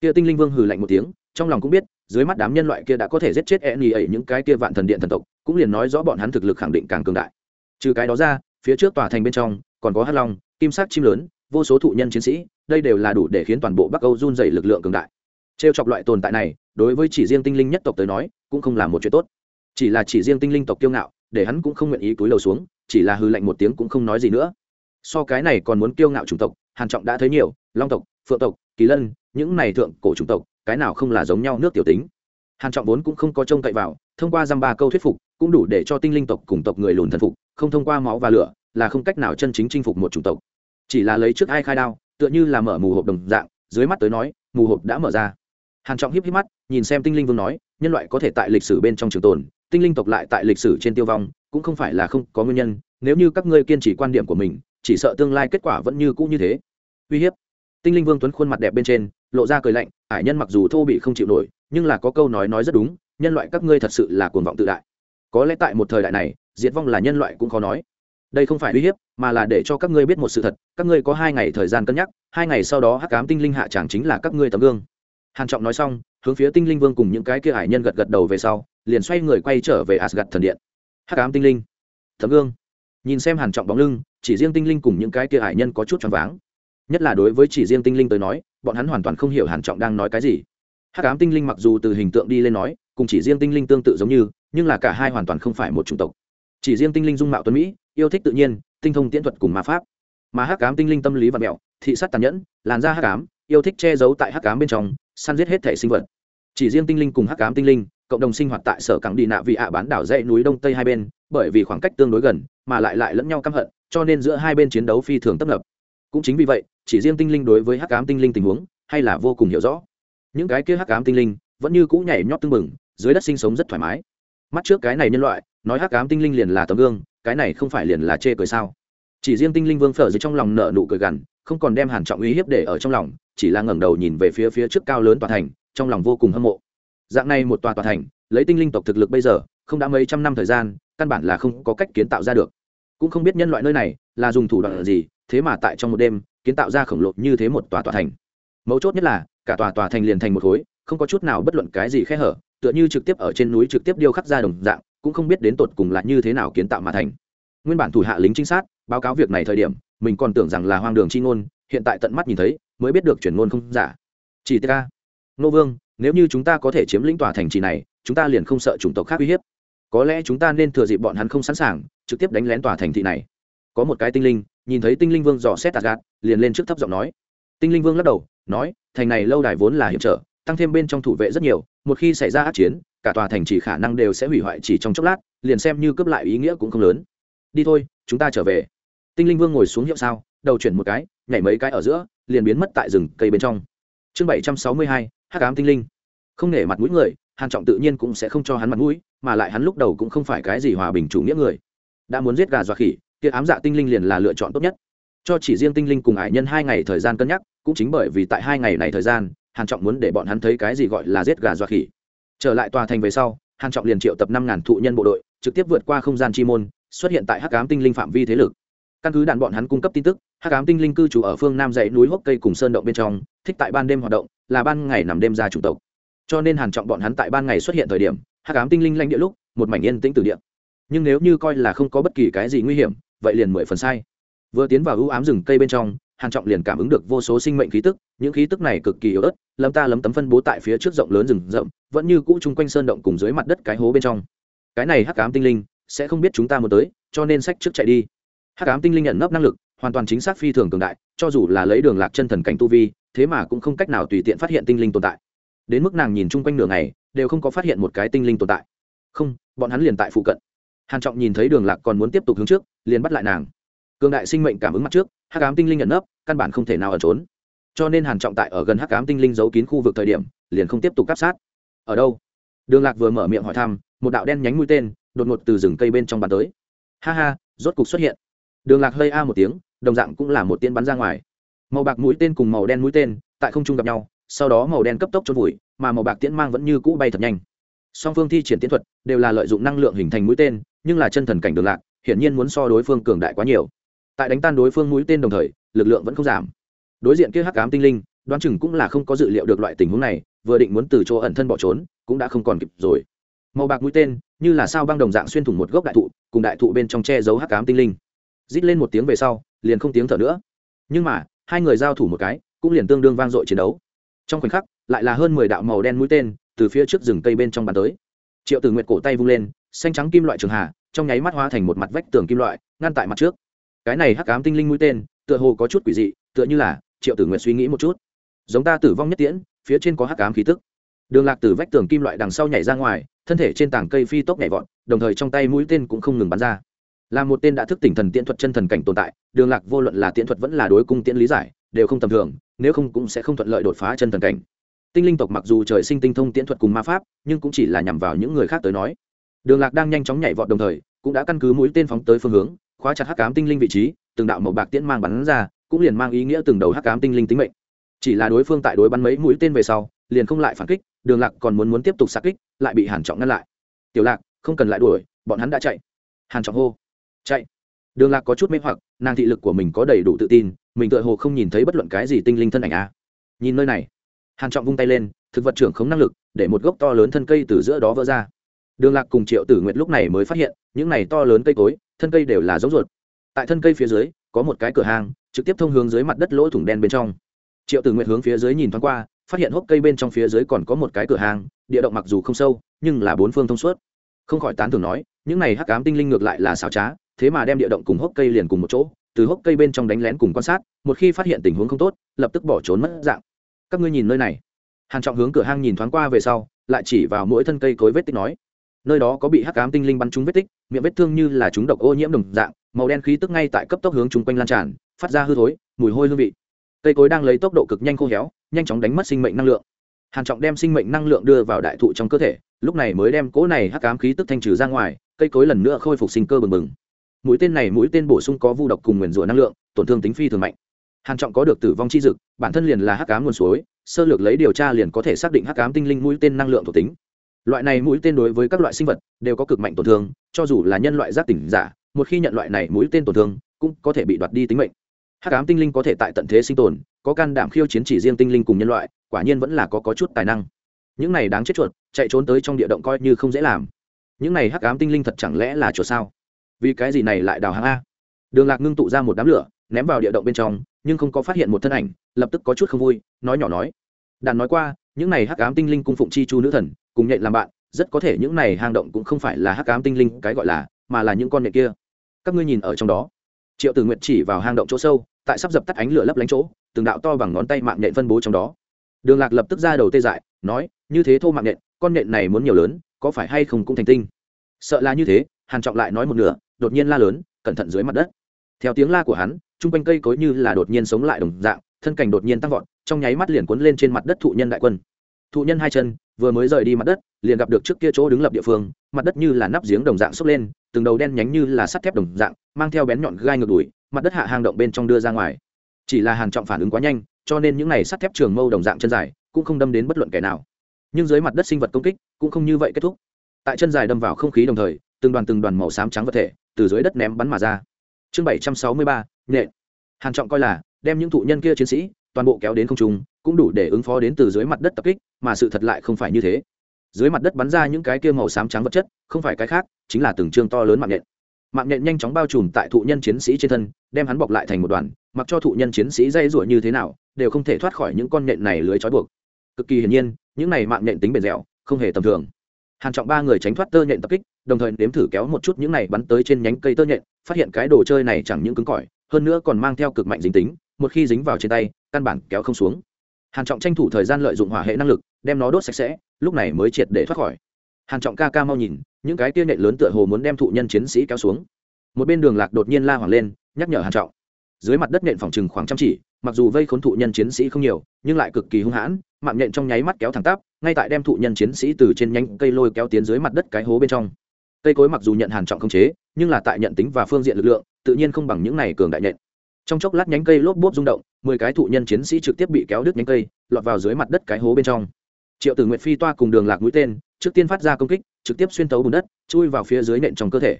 A: kia tinh linh vương hừ lạnh một tiếng, trong lòng cũng biết, dưới mắt đám nhân loại kia đã có thể giết chết e ni ấy những cái kia vạn thần điện thần tộc, cũng liền nói rõ bọn hắn thực lực khẳng định càng cường đại. Trừ cái đó ra, phía trước tòa thành bên trong, còn có hắc long, kim sắc chim lớn, vô số thụ nhân chiến sĩ, đây đều là đủ để khiến toàn bộ bắc âu run dày lực lượng cường đại. Trêu chọc loại tồn tại này, đối với chỉ riêng tinh linh nhất tộc tới nói, cũng không là một chuyện tốt. Chỉ là chỉ riêng tinh linh tộc kiêu ngạo, để hắn cũng không nguyện ý túi lầu xuống, chỉ là hư lạnh một tiếng cũng không nói gì nữa. So cái này còn muốn kiêu ngạo chủng tộc, hàn trọng đã thấy nhiều, long tộc, phượng tộc kỳ lân, những này thượng cổ chủng tộc, cái nào không là giống nhau nước tiểu tính? Hàn trọng vốn cũng không có trông cậy vào, thông qua dăm ba câu thuyết phục, cũng đủ để cho tinh linh tộc cùng tộc người lùn thần phục, không thông qua máu và lửa, là không cách nào chân chính chinh phục một chủng tộc. Chỉ là lấy trước ai khai đao, tựa như là mở mù hộp đồng dạng, dưới mắt tới nói, mù hộp đã mở ra. Hàn trọng híp híp mắt, nhìn xem tinh linh vương nói, nhân loại có thể tại lịch sử bên trong trường tồn, tinh linh tộc lại tại lịch sử trên tiêu vong, cũng không phải là không có nguyên nhân, nếu như các ngươi kiên trì quan điểm của mình, chỉ sợ tương lai kết quả vẫn như cũ như thế. Uy hiếp tinh linh vương tuấn khuôn mặt đẹp bên trên, lộ ra cười lạnh, ải nhân mặc dù thô bị không chịu nổi, nhưng là có câu nói nói rất đúng, nhân loại các ngươi thật sự là cuồng vọng tự đại. Có lẽ tại một thời đại này, diệt vong là nhân loại cũng khó nói. Đây không phải uy hiếp, mà là để cho các ngươi biết một sự thật, các ngươi có hai ngày thời gian cân nhắc, hai ngày sau đó hắc cám tinh linh hạ chẳng chính là các ngươi tấm gương. Hàn trọng nói xong, hướng phía tinh linh vương cùng những cái kia hải nhân gật gật đầu về sau, liền xoay người quay trở về asgad thần điện. Hắc cám tinh linh, tấm gương. Nhìn xem hàn trọng bóng lưng, chỉ riêng tinh linh cùng những cái kia hải nhân có chút choáng váng nhất là đối với chỉ riêng tinh linh tới nói, bọn hắn hoàn toàn không hiểu hàn trọng đang nói cái gì. Hắc ám tinh linh mặc dù từ hình tượng đi lên nói, cùng chỉ riêng tinh linh tương tự giống như, nhưng là cả hai hoàn toàn không phải một chủng tộc. Chỉ riêng tinh linh dung mạo tuấn mỹ, yêu thích tự nhiên, tinh thông tiễn thuật cùng ma pháp. Mà hắc ám tinh linh tâm lý và mẹo, thị sát tàn nhẫn, làn da hắc ám, yêu thích che giấu tại hắc ám bên trong, săn giết hết thể sinh vật. Chỉ riêng tinh linh cùng hắc ám tinh linh, cộng đồng sinh hoạt tại sở cảng đi nạ vị ạ bán đảo dãy núi đông tây hai bên, bởi vì khoảng cách tương đối gần, mà lại lại lẫn nhau căm hận, cho nên giữa hai bên chiến đấu phi thường tấp nập. Cũng chính vì vậy chỉ riêng tinh linh đối với hắc ám tinh linh tình huống, hay là vô cùng hiểu rõ. Những cái kia hắc ám tinh linh vẫn như cũ nhảy nhót tưng bừng, dưới đất sinh sống rất thoải mái. Mắt trước cái này nhân loại, nói hắc ám tinh linh liền là tấm gương, cái này không phải liền là chê cười sao? Chỉ riêng tinh linh vương phở dưới trong lòng nợ nụ cười gằn, không còn đem hàn trọng uy hiếp để ở trong lòng, chỉ là ngẩng đầu nhìn về phía phía trước cao lớn tòa thành, trong lòng vô cùng hâm mộ. Dạng này một tòa tòa thành, lấy tinh linh tộc thực lực bây giờ, không đã mấy trăm năm thời gian, căn bản là không có cách kiến tạo ra được. Cũng không biết nhân loại nơi này là dùng thủ đoạn gì, thế mà tại trong một đêm kiến tạo ra khổng lồ như thế một tòa tòa thành. Mấu chốt nhất là cả tòa tòa thành liền thành một khối không có chút nào bất luận cái gì khe hở tựa như trực tiếp ở trên núi trực tiếp điêu khắc ra đồng dạng cũng không biết đến tột cùng là như thế nào kiến tạo mà thành. Nguyên bản thủ hạ lính trinh sát báo cáo việc này thời điểm mình còn tưởng rằng là hoang đường chi ngôn hiện tại tận mắt nhìn thấy mới biết được chuyển ngôn không giả. Chỉ ta, nô vương nếu như chúng ta có thể chiếm lĩnh tòa thành trì này chúng ta liền không sợ chủng tộc khác uy hiếp. Có lẽ chúng ta nên thừa dịp bọn hắn không sẵn sàng trực tiếp đánh lén tòa thành thị này. Có một cái tinh linh nhìn thấy tinh linh vương dò xét tạt gạt liền lên trước thấp giọng nói. Tinh linh vương lắc đầu, nói, thành này lâu đài vốn là hiểm trở, tăng thêm bên trong thủ vệ rất nhiều, một khi xảy ra át chiến, cả tòa thành chỉ khả năng đều sẽ hủy hoại chỉ trong chốc lát, liền xem như cướp lại ý nghĩa cũng không lớn. Đi thôi, chúng ta trở về. Tinh linh vương ngồi xuống hiệu sao, đầu chuyển một cái, nhảy mấy cái ở giữa, liền biến mất tại rừng cây bên trong. Chương bảy trăm sáu mươi hai, hắc ám tinh linh. Không nể mặt mũi người, hàn trọng tự nhiên cũng sẽ không cho hắn mặt mũi, mà lại hắn lúc đầu cũng không phải cái gì hòa bình chủ nghĩa người. Đã muốn giết gà dọa khỉ kia ám dạ tinh linh liền là lựa chọn tốt nhất. Cho chỉ riêng tinh linh cùng ải nhân hai ngày thời gian cân nhắc, cũng chính bởi vì tại hai ngày này thời gian, hàn trọng muốn để bọn hắn thấy cái gì gọi là giết gà dọa khỉ. Trở lại tòa thành về sau, hàn trọng liền triệu tập năm ngàn thụ nhân bộ đội, trực tiếp vượt qua không gian chi môn, xuất hiện tại hắc ám tinh linh phạm vi thế lực. Căn cứ đàn bọn hắn cung cấp tin tức, hắc ám tinh linh cư trú ở phương nam dãy núi hốc cây cùng sơn động bên trong, thích tại ban đêm hoạt động, là ban ngày nằm đêm ra chủng tộc. Cho nên hàn trọng bọn hắn tại ban ngày xuất hiện thời điểm, hắc ám tinh linh lãnh địa lúc, một mảnh yên tĩnh từ địa. Nhưng nếu như coi là không có bất kỳ cái gì nguy hiểm vậy liền mười phần sai. Vừa tiến vào ưu ám rừng cây bên trong, hàn trọng liền cảm ứng được vô số sinh mệnh khí tức, những khí tức này cực kỳ yếu ớt lấm ta lấm tấm phân bố tại phía trước rộng lớn rừng rậm, vẫn như cũ chung quanh sơn động cùng dưới mặt đất cái hố bên trong. Cái này hắc ám tinh linh, sẽ không biết chúng ta muốn tới, cho nên sách trước chạy đi. Hắc ám tinh linh nhận nấp năng lực, hoàn toàn chính xác phi thường cường đại, cho dù là lấy đường lạc chân thần cảnh tu vi, thế mà cũng không cách nào tùy tiện phát hiện tinh linh tồn tại. Đến mức nàng nhìn chung quanh nửa ngày, đều không có phát hiện một cái tinh linh tồn tại. Không, bọn hắn liền tại phụ cận hàn trọng nhìn thấy đường lạc còn muốn tiếp tục hướng trước, liền bắt lại nàng. Cường đại sinh mệnh cảm ứng mặt trước, hắc ám tinh linh nhận nấp, căn bản không thể nào ẩn trốn. Cho nên hàn trọng tại ở gần hắc ám tinh linh giấu kín khu vực thời điểm, liền không tiếp tục áp sát. Ở đâu? Đường lạc vừa mở miệng hỏi thăm, một đạo đen nhánh mũi tên, đột ngột từ rừng cây bên trong bắn tới. Ha ha, rốt cục xuất hiện. Đường lạc hơi a một tiếng, đồng dạng cũng là một tiên bắn ra ngoài. Màu bạc mũi tên cùng màu đen mũi tên, tại không trung gặp nhau, sau đó màu đen cấp tốc trôn vùi, mà màu bạc tiễn mang vẫn như cũ bay thật nhanh. Song phương thi triển tiến thuật đều là lợi dụng năng lượng hình thành mũi tên nhưng là chân thần cảnh đường lạc, hiển nhiên muốn so đối phương cường đại quá nhiều. Tại đánh tan đối phương mũi tên đồng thời, lực lượng vẫn không giảm. Đối diện kia hắc ám tinh linh, đoán chừng cũng là không có dự liệu được loại tình huống này, vừa định muốn từ chỗ ẩn thân bỏ trốn, cũng đã không còn kịp rồi. Màu bạc mũi tên, như là sao băng đồng dạng xuyên thủng một gốc đại thụ, cùng đại thụ bên trong che giấu hắc ám tinh linh. Rít lên một tiếng về sau, liền không tiếng thở nữa. Nhưng mà, hai người giao thủ một cái, cũng liền tương đương vang dội chiến đấu. Trong khoảnh khắc, lại là hơn mười đạo màu đen mũi tên từ phía trước rừng cây bên trong bàn tới. Triệu tử nguyệt cổ tay vung lên xanh trắng kim loại trường hà, trong nháy mắt hóa thành một mặt vách tường kim loại, ngăn tại mặt trước. Cái này hắc ám tinh linh mũi tên, tựa hồ có chút quỷ dị, tựa như là, triệu tử nguyệt suy nghĩ một chút. Giống ta tử vong nhất tiễn, phía trên có hắc ám khí tức. Đường lạc từ vách tường kim loại đằng sau nhảy ra ngoài, thân thể trên tảng cây phi tốc nhảy vọt, đồng thời trong tay mũi tên cũng không ngừng bắn ra. Là một tên đã thức tỉnh thần tiễn thuật chân thần cảnh tồn tại, đường lạc vô luận là tiễn thuật vẫn là đối cung tiễn lý giải, đều không tầm thường, nếu không cũng sẽ không thuận lợi đột phá chân thần cảnh. Tinh linh tộc mặc dù trời sinh tinh thông tiễn thuật cùng ma pháp, nhưng cũng chỉ là nhằm vào những người khác tới nói đường lạc đang nhanh chóng nhảy vọt đồng thời, cũng đã căn cứ mũi tên phóng tới phương hướng, khóa chặt hắc cám tinh linh vị trí, từng đạo màu bạc tiễn mang bắn ra, cũng liền mang ý nghĩa từng đầu hắc cám tinh linh tính mệnh. Chỉ là đối phương tại đối bắn mấy mũi tên về sau, liền không lại phản kích, đường lạc còn muốn muốn tiếp tục xa kích, lại bị hàn trọng ngăn lại. Tiểu lạc, không cần lại đuổi, bọn hắn đã chạy. Hàn trọng hô. Chạy. Đường lạc có chút mê hoặc, nàng thị lực của mình có đầy đủ tự tin, mình tựa hồ không nhìn thấy bất luận cái gì tinh linh thân ảnh a. À. nhìn nơi này, hàn trọng vung tay lên, thực vật trưởng không năng lực, để một gốc to lớn thân cây từ giữa đó vỡ ra đường lạc cùng triệu tử nguyệt lúc này mới phát hiện, những này to lớn cây cối, thân cây đều là giống ruột. Tại thân cây phía dưới, có một cái cửa hàng trực tiếp thông hướng dưới mặt đất lỗ thủng đen bên trong. Triệu tử nguyệt hướng phía dưới nhìn thoáng qua, phát hiện hốc cây bên trong phía dưới còn có một cái cửa hàng địa động mặc dù không sâu, nhưng là bốn phương thông suốt. Không khỏi tán thường nói, những này hắc ám tinh linh ngược lại là xảo trá, thế mà đem địa động cùng hốc cây liền cùng một chỗ, từ hốc cây bên trong đánh lén cùng quan sát, một khi phát hiện tình huống không tốt, lập tức bỏ trốn mất dạng. Các ngươi nhìn nơi này. Hàn trọng hướng cửa hang nhìn thoáng qua về sau, lại chỉ vào mỗi thân cây cối vết tích nói nơi đó có bị hắc ám tinh linh bắn trúng vết tích, miệng vết thương như là chúng độc ô nhiễm đồng dạng, màu đen khí tức ngay tại cấp tốc hướng chung quanh lan tràn, phát ra hư thối, mùi hôi hương vị. Cây cối đang lấy tốc độ cực nhanh khô héo, nhanh chóng đánh mất sinh mệnh năng lượng. Hàn trọng đem sinh mệnh năng lượng đưa vào đại thụ trong cơ thể, lúc này mới đem cỗ này hắc ám khí tức thanh trừ ra ngoài, cây cối lần nữa khôi phục sinh cơ bừng bừng. Mũi tên này mũi tên bổ sung có vu độc cùng nguyền rủa năng lượng, tổn thương tính phi thường mạnh. Hàn trọng có được tử vong chi dực, bản thân liền là hắc ám nguồn suối, sơ lược lấy điều tra liền có thể xác định hắc ám tinh linh mũi tên năng lượng thuộc tính loại này mũi tên đối với các loại sinh vật đều có cực mạnh tổn thương, cho dù là nhân loại giác tỉnh giả, một khi nhận loại này mũi tên tổn thương, cũng có thể bị đoạt đi tính mệnh. Hắc ám tinh linh có thể tại tận thế sinh tồn, có can đảm khiêu chiến chỉ riêng tinh linh cùng nhân loại, quả nhiên vẫn là có có chút tài năng. Những này đáng chết chuột, chạy trốn tới trong địa động coi như không dễ làm. Những này hắc ám tinh linh thật chẳng lẽ là chuột sao? Vì cái gì này lại đào hàng a? Đường lạc ngưng tụ ra một đám lửa, ném vào địa động bên trong, nhưng không có phát hiện một thân ảnh, lập tức có chút không vui, nói nhỏ nói. Đàn nói qua, những này hắc ám tinh linh cung phụng chi chu nữ thần cùng nhện làm bạn, rất có thể những này hang động cũng không phải là hắc ám tinh linh cái gọi là, mà là những con nhện kia. Các ngươi nhìn ở trong đó. Triệu tử nguyện chỉ vào hang động chỗ sâu, tại sắp dập tắt ánh lửa lấp lánh chỗ, từng đạo to bằng ngón tay mạng nhện phân bố trong đó. Đường lạc lập tức ra đầu tê dại, nói, như thế thô mạng nhện, con nhện này muốn nhiều lớn, có phải hay không cũng thành tinh? Sợ là như thế, hàn trọng lại nói một nửa, đột nhiên la lớn, cẩn thận dưới mặt đất. Theo tiếng la của hắn, trung quanh cây cối như là đột nhiên sống lại đồng dạng, thân cảnh đột nhiên tăng vọt, trong nháy mắt liền cuốn lên trên mặt đất thụ nhân đại quân. Thụ nhân hai chân vừa mới rời đi mặt đất, liền gặp được trước kia chỗ đứng lập địa phương, mặt đất như là nắp giếng đồng dạng xốc lên, từng đầu đen nhánh như là sắt thép đồng dạng, mang theo bén nhọn gai ngược đùi, mặt đất hạ hang động bên trong đưa ra ngoài. Chỉ là hàng trọng phản ứng quá nhanh, cho nên những này sắt thép trường mâu đồng dạng chân dài, cũng không đâm đến bất luận kẻ nào. Nhưng dưới mặt đất sinh vật công kích, cũng không như vậy kết thúc. Tại chân dài đâm vào không khí đồng thời, từng đoàn từng đoàn màu xám trắng vật thể từ dưới đất ném bắn mà ra. Chương bảy trăm sáu mươi ba nhện hàn trọng coi là, đem những thụ nhân kia chiến sĩ, toàn bộ kéo đến không trung cũng đủ để ứng phó đến từ dưới mặt đất tập kích, mà sự thật lại không phải như thế. Dưới mặt đất bắn ra những cái kia màu xám trắng vật chất, không phải cái khác, chính là từng chương to lớn mạng nhện. Mạng nhện nhanh chóng bao trùm tại thụ nhân chiến sĩ trên thân, đem hắn bọc lại thành một đoàn, mặc cho thụ nhân chiến sĩ dây rủa như thế nào, đều không thể thoát khỏi những con nhện này lưới trói buộc. Cực kỳ hiển nhiên, những này mạng nhện tính bền dẻo, không hề tầm thường. Hàn trọng ba người tránh thoát tơ nhện tập kích, đồng thời nếm thử kéo một chút những này bắn tới trên nhánh cây tơ nhện, phát hiện cái đồ chơi này chẳng những cứng cỏi, hơn nữa còn mang theo cực mạnh dính tính, một khi dính vào trên tay, căn bản kéo không xuống hàn trọng tranh thủ thời gian lợi dụng hỏa hệ năng lực, đem nó đốt sạch sẽ, lúc này mới triệt để thoát khỏi. Hàn trọng ca ca mau nhìn, những cái tia nện lớn tựa hồ muốn đem thụ nhân chiến sĩ kéo xuống. Một bên đường lạc đột nhiên la hoảng lên, nhắc nhở hàn trọng. Dưới mặt đất nện phòng trừng khoảng trăm chỉ, mặc dù vây khốn thụ nhân chiến sĩ không nhiều, nhưng lại cực kỳ hung hãn, mạng nhện trong nháy mắt kéo thẳng tắp, ngay tại đem thụ nhân chiến sĩ từ trên nhánh cây lôi kéo tiến dưới mặt đất cái hố bên trong. Cây cối mặc dù nhận hàn trọng không chế, nhưng là tại nhận tính và phương diện lực lượng, tự nhiên không bằng những này cường đại nhện trong chốc lát nhánh cây lốp bốp rung động mười cái thụ nhân chiến sĩ trực tiếp bị kéo đứt nhánh cây, lọt vào dưới mặt đất cái hố bên trong. Triệu tử nguyện phi toa cùng đường lạc mũi tên, trước tiên phát ra công kích, trực tiếp xuyên tấu bùn đất, chui vào phía dưới nện trong cơ thể.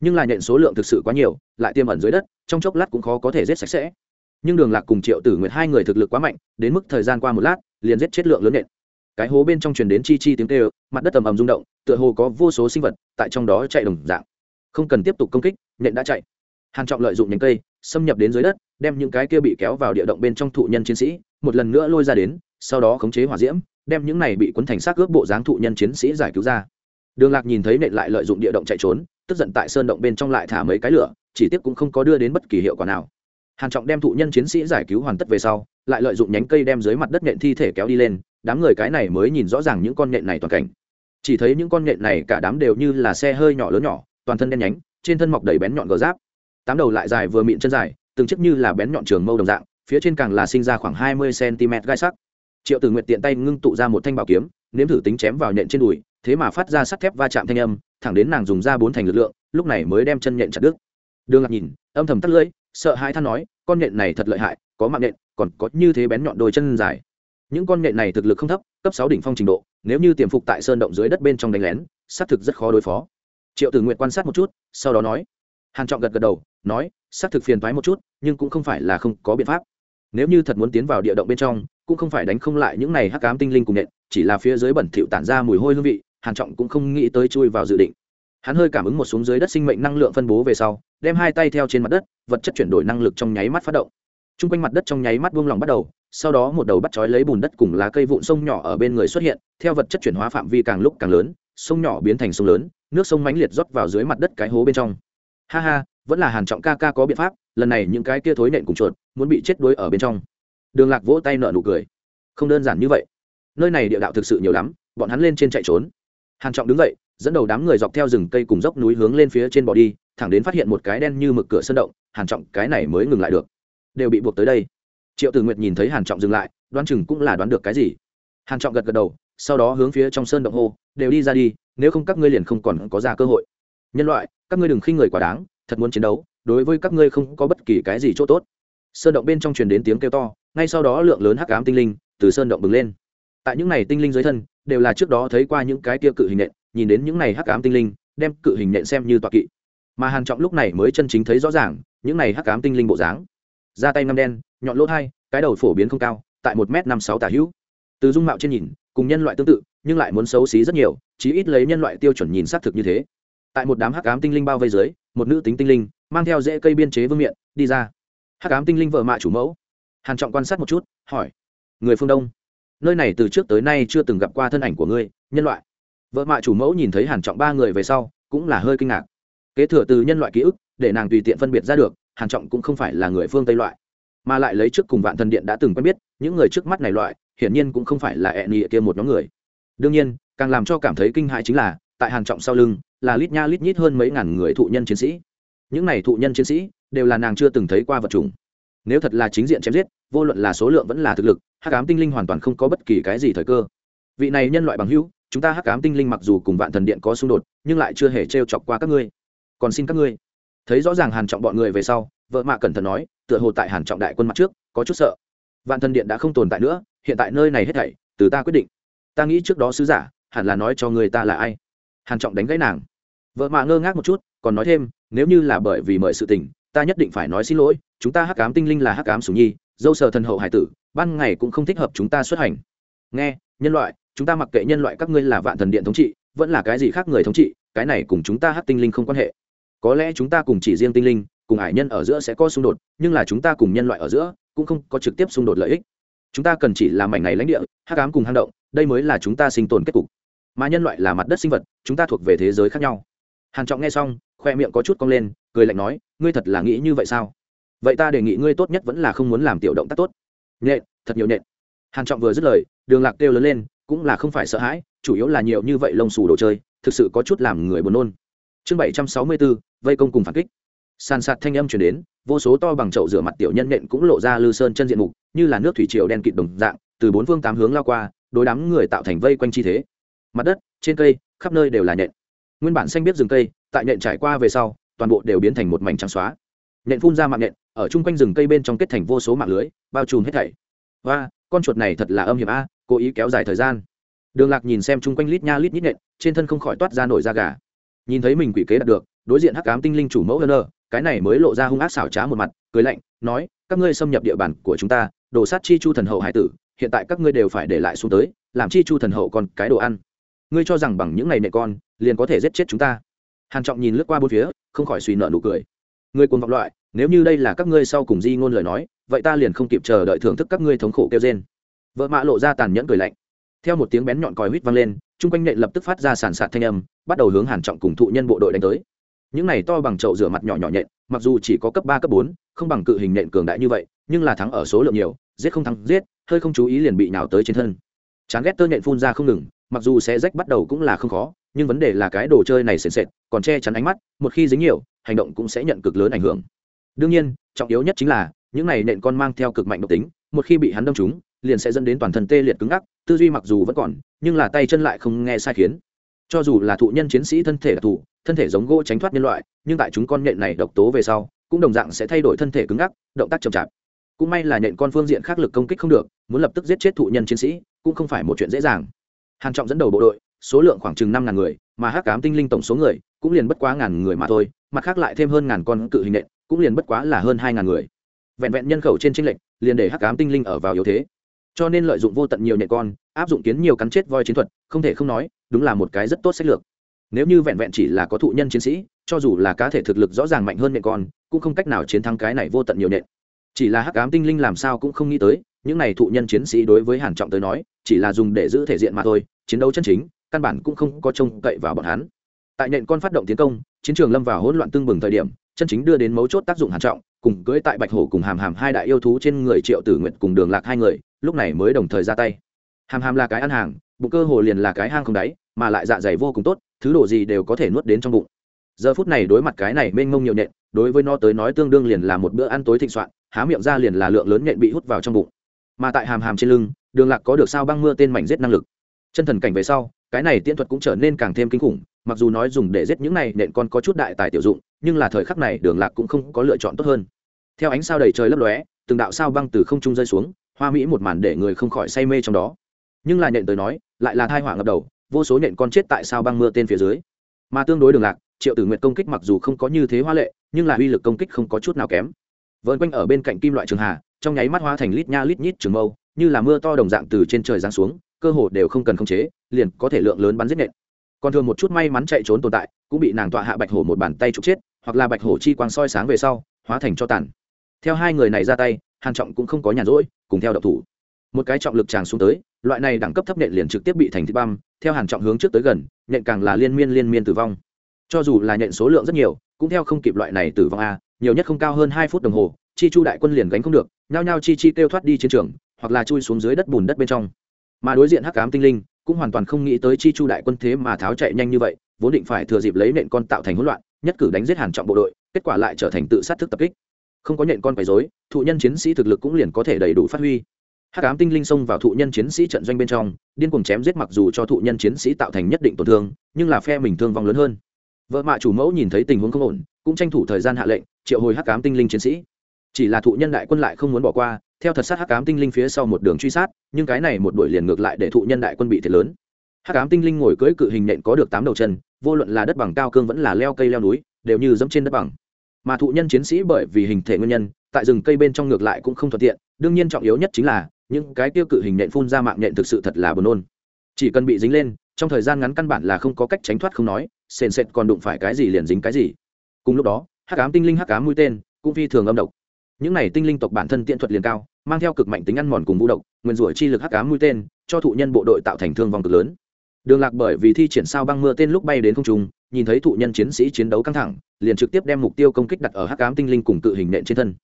A: Nhưng là nện số lượng thực sự quá nhiều, lại tiêm ẩn dưới đất, trong chốc lát cũng khó có thể giết sạch sẽ. Nhưng đường lạc cùng triệu tử nguyện hai người thực lực quá mạnh, đến mức thời gian qua một lát, liền giết chết lượng lớn nện. Cái hố bên trong truyền đến chi chi tiếng kêu, mặt đất tầm ầm rung động, tựa hồ có vô số sinh vật tại trong đó chạy đồng dạng. Không cần tiếp tục công kích, nện đã chạy hàn trọng lợi dụng nhánh cây, xâm nhập đến dưới đất, đem những cái kia bị kéo vào địa động bên trong thụ nhân chiến sĩ, một lần nữa lôi ra đến, sau đó khống chế hỏa diễm, đem những này bị cuốn thành xác ướp bộ dáng thụ nhân chiến sĩ giải cứu ra. Đường lạc nhìn thấy nện lại lợi dụng địa động chạy trốn, tức giận tại sơn động bên trong lại thả mấy cái lửa, chỉ tiếc cũng không có đưa đến bất kỳ hiệu quả nào. Hàn trọng đem thụ nhân chiến sĩ giải cứu hoàn tất về sau, lại lợi dụng nhánh cây đem dưới mặt đất nện thi thể kéo đi lên, đám người cái này mới nhìn rõ ràng những con nện này toàn cảnh. Chỉ thấy những con nện này cả đám đều như là xe hơi nhỏ lớn nhỏ, toàn thân đen nhánh, trên thân mọc đầy bén nhọn gờ giáp tám đầu lại dài vừa mịn chân dài, từng chiếc như là bén nhọn trường mâu đồng dạng, phía trên càng là sinh ra khoảng hai mươi cm gai sắc. Triệu tử nguyệt tiện tay ngưng tụ ra một thanh bảo kiếm, nếm thử tính chém vào nhện trên đùi, thế mà phát ra sắt thép va chạm thanh âm, thẳng đến nàng dùng ra bốn thành lực lượng, lúc này mới đem chân nhện chặt đứt. Đường ngạc nhìn, âm thầm tắt lưỡi, sợ hãi than nói, con nhện này thật lợi hại, có mạng nhện, còn có như thế bén nhọn đôi chân dài. Những con nhện này thực lực không thấp, cấp sáu đỉnh phong trình độ, nếu như tiềm phục tại sơn động dưới đất bên trong đánh lén, xác thực rất khó đối phó. Triệu tử nguyện quan sát một chút, sau đó nói, hàn trọng gật gật đầu nói, xác thực phiền thoái một chút, nhưng cũng không phải là không có biện pháp. Nếu như thật muốn tiến vào địa động bên trong, cũng không phải đánh không lại những này hắc ám tinh linh cùng nện, chỉ là phía dưới bẩn thỉu tản ra mùi hôi hương vị, hàn trọng cũng không nghĩ tới chui vào dự định. Hắn hơi cảm ứng một xuống dưới đất sinh mệnh năng lượng phân bố về sau, đem hai tay theo trên mặt đất, vật chất chuyển đổi năng lực trong nháy mắt phát động. Trung quanh mặt đất trong nháy mắt buông lỏng bắt đầu, sau đó một đầu bắt chói lấy bùn đất cùng lá cây vụn sông nhỏ ở bên người xuất hiện, theo vật chất chuyển hóa phạm vi càng lúc càng lớn, sông nhỏ biến thành sông lớn, nước sông mãnh liệt rót vào dưới mặt đất cái hố bên trong. Ha ha vẫn là hàn trọng ca ca có biện pháp, lần này những cái kia thối nện cùng chuột muốn bị chết đuối ở bên trong. Đường lạc vỗ tay nở nụ cười. Không đơn giản như vậy. Nơi này địa đạo thực sự nhiều lắm, bọn hắn lên trên chạy trốn. Hàn trọng đứng dậy, dẫn đầu đám người dọc theo rừng cây cùng dốc núi hướng lên phía trên bò đi, thẳng đến phát hiện một cái đen như mực cửa sân động, hàn trọng, cái này mới ngừng lại được. Đều bị buộc tới đây. Triệu tử nguyệt nhìn thấy hàn trọng dừng lại, đoán chừng cũng là đoán được cái gì. Hàn trọng gật gật đầu, sau đó hướng phía trong sơn động hô, đều đi ra đi, nếu không các ngươi liền không còn có ra cơ hội. Nhân loại, các ngươi đừng khinh người quá đáng thật muốn chiến đấu, đối với các ngươi không có bất kỳ cái gì chỗ tốt. Sơn động bên trong truyền đến tiếng kêu to, ngay sau đó lượng lớn hắc ám tinh linh từ sơn động bừng lên. Tại những này tinh linh dưới thân, đều là trước đó thấy qua những cái kia cự hình nện, nhìn đến những này hắc ám tinh linh, đem cự hình nện xem như tọa kỵ. Mà hàn trọng lúc này mới chân chính thấy rõ ràng, những này hắc ám tinh linh bộ dáng. Da tay ngăm đen, nhọn lỗ hai cái đầu phổ biến không cao, tại một m năm sáu tả hữu. Từ dung mạo trên nhìn, cùng nhân loại tương tự, nhưng lại muốn xấu xí rất nhiều, chí ít lấy nhân loại tiêu chuẩn nhìn xác thực như thế. Tại một đám hắc ám tinh linh bao vây dưới một nữ tính tinh linh, mang theo rễ cây biên chế vương miện, đi ra. Hắc ám tinh linh vợ mạ chủ mẫu. Hàn trọng quan sát một chút, hỏi, người phương đông, nơi này từ trước tới nay chưa từng gặp qua thân ảnh của ngươi, nhân loại? Vợ mạ chủ mẫu nhìn thấy hàn trọng ba người về sau, cũng là hơi kinh ngạc. Kế thừa từ nhân loại ký ức, để nàng tùy tiện phân biệt ra được, hàn trọng cũng không phải là người phương tây loại, mà lại lấy trước cùng vạn thần điện đã từng quen biết, những người trước mắt này loại, hiển nhiên cũng không phải là ẹn nhị kia một nhóm người. Đương nhiên, càng làm cho cảm thấy kinh hãi chính là, tại hàn trọng sau lưng là lít nha lít nhít hơn mấy ngàn người thụ nhân chiến sĩ. Những này thụ nhân chiến sĩ đều là nàng chưa từng thấy qua vật chủng. Nếu thật là chính diện chém giết, vô luận là số lượng vẫn là thực lực, hắc ám tinh linh hoàn toàn không có bất kỳ cái gì thời cơ. Vị này nhân loại bằng hữu, chúng ta hắc ám tinh linh mặc dù cùng vạn thần điện có xung đột, nhưng lại chưa hề t chọc qua các ngươi. Còn xin các ngươi. Thấy rõ ràng hàn trọng bọn người về sau, vợ mạ cẩn thận nói, tựa hồ tại hàn trọng đại quân mặt trước, có chút sợ. Vạn thần điện đã không tồn tại nữa, hiện tại nơi này hết thảy, từ ta quyết định. Ta nghĩ trước đó sứ giả, hẳn là nói cho người ta là ai hàn trọng đánh gãy nàng. Vợ mạ ngơ ngác một chút, còn nói thêm, nếu như là bởi vì mời sự tình, ta nhất định phải nói xin lỗi, chúng ta hắc ám tinh linh là hắc ám sủng nhi, dâu sờ thần hậu hải tử, ban ngày cũng không thích hợp chúng ta xuất hành. Nghe, nhân loại, chúng ta mặc kệ nhân loại các ngươi là vạn thần điện thống trị, vẫn là cái gì khác người thống trị, cái này cùng chúng ta hắc tinh linh không quan hệ. Có lẽ chúng ta cùng chỉ riêng tinh linh, cùng hải nhân ở giữa sẽ có xung đột, nhưng là chúng ta cùng nhân loại ở giữa cũng không có trực tiếp xung đột lợi ích. Chúng ta cần chỉ là mảnh này lãnh địa, hắc ám cùng hang động, đây mới là chúng ta sinh tồn kết cục mà nhân loại là mặt đất sinh vật chúng ta thuộc về thế giới khác nhau. Hàn trọng nghe xong khoe miệng có chút cong lên cười lạnh nói ngươi thật là nghĩ như vậy sao? Vậy ta đề nghị ngươi tốt nhất vẫn là không muốn làm tiểu động tác tốt. Nhện thật nhiều nhện hàn trọng vừa dứt lời đường lạc kêu lớn lên cũng là không phải sợ hãi chủ yếu là nhiều như vậy lông xù đồ chơi thực sự có chút làm người buồn nôn. Chương bảy trăm sáu mươi 764, vây công cùng phản kích. Sàn sạt thanh âm truyền đến vô số to bằng chậu rửa mặt tiểu nhân nện cũng lộ ra lư sơn chân diện mục như là nước thủy triều đen kịt đồng dạng từ bốn phương tám hướng lao qua đối đám người tạo thành vây quanh chi thế mặt đất, trên cây, khắp nơi đều là nhện. Nguyên bản xanh biết rừng cây, tại nhện trải qua về sau, toàn bộ đều biến thành một mảnh trắng xóa. Nhện phun ra mạng nhện, ở chung quanh rừng cây bên trong kết thành vô số mạng lưới, bao trùm hết thảy. Và con chuột này thật là âm hiểm a, cố ý kéo dài thời gian. Đường lạc nhìn xem chung quanh lít nha lít nhít nhện, trên thân không khỏi toát ra nổi da gà. Nhìn thấy mình quỷ kế đạt được, đối diện hắc ám tinh linh chủ mẫu hơn cái này mới lộ ra hung ác xảo trá một mặt, cười lạnh, nói, các ngươi xâm nhập địa bàn của chúng ta đổ sát chi chu thần hậu hải tử, hiện tại các ngươi đều phải để lại xuống tới, làm chi chu thần hậu còn cái đồ ăn ngươi cho rằng bằng những ngày nệ con, liền có thể giết chết chúng ta. Hàn trọng nhìn lướt qua bốn phía, không khỏi suy nợ nụ cười. Ngươi cuồng vọng loại, nếu như đây là các ngươi sau cùng di ngôn lời nói, vậy ta liền không kịp chờ đợi thưởng thức các ngươi thống khổ kêu rên. Vợ mạ lộ ra tàn nhẫn cười lạnh. Theo một tiếng bén nhọn còi huýt vang lên chung quanh nệ lập tức phát ra sàn sạt thanh âm, bắt đầu hướng hàn trọng cùng thụ nhân bộ đội đánh tới. Những này to bằng chậu rửa mặt nhỏ nhỏ nhện, mặc dù chỉ có cấp ba, cấp bốn, không bằng cự hình nện cường đại như vậy, nhưng là thắng ở số lượng nhiều, giết không thắng giết, hơi không chú ý liền bị nhào tới trên thân. Chán ghét tơ nhện phun ra không ngừng mặc dù sẽ rách bắt đầu cũng là không khó, nhưng vấn đề là cái đồ chơi này sền sệt, còn che chắn ánh mắt, một khi dính nhiều, hành động cũng sẽ nhận cực lớn ảnh hưởng. Đương nhiên, trọng yếu nhất chính là, những này nện con mang theo cực mạnh độc tính, một khi bị hắn đâm trúng, liền sẽ dẫn đến toàn thân tê liệt cứng ngắc, tư duy mặc dù vẫn còn, nhưng là tay chân lại không nghe sai khiến. Cho dù là thụ nhân chiến sĩ thân thể đặc thù, thân thể giống gỗ tránh thoát nhân loại, nhưng tại chúng con nện này độc tố về sau, cũng đồng dạng sẽ thay đổi thân thể cứng ngắc, động tác chậm chạp. Cũng may là nện con phương diện khác lực công kích không được, muốn lập tức giết chết thụ nhân chiến sĩ, cũng không phải một chuyện dễ dàng hàn trọng dẫn đầu bộ đội, số lượng khoảng chừng năm ngàn người, mà hắc cám tinh linh tổng số người cũng liền bất quá ngàn người mà thôi, mặt khác lại thêm hơn ngàn con cự hình nện, cũng liền bất quá là hơn hai ngàn người. Vẹn vẹn nhân khẩu trên tranh lệnh liền để hắc cám tinh linh ở vào yếu thế. Cho nên lợi dụng vô tận nhiều nhện con, áp dụng kiến nhiều cắn chết voi chiến thuật, không thể không nói, đúng là một cái rất tốt sách lược. Nếu như vẹn vẹn chỉ là có thụ nhân chiến sĩ, cho dù là cá thể thực lực rõ ràng mạnh hơn nhện con, cũng không cách nào chiến thắng cái này vô tận nhiều nhện chỉ là hắc ám tinh linh làm sao cũng không nghĩ tới những này thụ nhân chiến sĩ đối với hàn trọng tới nói, chỉ là dùng để giữ thể diện mà thôi, chiến đấu chân chính, căn bản cũng không có trông cậy vào bọn hắn. Tại nện con phát động tiến công, chiến trường lâm vào hỗn loạn tương bừng thời điểm, chân chính đưa đến mấu chốt tác dụng hàn trọng, cùng cưỡi tại bạch hổ cùng hàm hàm hai đại yêu thú trên người triệu tử nguyện cùng đường lạc hai người, lúc này mới đồng thời ra tay. Hàm hàm là cái ăn hàng, bụng cơ hồ liền là cái hang không đáy, mà lại dạ dày vô cùng tốt, thứ đồ gì đều có thể nuốt đến trong bụng. Giờ phút này đối mặt cái này mênh mông nhiều nhện đối với nó tới nói tương đương liền là một bữa ăn tối thịnh soạn, há miệng ra liền là lượng lớn nhện bị hút vào trong bụng mà tại hàm hàm trên lưng, đường lạc có được sao băng mưa tên mảnh giết năng lực. Chân thần cảnh về sau, cái này tiễn thuật cũng trở nên càng thêm kinh khủng, mặc dù nói dùng để giết những này nện con có chút đại tài tiểu dụng, nhưng là thời khắc này đường lạc cũng không có lựa chọn tốt hơn. Theo ánh sao đầy trời lấp lóe, từng đạo sao băng từ không trung rơi xuống, hoa mỹ một màn để người không khỏi say mê trong đó. Nhưng là nện tới nói, lại là thai hỏa ngập đầu, vô số nện con chết tại sao băng mưa tên phía dưới. Mà tương đối đường lạc, triệu tử nguyện công kích mặc dù không có như thế hoa lệ, nhưng là uy lực công kích không có chút nào kém. Vợn quanh ở bên cạnh kim loại trường hà trong nháy mắt hóa thành lít nha lít nhít trường mâu, như là mưa to đồng dạng từ trên trời giáng xuống, cơ hồ đều không cần khống chế, liền có thể lượng lớn bắn giết nện. Còn thường một chút may mắn chạy trốn tồn tại, cũng bị nàng tọa hạ bạch hổ một bàn tay trục chết, hoặc là bạch hổ chi quang soi sáng về sau, hóa thành cho tàn. Theo hai người này ra tay, hàn trọng cũng không có nhàn rỗi, cùng theo độc thủ. Một cái trọng lực tràn xuống tới, loại này đẳng cấp thấp nện liền trực tiếp bị thành thịt băm, theo hàn trọng hướng trước tới gần, nện càng là liên miên liên miên tử vong. Cho dù là nện số lượng rất nhiều, cũng theo không kịp loại này tử vong a, nhiều nhất không cao hơn hai phút đồng hồ, chi chu đại quân liền gánh không được nhao nhao chi chi kêu thoát đi chiến trường, hoặc là chui xuống dưới đất bùn đất bên trong. Mà đối diện hắc ám tinh linh cũng hoàn toàn không nghĩ tới chi chu đại quân thế mà tháo chạy nhanh như vậy, vốn định phải thừa dịp lấy nện con tạo thành hỗn loạn, nhất cử đánh giết hàn trọng bộ đội, kết quả lại trở thành tự sát thức tập kích. Không có nện con quấy rối, thụ nhân chiến sĩ thực lực cũng liền có thể đầy đủ phát huy. Hắc ám tinh linh xông vào thụ nhân chiến sĩ trận doanh bên trong, điên cuồng chém giết mặc dù cho thụ nhân chiến sĩ tạo thành nhất định tổn thương, nhưng là phe mình thương vong lớn hơn. Vợ mạ chủ mẫu nhìn thấy tình huống không ổn, cũng tranh thủ thời gian hạ lệnh, triệu hồi hắc ám tinh linh chiến sĩ chỉ là thụ nhân đại quân lại không muốn bỏ qua, theo thật sát hắc ám tinh linh phía sau một đường truy sát, nhưng cái này một đuổi liền ngược lại để thụ nhân đại quân bị thiệt lớn. Hắc ám tinh linh ngồi cưỡi cự hình nện có được tám đầu chân, vô luận là đất bằng cao cương vẫn là leo cây leo núi, đều như dẫm trên đất bằng. Mà thụ nhân chiến sĩ bởi vì hình thể nguyên nhân, tại rừng cây bên trong ngược lại cũng không thuận tiện, đương nhiên trọng yếu nhất chính là, những cái tiêu cự hình nện phun ra mạng nện thực sự thật là buồn nôn. Chỉ cần bị dính lên, trong thời gian ngắn căn bản là không có cách tránh thoát không nói, sền sệt còn đụng phải cái gì liền dính cái gì. Cùng lúc đó, hắc ám tinh linh hắc ám mũi tên cũng phi thường âm độc những này tinh linh tộc bản thân tiện thuật liền cao, mang theo cực mạnh tính ăn mòn cùng vũ độc, nguyên rủa chi lực hắc ám mũi tên, cho thụ nhân bộ đội tạo thành thương vong cực lớn. Đường lạc bởi vì thi triển sao băng mưa tên lúc bay đến không trung, nhìn thấy thụ nhân chiến sĩ chiến đấu căng thẳng, liền trực tiếp đem mục tiêu công kích đặt ở hắc ám tinh linh cùng cự hình nện trên thân.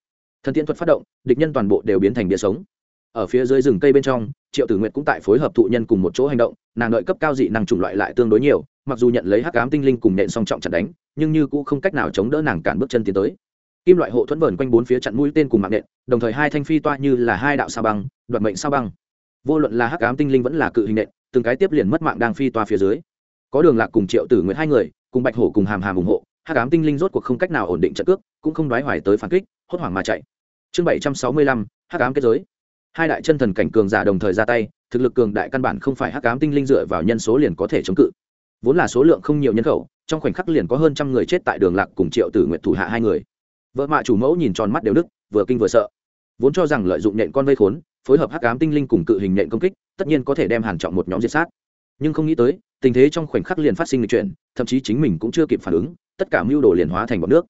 A: Thần tiễn thuật phát động, địch nhân toàn bộ đều biến thành địa sống. Ở phía dưới rừng cây bên trong, triệu tử nguyệt cũng tại phối hợp thụ nhân cùng một chỗ hành động, nàng đợi cấp cao dị năng chủng loại lại tương đối nhiều, mặc dù nhận lấy hắc ám tinh linh cùng nện song trọng chặt đánh, nhưng như cũng không cách nào chống đỡ nàng cản bước chân tiến tới kim loại hộ thuẫn vờn quanh bốn phía chặn mũi tên cùng mạng nện, đồng thời hai thanh phi toa như là hai đạo sao băng, đoạt mệnh sao băng. Vô luận là hắc ám tinh linh vẫn là cự hình nện, từng cái tiếp liền mất mạng đang phi toa phía dưới. Có đường lạc cùng triệu tử nguyễn hai người, cùng bạch hổ cùng hàm hàm ủng hộ, hắc ám tinh linh rốt cuộc không cách nào ổn định trận cước, cũng không đoái hoài tới phản kích, hốt hoảng mà chạy. Chương bảy trăm sáu mươi lăm, hắc ám kết giới. Hai đại chân thần cảnh cường giả đồng thời ra tay, thực lực cường đại căn bản không phải hắc ám tinh linh dựa vào nhân số liền có thể chống cự. Vốn là số lượng không nhiều nhân khẩu, trong khoảnh khắc liền có hơn trăm người chết tại đường lạc cùng triệu tử nguyện thủ hạ hai người vợ mạ chủ mẫu nhìn tròn mắt đều đức vừa kinh vừa sợ. Vốn cho rằng lợi dụng nện con vây khốn, phối hợp hắc ám tinh linh cùng cự hình nện công kích, tất nhiên có thể đem hàn trọng một nhóm diệt sát. Nhưng không nghĩ tới, tình thế trong khoảnh khắc liền phát sinh lịch chuyển, thậm chí chính mình cũng chưa kịp phản ứng, tất cả mưu đồ liền hóa thành bọt nước.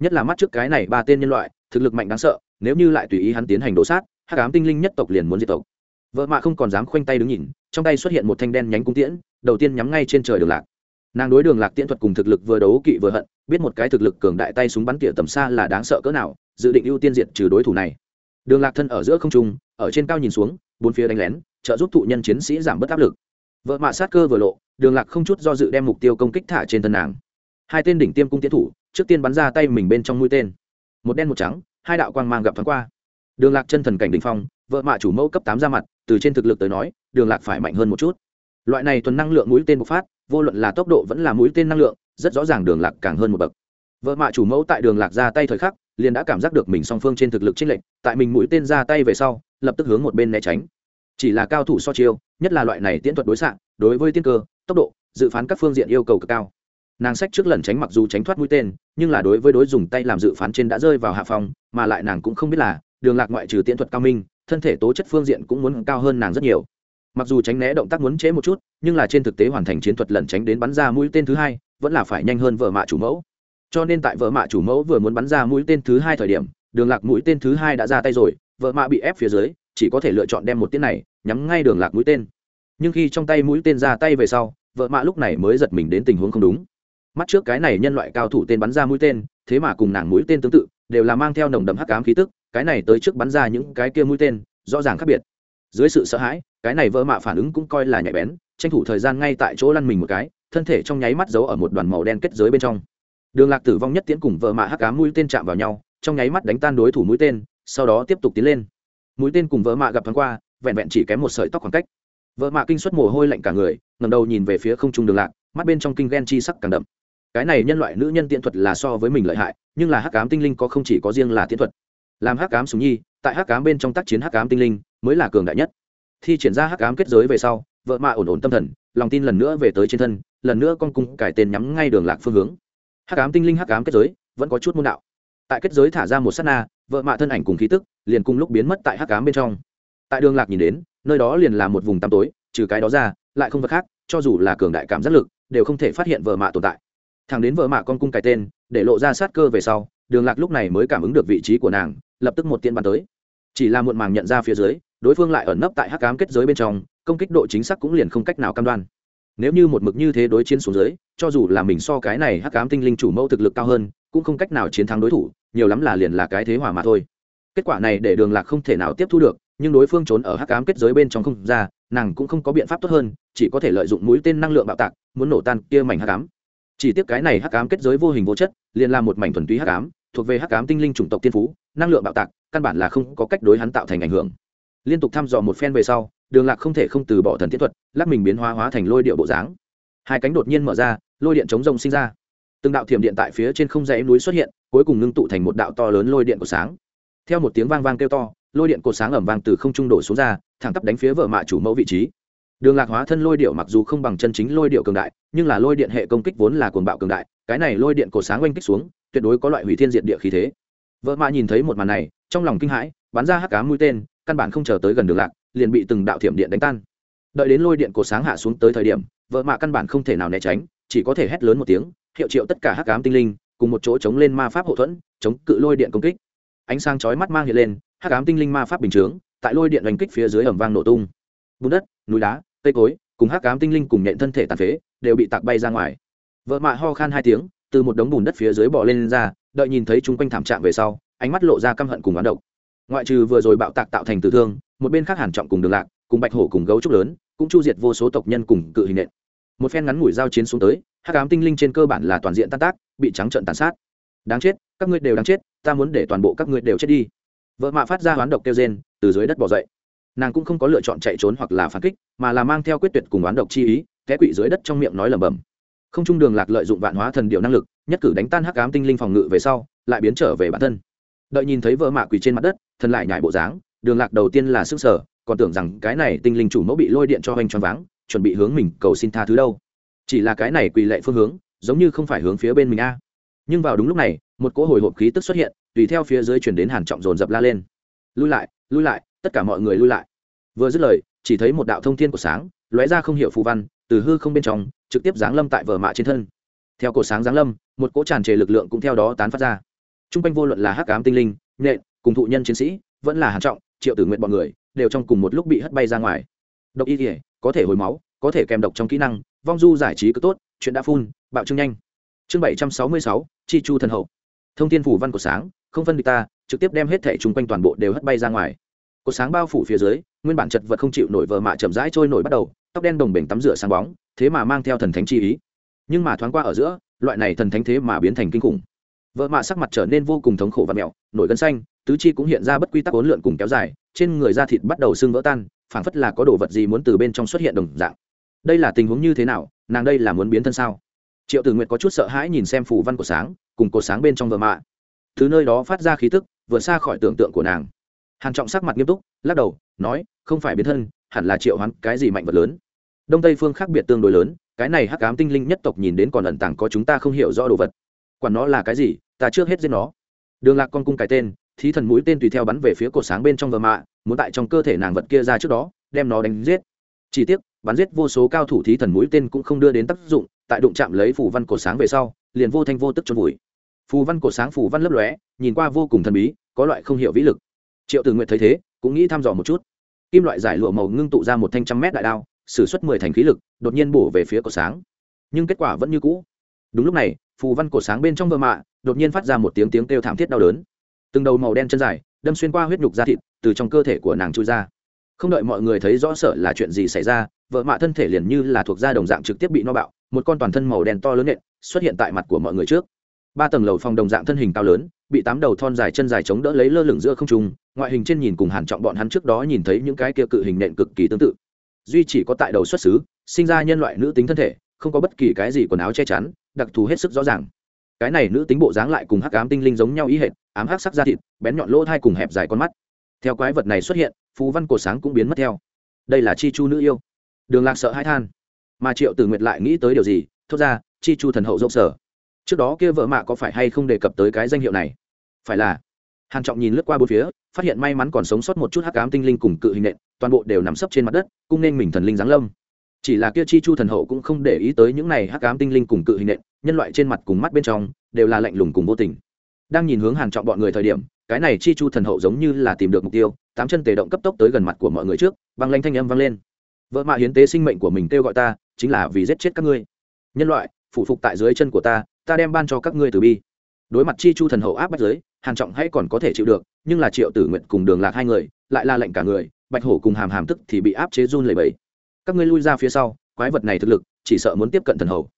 A: Nhất là mắt trước cái này ba tên nhân loại, thực lực mạnh đáng sợ, nếu như lại tùy ý hắn tiến hành đổ sát, hắc ám tinh linh nhất tộc liền muốn diệt tộc. Vợ mạ không còn dám khoanh tay đứng nhìn, trong tay xuất hiện một thanh đen nhánh cung tiễn, đầu tiên nhắm ngay trên trời đường lạc nàng đối đường lạc tiễn thuật cùng thực lực vừa đấu kỵ vừa hận, biết một cái thực lực cường đại tay súng bắn tỉa tầm xa là đáng sợ cỡ nào, dự định ưu tiên diệt trừ đối thủ này. Đường lạc thân ở giữa không trung, ở trên cao nhìn xuống, bốn phía đánh lén, trợ giúp thụ nhân chiến sĩ giảm bớt áp lực. Vợ mạ sát cơ vừa lộ, đường lạc không chút do dự đem mục tiêu công kích thả trên thân nàng. Hai tên đỉnh tiêm cung tiến thủ, trước tiên bắn ra tay mình bên trong mũi tên. Một đen một trắng, hai đạo quang mang gặp thoáng qua. Đường lạc chân thần cảnh đình phong, vợ mạ chủ mẫu cấp tám ra mặt, từ trên thực lực tới nói, đường lạc phải mạnh hơn một chút. Loại này thuần năng lượng mũi tên bộc phát vô luận là tốc độ vẫn là mũi tên năng lượng, rất rõ ràng đường lạc càng hơn một bậc. Vợ mạ chủ mẫu tại đường lạc ra tay thời khắc, liền đã cảm giác được mình song phương trên thực lực chênh lệch, tại mình mũi tên ra tay về sau, lập tức hướng một bên né tránh. Chỉ là cao thủ so chiêu, nhất là loại này tiễn thuật đối xạ, đối với tiên cơ, tốc độ, dự phán các phương diện yêu cầu cực cao. Nàng sách trước lần tránh mặc dù tránh thoát mũi tên, nhưng là đối với đối dùng tay làm dự phán trên đã rơi vào hạ phòng mà lại nàng cũng không biết là, đường lạc ngoại trừ tiễn thuật cao minh, thân thể tố chất phương diện cũng muốn cao hơn nàng rất nhiều mặc dù tránh né động tác muốn chế một chút, nhưng là trên thực tế hoàn thành chiến thuật lẩn tránh đến bắn ra mũi tên thứ hai, vẫn là phải nhanh hơn vợ mạ chủ mẫu. Cho nên tại vợ mạ chủ mẫu vừa muốn bắn ra mũi tên thứ hai thời điểm, đường lạc mũi tên thứ hai đã ra tay rồi, vợ mạ bị ép phía dưới, chỉ có thể lựa chọn đem một tên này nhắm ngay đường lạc mũi tên. Nhưng khi trong tay mũi tên ra tay về sau, vợ mạ lúc này mới giật mình đến tình huống không đúng. Mắt trước cái này nhân loại cao thủ tên bắn ra mũi tên, thế mà cùng nàng mũi tên tương tự, đều là mang theo nồng đậm hắc ám khí tức, cái này tới trước bắn ra những cái kia mũi tên, rõ ràng khác biệt. Dưới sự sợ hãi cái này vỡ mạ phản ứng cũng coi là nhạy bén, tranh thủ thời gian ngay tại chỗ lăn mình một cái, thân thể trong nháy mắt giấu ở một đoàn màu đen kết giới bên trong. Đường lạc tử vong nhất tiễn cùng vợ mạ hắc ám mũi tên chạm vào nhau, trong nháy mắt đánh tan đối thủ mũi tên, sau đó tiếp tục tiến lên. Mũi tên cùng vợ mạ gặp thoáng qua, vẹn vẹn chỉ kém một sợi tóc khoảng cách. Vợ mạ kinh suất mồ hôi lạnh cả người ngầm đầu nhìn về phía không trung đường lạc, mắt bên trong kinh ghen chi sắc càng đậm. Cái này nhân loại nữ nhân tiện thuật là so với mình lợi hại, nhưng là hắc ám tinh linh có không chỉ có riêng là tiện thuật. Làm hắc ám súng nhi, tại hắc ám bên trong tác chiến hắc ám tinh linh, mới là cường đại nhất thi triển ra hắc ám kết giới về sau, vợ mạ ổn ổn tâm thần, lòng tin lần nữa về tới trên thân, lần nữa con cung cải tên nhắm ngay đường lạc phương hướng. Hắc ám tinh linh hắc ám kết giới vẫn có chút môn đạo. Tại kết giới thả ra một s á t na, vợ mạ thân ảnh cùng khí tức liền cùng lúc biến mất tại hắc ám bên trong. Tại đường lạc nhìn đến, nơi đó liền là một vùng tăm tối, trừ cái đó ra, lại không vật khác, cho dù là cường đại cảm giác lực, đều không thể phát hiện vợ mạ tồn tại. Thằng đến vợ mạ con cung cải tên, để lộ ra sát cơ về sau, đường lạc lúc này mới cảm ứng được vị trí của nàng, lập tức một tiên bắn tới chỉ là muộn màng nhận ra phía dưới, đối phương lại ẩn nấp tại hắc cám kết giới bên trong, công kích độ chính xác cũng liền không cách nào cam đoan. Nếu như một mực như thế đối chiến xuống dưới, cho dù là mình so cái này hắc cám tinh linh chủ mẫu thực lực cao hơn, cũng không cách nào chiến thắng đối thủ, nhiều lắm là liền là cái thế hòa mà thôi. Kết quả này để đường lạc không thể nào tiếp thu được, nhưng đối phương trốn ở hắc cám kết giới bên trong không ra, nàng cũng không có biện pháp tốt hơn, chỉ có thể lợi dụng mũi tên năng lượng bạo tạc, muốn nổ tan kia mảnh hắc cám chỉ tiếc cái này hắc ám kết giới vô hình vô chất, liền là một mảnh thuần túy hắc ám, thuộc về hắc ám tinh linh chủng tộc tiên phú, năng lượng bạo tạc căn bản là không có cách đối hắn tạo thành ảnh hưởng. Liên tục thăm dò một phen về sau, đường lạc không thể không từ bỏ thần thiết thuật, lắc mình biến hóa hóa thành lôi điệu bộ dáng. Hai cánh đột nhiên mở ra, lôi điện chống rông sinh ra. Từng đạo thiểm điện tại phía trên không dãy núi xuất hiện, cuối cùng ngưng tụ thành một đạo to lớn lôi điện của sáng. Theo một tiếng vang vang kêu to, lôi điện cột sáng ẩm vang từ không trung đổ xuống ra, thẳng tắp đánh phía vợ mạ chủ mẫu vị trí. Đường lạc hóa thân lôi điệu mặc dù không bằng chân chính lôi điệu cường đại, nhưng là lôi điện hệ công kích vốn là cuồng bạo cường đại, cái này lôi điện cột sáng oanh kích xuống, tuyệt đối có loại hủy thiên diệt địa khí thế. Vợ mạ nhìn thấy một màn này trong lòng kinh hãi bắn ra hắc cá mũi tên căn bản không chờ tới gần đường lạc liền bị từng đạo thiểm điện đánh tan. Đợi đến lôi điện cổ sáng hạ xuống tới thời điểm vợ mạ căn bản không thể nào né tránh chỉ có thể hét lớn một tiếng hiệu triệu tất cả hắc ám tinh linh cùng một chỗ chống lên ma pháp hậu thuẫn chống cự lôi điện công kích. Ánh sáng chói mắt mang hiện lên hắc ám tinh linh ma pháp bình chướng tại lôi điện đánh kích phía dưới ẩm vang nổ tung. Bùn đất núi đá cây cối cùng hắc ám tinh linh cùng nhện thân thể tàn phế đều bị tạc bay ra ngoài. Vợ mạ ho khan hai tiếng từ một đống bùn đất phía dưới bỏ lên, lên ra đợi nhìn thấy chúng quanh thảm trạng về sau ánh mắt lộ ra căm hận cùng oán độc. Ngoại trừ vừa rồi bạo tạc tạo thành tử thương, một bên khác hàn trọng cùng đường lạc, cùng bạch hổ cùng gấu trúc lớn, cũng chu diệt vô số tộc nhân cùng cự hình nện. Một phen ngắn ngủi giao chiến xuống tới, hắc ám tinh linh trên cơ bản là toàn diện tan tác, bị trắng trợn tàn sát. Đáng chết, các ngươi đều đáng chết, ta muốn để toàn bộ các ngươi đều chết đi. Vợ mạ phát ra hoán độc kêu rên, từ dưới đất bỏ dậy. Nàng cũng không có lựa chọn chạy trốn hoặc là phản kích, mà là mang theo quyết tuyệt cùng oán độc chi ý, té quỵ dưới đất trong miệng nói lẩm bẩm. Không trung đường lạc lợi dụng vạn hóa thần điệu năng lực, nhất cử đánh tan hắc ám tinh linh phòng ngự về sau, lại biến trở về bản thân đợi nhìn thấy vợ mạ quỳ trên mặt đất thân lại nhảy bộ dáng, đường lạc đầu tiên là sức sở, còn tưởng rằng cái này tinh linh chủ mẫu bị lôi điện cho hoành choáng váng, chuẩn bị hướng mình cầu xin tha thứ đâu. Chỉ là cái này quỳ lệ phương hướng, giống như không phải hướng phía bên mình a. Nhưng vào đúng lúc này, một cỗ hồi hộp khí tức xuất hiện, tùy theo phía dưới chuyển đến hàn trọng dồn dập la lên. Lui lại lui lại, tất cả mọi người lui lại. Vừa dứt lời, chỉ thấy một đạo thông thiên của sáng, lóe ra không hiểu phù văn, từ hư không bên trong, trực tiếp giáng lâm tại vở mạ trên thân. Theo cổ sáng giáng lâm, một cỗ tràn trề lực lượng cũng theo đó tán phát ra trung quanh vô luận là hắc ám tinh linh, nhện, cùng thụ nhân chiến sĩ, vẫn là hàn trọng, triệu tử nguyện bọn người, đều trong cùng một lúc bị hất bay ra ngoài. Độc y thể có thể hồi máu, có thể kèm độc trong kỹ năng, vong du giải trí cứ tốt, chuyện đã phun, bạo trương nhanh. Chương bảy trăm sáu mươi sáu, chi chu thần hậu. Thông tin phủ văn của sáng, không phân địch ta, trực tiếp đem hết thẻ chung quanh toàn bộ đều hất bay ra ngoài. Cột sáng bao phủ phía dưới, nguyên bản chật vật không chịu nổi vờ mạ chậm rãi trôi nổi bắt đầu, tóc đen đồng bể tắm rửa sáng bóng, thế mà mang theo thần thánh chi ý. Nhưng mà thoáng qua ở giữa, loại này thần thánh thế mà biến thành kinh khủng vợ mạ sắc mặt trở nên vô cùng thống khổ và mẹo, nổi gân xanh, tứ chi cũng hiện ra bất quy tắc ốn lượn cùng kéo dài, trên người da thịt bắt đầu sưng vỡ tan, phảng phất là có đồ vật gì muốn từ bên trong xuất hiện đồng dạng. Đây là tình huống như thế nào? Nàng đây là muốn biến thân sao? Triệu tử nguyệt có chút sợ hãi nhìn xem phủ văn của sáng, cùng cột sáng bên trong vợ mạ. Thứ nơi đó phát ra khí tức, vượt xa khỏi tưởng tượng của nàng. Hàn trọng sắc mặt nghiêm túc, lắc đầu, nói, không phải biến thân, hẳn là triệu hoán cái gì mạnh vật lớn. Đông tây phương khác biệt tương đối lớn, cái này hắc ám tinh linh nhất tộc nhìn đến còn ẩn tàng có chúng ta không hiểu rõ đồ vật quản nó là cái gì, ta trước hết giết nó. Đường lạc con cung cái tên, thí thần mũi tên tùy theo bắn về phía cột sáng bên trong vờ mạ, muốn tại trong cơ thể nàng vật kia ra trước đó, đem nó đánh giết. Chỉ tiếc, bắn giết vô số cao thủ thí thần mũi tên cũng không đưa đến tác dụng, tại đụng chạm lấy phủ văn cột sáng về sau, liền vô thanh vô tức trôn vùi. Phù văn cột sáng phù văn lấp lóe, nhìn qua vô cùng thần bí, có loại không hiểu vĩ lực. Triệu tử nguyện thấy thế, cũng nghĩ thăm dò một chút. Kim loại giải lụa màu ngưng tụ ra một thanh trăm mét đại đao s ử suất mười thành khí lực, đột nhiên bổ về phía cột sáng. Nhưng kết quả vẫn như cũ. Đúng lúc này phù văn cổ sáng bên trong vợ mạ, đột nhiên phát ra một tiếng tiếng kêu thảm thiết đau đớn. Từng đầu màu đen chân dài, đâm xuyên qua huyết nhục da thịt, từ trong cơ thể của nàng trôi ra. Không đợi mọi người thấy rõ sợ là chuyện gì xảy ra, vợ mạ thân thể liền như là thuộc da đồng dạng trực tiếp bị no bạo, một con toàn thân màu đen to lớn nện xuất hiện tại mặt của mọi người trước. Ba tầng lầu phòng đồng dạng thân hình cao lớn, bị tám đầu thon dài chân dài chống đỡ lấy lơ lửng giữa không trung, ngoại hình trên nhìn cùng hàn trọng bọn hắn trước đó nhìn thấy những cái kia cự hình nện cực kỳ tương tự. Duy chỉ có tại đầu xuất xứ, sinh ra nhân loại nữ tính thân thể, không có bất kỳ cái gì quần áo che chắn đặc thù hết sức rõ ràng. Cái này nữ tính bộ dáng lại cùng hắc ám tinh linh giống nhau ý hệt, ám hắc sắc da thịt, bén nhọn lỗ thai cùng hẹp dài con mắt. Theo quái vật này xuất hiện phú văn cổ sáng cũng biến mất theo. Đây là chi chu nữ yêu. Đường lạc sợ hãi than. Mà triệu tử nguyệt lại nghĩ tới điều gì? Thốt ra, chi chu thần hậu dốc sở. Trước đó kia vợ mạ có phải hay không đề cập tới cái danh hiệu này? Phải là. Hàn trọng nhìn lướt qua bốn phía, phát hiện may mắn còn sống sót một chút hắc ám tinh linh cùng cự hình nện, toàn bộ đều nằm sấp trên mặt đất cung nên mình thần linh giáng lâm chỉ là kia chi chu thần hậu cũng không để ý tới những này hắc ám tinh linh cùng cự hình nện, nhân loại trên mặt cùng mắt bên trong đều là lạnh lùng cùng vô tình. Đang nhìn hướng hàn trọng bọn người thời điểm, cái này chi chu thần hậu giống như là tìm được mục tiêu, tám chân tề động cấp tốc tới gần mặt của mọi người trước, băng lanh thanh âm vang lên. Vợ mạ hiến tế sinh mệnh của mình kêu gọi ta, chính là vì giết chết các ngươi. Nhân loại phụ phục tại dưới chân của ta ta đem ban cho các ngươi từ bi. Đối mặt chi chu thần hậu áp bách giới, hàn trọng hay còn có thể chịu được, nhưng là triệu tử nguyện cùng đường lạc hai người, lại là lệnh cả người, bạch hổ cùng hàm hàm tức thì bị áp chế run lẩy bẩy các ngươi lui ra phía sau, quái vật này thực lực, chỉ sợ muốn tiếp cận thần hậu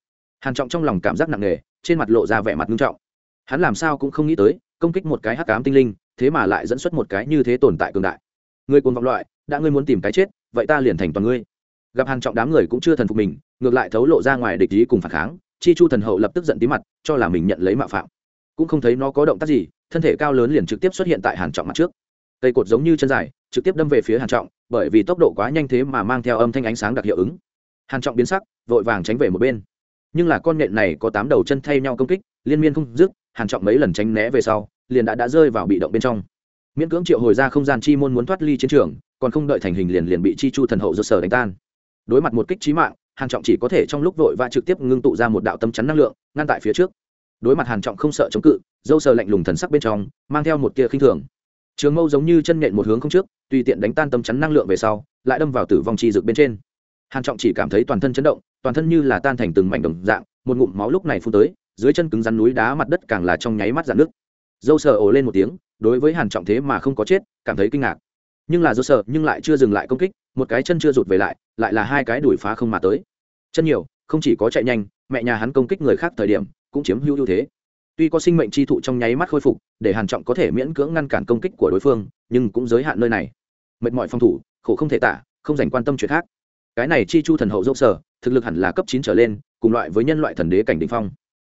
A: hàn trọng trong lòng cảm giác nặng nề, trên mặt lộ ra vẻ mặt nghiêm trọng. Hắn làm sao cũng không nghĩ tới, công kích một cái hắc ám tinh linh, thế mà lại dẫn xuất một cái như thế tồn tại cường đại. Ngươi cuồng vọng loại, đã ngươi muốn tìm cái chết, vậy ta liền thành toàn ngươi. Gặp hàn trọng đám người cũng chưa thần phục mình, ngược lại thấu lộ ra ngoài địch ý cùng phản kháng, chi chu thần hậu lập tức giận tí mặt, cho là mình nhận lấy mạo phạm. Cũng không thấy nó có động tác gì, thân thể cao lớn liền trực tiếp xuất hiện tại hàn trọng mặt trước. Cây cột giống như chân dài trực tiếp đâm về phía hàn trọng, bởi vì tốc độ quá nhanh thế mà mang theo âm thanh ánh sáng đặc hiệu ứng. Hàn trọng biến sắc, vội vàng tránh về một bên. Nhưng là con nhện này có tám đầu chân thay nhau công kích, liên miên không dứt, hàn trọng mấy lần tránh né về sau, liền đã đã rơi vào bị động bên trong. Miễn cưỡng triệu hồi ra không gian chi môn muốn thoát ly chiến trường, còn không đợi thành hình liền liền bị chi chu thần hậu do sở đánh tan. Đối mặt một kích chí mạng, hàn trọng chỉ có thể trong lúc vội và trực tiếp ngưng tụ ra một đạo tâm chắn năng lượng, ngăn tại phía trước. Đối mặt hàn trọng không sợ chống cự, dâu sờ lạnh lùng thần sắc bên trong, mang theo một tia khinh thường. Trường mâu giống như chân nện một hướng không trước tùy tiện đánh tan tâm chắn năng lượng về sau, lại đâm vào tử vong chi dược bên trên. Hàn trọng chỉ cảm thấy toàn thân chấn động, toàn thân như là tan thành từng mảnh đồng dạng, một ngụm máu lúc này phun tới, dưới chân cứng rắn núi đá mặt đất càng là trong nháy mắt giãn nước dâu sờ ồ lên một tiếng, đối với hàn trọng thế mà không có chết, cảm thấy kinh ngạc. Nhưng là dâu sờ nhưng lại chưa dừng lại công kích, một cái chân chưa rụt về lại lại là hai cái đuổi phá không mà tới. Chân nhiều, không chỉ có chạy nhanh, mẹ nhà hắn công kích người khác thời điểm, cũng chiếm hữu ưu thế. Tuy có sinh mệnh chi thụ trong nháy mắt khôi phục, để hàn trọng có thể miễn cưỡng ngăn cản công kích của đối phương, nhưng cũng giới hạn nơi này mệt mỏi phòng thủ, khổ không thể tả, không dành quan tâm chuyện khác. Cái này chi chu thần hậu dốc sở thực lực hẳn là cấp chín trở lên, cùng loại với nhân loại thần đế cảnh đỉnh phong.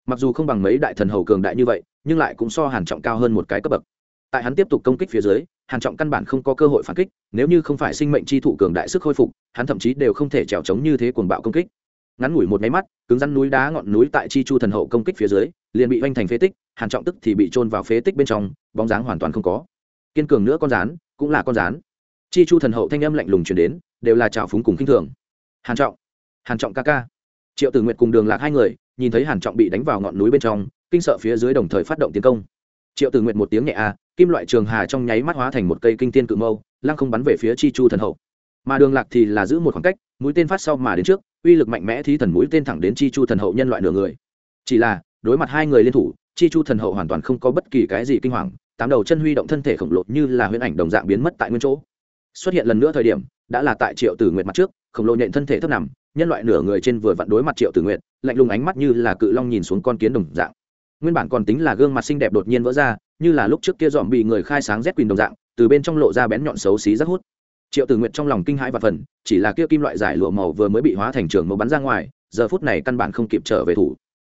A: Mặc dù không bằng mấy đại thần hầu cường đại như vậy, nhưng lại cũng so hàn trọng cao hơn một cái cấp bậc. Tại hắn tiếp tục công kích phía dưới, hàn trọng căn bản không có cơ hội phản kích, nếu như không phải sinh mệnh chi thụ cường đại sức khôi phục, hắn thậm chí đều không thể trèo chống như thế cuồng bạo công kích. Ngắn ngủi một máy mắt, cứng rắn núi đá ngọn núi tại chi chu thần hậu công kích phía dưới, liền bị oanh thành phế tích, hàn trọng tức thì bị trôn vào phế tích bên trong, bóng dáng hoàn toàn không có. Kiên cường nữa con rán, cũng là con rán chi chu thần hậu thanh âm lạnh lùng truyền đến, đều là trào phúng cùng kinh thường. Hàn trọng hàn trọng ca ca. Triệu tử nguyệt cùng đường lạc hai người, nhìn thấy hàn trọng bị đánh vào ngọn núi bên trong, kinh sợ phía dưới đồng thời phát động tiến công. Triệu tử nguyệt một tiếng nhẹ a, kim loại trường hà trong nháy mắt hóa thành một cây kinh tiên cự mâu, lăng không bắn về phía chi chu thần hậu. Mà đường lạc thì là giữ một khoảng cách, mũi tên phát sau mà đến trước, uy lực mạnh mẽ thí thần mũi tên thẳng đến chi chu thần hậu nhân loại nửa người. Chỉ là, đối mặt hai người liên thủ, chi chu thần hậu hoàn toàn không có bất kỳ cái gì kinh hoàng, tám đầu chân huy động thân thể khổng lồ như là huyễn ảnh đồng dạng biến mất tại nguyên chỗ xuất hiện lần nữa thời điểm, đã là tại triệu tử nguyệt mặt trước, khổng lồ nhện thân thể thấp nằm, nhân loại nửa người trên vừa vặn đối mặt triệu tử nguyệt, lạnh lùng ánh mắt như là cự long nhìn xuống con kiến đồng dạng. Nguyên bản còn tính là gương mặt xinh đẹp đột nhiên vỡ ra, như là lúc trước kia dòm bị người khai sáng rét quỳnh đồng dạng, từ bên trong lộ ra bén nhọn xấu xí rất hút. Triệu tử nguyệt trong lòng kinh hãi và phần chỉ là kia kim loại giải lụa màu vừa mới bị hóa thành trường màu bắn ra ngoài, giờ phút này căn bản không kịp trở về thủ.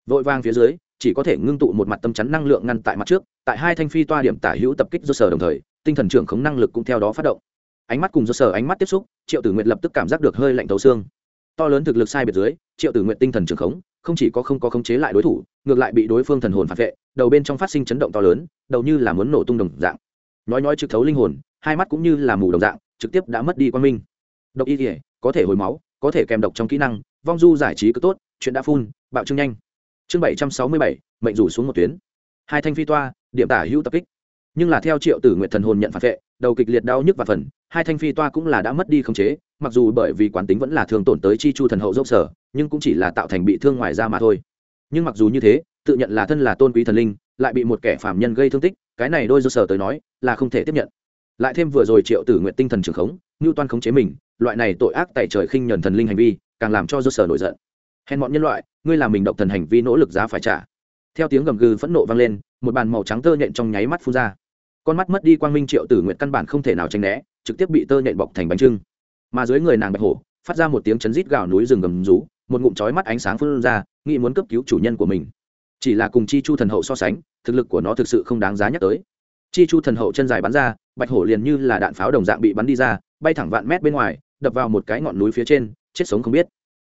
A: Vội vang phía dưới, chỉ có thể ngưng tụ một mặt tâm chắn năng lượng ngăn tại mặt trước, tại hai thanh phi toa điểm tả hữu tập kích do sở đồng thời, tinh thần trưởng khống năng lực cũng theo đó phát động ánh mắt cùng do sở ánh mắt tiếp xúc, triệu tử nguyệt lập tức cảm giác được hơi lạnh thấu xương. To lớn thực lực sai biệt dưới, triệu tử nguyệt tinh thần trưởng khống, không chỉ có không có khống chế lại đối thủ, ngược lại bị đối phương thần hồn phản vệ, đầu bên trong phát sinh chấn động to lớn, đầu như là muốn nổ tung đồng dạng. Nói nói trực thấu linh hồn, hai mắt cũng như là mù đồng dạng, trực tiếp đã mất đi quan minh. Độc y thể có thể hồi máu, có thể kèm độc trong kỹ năng, vong du giải trí cứ tốt, chuyện đã phun, bạo trương nhanh. Chương bảy trăm sáu mươi bảy, mệnh rủ xuống một tuyến. Hai thanh phi toa, điểm tả hữu tập kích. Nhưng là theo triệu tử nguyện thần hồn nhận phản vệ đầu kịch liệt đau nhức và phần, hai thanh phi toa cũng là đã mất đi khống chế, mặc dù bởi vì quán tính vẫn là thường tổn tới chi chu thần hậu dốc sở, nhưng cũng chỉ là tạo thành bị thương ngoài ra mà thôi. Nhưng mặc dù như thế, tự nhận là thân là tôn quý thần linh, lại bị một kẻ phạm nhân gây thương tích, cái này đôi dốc sở tới nói, là không thể tiếp nhận. Lại thêm vừa rồi triệu tử nguyện tinh thần trường khống ngưu toan khống chế mình, loại này tội ác tại trời khinh nhuần thần linh hành vi, càng làm cho dốc sở nổi giận. Hèn bọn nhân loại, ngươi làm mình độc thần hành vi nỗ lực giá phải trả. Theo tiếng gầm gừ phẫn nộ vang lên, một bàn màu trắng tơ nhện trong nháy mắt phun ra con mắt mất đi quang minh triệu tử nguyện căn bản không thể nào tránh né, trực tiếp bị tơ nhện bọc thành bánh trưng. Mà dưới người nàng bạch hổ, phát ra một tiếng chấn rít gào núi rừng gầm rú, một ngụm chói mắt ánh sáng phun ra, nghĩ muốn cấp cứu chủ nhân của mình. Chỉ là cùng chi chu thần hậu so sánh, thực lực của nó thực sự không đáng giá nhắc tới. Chi chu thần hậu chân dài bắn ra, bạch hổ liền như là đạn pháo đồng dạng bị bắn đi ra, bay thẳng vạn mét bên ngoài, đập vào một cái ngọn núi phía trên, chết sống không biết.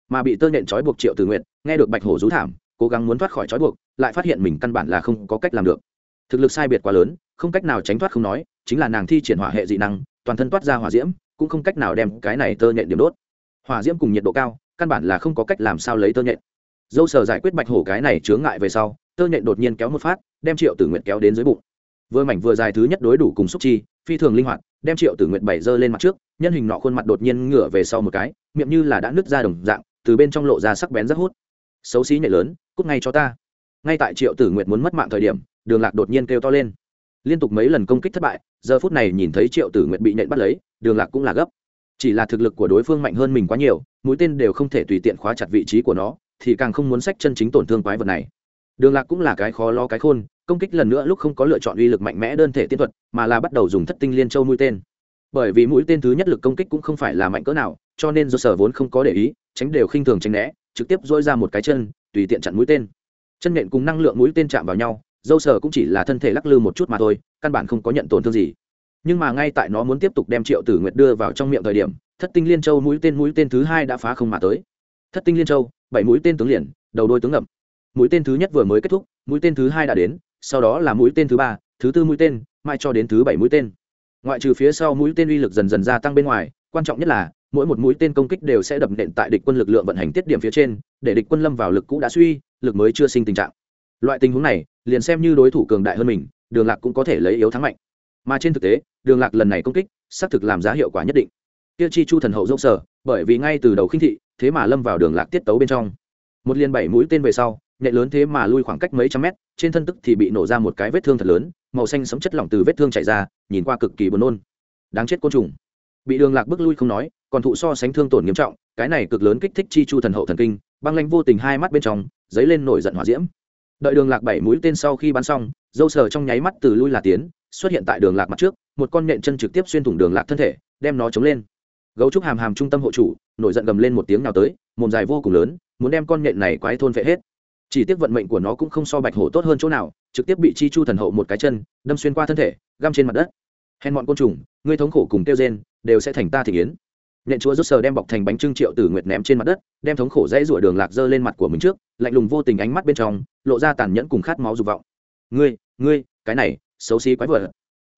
A: Mà bị tơ nhện trói buộc triệu tử nguyện nghe được bạch hổ rú thảm, cố gắng muốn thoát khỏi trói buộc, lại phát hiện mình căn bản là không có cách làm được thực lực sai biệt quá lớn, không cách nào tránh thoát không nói, chính là nàng thi triển hỏa hệ dị năng, toàn thân toát ra hỏa diễm, cũng không cách nào đem cái này tơ nhện điểm đốt. Hỏa diễm cùng nhiệt độ cao, căn bản là không có cách làm sao lấy tơ nhện. Dâu sờ giải quyết bạch hổ cái này chướng ngại về sau, tơ nhện đột nhiên kéo một phát, đem triệu tử nguyện kéo đến dưới bụng. Vừa mảnh vừa dài thứ nhất đối đủ cùng xúc chi, phi thường linh hoạt, đem triệu tử nguyện bảy dơ lên mặt trước, nhân hình nọ khuôn mặt đột nhiên ngửa về sau một cái, miệng như là đã nứt ra đồng dạng, từ bên trong lộ ra sắc bén rất hút. Xấu xí nhảy lớn, cút ngay cho ta. Ngay tại triệu tử nguyện muốn mất mạng thời điểm đường lạc đột nhiên kêu to lên. Liên tục mấy lần công kích thất bại, giờ phút này nhìn thấy triệu tử nguyện bị nện bắt lấy, đường lạc cũng là gấp. Chỉ là thực lực của đối phương mạnh hơn mình quá nhiều, mũi tên đều không thể tùy tiện khóa chặt vị trí của nó, thì càng không muốn sách chân chính tổn thương quái vật này. Đường lạc cũng là cái khó lo cái khôn, công kích lần nữa lúc không có lựa chọn uy lực mạnh mẽ đơn thể tiên thuật, mà là bắt đầu dùng thất tinh liên châu mũi tên. Bởi vì mũi tên thứ nhất lực công kích cũng không phải là mạnh cỡ nào, cho nên do sở vốn không có để ý, tránh đều khinh thường tránh né, trực tiếp dỗi ra một cái chân, tùy tiện chặn mũi tên. Chân nện cùng năng lượng mũi tên chạm vào nhau dâu sở cũng chỉ là thân thể lắc lư một chút mà thôi, căn bản không có nhận tổn thương gì. Nhưng mà ngay tại nó muốn tiếp tục đem triệu tử nguyệt đưa vào trong miệng thời điểm, thất tinh liên châu mũi tên mũi tên thứ hai đã phá không mà tới. Thất tinh liên châu, bảy mũi tên tướng liền, đầu đôi tướng ngậm. Mũi tên thứ nhất vừa mới kết thúc, mũi tên thứ hai đã đến, sau đó là mũi tên thứ ba, thứ tư mũi tên mai cho đến thứ bảy mũi tên. Ngoại trừ phía sau mũi tên uy lực dần dần gia tăng bên ngoài, quan trọng nhất là, mỗi một mũi tên công kích đều sẽ đập nện tại địch quân lực lượng vận hành tiết điểm phía trên, để địch quân lâm vào lực cũ đã suy, lực mới chưa sinh tình trạng. Loại tình huống này liền xem như đối thủ cường đại hơn mình, đường lạc cũng có thể lấy yếu thắng mạnh. Mà trên thực tế, đường lạc lần này công kích, xác thực làm giá hiệu quả nhất định. Tiêu chi chu thần hậu dốc sở, bởi vì ngay từ đầu khinh thị, thế mà lâm vào đường lạc tiết tấu bên trong. Một liền bảy mũi tên về sau, nhẹ lớn thế mà lui khoảng cách mấy trăm mét, trên thân tức thì bị nổ ra một cái vết thương thật lớn, màu xanh sấm chất lỏng từ vết thương chảy ra, nhìn qua cực kỳ buồn nôn. Đáng chết côn trùng. Bị đường lạc bước lui không nói, còn thụ so sánh thương tổn nghiêm trọng, cái này cực lớn kích thích chi chu thần hậu thần kinh, băng lanh vô tình hai mắt bên trong, dấy lên nổi giận hỏa diễm đợi đường lạc bảy mũi tên sau khi bắn xong, dâu sờ trong nháy mắt từ lui là tiến, xuất hiện tại đường lạc mặt trước, một con nện chân trực tiếp xuyên thủng đường lạc thân thể, đem nó chống lên. Gấu trúc hàm hàm trung tâm hộ chủ, nổi giận gầm lên một tiếng nào tới, mồm dài vô cùng lớn, muốn đem con nện này quái thôn vệ hết. Chỉ tiếc vận mệnh của nó cũng không so bạch hổ tốt hơn chỗ nào, trực tiếp bị chi chu thần hậu một cái chân, đâm xuyên qua thân thể, găm trên mặt đất. Hèn mọn côn trùng, ngươi thống khổ cùng tiêu gen đều sẽ thành ta thị yến nhện chúa rút sờ đem bọc thành bánh trưng triệu tử nguyệt ném trên mặt đất, đem thống khổ dãy rủa đường lạc dơ lên mặt của mình trước, lạnh lùng vô tình ánh mắt bên trong, lộ ra tàn nhẫn cùng khát máu dục vọng. Ngươi ngươi, cái này, xấu xí quái vợ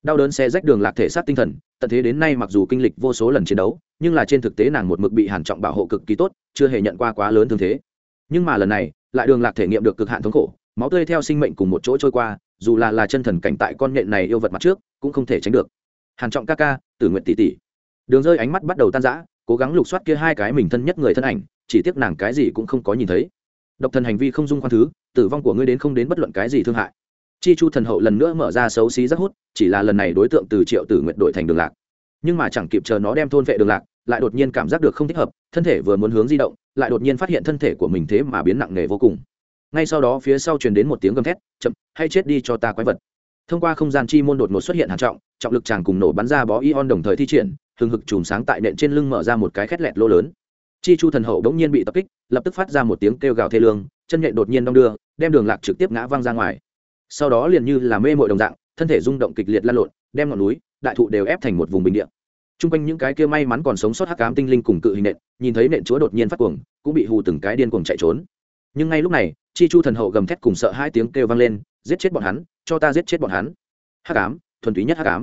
A: đau đớn xe rách đường lạc thể xác tinh thần, tận thế đến nay mặc dù kinh lịch vô số lần chiến đấu, nhưng là trên thực tế nàng một mực bị hàn trọng bảo hộ cực kỳ tốt, chưa hề nhận qua quá lớn thương thế. Nhưng mà lần này, lại đường lạc thể nghiệm được cực hạn thống khổ, máu tươi theo sinh mệnh cùng một chỗ trôi qua, dù là là chân thần cảnh tại con nhện này yêu vật mặt trước, cũng không thể tránh được. Hàn trọng ca ca, tử nguyện tỷ tỷ đường rơi ánh mắt bắt đầu tan rã, cố gắng lục soát kia hai cái mình thân nhất người thân ảnh, chỉ tiếc nàng cái gì cũng không có nhìn thấy. Độc thần hành vi không dung khoan thứ, tử vong của ngươi đến không đến bất luận cái gì thương hại. Chi chu thần hậu lần nữa mở ra xấu xí rất hút, chỉ là lần này đối tượng từ triệu tử nguyện đổi thành đường lạc. Nhưng mà chẳng kịp chờ nó đem thôn vệ đường lạc, lại đột nhiên cảm giác được không thích hợp, thân thể vừa muốn hướng di động, lại đột nhiên phát hiện thân thể của mình thế mà biến nặng nề vô cùng. Ngay sau đó phía sau truyền đến một tiếng gầm thét, chậm, hay chết đi cho ta quái vật. Thông qua không gian chi môn đột ngột xuất hiện hàn trọng trọng lực chàng cùng nổ bắn ra bó ion đồng thời thi triển hừng hực chùm sáng tại nện trên lưng mở ra một cái khét lẹt lỗ lớn. Chi chu thần hậu đống nhiên bị tập kích, lập tức phát ra một tiếng kêu gào thê lương, chân nhện đột nhiên đong đưa, đem đường lạc trực tiếp ngã văng ra ngoài. Sau đó liền như là mê mội đồng dạng, thân thể rung động kịch liệt lan lộn, đem ngọn núi, đại thụ đều ép thành một vùng bình địa. T r u n g quanh những cái kia may mắn còn sống sót hắc cám tinh linh cùng cự hình nện, nhìn thấy nện chúa đột nhiên phát cuồng, cũng bị hù từng cái điên cuồng chạy trốn. Nhưng ngay lúc này, chi chu thần hậu gầm thét cùng sợ hai tiếng kêu vang lên, giết chết bọn hắn, cho ta giết chết bọn hắn. Hắc cám thuần túy nhất hắc cám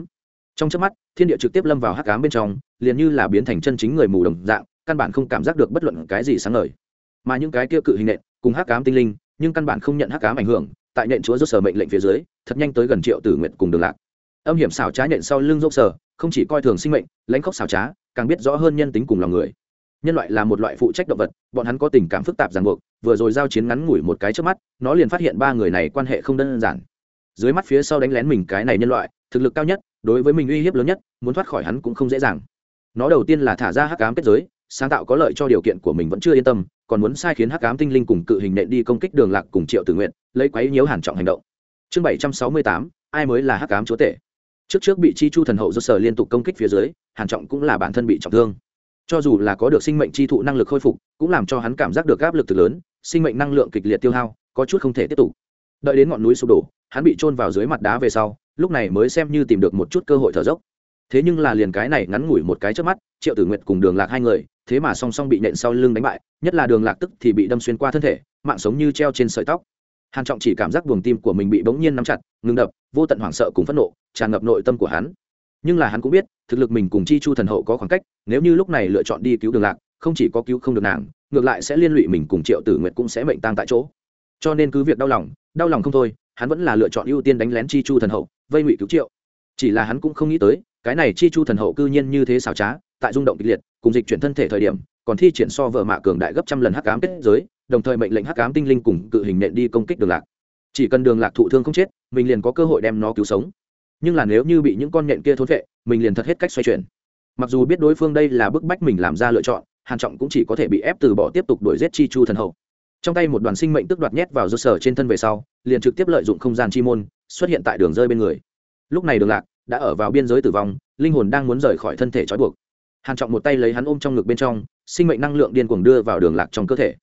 A: trong trước mắt, thiên địa trực tiếp lâm vào hắc cám bên trong, liền như là biến thành chân chính người mù đồng dạng, căn bản không cảm giác được bất luận cái gì sáng ngời. Mà những cái kia cự hình nện, cùng hắc cám tinh linh, nhưng căn bản không nhận hắc cám ảnh hưởng, tại nện chúa rốt sở mệnh lệnh phía dưới, thật nhanh tới gần triệu tử nguyện cùng đường lạc. Âm hiểm xảo trá nện sau lưng rốt sở, không chỉ coi thường sinh mệnh, lãnh khóc xảo trá, càng biết rõ hơn nhân tính cùng lòng người. Nhân loại là một loại phụ trách động vật, bọn hắn có tình cảm phức tạp ràng buộc, vừa rồi giao chiến ngắn ngủi một cái trước mắt, nó liền phát hiện ba người này quan hệ không đơn giản. Dưới mắt phía sau đánh lén mình cái này nhân loại, thực lực cao nhất đối với mình uy hiếp lớn nhất, muốn thoát khỏi hắn cũng không dễ dàng. Nó đầu tiên là thả ra hắc ám kết giới, sáng tạo có lợi cho điều kiện của mình vẫn chưa yên tâm, còn muốn sai khiến hắc ám tinh linh cùng cự hình nện đi công kích đường lạc cùng triệu tự nguyện lấy quấy nhiễu hàn trọng hành động. Chương bảy trăm sáu mươi tám, ai mới là hắc ám chúa tể? Trước trước bị chi chu thần hậu do sở liên tục công kích phía dưới, hàn trọng cũng là bản thân bị trọng thương. Cho dù là có được sinh mệnh chi thụ năng lực khôi phục, cũng làm cho hắn cảm giác được áp lực từ lớn, sinh mệnh năng lượng kịch liệt tiêu hao, có chút không thể tiếp tục. Đợi đến ngọn núi sụp đổ, hắn bị trôn vào dưới mặt đá về sau lúc này mới xem như tìm được một chút cơ hội thở dốc. Thế nhưng là liền cái này ngắn ngủi một cái trước mắt, triệu tử nguyệt cùng đường lạc hai người, thế mà song song bị nện sau lưng đánh bại, nhất là đường lạc tức thì bị đâm xuyên qua thân thể, mạng sống như treo trên sợi tóc. Hàn trọng chỉ cảm giác buồng tim của mình bị bỗng nhiên nắm chặt, ngừng đập, vô tận hoảng sợ cùng phẫn nộ, tràn ngập nội tâm của hắn. Nhưng là hắn cũng biết, thực lực mình cùng chi chu thần hậu có khoảng cách, nếu như lúc này lựa chọn đi cứu đường lạc, không chỉ có cứu không được nàng, ngược lại sẽ liên lụy mình cùng triệu tử nguyệt cũng sẽ mệnh tang tại chỗ. Cho nên cứ việc đau lòng đau lòng không thôi, hắn vẫn là lựa chọn ưu tiên đánh lén chi chu thần hậu vây ngụy cứu triệu. Chỉ là hắn cũng không nghĩ tới, cái này chi chu thần hậu cư nhiên như thế xảo trá, tại rung động kịch liệt, cùng dịch chuyển thân thể thời điểm, còn thi triển so vợ mạ cường đại gấp trăm lần hắc ám kết giới, đồng thời mệnh lệnh hắc ám tinh linh cùng cự hình nện đi công kích đường lạc. Chỉ cần đường lạc thụ thương không chết, mình liền có cơ hội đem nó cứu sống. Nhưng là nếu như bị những con nện kia thốn vệ mình liền thật hết cách xoay chuyển. Mặc dù biết đối phương đây là bức bách mình làm ra lựa chọn, hàn trọng cũng chỉ có thể bị ép từ bỏ tiếp tục đuổi giết chi chu thần hậu. Trong tay một đoàn sinh mệnh tức đoạt nhét vào do sở trên thân về sau, liền trực tiếp lợi dụng không gian chi môn xuất hiện tại đường rơi bên người. Lúc này đường lạc đã ở vào biên giới tử vong, linh hồn đang muốn rời khỏi thân thể trói buộc. Hàn trọng một tay lấy hắn ôm trong ngực bên trong, sinh mệnh năng lượng điên cuồng đưa vào đường lạc trong cơ thể.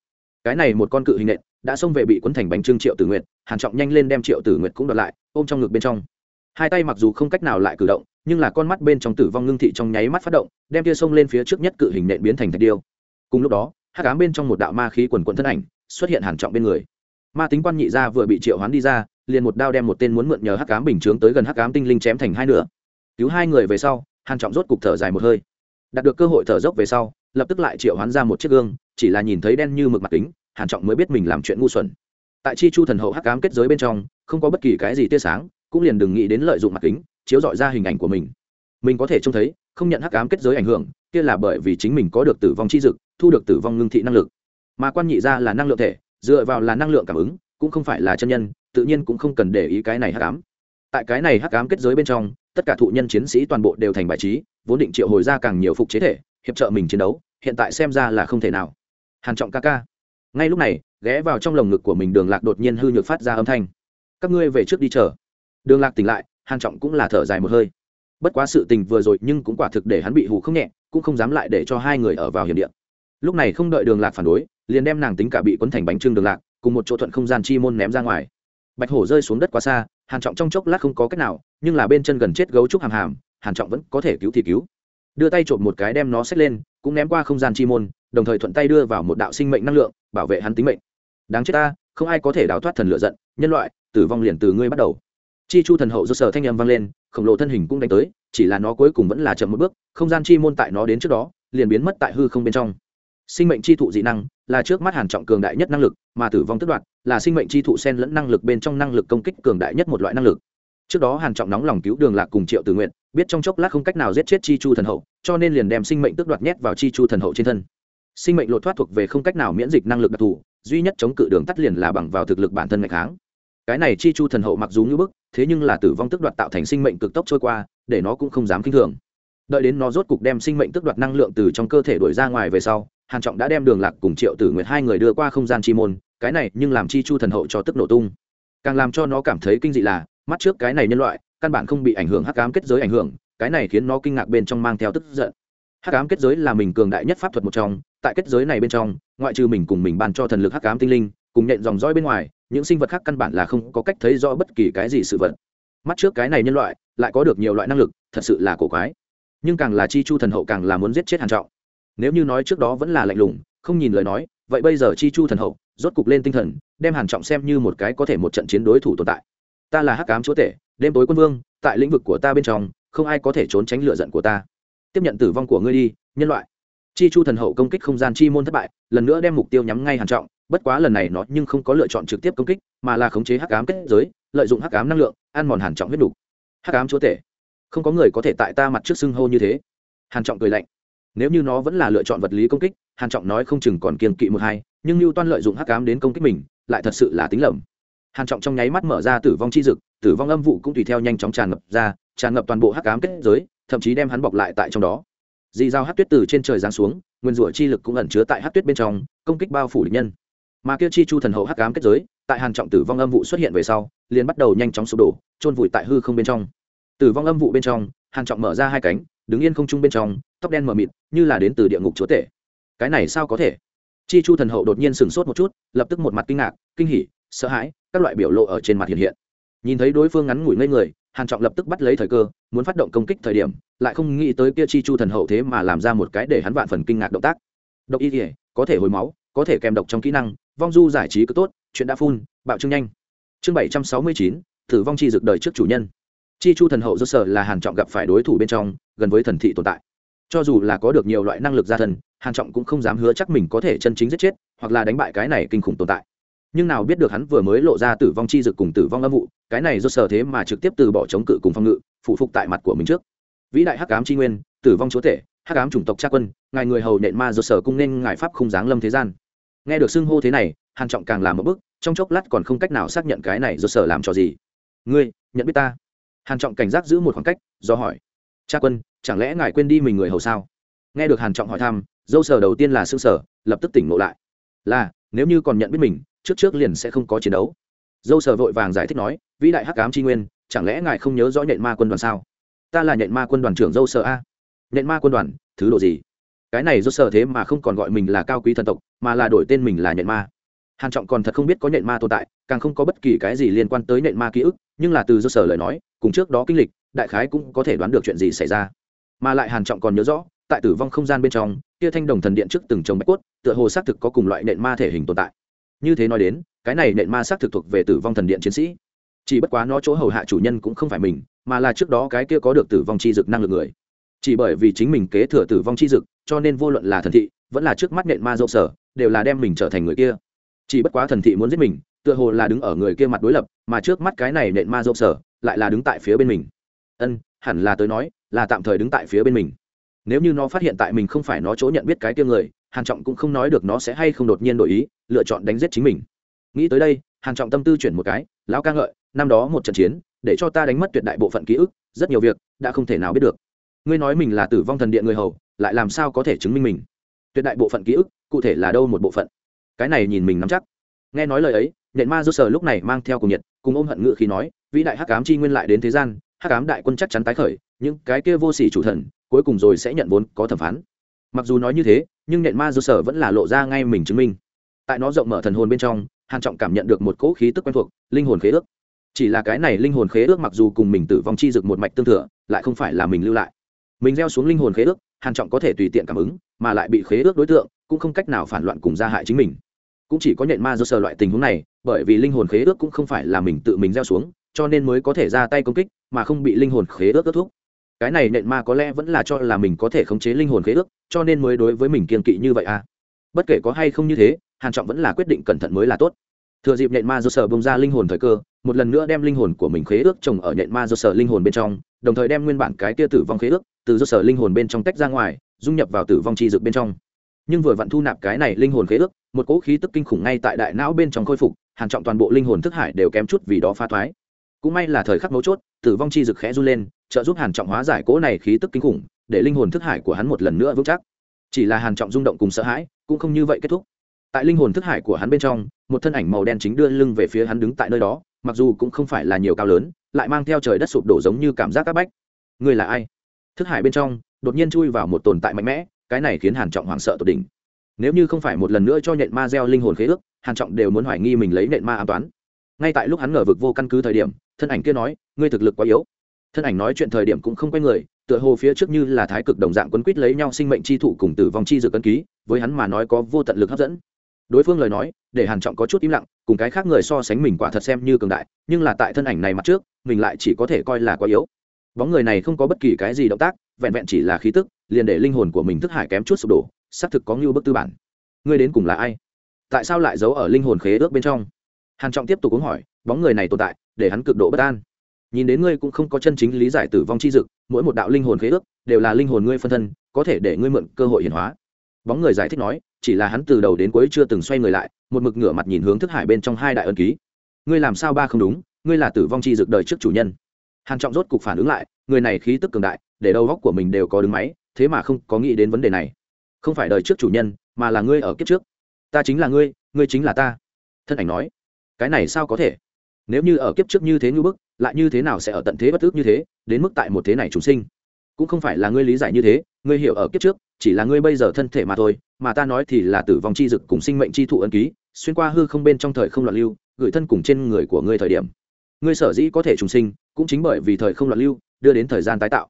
A: Cái này một con cự hình nện đã xông về bị cuốn thành bánh trưng triệu tử nguyệt, hàn trọng nhanh lên đem triệu tử nguyệt cũng đoạt lại, ôm trong ngực bên trong. Hai tay mặc dù không cách nào lại cử động, nhưng là con mắt bên trong tử vong ngưng thị trong nháy mắt phát động, đem tia xông lên phía trước nhất cự hình nện biến thành thạch điêu. Cùng lúc đó, hắc ám bên trong một đạo ma khí quần quần thân ảnh xuất hiện hàn trọng bên người. Ma tính quan nhị gia vừa bị triệu hoán đi ra liền một đao đem một tên muốn mượn nhờ hắc ám bình chướng tới gần hắc ám tinh linh chém thành hai nửa. Cứu hai người về sau, hàn trọng rốt cục thở dài một hơi. Đạt được cơ hội thở dốc về sau, lập tức lại triệu hoán ra một chiếc gương, chỉ là nhìn thấy đen như mực mặt kính, hàn trọng mới biết mình làm chuyện ngu xuẩn. Tại chi chu thần hậu hắc ám kết giới bên trong, không có bất kỳ cái gì tia sáng, cũng liền đừng nghĩ đến lợi dụng mặt kính, chiếu dọi ra hình ảnh của mình. Mình có thể trông thấy, không nhận hắc ám kết giới ảnh hưởng, kia là bởi vì chính mình có được tử vong chi dực, thu được tử vong ngưng thị năng lực. Mà quan nhị ra là năng lượng thể, dựa vào là năng lượng cảm ứng cũng không phải là chân nhân, tự nhiên cũng không cần để ý cái này hắc ám. Tại cái này hắc ám kết giới bên trong, tất cả thụ nhân chiến sĩ toàn bộ đều thành bài trí, vốn định triệu hồi ra càng nhiều phục chế thể, hiệp trợ mình chiến đấu, hiện tại xem ra là không thể nào. Hàn trọng ca ca. Ngay lúc này, ghé vào trong lồng ngực của mình đường lạc đột nhiên hư nhược phát ra âm thanh. Các ngươi về trước đi chờ. Đường lạc tỉnh lại, hàn trọng cũng là thở dài một hơi. Bất quá sự tình vừa rồi nhưng cũng quả thực để hắn bị hù không nhẹ, cũng không dám lại để cho hai người ở vào hiểm địa. Lúc này không đợi đường lạc phản đối, liền đem nàng tính cả bị quấn thành bánh trưng đường lạc cùng một chỗ thuận không gian chi môn ném ra ngoài. Bạch hổ rơi xuống đất quá xa, hàn trọng trong chốc lát không có cách nào, nhưng là bên chân gần chết gấu trúc hàm hàm, hàn trọng vẫn có thể cứu thì cứu. Đưa tay trộm một cái đem nó xách lên, cũng ném qua không gian chi môn, đồng thời thuận tay đưa vào một đạo sinh mệnh năng lượng, bảo vệ hắn tính mệnh. Đáng chết ta, không ai có thể đào thoát thần lựa giận, nhân loại, tử vong liền từ ngươi bắt đầu. Chi chu thần hậu do sở thanh âm vang lên, khổng lồ thân hình cũng đánh tới, chỉ là nó cuối cùng vẫn là chậm một bước, không gian chi môn tại nó đến trước đó, liền biến mất tại hư không bên trong sinh mệnh chi thụ dị năng là trước mắt hàn trọng cường đại nhất năng lực, mà tử vong tức đoạt là sinh mệnh chi thụ sen lẫn năng lực bên trong năng lực công kích cường đại nhất một loại năng lực. Trước đó hàn trọng nóng lòng cứu đường lạc cùng triệu tử nguyện, biết trong chốc lát không cách nào giết chết chi chu thần hậu, cho nên liền đem sinh mệnh tức đoạt nhét vào chi chu thần hậu trên thân. Sinh mệnh lột thoát thuộc về không cách nào miễn dịch năng lực đặc thù, duy nhất chống cự đường tắt liền là bằng vào thực lực bản thân ngày kháng. Cái này chi chu thần hậu mặc dù như bức, thế nhưng là tử vong tức đoạt tạo thành sinh mệnh cực tốc trôi qua, để nó cũng không dám kinh thường. Đợi đến nó rốt cục đem sinh mệnh tức đoạt năng lượng từ trong cơ thể đuổi ra ngoài về sau hàn trọng đã đem đường lạc cùng triệu tử nguyệt hai người đưa qua không gian chi môn, cái này nhưng làm chi chu thần hậu cho tức nổ tung. Càng làm cho nó cảm thấy kinh dị là, mắt trước cái này nhân loại, căn bản không bị ảnh hưởng hắc ám kết giới ảnh hưởng, cái này khiến nó kinh ngạc bên trong mang theo tức giận. Hắc ám kết giới là mình cường đại nhất pháp thuật một trong, tại kết giới này bên trong, ngoại trừ mình cùng mình ban cho thần lực hắc ám tinh linh, cùng nhện dòng dõi bên ngoài, những sinh vật khác căn bản là không có cách thấy rõ bất kỳ cái gì sự vật. Mắt trước cái này nhân loại, lại có được nhiều loại năng lực, thật sự là cổ quái. Nhưng càng là chi chu thần hậu càng là muốn giết chết hàn trọng nếu như nói trước đó vẫn là lạnh lùng, không nhìn lời nói, vậy bây giờ chi chu thần hậu, rốt cục lên tinh thần, đem hàn trọng xem như một cái có thể một trận chiến đối thủ tồn tại. Ta là hắc ám chúa tể, đêm tối quân vương, tại lĩnh vực của ta bên trong, không ai có thể trốn tránh lựa giận của ta. Tiếp nhận tử vong của ngươi đi, nhân loại. Chi chu thần hậu công kích không gian chi môn thất bại, lần nữa đem mục tiêu nhắm ngay hàn trọng, bất quá lần này nó nhưng không có lựa chọn trực tiếp công kích, mà là khống chế hắc ám kết giới, lợi dụng hắc ám năng lượng, ăn mòn hàn trọng huyết đủ hắc ám chúa tể, không có người có thể tại ta mặt trước xưng hô như thế. Hàn trọng cười lạnh nếu như nó vẫn là lựa chọn vật lý công kích, hàn trọng nói không chừng còn kiên kỵ một hai, nhưng lưu toan lợi dụng hắc ám đến công kích mình, lại thật sự là tính lầm. Hàn trọng trong nháy mắt mở ra tử vong chi dực, tử vong âm vụ cũng tùy theo nhanh chóng tràn ngập ra, tràn ngập toàn bộ hắc ám kết giới, thậm chí đem hắn bọc lại tại trong đó. Dì dao hắc tuyết từ trên trời giáng xuống, nguyên rủa chi lực cũng ẩn chứa tại hắc tuyết bên trong, công kích bao phủ địch nhân. Mà kia chi chu thần hậu hắc ám kết giới, tại hàn trọng tử vong âm vụ xuất hiện về sau, liền bắt đầu nhanh chóng sụp đổ trôn vùi tại hư không bên trong. Tử vong âm vụ bên trong, hàn trọng mở ra hai cánh, đứng yên không trung bên trong tóc đen mờ mịt, như là đến từ địa ngục chúa tể. Cái này sao có thể? Chi chu thần hậu đột nhiên sừng sốt một chút, lập tức một mặt kinh ngạc, kinh hỉ, sợ hãi, các loại biểu lộ ở trên mặt hiện hiện. Nhìn thấy đối phương ngắn ngủi ngây người, hàn trọng lập tức bắt lấy thời cơ, muốn phát động công kích thời điểm, lại không nghĩ tới kia chi chu thần hậu thế mà làm ra một cái để hắn vạn phần kinh ngạc động tác. Độc y thể có thể hồi máu, có thể kèm độc trong kỹ năng, vong du giải trí cứ tốt, chuyện đã phun, bạo trương nhanh. Chương bảy trăm sáu mươi chín, tử vong chi rực đời trước chủ nhân. Chi chu thần hậu do sở là hàn trọng gặp phải đối thủ bên trong, gần với thần thị tồn tại cho dù là có được nhiều loại năng lực gia thần hàn trọng cũng không dám hứa chắc mình có thể chân chính giết chết, hoặc là đánh bại cái này kinh khủng tồn tại. Nhưng nào biết được hắn vừa mới lộ ra tử vong chi dực cùng tử vong âm vụ, cái này do sở thế mà trực tiếp từ bỏ chống cự cùng phong ngự, phụ phục tại mặt của mình trước. Vĩ đại hắc ám chi nguyên, tử vong chúa thể hắc ám chủng tộc cha quân, ngài người hầu nện ma do sở cung nên ngài pháp không dáng lâm thế gian. Nghe được xưng hô thế này, hàn trọng càng làm một bước, trong chốc lát còn không cách nào xác nhận cái này do sở làm cho gì. Ngươi, nhận biết ta? Hàn trọng cảnh giác giữ một khoảng cách, do hỏi. Cha quân chẳng lẽ ngài quên đi mình người hầu sao? Nghe được hàn trọng hỏi thăm, dâu sở đầu tiên là xương sở lập tức tỉnh ngộ lại. Là, nếu như còn nhận biết mình, trước trước liền sẽ không có chiến đấu. Dâu sở vội vàng giải thích nói, vĩ đại hắc ám tri nguyên, chẳng lẽ ngài không nhớ rõ nhện ma quân đoàn sao? Ta là nhện ma quân đoàn trưởng dâu sở a. Nhện ma quân đoàn, thứ độ gì? Cái này dâu sở thế mà không còn gọi mình là cao quý thần tộc, mà là đổi tên mình là nhện ma. Hàn trọng còn thật không biết có nhện ma tồn tại, càng không có bất kỳ cái gì liên quan tới nhện ma ký ức, nhưng là từ Dâu sở lời nói, cùng trước đó kinh lịch, đại khái cũng có thể đoán được chuyện gì xảy ra mà lại hàn trọng còn nhớ rõ, tại tử vong không gian bên trong, kia thanh đồng thần điện trước từng trồng bạch cốt, tựa hồ xác thực có cùng loại nện ma thể hình tồn tại. Như thế nói đến, cái này nện ma xác thực thuộc về tử vong thần điện chiến sĩ. Chỉ bất quá nó chỗ hầu hạ chủ nhân cũng không phải mình, mà là trước đó cái kia có được tử vong chi dực năng lực người. Chỉ bởi vì chính mình kế thừa tử vong chi dực, cho nên vô luận là thần thị, vẫn là trước mắt nện ma dâu sở, đều là đem mình trở thành người kia. Chỉ bất quá thần thị muốn giết mình, tựa hồ là đứng ở người kia mặt đối lập, mà trước mắt cái này nện ma dâu sở, lại là đứng tại phía bên mình. Ân hẳn là tới nói, là tạm thời đứng tại phía bên mình. Nếu như nó phát hiện tại mình không phải nó chỗ nhận biết cái kia người, hàn trọng cũng không nói được nó sẽ hay không đột nhiên đổi ý, lựa chọn đánh giết chính mình. Nghĩ tới đây, hàn trọng tâm tư chuyển một cái, lão ca ngợi, năm đó một trận chiến, để cho ta đánh mất tuyệt đại bộ phận ký ức, rất nhiều việc, đã không thể nào biết được. Ngươi nói mình là tử vong thần điện người hầu, lại làm sao có thể chứng minh mình? Tuyệt đại bộ phận ký ức, cụ thể là đâu một bộ phận? Cái này nhìn mình nắm chắc. Nghe nói lời ấy nện ma do sở lúc này mang theo cùng nhiệt, cùng ôm hận ngự khi nói, vĩ đại hắc ám chi nguyên lại đến thế gian hắc ám đại quân chắc chắn tái khởi, những cái kia vô sỉ chủ thần cuối cùng rồi sẽ nhận vốn có thẩm phán. Mặc dù nói như thế, nhưng nện ma dư sở vẫn là lộ ra ngay mình chứng minh. Tại nó rộng mở thần hồn bên trong, hàn trọng cảm nhận được một cỗ khí tức quen thuộc, linh hồn khế ước. Chỉ là cái này linh hồn khế ước mặc dù cùng mình tử vong chi dực một mạch tương thừa, lại không phải là mình lưu lại. Mình gieo xuống linh hồn khế ước, hàn trọng có thể tùy tiện cảm ứng, mà lại bị khế ước đối tượng cũng không cách nào phản loạn cùng gia hại chính mình. Cũng chỉ có nhện ma do sờ loại tình huống này, bởi vì linh hồn khế ước cũng không phải là mình tự mình gieo xuống cho nên mới có thể ra tay công kích, mà không bị linh hồn khế ước kết thúc. Cái này nện ma có lẽ vẫn là cho là mình có thể khống chế linh hồn khế ước, cho nên mới đối với mình kiên kỵ như vậy à. Bất kể có hay không như thế, hàn trọng vẫn là quyết định cẩn thận mới là tốt. Thừa dịp nện ma do sở bông ra linh hồn thời cơ, một lần nữa đem linh hồn của mình khế ước trồng ở nện ma do sở linh hồn bên trong, đồng thời đem nguyên bản cái kia tử vong khế ước từ do sở linh hồn bên trong tách ra ngoài, dung nhập vào tử vong chi dược bên trong. Nhưng vừa vặn thu nạp cái này linh hồn khế ước, một cỗ khí tức kinh khủng ngay tại đại não bên trong khôi phục, hàn trọng toàn bộ linh hồn thức hải đều kém chút vì đó pha thoái cũng may là thời khắc mấu chốt, tử vong chi dực khẽ run lên, trợ giúp hàn trọng hóa giải cỗ này khí tức kinh khủng, để linh hồn thức hải của hắn một lần nữa vững chắc. Chỉ là hàn trọng rung động cùng sợ hãi, cũng không như vậy kết thúc. Tại linh hồn thức hải của hắn bên trong, một thân ảnh màu đen chính đưa lưng về phía hắn đứng tại nơi đó, mặc dù cũng không phải là nhiều cao lớn, lại mang theo trời đất sụp đổ giống như cảm giác các bách. Người là ai? Thức hải bên trong, đột nhiên chui vào một tồn tại mạnh mẽ, cái này khiến hàn trọng hoảng sợ tột đỉnh. Nếu như không phải một lần nữa cho nhện ma gieo linh hồn khế ước, hàn trọng đều muốn hoài nghi mình lấy nện ma an toán ngay tại lúc hắn ngờ vực vô căn cứ thời điểm thân ảnh kia nói, ngươi thực lực quá yếu. Thân ảnh nói chuyện thời điểm cũng không quay người, tựa hồ phía trước như là thái cực đồng dạng quấn quýt lấy nhau sinh mệnh chi thụ cùng tử vong chi dự cân ký, với hắn mà nói có vô tận lực hấp dẫn. Đối phương lời nói, để hàn trọng có chút im lặng, cùng cái khác người so sánh mình quả thật xem như cường đại, nhưng là tại thân ảnh này mặt trước, mình lại chỉ có thể coi là quá yếu. Bóng người này không có bất kỳ cái gì động tác, vẹn vẹn chỉ là khí tức, liền để linh hồn của mình thức hải kém chút sụp đổ, xác thực có như bức tư bản. Ngươi đến cùng là ai? Tại sao lại giấu ở linh hồn khế ước bên trong? Hàn trọng tiếp tục uống hỏi, bóng người này tồn tại để hắn cực độ bất an. Nhìn đến ngươi cũng không có chân chính lý giải tử vong chi dực, mỗi một đạo linh hồn khế ước đều là linh hồn ngươi phân thân, có thể để ngươi mượn cơ hội hiển hóa. Bóng người giải thích nói, chỉ là hắn từ đầu đến cuối chưa từng xoay người lại, một mực ngửa mặt nhìn hướng thức hải bên trong hai đại ân ký. Ngươi làm sao ba không đúng, ngươi là tử vong chi dực đời trước chủ nhân. Hàn trọng rốt cục phản ứng lại, người này khí tức cường đại, để đầu góc của mình đều có đứng máy, thế mà không có nghĩ đến vấn đề này. Không phải đời trước chủ nhân, mà là ngươi ở kiếp trước. Ta chính là ngươi ngươi chính là ta. Thân ảnh nói, cái này sao có thể? Nếu như ở kiếp trước như thế như bức, lại như thế nào sẽ ở tận thế bất ước như thế, đến mức tại một thế này chúng sinh? Cũng không phải là ngươi lý giải như thế, ngươi hiểu ở kiếp trước, chỉ là ngươi bây giờ thân thể mà thôi, mà ta nói thì là tử vong chi dực cùng sinh mệnh chi thụ ân ký, xuyên qua hư không bên trong thời không loạn lưu, gửi thân cùng trên người của ngươi thời điểm. Ngươi sở dĩ có thể trùng sinh, cũng chính bởi vì thời không loạn lưu, đưa đến thời gian tái tạo.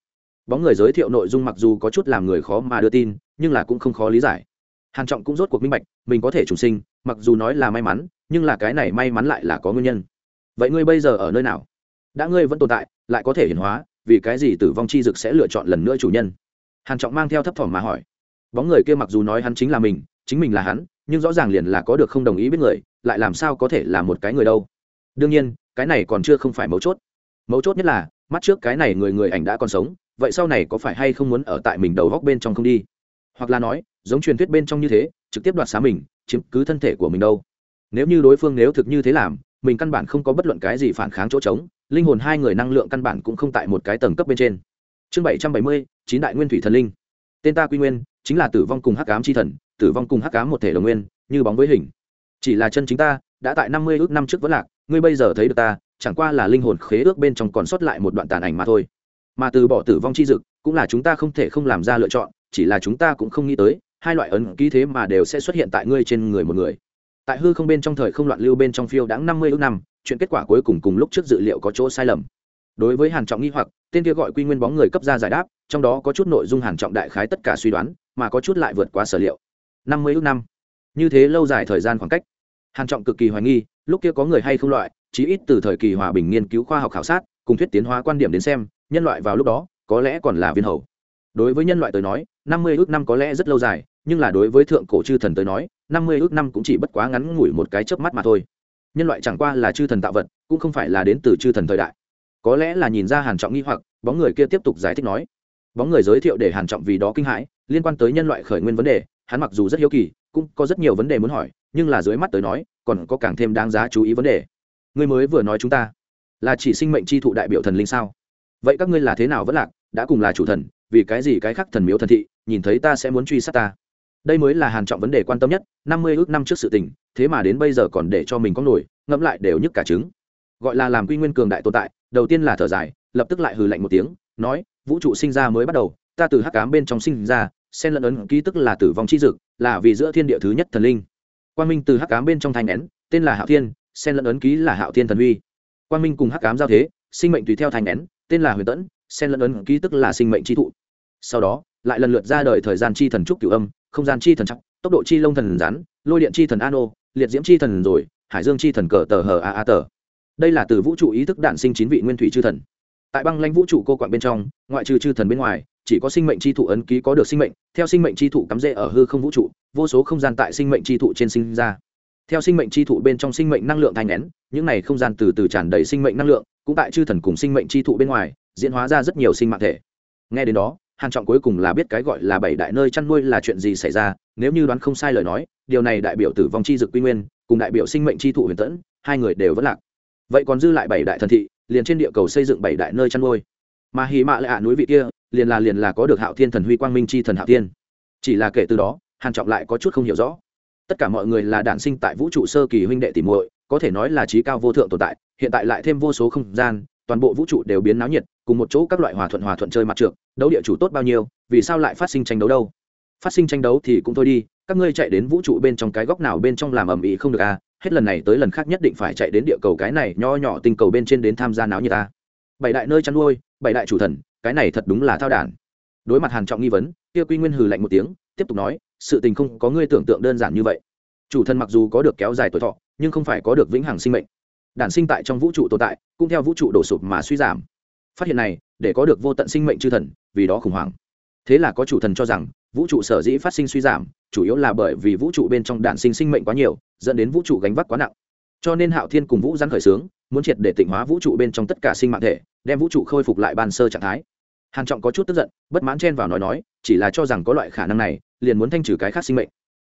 A: Bóng người giới thiệu nội dung mặc dù có chút làm người khó mà đưa tin, nhưng là cũng không khó lý giải. Hàn trọng cũng rốt cuộc minh bạch, mình có thể trùng sinh, mặc dù nói là may mắn, nhưng là cái này may mắn lại là có nguyên nhân vậy ngươi bây giờ ở nơi nào? Đã ngươi vẫn tồn tại, lại có thể hiển hóa, vì cái gì tử vong chi dực sẽ lựa chọn lần nữa chủ nhân? Hàn trọng mang theo thấp thỏm mà hỏi. Bóng người kia mặc dù nói hắn chính là mình, chính mình là hắn, nhưng rõ ràng liền là có được không đồng ý biết người, lại làm sao có thể là một cái người đâu? Đương nhiên, cái này còn chưa không phải mấu chốt. Mấu chốt nhất là, mắt trước cái này người người ảnh đã còn sống, vậy sau này có phải hay không muốn ở tại mình đầu góc bên trong không đi? Hoặc là nói, giống truyền thuyết bên trong như thế, trực tiếp đoạt xá mình, chiếm cứ thân thể của mình đâu? Nếu như đối phương nếu thực như thế làm mình căn bản không có bất luận cái gì phản kháng chỗ trống, linh hồn hai người năng lượng căn bản cũng không tại một cái tầng cấp bên trên. Chương bảy trăm bảy mươi, chín đại nguyên thủy thần linh. Tên ta quy nguyên, chính là tử vong cùng hắc ám c h i thần, tử vong cùng hắc ám một thể đồng nguyên, như bóng với hình. Chỉ là chân chính ta, đã tại năm mươi ước năm trước vẫn lạc, ngươi bây giờ thấy được ta, chẳng qua là linh hồn khế ước bên trong còn sót lại một đoạn tàn ảnh mà thôi. Mà từ bỏ tử vong chi dực, cũng là chúng ta không thể không làm ra lựa chọn, chỉ là chúng ta cũng không nghĩ tới, hai loại ấn ký thế mà đều sẽ xuất hiện tại ngươi trên người một người tại hư không bên trong thời không loạn lưu bên trong phiêu đáng năm mươi ước năm, chuyện kết quả cuối cùng cùng lúc trước dự liệu có chỗ sai lầm. Đối với hàn trọng nghi hoặc, tên kia gọi quy nguyên bóng người cấp ra giải đáp, trong đó có chút nội dung hàn trọng đại khái tất cả suy đoán, mà có chút lại vượt quá sở liệu. Năm mươi ước năm. Như thế lâu dài thời gian khoảng cách. Hàn trọng cực kỳ hoài nghi, lúc kia có người hay không loại, chí ít từ thời kỳ hòa bình nghiên cứu khoa học khảo sát, cùng thuyết tiến hóa quan điểm đến xem, nhân loại vào lúc đó, có lẽ còn là viên hầu. Đối với nhân loại tới nói, năm mươi ước năm có lẽ rất lâu dài, nhưng là đối với thượng cổ chư thần tới nói năm mươi ước năm cũng chỉ bất quá ngắn ngủi một cái chớp mắt mà thôi. Nhân loại chẳng qua là chư thần tạo vật, cũng không phải là đến từ chư thần thời đại. Có lẽ là nhìn ra hàn trọng nghi hoặc, bóng người kia tiếp tục giải thích nói. Bóng người giới thiệu để hàn trọng vì đó kinh hãi, liên quan tới nhân loại khởi nguyên vấn đề, hắn mặc dù rất hiếu kỳ, cũng có rất nhiều vấn đề muốn hỏi, nhưng là dưới mắt tới nói, còn có càng thêm đáng giá chú ý vấn đề. Ngươi mới vừa nói chúng ta, là chỉ sinh mệnh chi thụ đại biểu thần linh sao? Vậy các ngươi là thế nào vẫn lạc, đã cùng là chủ thần, vì cái gì cái khác thần miếu thần thị, nhìn thấy ta sẽ muốn truy sát ta? Đây mới là hàn trọng vấn đề quan tâm nhất, năm mươi ước năm trước sự tình, thế mà đến bây giờ còn để cho mình có nổi, ngẫm lại đều nhức cả trứng. Gọi là làm quy nguyên cường đại tồn tại, đầu tiên là thở dài, lập tức lại hừ lạnh một tiếng, nói, vũ trụ sinh ra mới bắt đầu, ta từ hắc ám bên trong sinh ra, xen lẫn ấn ký tức là tử vong chi dực, là vì giữa thiên địa thứ nhất thần linh. Quang minh từ hắc ám bên trong thành nén, tên là hạo thiên, xen lẫn ấn ký là hạo thiên thần uy. Quang minh cùng hắc ám giao thế, sinh mệnh tùy theo thành nén, tên là huyền tẫn, xen lẫn ấn ký tức là sinh mệnh chi thụ. Sau đó lại lần lượt ra đời thời gian chi thần trúc cửu âm, không gian chi thần chắc, tốc độ chi lông thần rắn, lôi điện chi thần an ô liệt diễm chi thần rồi, hải dương chi thần cờ tờ hờ a a tờ. Đây là từ vũ trụ ý thức đạn sinh chín vị nguyên thủy chư thần. Tại băng lãnh vũ trụ cô quạng bên trong, ngoại trừ chư thần bên ngoài, chỉ có sinh mệnh chi thụ ấn ký có được sinh mệnh, theo sinh mệnh chi thụ cắm rễ ở hư không vũ trụ, vô số không gian tại sinh mệnh chi thụ trên sinh ra. Theo sinh mệnh chi thụ bên trong sinh mệnh năng lượng thành nén, những này không gian từ từ tràn đầy sinh mệnh năng lượng, cũng tại chư thần cùng sinh mệnh chi thụ bên ngoài, diễn hóa ra rất nhiều sinh mạng thể. Nghe đến đó hàn trọng cuối cùng là biết cái gọi là bảy đại nơi chăn nuôi là chuyện gì xảy ra, nếu như đoán không sai lời nói, điều này đại biểu tử vong chi dực quy nguyên, cùng đại biểu sinh mệnh chi thụ huyền tẫn, hai người đều vẫn lạc. Vậy còn dư lại bảy đại thần thị, liền trên địa cầu xây dựng bảy đại nơi chăn nuôi. Mà hì mạ lại hạ núi vị kia, liền là liền là có được hạo thiên thần huy quang minh chi thần hạo thiên. Chỉ là kể từ đó, hàn trọng lại có chút không hiểu rõ. Tất cả mọi người là đản sinh tại vũ trụ sơ kỳ huynh đệ tỷ muội, có thể nói là trí cao vô thượng tồn tại, hiện tại lại thêm vô số không gian, toàn bộ vũ trụ đều biến náo nhiệt cùng một chỗ các loại hòa thuận hòa thuận chơi mặt trượt đấu địa chủ tốt bao nhiêu, vì sao lại phát sinh tranh đấu đâu? Phát sinh tranh đấu thì cũng thôi đi, các ngươi chạy đến vũ trụ bên trong cái góc nào bên trong làm ầm ĩ không được à? Hết lần này tới lần khác nhất định phải chạy đến địa cầu cái này nho nhỏ tinh cầu bên trên đến tham gia náo như ta. Bảy đại nơi chăn nuôi, bảy đại chủ thần, cái này thật đúng là thao đản. Đối mặt hàn trọng nghi vấn kia quy nguyên hừ lạnh một tiếng, tiếp tục nói, sự tình không có ngươi tưởng tượng đơn giản như vậy. Chủ thần mặc dù có được kéo dài tuổi thọ, nhưng không phải có được vĩnh hằng sinh mệnh. Đản sinh tại trong vũ trụ tồn tại, cũng theo vũ trụ đổ sụp mà suy giảm phát hiện này, để có được vô tận sinh mệnh chư thần, vì đó khủng hoảng. Thế là có chủ thần cho rằng, vũ trụ sở dĩ phát sinh suy giảm, chủ yếu là bởi vì vũ trụ bên trong đạn sinh sinh mệnh quá nhiều, dẫn đến vũ trụ gánh vác quá nặng. Cho nên hạo thiên cùng vũ gián khởi xướng, muốn triệt để tịnh hóa vũ trụ bên trong tất cả sinh mạng thể, đem vũ trụ khôi phục lại ban sơ trạng thái. Hàn trọng có chút tức giận, bất mãn chen vào nói nói, chỉ là cho rằng có loại khả năng này, liền muốn thanh trừ cái khác sinh mệnh.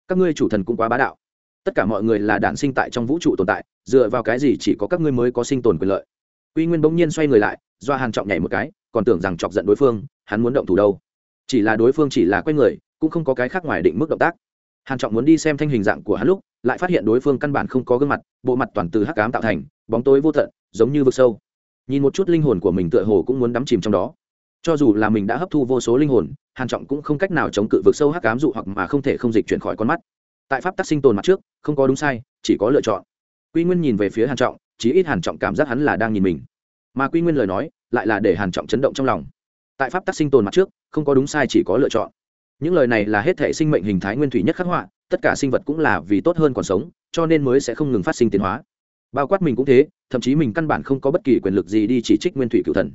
A: Các ngươi chủ thần cũng quá bá đạo. Tất cả mọi người là đạn sinh tại trong vũ trụ tồn tại, dựa vào cái gì chỉ có các ngươi mới có sinh tồn quyền lợi? Quy nguyên bỗng nhiên xoay người lại do hàn trọng nhảy một cái, còn tưởng rằng chọc giận đối phương, hắn muốn động thủ đâu. Chỉ là đối phương chỉ là quay người, cũng không có cái khác ngoài định mức động tác. Hàn trọng muốn đi xem thanh hình dạng của hắn lúc, lại phát hiện đối phương căn bản không có gương mặt, bộ mặt toàn từ hắc ám tạo thành, bóng tối vô tận, giống như vực sâu. Nhìn một chút linh hồn của mình tựa hồ cũng muốn đắm chìm trong đó. Cho dù là mình đã hấp thu vô số linh hồn, hàn trọng cũng không cách nào chống cự vực sâu hắc ám dụ hoặc mà không thể không dịch chuyển khỏi con mắt. Tại pháp tắc sinh tồn mặt trước, không có đúng sai, chỉ có lựa chọn. Quy nguyên nhìn về phía hàn trọng chí ít hàn trọng cảm giác hắn là đang nhìn mình. Mà quy nguyên lời nói lại là để hàn trọng chấn động trong lòng. Tại pháp tắc sinh tồn mặt trước, không có đúng sai chỉ có lựa chọn. Những lời này là hết thể sinh mệnh hình thái nguyên thủy nhất khắc họa, tất cả sinh vật cũng là vì tốt hơn còn sống, cho nên mới sẽ không ngừng phát sinh tiến hóa. Bao quát mình cũng thế, thậm chí mình căn bản không có bất kỳ quyền lực gì đi chỉ trích nguyên thủy cựu thần.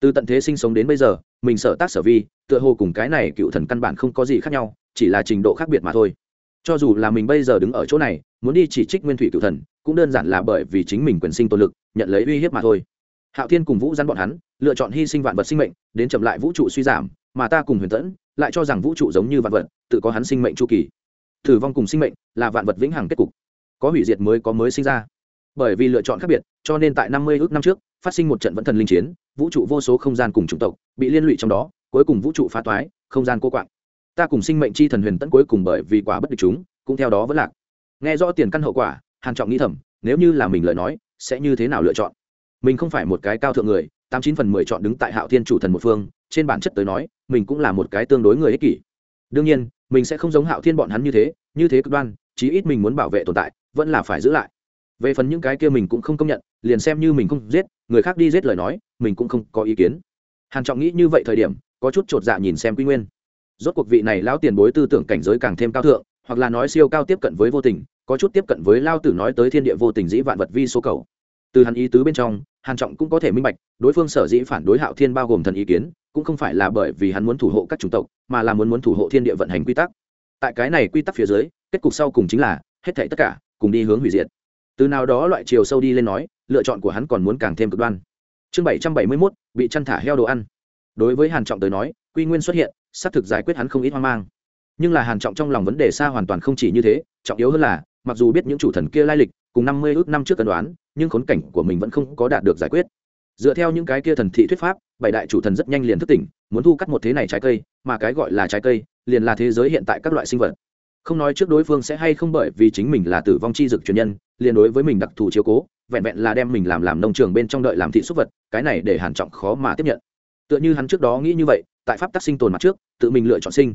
A: Từ tận thế sinh sống đến bây giờ, mình sợ tác sở vi, tựa hồ cùng cái này cựu thần căn bản không có gì khác nhau, chỉ là trình độ khác biệt mà thôi cho dù là mình bây giờ đứng ở chỗ này, muốn đi chỉ trích nguyên thủy cựu thần, cũng đơn giản là bởi vì chính mình quyền sinh tôn lực, nhận lấy uy hiếp mà thôi. Hạo thiên cùng vũ dắn bọn hắn, lựa chọn hy sinh vạn vật sinh mệnh, đến chậm lại vũ trụ suy giảm, mà ta cùng huyền tẫn, lại cho rằng vũ trụ giống như vạn vật, tự có hắn sinh mệnh chu kỳ. Thử vong cùng sinh mệnh là vạn vật vĩnh hằng kết cục. Có hủy diệt mới có mới sinh ra. Bởi vì lựa chọn khác biệt, cho nên tại năm mươi ước năm trước, phát sinh một trận vẫn thần linh chiến, vũ trụ vô số không gian cùng chủng tộc bị liên lụy trong đó, cuối cùng vũ trụ phá toái, không gian cô quạng ta cùng sinh mệnh chi thần huyền tẫn cuối cùng bởi vì quả bất địch chúng, cũng theo đó vẫn lạc. Nghe rõ tiền căn hậu quả, hàn trọng nghĩ thầm, nếu như là mình lời nói, sẽ như thế nào lựa chọn? Mình không phải một cái cao thượng người, tám chín phần mười chọn đứng tại hạo thiên chủ thần một phương, trên bản chất tới nói, mình cũng là một cái tương đối người ích kỷ. Đương nhiên, mình sẽ không giống hạo thiên bọn hắn như thế như thế cực đoan, chí ít mình muốn bảo vệ tồn tại, vẫn là phải giữ lại. Về phần những cái kia mình cũng không công nhận, liền xem như mình không giết, người khác đi giết lời nói, mình cũng không có ý kiến. Hàn trọng nghĩ như vậy thời điểm, có chút chột dạ nhìn xem quy nguyên rốt cuộc vị này lão tiền bối tư tưởng cảnh giới càng thêm cao thượng, hoặc là nói siêu cao tiếp cận với vô tình, có chút tiếp cận với lao tử nói tới thiên địa vô tình dĩ vạn vật vi số cầu. Từ hắn ý tứ bên trong, hàn trọng cũng có thể minh bạch, đối phương sở dĩ phản đối hạo thiên bao gồm thần ý kiến, cũng không phải là bởi vì hắn muốn thủ hộ các chủng tộc, mà là muốn muốn thủ hộ thiên địa vận hành quy tắc. Tại cái này quy tắc phía dưới, kết cục sau cùng chính là, hết thảy tất cả, cùng đi hướng hủy diệt. Từ nào đó loại chiều sâu đi lên nói, lựa chọn của hắn còn muốn càng thêm cực đoan. Chương bảy trăm bảy mươi mốt, bị chăn thả heo đồ ăn. Đối với hàn trọng tới nói, quy nguyên xuất hiện xác thực giải quyết hắn không ít hoang mang. Nhưng là hàn trọng trong lòng vấn đề xa hoàn toàn không chỉ như thế, trọng yếu hơn là, mặc dù biết những chủ thần kia lai lịch, cùng năm mươi ước năm trước cân đoán, nhưng khốn cảnh của mình vẫn không có đạt được giải quyết. Dựa theo những cái kia thần thị thuyết pháp, bảy đại chủ thần rất nhanh liền thức tỉnh, muốn thu cắt một thế này trái cây, mà cái gọi là trái cây, liền là thế giới hiện tại các loại sinh vật. Không nói trước đối phương sẽ hay không bởi vì chính mình là tử vong chi dực truyền nhân, liền đối với mình đặc thù chiếu cố, vẹn vẹn là đem mình làm làm nông trường bên trong đợi làm thị súc vật, cái này để hàn trọng khó mà tiếp nhận tựa như hắn trước đó nghĩ như vậy, tại pháp tắc sinh tồn mặt trước, tự mình lựa chọn sinh.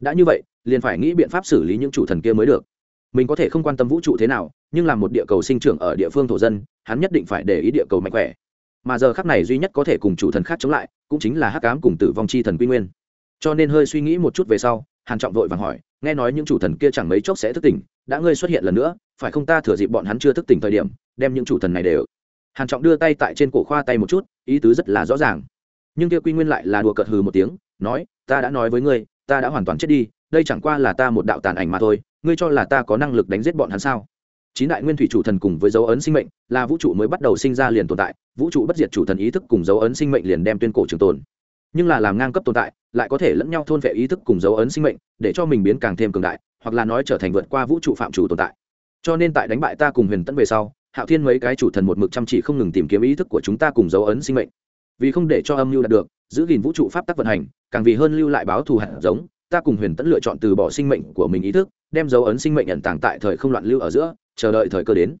A: Đã như vậy, liền phải nghĩ biện pháp xử lý những chủ thần kia mới được. Mình có thể không quan tâm vũ trụ thế nào, nhưng làm một địa cầu sinh trưởng ở địa phương thổ dân, hắn nhất định phải để ý địa cầu mạnh khỏe. Mà giờ khắc này duy nhất có thể cùng chủ thần khác chống lại, cũng chính là hắc ám cùng tử vong chi thần quy nguyên. Cho nên hơi suy nghĩ một chút về sau, hàn trọng vội vàng hỏi, nghe nói những chủ thần kia chẳng mấy chốc sẽ thức tỉnh, đã ngươi xuất hiện lần nữa, phải không ta thừa dịp bọn hắn chưa thức tỉnh thời điểm, đem những chủ thần này đều hàn trọng đưa tay tại trên cổ khoa tay một chút, ý tứ rất là rõ ràng nhưng kia quy nguyên lại là đùa cợt hừ một tiếng, nói, ta đã nói với ngươi, ta đã hoàn toàn chết đi, đây chẳng qua là ta một đạo tàn ảnh mà thôi, ngươi cho là ta có năng lực đánh giết bọn hắn sao? Chín đại nguyên thủy chủ thần cùng với dấu ấn sinh mệnh, là vũ trụ mới bắt đầu sinh ra liền tồn tại, vũ trụ bất diệt chủ thần ý thức cùng dấu ấn sinh mệnh liền đem tuyên cổ trường tồn. Nhưng là làm ngang cấp tồn tại, lại có thể lẫn nhau thôn vệ ý thức cùng dấu ấn sinh mệnh, để cho mình biến càng thêm cường đại, hoặc là nói trở thành vượt qua vũ trụ phạm chủ tồn tại. Cho nên tại đánh bại ta cùng huyền tẫn về sau, hạo thiên mấy cái chủ thần một mực chăm chỉ không ngừng tìm kiếm ý thức của chúng ta cùng dấu ấn sinh mệnh vì không để cho âm mưu đạt được, giữ gìn vũ trụ pháp tắc vận hành, càng vì hơn lưu lại báo thù hạt giống, ta cùng huyền tẫn lựa chọn từ bỏ sinh mệnh của mình ý thức, đem dấu ấn sinh mệnh nhận tàng tại thời không loạn lưu ở giữa, chờ đợi thời cơ đến.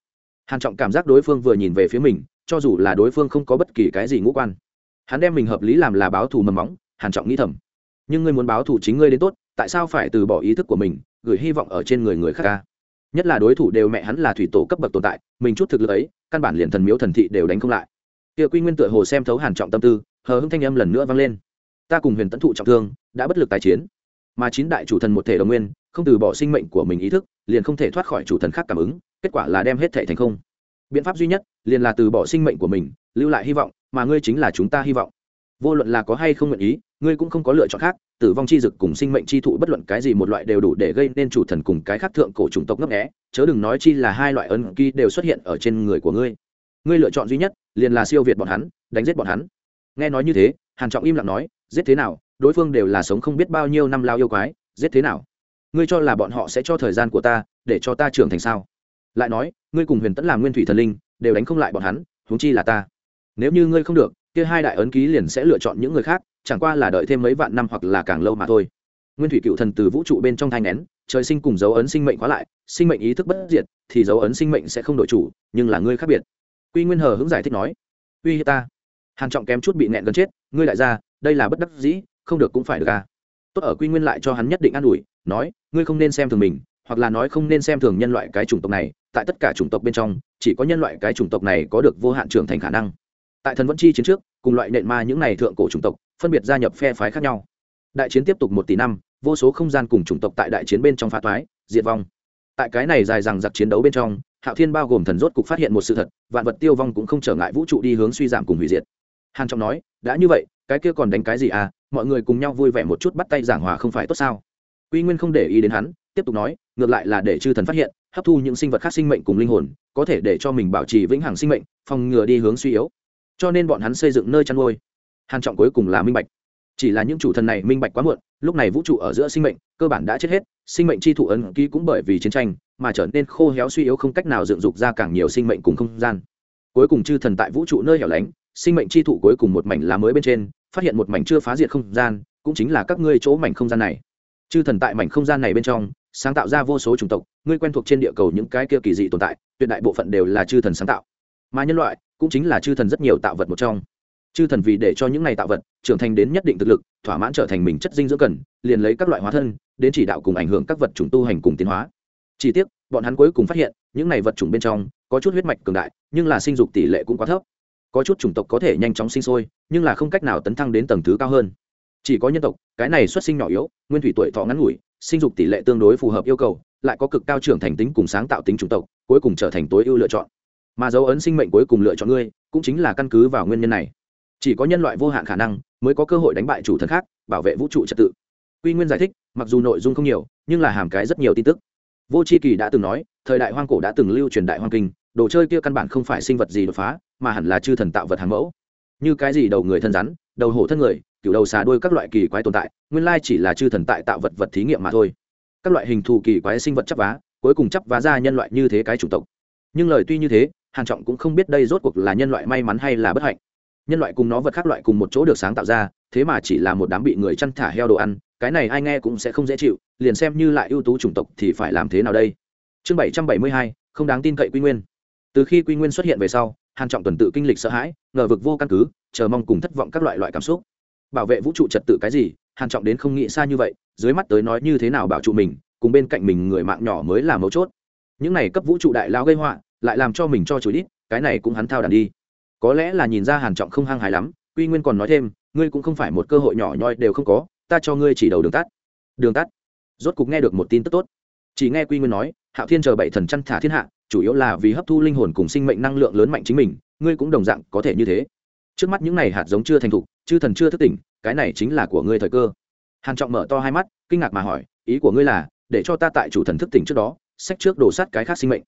A: Hàn trọng cảm giác đối phương vừa nhìn về phía mình, cho dù là đối phương không có bất kỳ cái gì ngũ quan, hắn đem mình hợp lý làm là báo thù mầm móng, hàn trọng nghĩ thầm. Nhưng ngươi muốn báo thù chính ngươi đến tốt, tại sao phải từ bỏ ý thức của mình, gửi hy vọng ở trên người người khác ca nhất là đối thủ đều mẹ hắn là thủy tổ cấp bậc tồn tại, mình chút thực lực ấy, căn bản liền thần miếu thần thị đều đánh không lại kia quy nguyên tựa hồ xem thấu hàn trọng tâm tư, hờ hững thanh âm lần nữa vang lên. Ta cùng huyền tấn thụ trọng thương, đã bất lực tái chiến. Mà chín đại chủ thần một thể đồng nguyên, không từ bỏ sinh mệnh của mình ý thức, liền không thể thoát khỏi chủ thần khác cảm ứng, kết quả là đem hết thể thành không. Biện pháp duy nhất, liền là từ bỏ sinh mệnh của mình, lưu lại hy vọng, mà ngươi chính là chúng ta hy vọng. Vô luận là có hay không nguyện ý, ngươi cũng không có lựa chọn khác, tử vong chi dực cùng sinh mệnh chi thụ bất luận cái gì một loại đều đủ để gây nên chủ thần cùng cái khác thượng cổ chủng tộc ngấp nghé, chớ đừng nói chi là hai loại ấn ký đều xuất hiện ở trên người của ngươi. Ngươi lựa chọn duy nhất liền là siêu việt bọn hắn, đánh giết bọn hắn. Nghe nói như thế, hàn trọng im lặng nói, giết thế nào, đối phương đều là sống không biết bao nhiêu năm lao yêu quái, giết thế nào? Ngươi cho là bọn họ sẽ cho thời gian của ta, để cho ta trưởng thành sao? Lại nói, ngươi cùng huyền tẫn làm nguyên thủy thần linh, đều đánh không lại bọn hắn, huống chi là ta. Nếu như ngươi không được, kia hai đại ấn ký liền sẽ lựa chọn những người khác, chẳng qua là đợi thêm mấy vạn năm hoặc là càng lâu mà thôi. Nguyên thủy cựu thần từ vũ trụ bên trong thai nén trời sinh cùng dấu ấn sinh mệnh khóa lại, sinh mệnh ý thức bất diệt, thì dấu ấn sinh mệnh sẽ không đổi chủ, nhưng là ngươi khác biệt quy nguyên hờ hững giải thích nói, uy hiếp ta. Hàn trọng kém chút bị nẹn gần chết, ngươi lại ra đây là bất đắc dĩ, không được cũng phải được à. Tốt ở quy nguyên lại cho hắn nhất định an ủi, nói, ngươi không nên xem thường mình, hoặc là nói không nên xem thường nhân loại cái chủng tộc này, tại tất cả chủng tộc bên trong, chỉ có nhân loại cái chủng tộc này có được vô hạn trưởng thành khả năng. Tại thần vẫn chi chiến trước, cùng loại nện ma những này thượng cổ chủng tộc, phân biệt gia nhập phe phái khác nhau. Đại chiến tiếp tục một tỷ năm, vô số không gian cùng chủng tộc tại đại chiến bên trong phá toái, diệt vong. Tại cái này dài dằng giặc chiến đấu bên trong hạo thiên bao gồm thần rốt cục phát hiện một sự thật, vạn vật tiêu vong cũng không trở ngại vũ trụ đi hướng suy giảm cùng hủy diệt. Hàn trọng nói, đã như vậy, cái kia còn đánh cái gì à? Mọi người cùng nhau vui vẻ một chút bắt tay giảng hòa không phải tốt sao? Quy nguyên không để ý đến hắn, tiếp tục nói, ngược lại là để chư thần phát hiện, hấp thu những sinh vật khác sinh mệnh cùng linh hồn, có thể để cho mình bảo trì vĩnh hằng sinh mệnh, phòng ngừa đi hướng suy yếu. Cho nên bọn hắn xây dựng nơi chăn nuôi. Hàn trọng cuối cùng là minh bạch. Chỉ là những chủ thần này minh bạch quá muộn, lúc này vũ trụ ở giữa sinh mệnh, cơ bản đã chết hết, sinh mệnh chi thụ ấn ký cũng bởi vì chiến tranh mà trở nên khô héo suy yếu không cách nào dựng dục ra càng nhiều sinh mệnh cùng không gian. Cuối cùng chư thần tại vũ trụ nơi hẻo lánh, sinh mệnh chi thụ cuối cùng một mảnh lá mới bên trên, phát hiện một mảnh chưa phá diệt không gian, cũng chính là các ngươi chỗ mảnh không gian này. Chư thần tại mảnh không gian này bên trong, sáng tạo ra vô số chủng tộc, ngươi quen thuộc trên địa cầu những cái kia kỳ dị tồn tại, tuyệt đại bộ phận đều là chư thần sáng tạo. Mà nhân loại, cũng chính là chư thần rất nhiều tạo vật một trong. Chư thần vì để cho những này tạo vật, trưởng thành đến nhất định thực lực, thỏa mãn trở thành mình chất dinh dưỡng cần, liền lấy các loại hóa thân, đến chỉ đạo cùng ảnh hưởng các vật chủng tu hành cùng tiến hóa chỉ tiếc, bọn hắn cuối cùng phát hiện, những này vật chủng bên trong, có chút huyết mạch cường đại, nhưng là sinh dục tỷ lệ cũng quá thấp. Có chút chủng tộc có thể nhanh chóng sinh sôi, nhưng là không cách nào tấn thăng đến tầng thứ cao hơn. Chỉ có nhân tộc, cái này xuất sinh nhỏ yếu, nguyên thủy tuổi thọ ngắn ngủi, sinh dục tỷ lệ tương đối phù hợp yêu cầu, lại có cực cao trưởng thành tính cùng sáng tạo tính chủng tộc, cuối cùng trở thành tối ưu lựa chọn. Mà dấu ấn sinh mệnh cuối cùng lựa chọn ngươi, cũng chính là căn cứ vào nguyên nhân này. Chỉ có nhân loại vô hạn khả năng, mới có cơ hội đánh bại chủ thần khác, bảo vệ vũ trụ trật tự. Quy nguyên giải thích, mặc dù nội dung không nhiều, nhưng là hàm cái rất nhiều tin tức vô c h i kỳ đã từng nói, thời đại hoang cổ đã từng lưu truyền đại hoang kinh, đồ chơi kia căn bản không phải sinh vật gì đột phá, mà hẳn là chư thần tạo vật hàng mẫu. Như cái gì đầu người thân rắn, đầu hổ thân người cựu đầu xà đôi các loại kỳ quái tồn tại, nguyên lai chỉ là chư thần tại tạo vật vật thí nghiệm mà thôi. Các loại hình thù kỳ quái sinh vật chấp vá, cuối cùng chấp vá ra nhân loại như thế cái chủng tộc. Nhưng lời tuy như thế, hàn trọng cũng không biết đây rốt cuộc là nhân loại may mắn hay là bất hạnh. Nhân loại cùng nó vật khác loại cùng một chỗ được sáng tạo ra, thế mà chỉ là một đám bị người chăn thả heo đồ ăn cái này ai nghe cũng sẽ không dễ chịu, liền xem như lại ưu tú chủng tộc thì phải làm thế nào đây? Chương bảy trăm bảy mươi hai, không đáng tin cậy quy nguyên. Từ khi quy nguyên xuất hiện về sau, hàn trọng tuần tự kinh lịch sợ hãi, ngờ vực vô căn cứ, chờ mong cùng thất vọng các loại loại cảm xúc. Bảo vệ vũ trụ trật tự cái gì, hàn trọng đến không nghĩ xa như vậy, dưới mắt tới nói như thế nào bảo trụ mình, cùng bên cạnh mình người mạng nhỏ mới là mấu chốt. Những này cấp vũ trụ đại lao gây họa, lại làm cho mình cho chối đít, cái này cũng hắn thao đàn đi. Có lẽ là nhìn ra hàn trọng không hăng hài lắm, quy nguyên còn nói thêm, ngươi cũng không phải một cơ hội nhỏ nhoi đều không có ta cho ngươi chỉ đầu đường tắt. Đường tắt. Rốt cục nghe được một tin tức tốt. Chỉ nghe quy nguyên nói, hạo thiên chờ bảy thần chăn thả thiên hạ, chủ yếu là vì hấp thu linh hồn cùng sinh mệnh năng lượng lớn mạnh chính mình, ngươi cũng đồng dạng có thể như thế. Trước mắt những này hạt giống chưa thành thục, chư thần chưa thức tỉnh, cái này chính là của ngươi thời cơ. Hàn trọng mở to hai mắt, kinh ngạc mà hỏi, ý của ngươi là, để cho ta tại chủ thần thức tỉnh trước đó sách trước đổ sát cái khác sinh mệnh.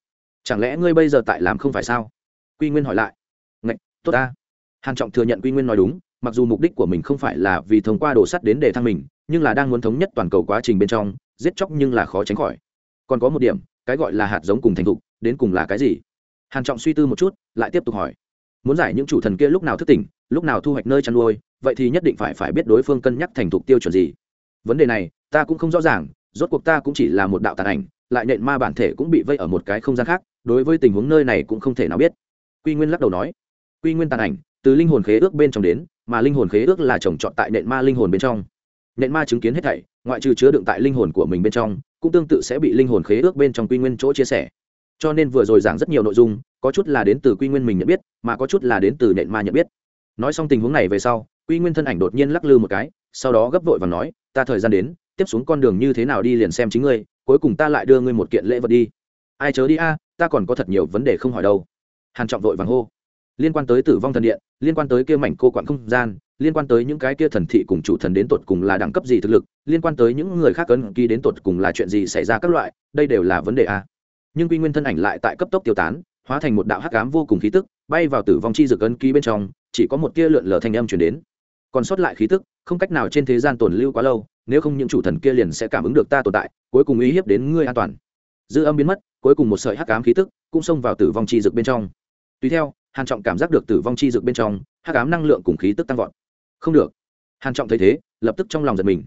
A: Chẳng lẽ ngươi bây giờ tại làm không phải sao? Quy nguyên hỏi lại. Ngạch, tốt ta. Hàn trọng thừa nhận quy nguyên nói đúng mặc dù mục đích của mình không phải là vì thông qua đổ sắt đến để thăng mình, nhưng là đang muốn thống nhất toàn cầu quá trình bên trong, giết chóc nhưng là khó tránh khỏi. Còn có một điểm, cái gọi là hạt giống cùng thành thục, đến cùng là cái gì? Hàn trọng suy tư một chút, lại tiếp tục hỏi. Muốn giải những chủ thần kia lúc nào thức tỉnh, lúc nào thu hoạch nơi chăn nuôi, vậy thì nhất định phải phải biết đối phương cân nhắc thành thục tiêu chuẩn gì. Vấn đề này, ta cũng không rõ ràng, rốt cuộc ta cũng chỉ là một đạo tàn ảnh, lại nện ma bản thể cũng bị vây ở một cái không gian khác, đối với tình huống nơi này cũng không thể nào biết. Quy nguyên lắc đầu nói. Quy nguyên tàn ảnh, từ linh hồn khế ước bên trong đến mà linh hồn khế ước là trồng trọt tại nện ma linh hồn bên trong. Nện ma chứng kiến hết thảy, ngoại trừ chứa đựng tại linh hồn của mình bên trong, cũng tương tự sẽ bị linh hồn khế ước bên trong quy nguyên chỗ chia sẻ. Cho nên vừa rồi giảng rất nhiều nội dung, có chút là đến từ quy nguyên mình nhận biết, mà có chút là đến từ nện ma nhận biết. Nói xong tình huống này về sau, quy nguyên thân ảnh đột nhiên lắc lư một cái, sau đó gấp vội và nói, ta thời gian đến, tiếp xuống con đường như thế nào đi liền xem chính ngươi, cuối cùng ta lại đưa ngươi một kiện lễ vật đi. Ai chớ đi a, ta còn có thật nhiều vấn đề không hỏi đâu. Hàn trọng vội vàng hô liên quan tới tử vong thần điện, liên quan tới kia mảnh cô quặn không gian, liên quan tới những cái kia thần thị cùng chủ thần đến tột cùng là đẳng cấp gì thực lực, liên quan tới những người khác cấn kỳ đến tột cùng là chuyện gì xảy ra các loại, đây đều là vấn đề a. Nhưng quy nguyên thân ảnh lại tại cấp tốc tiêu tán, hóa thành một đạo hắc ám vô cùng khí tức, bay vào tử vong chi dược ấn ký bên trong, chỉ có một tia lượn lờ thanh âm truyền đến. Còn sót lại khí tức, không cách nào trên thế gian tồn lưu quá lâu, nếu không những chủ thần kia liền sẽ cảm ứng được ta tồn tại, cuối cùng uy hiếp đến ngươi an toàn. Dư âm biến mất, cuối cùng một sợi hắc ám khí tức cũng xông vào tử vong chi dược bên trong. Tùy theo hàn trọng cảm giác được tử vong chi dược bên trong, hắc ám năng lượng cùng khí tức tăng vọt. Không được. Hàn trọng thấy thế, lập tức trong lòng giật mình.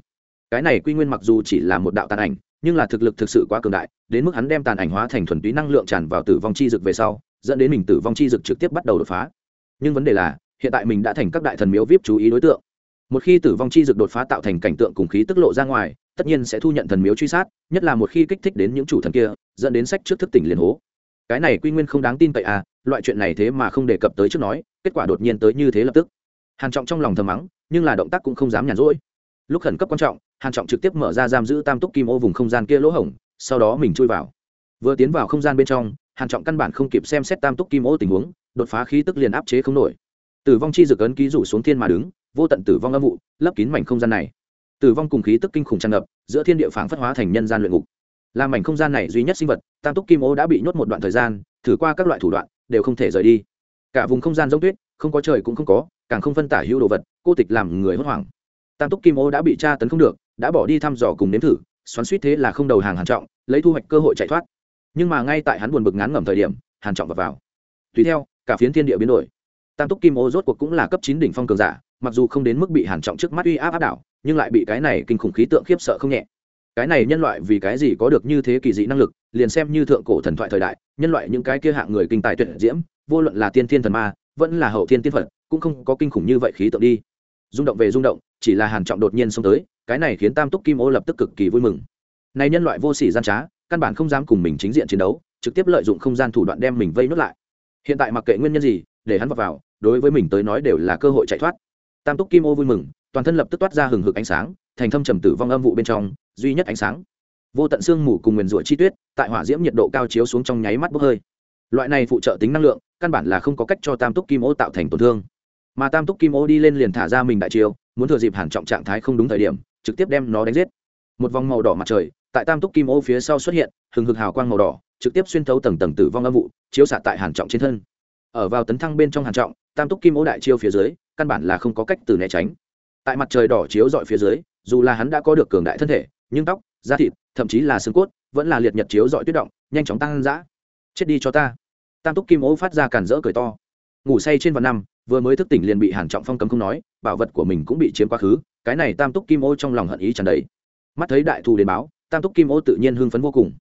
A: Cái này quy nguyên mặc dù chỉ là một đạo tàn ảnh, nhưng là thực lực thực sự quá cường đại, đến mức hắn đem tàn ảnh hóa thành thuần túy năng lượng tràn vào tử vong chi dược về sau, dẫn đến mình tử vong chi dược trực tiếp bắt đầu đột phá. Nhưng vấn đề là, hiện tại mình đã thành các đại thần miếu vip chú ý đối tượng. Một khi tử vong chi dược đột phá tạo thành cảnh tượng cùng khí tức lộ ra ngoài, tất nhiên sẽ thu nhận thần miếu truy sát, nhất là một khi kích thích đến những chủ thần kia, dẫn đến sách trước thức tỉnh liền hố cái này quy nguyên không đáng tin cậy à loại chuyện này thế mà không đề cập tới trước nói, kết quả đột nhiên tới như thế lập tức. Hàn trọng trong lòng thầm mắng, nhưng là động tác cũng không dám nhàn rỗi. Lúc khẩn cấp quan trọng, hàn trọng trực tiếp mở ra giam giữ tam túc kim ô vùng không gian kia lỗ hổng, sau đó mình chui vào. Vừa tiến vào không gian bên trong, hàn trọng căn bản không kịp xem xét tam túc kim ô tình huống, đột phá khí tức liền áp chế không nổi. Tử vong chi dược ấn ký rủ xuống thiên mà đứng, vô tận tử vong âm vụ, lấp kín mảnh không gian này. Tử vong cùng khí tức kinh khủng tràn ngập, giữa thiên địa phảng phất hóa thành nhân gian luyện ngục làm mảnh không gian này duy nhất sinh vật, tam túc kim ô đã bị nhốt một đoạn thời gian, thử qua các loại thủ đoạn, đều không thể rời đi. Cả vùng không gian giống tuyết, không có trời cũng không có, càng không phân tả hữu đồ vật, cô tịch làm người hốt hoảng. Tam túc kim ô đã bị tra tấn không được, đã bỏ đi thăm dò cùng nếm thử, xoắn suýt thế là không đầu hàng hàn trọng, lấy thu hoạch cơ hội chạy thoát. Nhưng mà ngay tại hắn buồn bực ngán ngẩm thời điểm, hàn trọng vào vào. Tùy theo, cả phiến thiên địa biến đổi. Tam túc kim ô rốt cuộc cũng là cấp chín đỉnh phong cường giả, mặc dù không đến mức bị hàn trọng trước mắt uy áp áp đảo, nhưng lại bị cái này kinh khủng khí tượng khiếp sợ không nhẹ cái này nhân loại vì cái gì có được như thế kỳ dị năng lực, liền xem như thượng cổ thần thoại thời đại, nhân loại những cái kia hạng người kinh tài tuyệt diễm, vô luận là tiên thiên thần ma, vẫn là hậu thiên tiên phật, cũng không có kinh khủng như vậy khí tượng đi. Rung động về rung động, chỉ là hàn trọng đột nhiên xông tới, cái này khiến tam túc kim ô lập tức cực kỳ vui mừng. Này nhân loại vô sỉ gian trá, căn bản không dám cùng mình chính diện chiến đấu, trực tiếp lợi dụng không gian thủ đoạn đem mình vây nốt lại. Hiện tại mặc kệ nguyên nhân gì, để hắn vào vào, đối với mình tới nói đều là cơ hội chạy thoát. Tam túc kim ô vui mừng, toàn thân lập tức toát ra hừng hực ánh sáng thành thâm trầm tử vong âm vụ bên trong, duy nhất ánh sáng. Vô tận xương mù cùng nguyền rủa chi tuyết, tại hỏa diễm nhiệt độ cao chiếu xuống trong nháy mắt bốc hơi. Loại này phụ trợ tính năng lượng, căn bản là không có cách cho tam túc kim ô tạo thành tổn thương. Mà tam túc kim ô đi lên liền thả ra mình đại chiêu, muốn thừa dịp hàn trọng trạng thái không đúng thời điểm, trực tiếp đem nó đánh giết. Một vòng màu đỏ mặt trời, tại tam túc kim ô phía sau xuất hiện, hừng hực hào quang màu đỏ, trực tiếp xuyên thấu tầng tầng tử vong âm vụ, chiếu xạ tại hàn trọng trên thân. Ở vào tấn thăng bên trong hàn trọng, tam túc kim ô đại chiêu phía dưới, căn bản là không có cách từ né tránh. Tại mặt trời đỏ chiếu dọi phía dưới dù là hắn đã có được cường đại thân thể, nhưng tóc, da thịt, thậm chí là xương cốt, vẫn là liệt nhật chiếu dọi tuyết động, nhanh chóng tăng dã. Chết đi cho ta. Tam túc kim ô phát ra cản rỡ cười to. Ngủ say trên vạn năm, vừa mới thức tỉnh liền bị hàn trọng phong cấm không nói, bảo vật của mình cũng bị chiếm quá khứ, cái này tam túc kim ô trong lòng hận ý tràn đầy. Mắt thấy đại thù đến báo, tam túc kim ô tự nhiên hưng phấn vô cùng.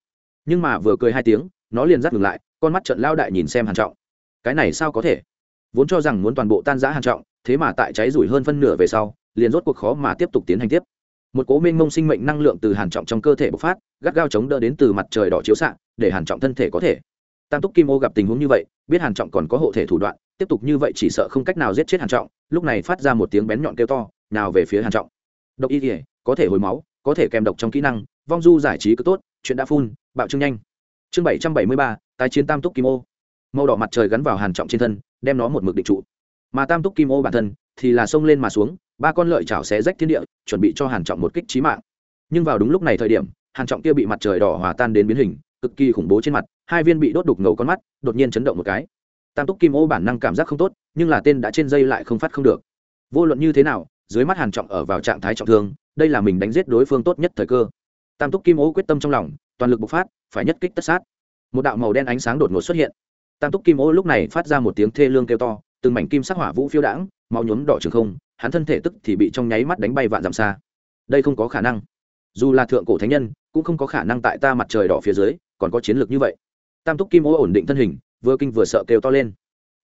A: Nhưng mà vừa cười hai tiếng, nó liền dắt ngừng lại, con mắt trận lao đại nhìn xem hàn trọng. Cái này sao có thể? Vốn cho rằng muốn toàn bộ tan rã hàn trọng, thế mà tại cháy rủi hơn phân nửa về sau, liền rốt cuộc khó mà tiếp tục tiến hành tiếp một cố minh mông sinh mệnh năng lượng từ hàn trọng trong cơ thể bộc phát, gắt gao chống đỡ đến từ mặt trời đỏ chiếu xạ, để hàn trọng thân thể có thể. Tam túc kim ô gặp tình huống như vậy, biết hàn trọng còn có hộ thể thủ đoạn, tiếp tục như vậy chỉ sợ không cách nào giết chết hàn trọng, lúc này phát ra một tiếng bén nhọn kêu to, nào về phía hàn trọng. Độc y thể có thể hồi máu, có thể kèm độc trong kỹ năng, vong du giải trí cứ tốt, chuyện đã phun, bạo trương nhanh. Chương bảy trăm bảy mươi ba, tái chiến tam túc kim ô. Màu đỏ mặt trời gắn vào hàn trọng trên thân, đem nó một mực định trụ. Mà tam túc kim ô bản thân thì là xông lên mà xuống, ba con lợi chảo xé rách thiên địa, chuẩn bị cho hàn trọng một kích chí mạng. Nhưng vào đúng lúc này thời điểm, hàn trọng kia bị mặt trời đỏ hòa tan đến biến hình, cực kỳ khủng bố trên mặt, hai viên bị đốt đục ngầu con mắt, đột nhiên chấn động một cái. Tam túc kim ô bản năng cảm giác không tốt, nhưng là tên đã trên dây lại không phát không được. Vô luận như thế nào, dưới mắt hàn trọng ở vào trạng thái trọng thương, đây là mình đánh giết đối phương tốt nhất thời cơ. Tam túc kim ô quyết tâm trong lòng, toàn lực bộc phát, phải nhất kích tất sát. Một đạo màu đen ánh sáng đột ngột xuất hiện. Tam túc kim ô lúc này phát ra một tiếng thê lương kêu to, từng mảnh kim sắc hỏa vũ phiêu đãng mau nhuốm đỏ trường không, hắn thân thể tức thì bị trong nháy mắt đánh bay vạn dặm xa. Đây không có khả năng. Dù là thượng cổ thánh nhân, cũng không có khả năng tại ta mặt trời đỏ phía dưới, còn có chiến lược như vậy. Tam túc kim ô ổn định thân hình, vừa kinh vừa sợ kêu to lên.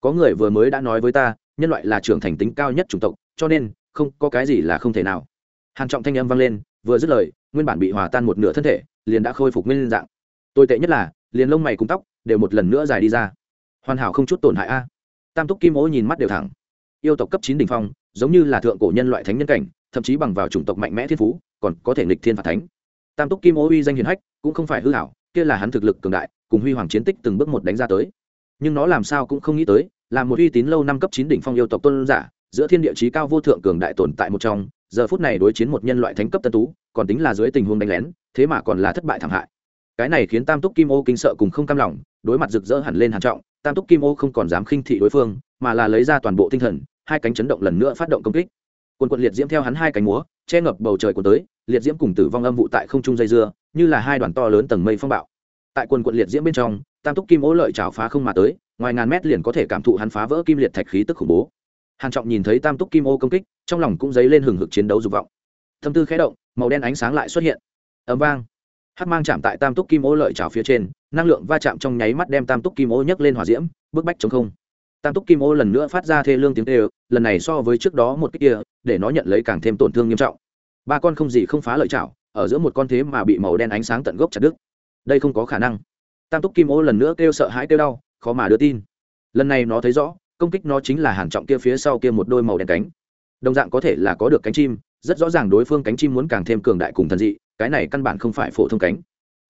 A: Có người vừa mới đã nói với ta, nhân loại là trưởng thành tính cao nhất chủng tộc, cho nên, không có cái gì là không thể nào. Hàn trọng thanh âm vang lên, vừa dứt lời, nguyên bản bị hòa tan một nửa thân thể, liền đã khôi phục nguyên dạng. Tồi tệ nhất là, liền lông mày cùng tóc, đều một lần nữa dài đi ra. Hoàn hảo không chút tổn hại a. Tam túc kim ô nhìn mắt đều thẳng yêu tộc cấp chín đỉnh phong, giống như là thượng cổ nhân loại thánh nhân cảnh, thậm chí bằng vào chủng tộc mạnh mẽ thiên phú, còn có thể nghịch thiên phạt thánh. Tam túc kim ô uy danh hiền hách, cũng không phải hư hảo kia là hắn thực lực cường đại, cùng huy hoàng chiến tích từng bước một đánh ra tới. Nhưng nó làm sao cũng không nghĩ tới, là một uy tín lâu năm cấp chín đỉnh phong yêu tộc tôn giả, giữa thiên địa chí cao vô thượng cường đại tồn tại một trong, giờ phút này đối chiến một nhân loại thánh cấp tân tú, còn tính là dưới tình huống đánh lén, thế mà còn là thất bại thảm hại. Cái này khiến tam túc kim ô kinh sợ cùng không cam lòng, đối mặt rực rỡ hẳn lên hàn trọng, tam túc kim ô không còn dám khinh thị đối phương, mà là lấy ra toàn bộ tinh thần hai cánh chấn động lần nữa phát động công kích. Quân quận liệt diễm theo hắn hai cánh múa, che ngập bầu trời của tới, liệt diễm cùng tử vong âm vụ tại không trung dây dưa, như là hai đoàn to lớn tầng mây phong bạo. Tại quân quận liệt diễm bên trong, tam túc kim ô lợi chảo phá không mà tới, ngoài ngàn mét liền có thể cảm thụ hắn phá vỡ kim liệt thạch khí tức khủng bố. Hàn trọng nhìn thấy tam túc kim ô công kích, trong lòng cũng dấy lên hừng hực chiến đấu dục vọng. Thâm tư khẽ động, màu đen ánh sáng lại xuất hiện. Ấm vang. Hát mang chạm tại tam túc kim ô lợi chảo phía trên, năng lượng va chạm trong nháy mắt đem tam túc kim ô nhấc lên hỏa diễm, bức bách chống không tam túc kim ô lần nữa phát ra thê lương tiếng tê lần này so với trước đó một cái kia, để nó nhận lấy càng thêm tổn thương nghiêm trọng. Ba con không gì không phá lợi chảo ở giữa một con thế mà bị màu đen ánh sáng tận gốc chặt đứt. Đây không có khả năng. Tam túc kim ô lần nữa kêu sợ hãi kêu đau, khó mà đưa tin. Lần này nó thấy rõ, công kích nó chính là hàn trọng kia phía sau kia một đôi màu đen cánh. Đồng dạng có thể là có được cánh chim, rất rõ ràng đối phương cánh chim muốn càng thêm cường đại cùng thần dị, cái này căn bản không phải phổ thông cánh.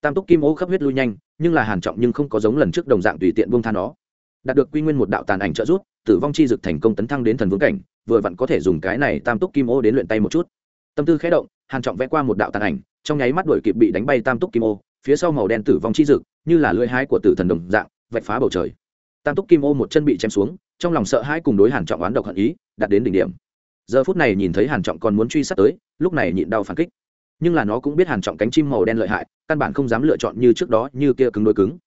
A: Tam túc kim ô khắp huyết lui nhanh, nhưng là hàn trọng nhưng không có giống lần trước đồng dạng tùy tiện buông tha nó đạt được quy nguyên một đạo tàn ảnh trợ giúp, tử vong chi dực thành công tấn thăng đến thần vương cảnh, vừa vặn có thể dùng cái này tam túc kim ô đến luyện tay một chút. Tâm tư khẽ động, hàn trọng vẽ qua một đạo tàn ảnh, trong nháy mắt đuổi kịp bị đánh bay tam túc kim ô, phía sau màu đen tử vong chi dực, như là lưỡi hái của tử thần đồng dạng, vạch phá bầu trời. Tam túc kim ô một chân bị chém xuống, trong lòng sợ hãi cùng đối hàn trọng oán độc hận ý, đạt đến đỉnh điểm. Giờ phút này nhìn thấy hàn trọng còn muốn truy sát tới, lúc này nhịn đau phản kích. Nhưng là nó cũng biết hàn trọng cánh chim màu đen lợi hại, căn bản không dám lựa chọn như trước đó như kia cứng đối cứng.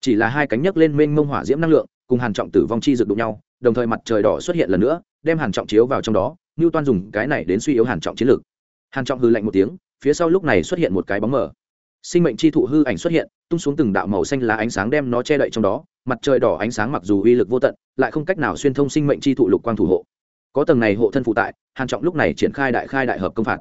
A: Chỉ là hai cánh nhấc lên mênh mông hỏa diễm năng lượng cùng hàn trọng tử vong chi rực đụng nhau, đồng thời mặt trời đỏ xuất hiện lần nữa, đem hàn trọng chiếu vào trong đó như toan dùng cái này đến suy yếu hàn trọng chiến lược. Hàn trọng hư lạnh một tiếng, phía sau lúc này xuất hiện một cái bóng mờ. Sinh mệnh chi thụ hư ảnh xuất hiện, tung xuống từng đạo màu xanh lá ánh sáng đem nó che đậy trong đó, mặt trời đỏ ánh sáng mặc dù uy lực vô tận, lại không cách nào xuyên thông sinh mệnh chi thụ lục quang thủ hộ. Có tầng này hộ thân phụ tại, hàn trọng lúc này triển khai đại khai đại hợp công phạt.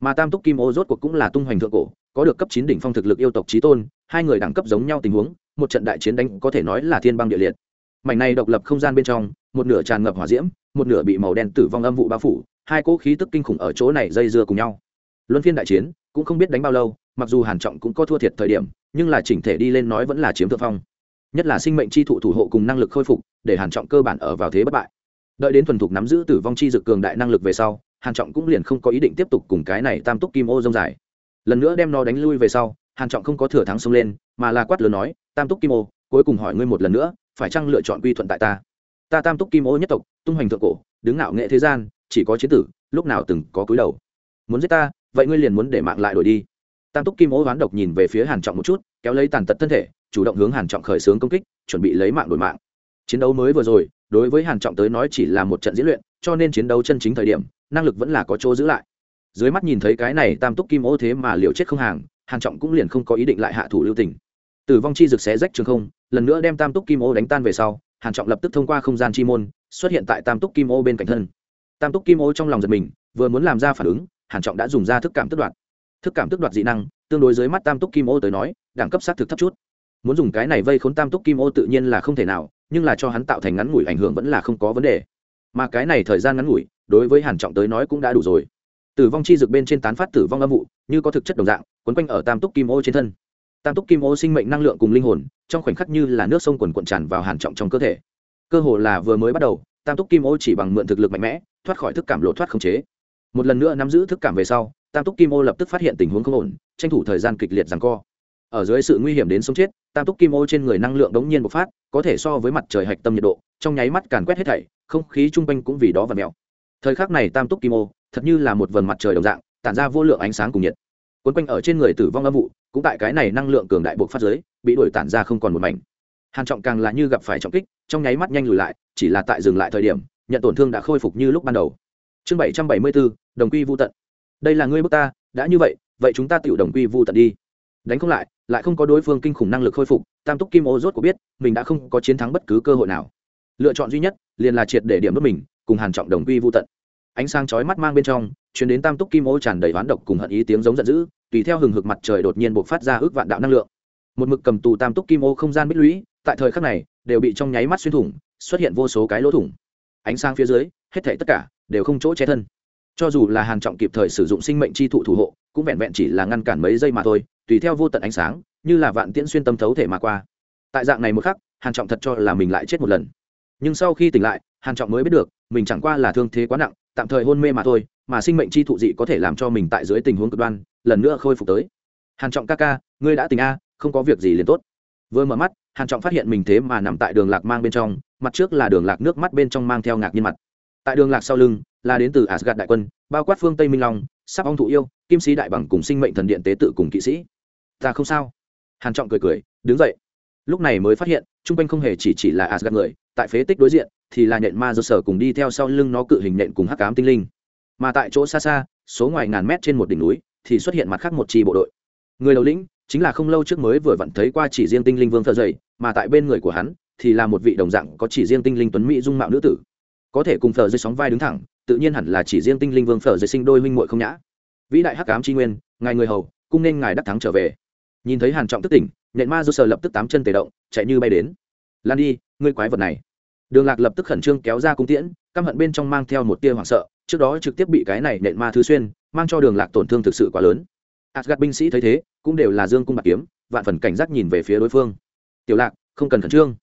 A: Mà tam túc kim ô rốt cuộc cũng là tung hoành thượng cổ, có được cấp chín đỉnh phong thực lực yêu tộc chí tôn, hai người đẳng cấp giống nhau tình huống, một trận đại chiến đánh có thể nói là thiên băng địa liệt mảnh này độc lập không gian bên trong, một nửa tràn ngập hỏa diễm, một nửa bị màu đen tử vong âm vụ bao phủ, hai cỗ khí tức kinh khủng ở chỗ này dây dưa cùng nhau. Luân phiên đại chiến, cũng không biết đánh bao lâu, mặc dù hàn trọng cũng có thua thiệt thời điểm, nhưng là chỉnh thể đi lên nói vẫn là chiếm thượng phong. Nhất là sinh mệnh chi thụ thủ hộ cùng năng lực khôi phục, để hàn trọng cơ bản ở vào thế bất bại. Đợi đến thuần thục nắm giữ tử vong chi dược cường đại năng lực về sau, hàn trọng cũng liền không có ý định tiếp tục cùng cái này tam túc kim ô dông dài. Lần nữa đem nó đánh lui về sau, hàn trọng không có thừa thắng xông lên, mà là quát lớn nói, tam túc kim ô, cuối cùng hỏi ngươi một lần nữa phải chăng lựa chọn quy thuận tại ta? Ta tam túc kim ô nhất tộc, tung hoành thượng cổ, đứng ngạo nghệ thế gian, chỉ có chiến tử, lúc nào từng có cúi đầu. Muốn giết ta, vậy ngươi liền muốn để mạng lại đổi đi. Tam túc kim ô hoán độc nhìn về phía hàn trọng một chút, kéo lấy tàn tật thân thể, chủ động hướng hàn trọng khởi xướng công kích, chuẩn bị lấy mạng đổi mạng. Chiến đấu mới vừa rồi, đối với hàn trọng tới nói chỉ là một trận diễn luyện, cho nên chiến đấu chân chính thời điểm, năng lực vẫn là có chỗ giữ lại. Dưới mắt nhìn thấy cái này tam túc kim ô thế mà liều chết không hàng, hàn trọng cũng liền không có ý định lại hạ thủ lưu tình tử vong chi rực xé rách trường không, lần nữa đem tam túc kim ô đánh tan về sau, hàn trọng lập tức thông qua không gian chi môn, xuất hiện tại tam túc kim ô bên cạnh thân. Tam túc kim ô trong lòng giật mình, vừa muốn làm ra phản ứng, hàn trọng đã dùng ra thức cảm tức đoạt. Thức cảm tức đoạt dị năng, tương đối dưới mắt tam túc kim ô tới nói, đẳng cấp sát thực thấp chút. Muốn dùng cái này vây khốn tam túc kim ô tự nhiên là không thể nào, nhưng là cho hắn tạo thành ngắn ngủi ảnh hưởng vẫn là không có vấn đề. Mà cái này thời gian ngắn ngủi, đối với hàn trọng tới nói cũng đã đủ rồi. Tử vong chi dược bên trên tán phát tử vong âm vụ, như có thực chất đồng dạng, quấn quanh ở tam túc kim ô trên thân tam túc kim ô sinh mệnh năng lượng cùng linh hồn, trong khoảnh khắc như là nước sông quần cuộn tràn vào hàn trọng trong cơ thể. Cơ hồ là vừa mới bắt đầu, tam túc kim ô chỉ bằng mượn thực lực mạnh mẽ, thoát khỏi thức cảm lộ thoát khống chế. Một lần nữa nắm giữ thức cảm về sau, tam túc kim ô lập tức phát hiện tình huống không ổn, tranh thủ thời gian kịch liệt rằng co. Ở dưới sự nguy hiểm đến sống chết, tam túc kim ô trên người năng lượng đống nhiên bộc phát, có thể so với mặt trời hạch tâm nhiệt độ, trong nháy mắt càn quét hết thảy, không khí chung quanh cũng vì đó và mèo. Thời khắc này tam túc kim ô, thật như là một vần mặt trời đồng dạng, tản ra vô lượng ánh sáng cùng nhiệt. Quấn quanh ở trên người tử vong âm vụ cũng tại cái này năng lượng cường đại buộc phát giới bị đuổi tản ra không còn một mảnh. Hàn trọng càng là như gặp phải trọng kích, trong nháy mắt nhanh lùi lại, chỉ là tại dừng lại thời điểm, nhận tổn thương đã khôi phục như lúc ban đầu. Chương bảy trăm bảy mươi bốn đồng quy vu tận. Đây là ngươi bước ta, đã như vậy vậy chúng ta tiểu đồng quy vu tận đi. Đánh không lại lại không có đối phương kinh khủng năng lực khôi phục, tam túc kim ô rốt của biết, mình đã không có chiến thắng bất cứ cơ hội nào. Lựa chọn duy nhất, liền là triệt để điểm bước mình, cùng hàn trọng đồng quy vu tận. Ánh sáng chói mắt mang bên trong, truyền đến tam túc kim ô tràn đầy oán độc cùng hận ý tiếng giống giận dữ tùy theo hừng hực mặt trời đột nhiên bộc phát ra ước vạn đạo năng lượng. Một mực cầm tù tam túc kim ô không gian bích lũy, tại thời khắc này, đều bị trong nháy mắt xuyên thủng, xuất hiện vô số cái lỗ thủng. Ánh sáng phía dưới, hết thảy tất cả đều không chỗ che thân. Cho dù là hàn trọng kịp thời sử dụng sinh mệnh chi thụ thủ hộ, cũng vẹn vẹn chỉ là ngăn cản mấy giây mà thôi, tùy theo vô tận ánh sáng, như là vạn tiễn xuyên tâm thấu thể mà qua. Tại dạng này một khắc, hàn trọng thật cho là mình lại chết một lần. Nhưng sau khi tỉnh lại, hàn trọng mới biết được, mình chẳng qua là thương thế quá nặng, tạm thời hôn mê mà thôi, mà sinh mệnh chi thụ dị có thể làm cho mình tại dưới tình huống cực đoan lần nữa khôi phục tới. Hàn trọng ca ca, ngươi đã tỉnh a, không có việc gì liền tốt. Vừa mở mắt, hàn trọng phát hiện mình thế mà nằm tại đường lạc mang bên trong, mặt trước là đường lạc nước mắt bên trong mang theo ngạc nhiên mặt. Tại đường lạc sau lưng, là đến từ asgad đại quân, bao quát phương tây minh long, sắp Ong thụ yêu, kim sĩ đại bằng cùng sinh mệnh thần điện tế tự cùng kỵ sĩ. Ta không sao. Hàn trọng cười cười, đứng dậy. Lúc này mới phát hiện trung quanh không hề chỉ chỉ là asgad người, tại phế tích đối diện, thì là nhện ma do sở cùng đi theo sau lưng nó cự hình nhện cùng hắc ám tinh linh. Mà tại chỗ xa xa, số ngoài ngàn mét trên một đỉnh núi thì xuất hiện mặt khác một chi bộ đội. Người đầu lĩnh chính là không lâu trước mới vừa vặn thấy qua chỉ riêng tinh linh vương thợ dày, mà tại bên người của hắn thì là một vị đồng dạng có chỉ riêng tinh linh tuấn mỹ dung mạo nữ tử. Có thể cùng thợ dây sóng vai đứng thẳng, tự nhiên hẳn là chỉ riêng tinh linh vương phở dây sinh đôi huynh muội không nhã. Vĩ đại hắc ám tri nguyên, ngài người hầu, cung nên ngài đắc thắng trở về. Nhìn thấy hàn trọng tức tỉnh nện ma do sờ lập tức tám chân tề động, chạy như bay đến. Lan đi, ngươi quái vật này. Đường lạc lập tức khẩn trương kéo ra cung tiễn, căm hận bên trong mang theo một tia hoảng sợ trước đó trực tiếp bị cái này nện ma thứ xuyên, mang cho đường lạc tổn thương thực sự quá lớn. Asgad binh sĩ thấy thế, cũng đều là dương cung bạc kiếm, vạn phần cảnh giác nhìn về phía đối phương. Tiểu lạc, không cần khẩn trương.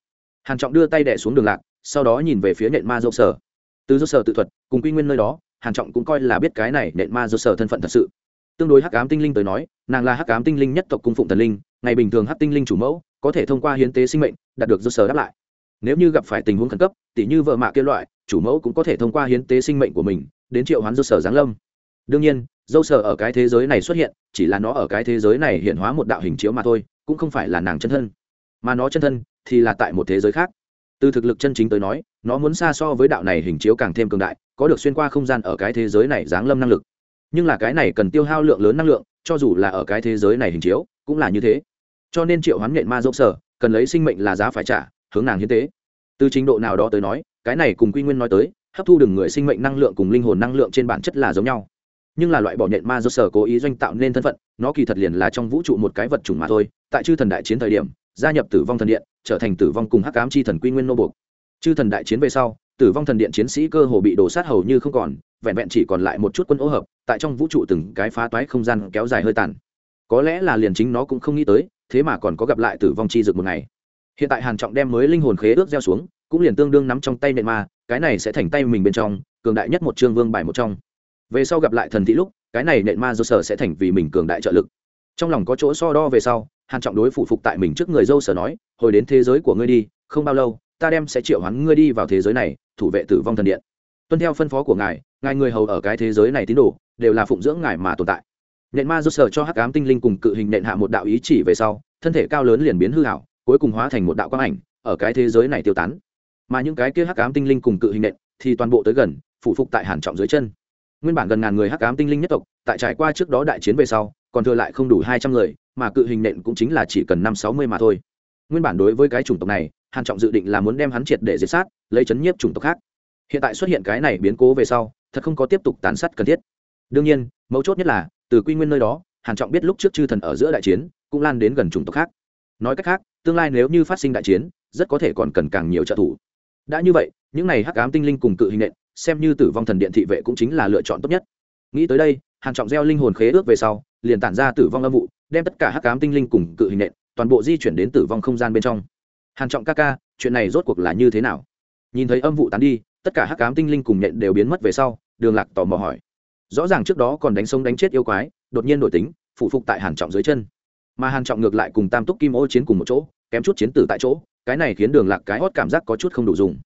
A: Hàn trọng đưa tay đẻ xuống đường lạc, sau đó nhìn về phía nện ma dâu sở. Từ dâu sở tự thuật, cùng quy nguyên nơi đó, hàn trọng cũng coi là biết cái này nện ma dâu sở thân phận thật sự. Tương đối hắc ám tinh linh tới nói, nàng là hắc ám tinh linh nhất tộc cung phụng thần linh, ngày bình thường hắc tinh linh chủ mẫu, có thể thông qua hiến tế sinh mệnh, đạt được dâu sở đáp lại nếu như gặp phải tình huống khẩn cấp, tỉ như vợ mạ kia loại, chủ mẫu cũng có thể thông qua hiến tế sinh mệnh của mình đến triệu hoán dâu sở giáng lâm. Đương nhiên, dâu sở ở cái thế giới này xuất hiện, chỉ là nó ở cái thế giới này hiện hóa một đạo hình chiếu mà thôi, cũng không phải là nàng chân thân. Mà nó chân thân thì là tại một thế giới khác. Từ thực lực chân chính tới nói, nó muốn xa so với đạo này hình chiếu càng thêm cường đại, có được xuyên qua không gian ở cái thế giới này giáng lâm năng lực. Nhưng là cái này cần tiêu hao lượng lớn năng lượng, cho dù là ở cái thế giới này hình chiếu, cũng là như thế. Cho nên triệu hoán nhện ma dốc sở, cần lấy sinh mệnh là giá phải trả hướng nàng hiến tế. Từ trình độ nào đó tới nói, cái này cùng quy nguyên nói tới, hấp thu đừng người sinh mệnh năng lượng cùng linh hồn năng lượng trên bản chất là giống nhau. Nhưng là loại bỏ nhện ma do sở cố ý doanh tạo nên thân phận, nó kỳ thật liền là trong vũ trụ một cái vật chủng mà thôi. Tại chư thần đại chiến thời điểm, gia nhập tử vong thần điện, trở thành tử vong cùng hắc ám chi thần quy nguyên nô buộc. Chư thần đại chiến về sau, tử vong thần điện chiến sĩ cơ hồ bị đổ sát hầu như không còn, vẹn vẹn chỉ còn lại một chút quân ô hợp, tại trong vũ trụ từng cái phá toái không gian kéo dài hơi tàn. Có lẽ là liền chính nó cũng không nghĩ tới, thế mà còn có gặp lại tử vong chi dực một ngày hiện tại hàn trọng đem mới linh hồn khế ước gieo xuống, cũng liền tương đương nắm trong tay nện ma, cái này sẽ thành tay mình bên trong, cường đại nhất một trương vương bài một trong. Về sau gặp lại thần thị lúc, cái này nện ma dâu sở sẽ thành vì mình cường đại trợ lực. Trong lòng có chỗ so đo về sau, hàn trọng đối phụ phục tại mình trước người dâu sở nói, hồi đến thế giới của ngươi đi, không bao lâu, ta đem sẽ triệu hoán ngươi đi vào thế giới này, thủ vệ tử vong thần điện. Tuân theo phân phó của ngài ngài người hầu ở cái thế giới này tín đồ, đều là phụng dưỡng ngài mà tồn tại. Nện ma dâu sở cho hắc ám tinh linh cùng cự hình nện hạ một đạo ý chỉ về sau, thân thể cao lớn liền biến hư hảo cuối cùng hóa thành một đạo quang ảnh, ở cái thế giới này tiêu tán. Mà những cái kia hắc ám tinh linh cùng cự hình nện thì toàn bộ tới gần phụ phục tại hàn trọng dưới chân. Nguyên bản gần ngàn người hắc ám tinh linh nhất tộc, tại trải qua trước đó đại chiến về sau, còn thừa lại không đủ hai trăm người, mà cự hình nện cũng chính là chỉ cần năm sáu mươi mà thôi. Nguyên bản đối với cái chủng tộc này, hàn trọng dự định là muốn đem hắn triệt để diệt sát, lấy chấn nhiếp chủng tộc khác. Hiện tại xuất hiện cái này biến cố về sau, thật không có tiếp tục tàn sát cần thiết. Đương nhiên, mấu chốt nhất là, từ quy nguyên nơi đó, hàn trọng biết lúc trước chư thần ở giữa đại chiến, cũng lan đến gần chủng tộc khác nói cách khác, tương lai nếu như phát sinh đại chiến, rất có thể còn cần càng nhiều trợ thủ. Đã như vậy, những này hắc ám tinh linh cùng cự hình nện, xem như tử vong thần điện thị vệ cũng chính là lựa chọn tốt nhất. Nghĩ tới đây, hàn trọng gieo linh hồn khế ước về sau, liền tản ra tử vong âm vụ, đem tất cả hắc ám tinh linh cùng cự hình nện, toàn bộ di chuyển đến tử vong không gian bên trong. Hàn trọng ca ca, chuyện này rốt cuộc là như thế nào? Nhìn thấy âm vụ tán đi, tất cả hắc ám tinh linh cùng nện đều biến mất về sau, đường lạc tò mò hỏi. Rõ ràng trước đó còn đánh sống đánh chết yêu quái, đột nhiên đổi tính phụ phục tại hàn trọng dưới chân mà hàn trọng ngược lại cùng tam túc kim ô chiến cùng một chỗ, kém chút chiến tử tại chỗ, cái này khiến đường lạc cái hót cảm giác có chút không đủ dùng.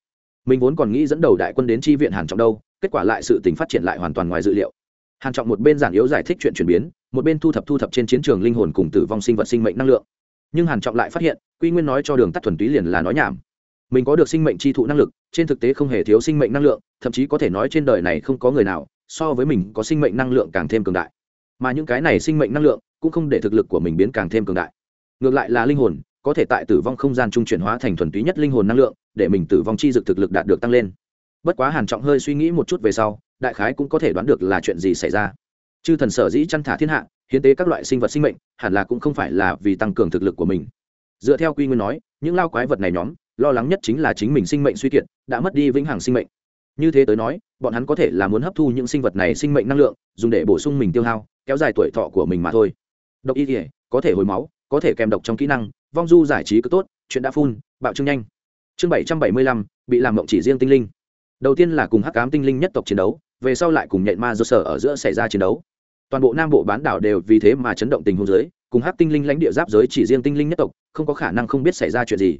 A: Mình vốn còn nghĩ dẫn đầu đại quân đến tri viện hàn trọng đâu, kết quả lại sự tình phát triển lại hoàn toàn ngoài dự liệu. Hàn trọng một bên giản yếu giải thích chuyện chuyển biến, một bên thu thập thu thập trên chiến trường linh hồn cùng tử vong sinh vật sinh mệnh năng lượng. Nhưng hàn trọng lại phát hiện, quy nguyên nói cho đường tắt thuần túy liền là nói nhảm. Mình có được sinh mệnh chi thụ năng lực, trên thực tế không hề thiếu sinh mệnh năng lượng, thậm chí có thể nói trên đời này không có người nào so với mình có sinh mệnh năng lượng càng thêm cường đại. Mà những cái này sinh mệnh năng lượng cũng không để thực lực của mình biến càng thêm cường đại. Ngược lại là linh hồn, có thể tại tử vong không gian trung chuyển hóa thành thuần túy nhất linh hồn năng lượng, để mình tử vong chi dực thực lực đạt được tăng lên. Bất quá hàn trọng hơi suy nghĩ một chút về sau, đại khái cũng có thể đoán được là chuyện gì xảy ra. Chư thần sở dĩ chăn thả thiên hạ, hiến tế các loại sinh vật sinh mệnh, hẳn là cũng không phải là vì tăng cường thực lực của mình. Dựa theo quy nguyên nói, những lao quái vật này nhóm, lo lắng nhất chính là chính mình sinh mệnh suy kiệt, đã mất đi vĩnh hằng sinh mệnh. Như thế tới nói, bọn hắn có thể là muốn hấp thu những sinh vật này sinh mệnh năng lượng, dùng để bổ sung mình tiêu hao, kéo dài tuổi thọ của mình mà thôi độc y thể có thể hồi máu, có thể kèm độc trong kỹ năng, vong du giải trí cứ tốt, chuyện đã phun bạo trưng nhanh. Chương bảy trăm bảy mươi lăm, bị làm mộng chỉ riêng tinh linh. Đầu tiên là cùng hắc cám tinh linh nhất tộc chiến đấu, về sau lại cùng nhện ma do sở ở giữa xảy ra chiến đấu. Toàn bộ nam bộ bán đảo đều vì thế mà chấn động tình huống giới cùng hắc tinh linh lãnh địa giáp giới chỉ riêng tinh linh nhất tộc, không có khả năng không biết xảy ra chuyện gì.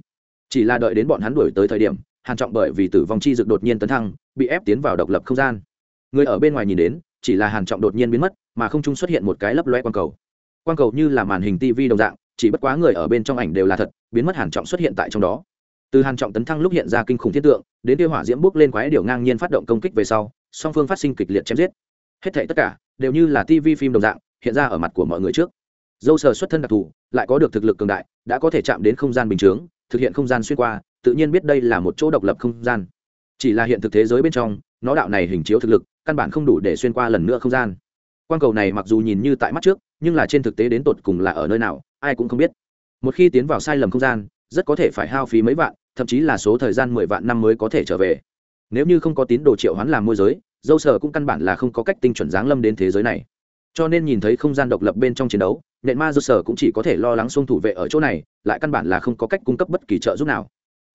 A: Chỉ là đợi đến bọn hắn đuổi tới thời điểm, hàn trọng bởi vì tử vong chi dực đột nhiên tấn thăng, bị ép tiến vào độc lập không gian. Người ở bên ngoài nhìn đến, chỉ là hàn trọng đột nhiên biến mất, mà không trung xuất hiện một cái lấp loe quang cầu quang cầu như là màn hình TV đồng dạng, chỉ bất quá người ở bên trong ảnh đều là thật, biến mất hàn trọng xuất hiện tại trong đó. Từ hàn trọng tấn thăng lúc hiện ra kinh khủng thiết tượng, đến tiêu hỏa diễm bước lên quái điều ngang nhiên phát động công kích về sau, song phương phát sinh kịch liệt chém giết. Hết thảy tất cả đều như là TV phim đồng dạng, hiện ra ở mặt của mọi người trước. Dâu sờ xuất thân đặc thù, lại có được thực lực cường đại, đã có thể chạm đến không gian bình thường thực hiện không gian xuyên qua, tự nhiên biết đây là một chỗ độc lập không gian. Chỉ là hiện thực thế giới bên trong, nó đạo này hình chiếu thực lực, căn bản không đủ để xuyên qua lần nữa không gian quan cầu này mặc dù nhìn như tại mắt trước, nhưng là trên thực tế đến tột cùng là ở nơi nào, ai cũng không biết. Một khi tiến vào sai lầm không gian, rất có thể phải hao phí mấy vạn, thậm chí là số thời gian mười vạn năm mới có thể trở về. Nếu như không có tín đồ triệu hoán làm môi giới, dâu sở cũng căn bản là không có cách tinh chuẩn giáng lâm đến thế giới này. Cho nên nhìn thấy không gian độc lập bên trong chiến đấu, nện ma dâu sở cũng chỉ có thể lo lắng xuông thủ vệ ở chỗ này, lại căn bản là không có cách cung cấp bất kỳ trợ giúp nào.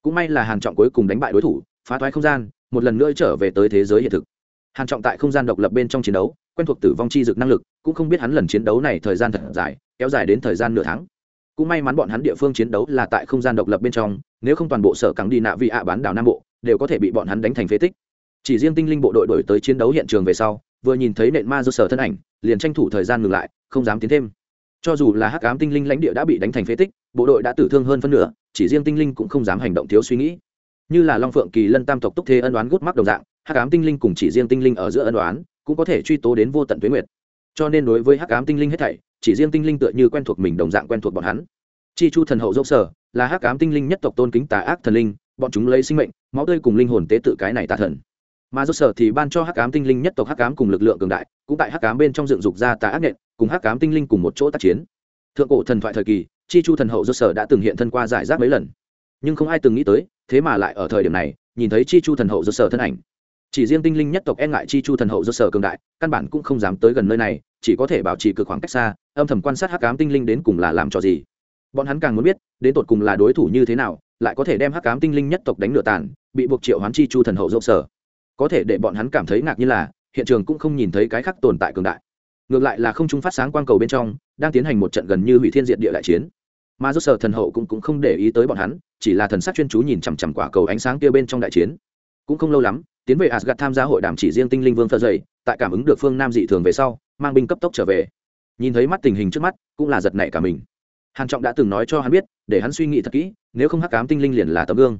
A: Cũng may là hàn trọng cuối cùng đánh bại đối thủ, phá thoái không gian, một lần nữa trở về tới thế giới hiện thực. Hàn trọng tại không gian độc lập bên trong chiến đấu quen thuộc tử vong chi dực năng lực, cũng không biết hắn lần chiến đấu này thời gian thật dài, kéo dài đến thời gian nửa tháng. Cũng may mắn bọn hắn địa phương chiến đấu là tại không gian độc lập bên trong, nếu không toàn bộ sở cẳng đi nạ vị ạ bán đảo nam bộ, đều có thể bị bọn hắn đánh thành phế tích. Chỉ riêng tinh linh bộ đội đổi tới chiến đấu hiện trường về sau, vừa nhìn thấy nện ma do sở thân ảnh, liền tranh thủ thời gian ngừng lại, không dám tiến thêm. Cho dù là hắc ám tinh linh lãnh địa đã bị đánh thành phế tích, bộ đội đã tử thương hơn phân nửa, chỉ riêng tinh linh cũng không dám hành động thiếu suy nghĩ. Như là long phượng kỳ lân tam tộc túc thế ân đoán gút mắc đồng dạng, hắc ám tinh linh cùng chỉ riêng tinh linh ở giữa ân đoán cũng có thể truy tố đến vô tận tuế nguyệt. Cho nên đối với hắc ám tinh linh hết thảy, chỉ riêng tinh linh tựa như quen thuộc mình đồng dạng quen thuộc bọn hắn. Chi chu thần hậu dốc sở là hắc ám tinh linh nhất tộc tôn kính tà ác thần linh, bọn chúng lấy sinh mệnh, máu tươi cùng linh hồn tế tự cái này tà thần. Mà dốc sở thì ban cho hắc ám tinh linh nhất tộc hắc ám cùng lực lượng cường đại, cũng tại hắc ám bên trong dựng dục ra tà ác nện, cùng hắc ám tinh linh cùng một chỗ tác chiến. Thượng cổ thần thoại thời kỳ, chi chu thần hậu dốc sở đã từng hiện thân qua giải rác mấy lần. Nhưng không ai từng nghĩ tới, thế mà lại ở thời điểm này, nhìn thấy chi chu thần hậu dốc sở thân ảnh chỉ riêng tinh linh nhất tộc e ngại chi chu thần hậu do sở cường đại căn bản cũng không dám tới gần nơi này chỉ có thể bảo trì cực khoảng cách xa âm thầm quan sát hắc ám tinh linh đến cùng là làm trò gì. Bọn hắn càng muốn biết đến tột cùng là đối thủ như thế nào lại có thể đem hắc ám tinh linh nhất tộc đánh lửa tàn bị buộc triệu hoán chi chu thần hậu dốc sở. Có thể để bọn hắn cảm thấy ngạc như là hiện trường cũng không nhìn thấy cái khác tồn tại cường đại. Ngược lại là không trung phát sáng quang cầu bên trong đang tiến hành một trận gần như hủy thiên diệt địa đại chiến. Mà do sở thần hậu cũng, cũng không để ý tới bọn hắn chỉ là thần sắc chuyên chú nhìn chằm chằm quả cầu ánh sáng kia bên trong đại chiến. Cũng không lâu lắm tiến về Asgard tham gia hội đàm chỉ riêng tinh linh vương thợ dày tại cảm ứng được phương nam dị thường về sau, mang binh cấp tốc trở về. Nhìn thấy mắt tình hình trước mắt, cũng là giật nảy cả mình. Hàn trọng đã từng nói cho hắn biết, để hắn suy nghĩ thật kỹ, nếu không hắc ám tinh linh liền là tấm gương.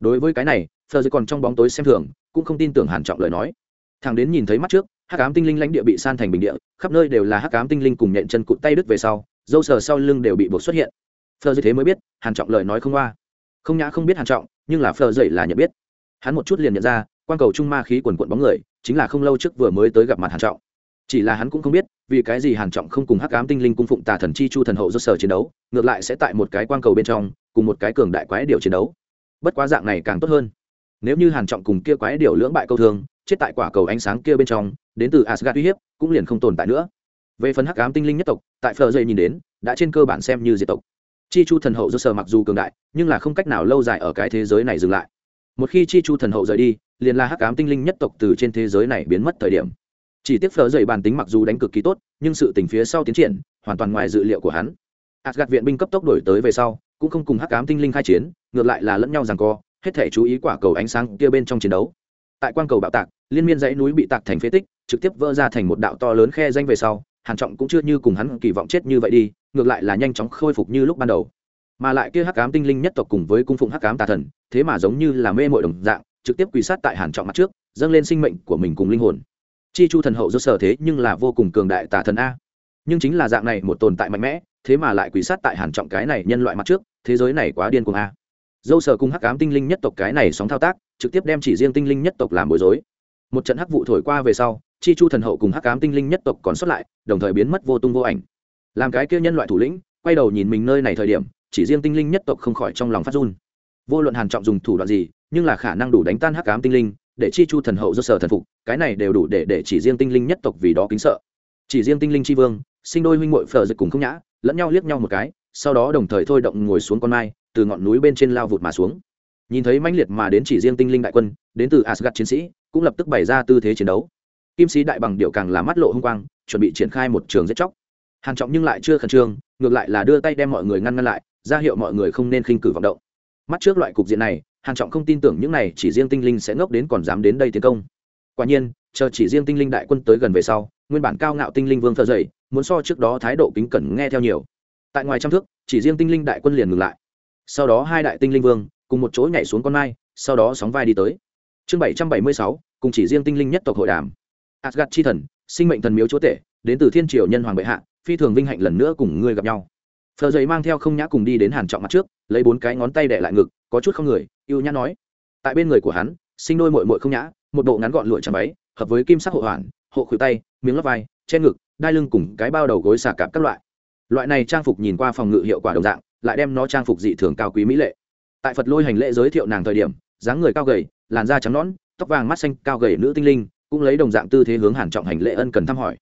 A: Đối với cái này phờ Dậy còn trong bóng tối xem thường, cũng không tin tưởng hàn trọng lời nói. Thằng đến nhìn thấy mắt trước, hắc ám tinh linh lãnh địa bị san thành bình địa, khắp nơi đều là hắc ám tinh linh cùng nhện chân cụt tay đứt về sau, dâu sờ sau lưng đều bị buộc xuất hiện. Phờ Dậy thế mới biết, hàn trọng lời nói không qua. Không nhã không biết hàn trọng, nhưng là phờ dậy là nhận biết. Hắn một chút liền nhận ra quan cầu trung ma khí quần quận bóng người, chính là không lâu trước vừa mới tới gặp mặt hàn trọng. Chỉ là hắn cũng không biết, vì cái gì hàn trọng không cùng hắc ám tinh linh cung phụng tà thần chi chu thần hậu do sở chiến đấu, ngược lại sẽ tại một cái quan cầu bên trong, cùng một cái cường đại quái điều chiến đấu. Bất quá dạng này càng tốt hơn. Nếu như hàn trọng cùng kia quái điều lưỡng bại câu thương chết tại quả cầu ánh sáng kia bên trong, đến từ asgard uy hiếp, cũng liền không tồn tại nữa. Về phần hắc ám tinh linh nhất tộc, tại phở dây nhìn đến, đã trên cơ bản xem như diệt tộc. Chi chu thần hậu do sở mặc dù cường đại, nhưng là không cách nào lâu dài ở cái thế giới này dừng lại. Một khi chi chu thần hậu rời đi liền là hắc ám tinh linh nhất tộc từ trên thế giới này biến mất thời điểm. Chỉ tiếc phở dậy bản tính mặc dù đánh cực kỳ tốt, nhưng sự tình phía sau tiến triển, hoàn toàn ngoài dự liệu của hắn. Asgad viện binh cấp tốc đổi tới về sau, cũng không cùng hắc ám tinh linh khai chiến, ngược lại là lẫn nhau rằng co, hết thể chú ý quả cầu ánh sáng kia bên trong chiến đấu. Tại quan cầu bạo tạc, liên miên dãy núi bị tạc thành phế tích, trực tiếp vỡ ra thành một đạo to lớn khe danh về sau, hàn trọng cũng chưa như cùng hắn kỳ vọng chết như vậy đi, ngược lại là nhanh chóng khôi phục như lúc ban đầu. Mà lại kia hắc ám tinh linh nhất tộc cùng với cung phụng hắc ám tà thần, thế mà giống như là mê mội đồng dạng trực tiếp quỳ sát tại hàn trọng mặt trước, dâng lên sinh mệnh của mình cùng linh hồn. Chi chu thần hậu do sở thế nhưng là vô cùng cường đại tà thần a. Nhưng chính là dạng này một tồn tại mạnh mẽ, thế mà lại quỳ sát tại hàn trọng cái này nhân loại mặt trước, thế giới này quá điên cuồng a. Dâu sở cùng hắc ám tinh linh nhất tộc cái này sóng thao tác, trực tiếp đem chỉ riêng tinh linh nhất tộc làm bối rối. Một trận hắc vụ thổi qua về sau, chi chu thần hậu cùng hắc ám tinh linh nhất tộc còn xuất lại, đồng thời biến mất vô tung vô ảnh. Làm cái kia nhân loại thủ lĩnh, quay đầu nhìn mình nơi này thời điểm, chỉ riêng tinh linh nhất tộc không khỏi trong lòng phát run. Vô luận hàn trọng dùng thủ đoạn gì nhưng là khả năng đủ đánh tan hắc ám tinh linh, để chi chu thần hậu do sở thần phục, cái này đều đủ để để chỉ riêng tinh linh nhất tộc vì đó kính sợ. Chỉ riêng tinh linh chi vương, sinh đôi huynh muội phở dịch cùng không nhã, lẫn nhau liếc nhau một cái, sau đó đồng thời thôi động ngồi xuống con mai, từ ngọn núi bên trên lao vụt mà xuống. Nhìn thấy mãnh liệt mà đến chỉ riêng tinh linh đại quân, đến từ asgad chiến sĩ, cũng lập tức bày ra tư thế chiến đấu. Kim sĩ đại bằng điệu càng là mắt lộ hung quang, chuẩn bị triển khai một trường giết chóc. Hàn trọng nhưng lại chưa khẩn trương, ngược lại là đưa tay đem mọi người ngăn ngăn lại, ra hiệu mọi người không nên khinh cử vọng động. Mắt trước loại cục diện này hàn trọng không tin tưởng những này, chỉ riêng tinh linh sẽ ngốc đến còn dám đến đây tiến công. Quả nhiên, chờ chỉ riêng tinh linh đại quân tới gần về sau, nguyên bản cao ngạo tinh linh vương thợ dậy, muốn so trước đó thái độ kính cẩn nghe theo nhiều. Tại ngoài trăm thước, chỉ riêng tinh linh đại quân liền ngừng lại. Sau đó hai đại tinh linh vương, cùng một chỗ nhảy xuống con mai, sau đó sóng vai đi tới. Chương bảy trăm bảy mươi sáu, cùng chỉ riêng tinh linh nhất tộc hội đàm. Asgad chi thần, sinh mệnh thần miếu chúa tể, đến từ thiên triều nhân hoàng bệ hạ, phi thường vinh hạnh lần nữa cùng ngươi gặp nhau. Phờ giấy mang theo không nhã cùng đi đến hàn trọng mặt trước, lấy bốn cái ngón tay đẻ lại ngực có chút không người yêu nhã nói. Tại bên người của hắn, sinh đôi mội mội không nhã, một bộ ngắn gọn lụa trắng váy, hợp với kim sắc hộ hoàn, hộ khuỷu tay, miếng lót vai trên ngực, đai lưng cùng cái bao đầu gối xà cạp các loại. Loại này trang phục nhìn qua phòng ngự hiệu quả đồng dạng, lại đem nó trang phục dị thường cao quý mỹ lệ. Tại phật lôi hành lễ giới thiệu nàng thời điểm, dáng người cao gầy, làn da trắng nõn, tóc vàng mắt xanh, cao gầy nữ tinh linh, cũng lấy đồng dạng tư thế hướng hàn trọng hành lễ ân cần thăm hỏi.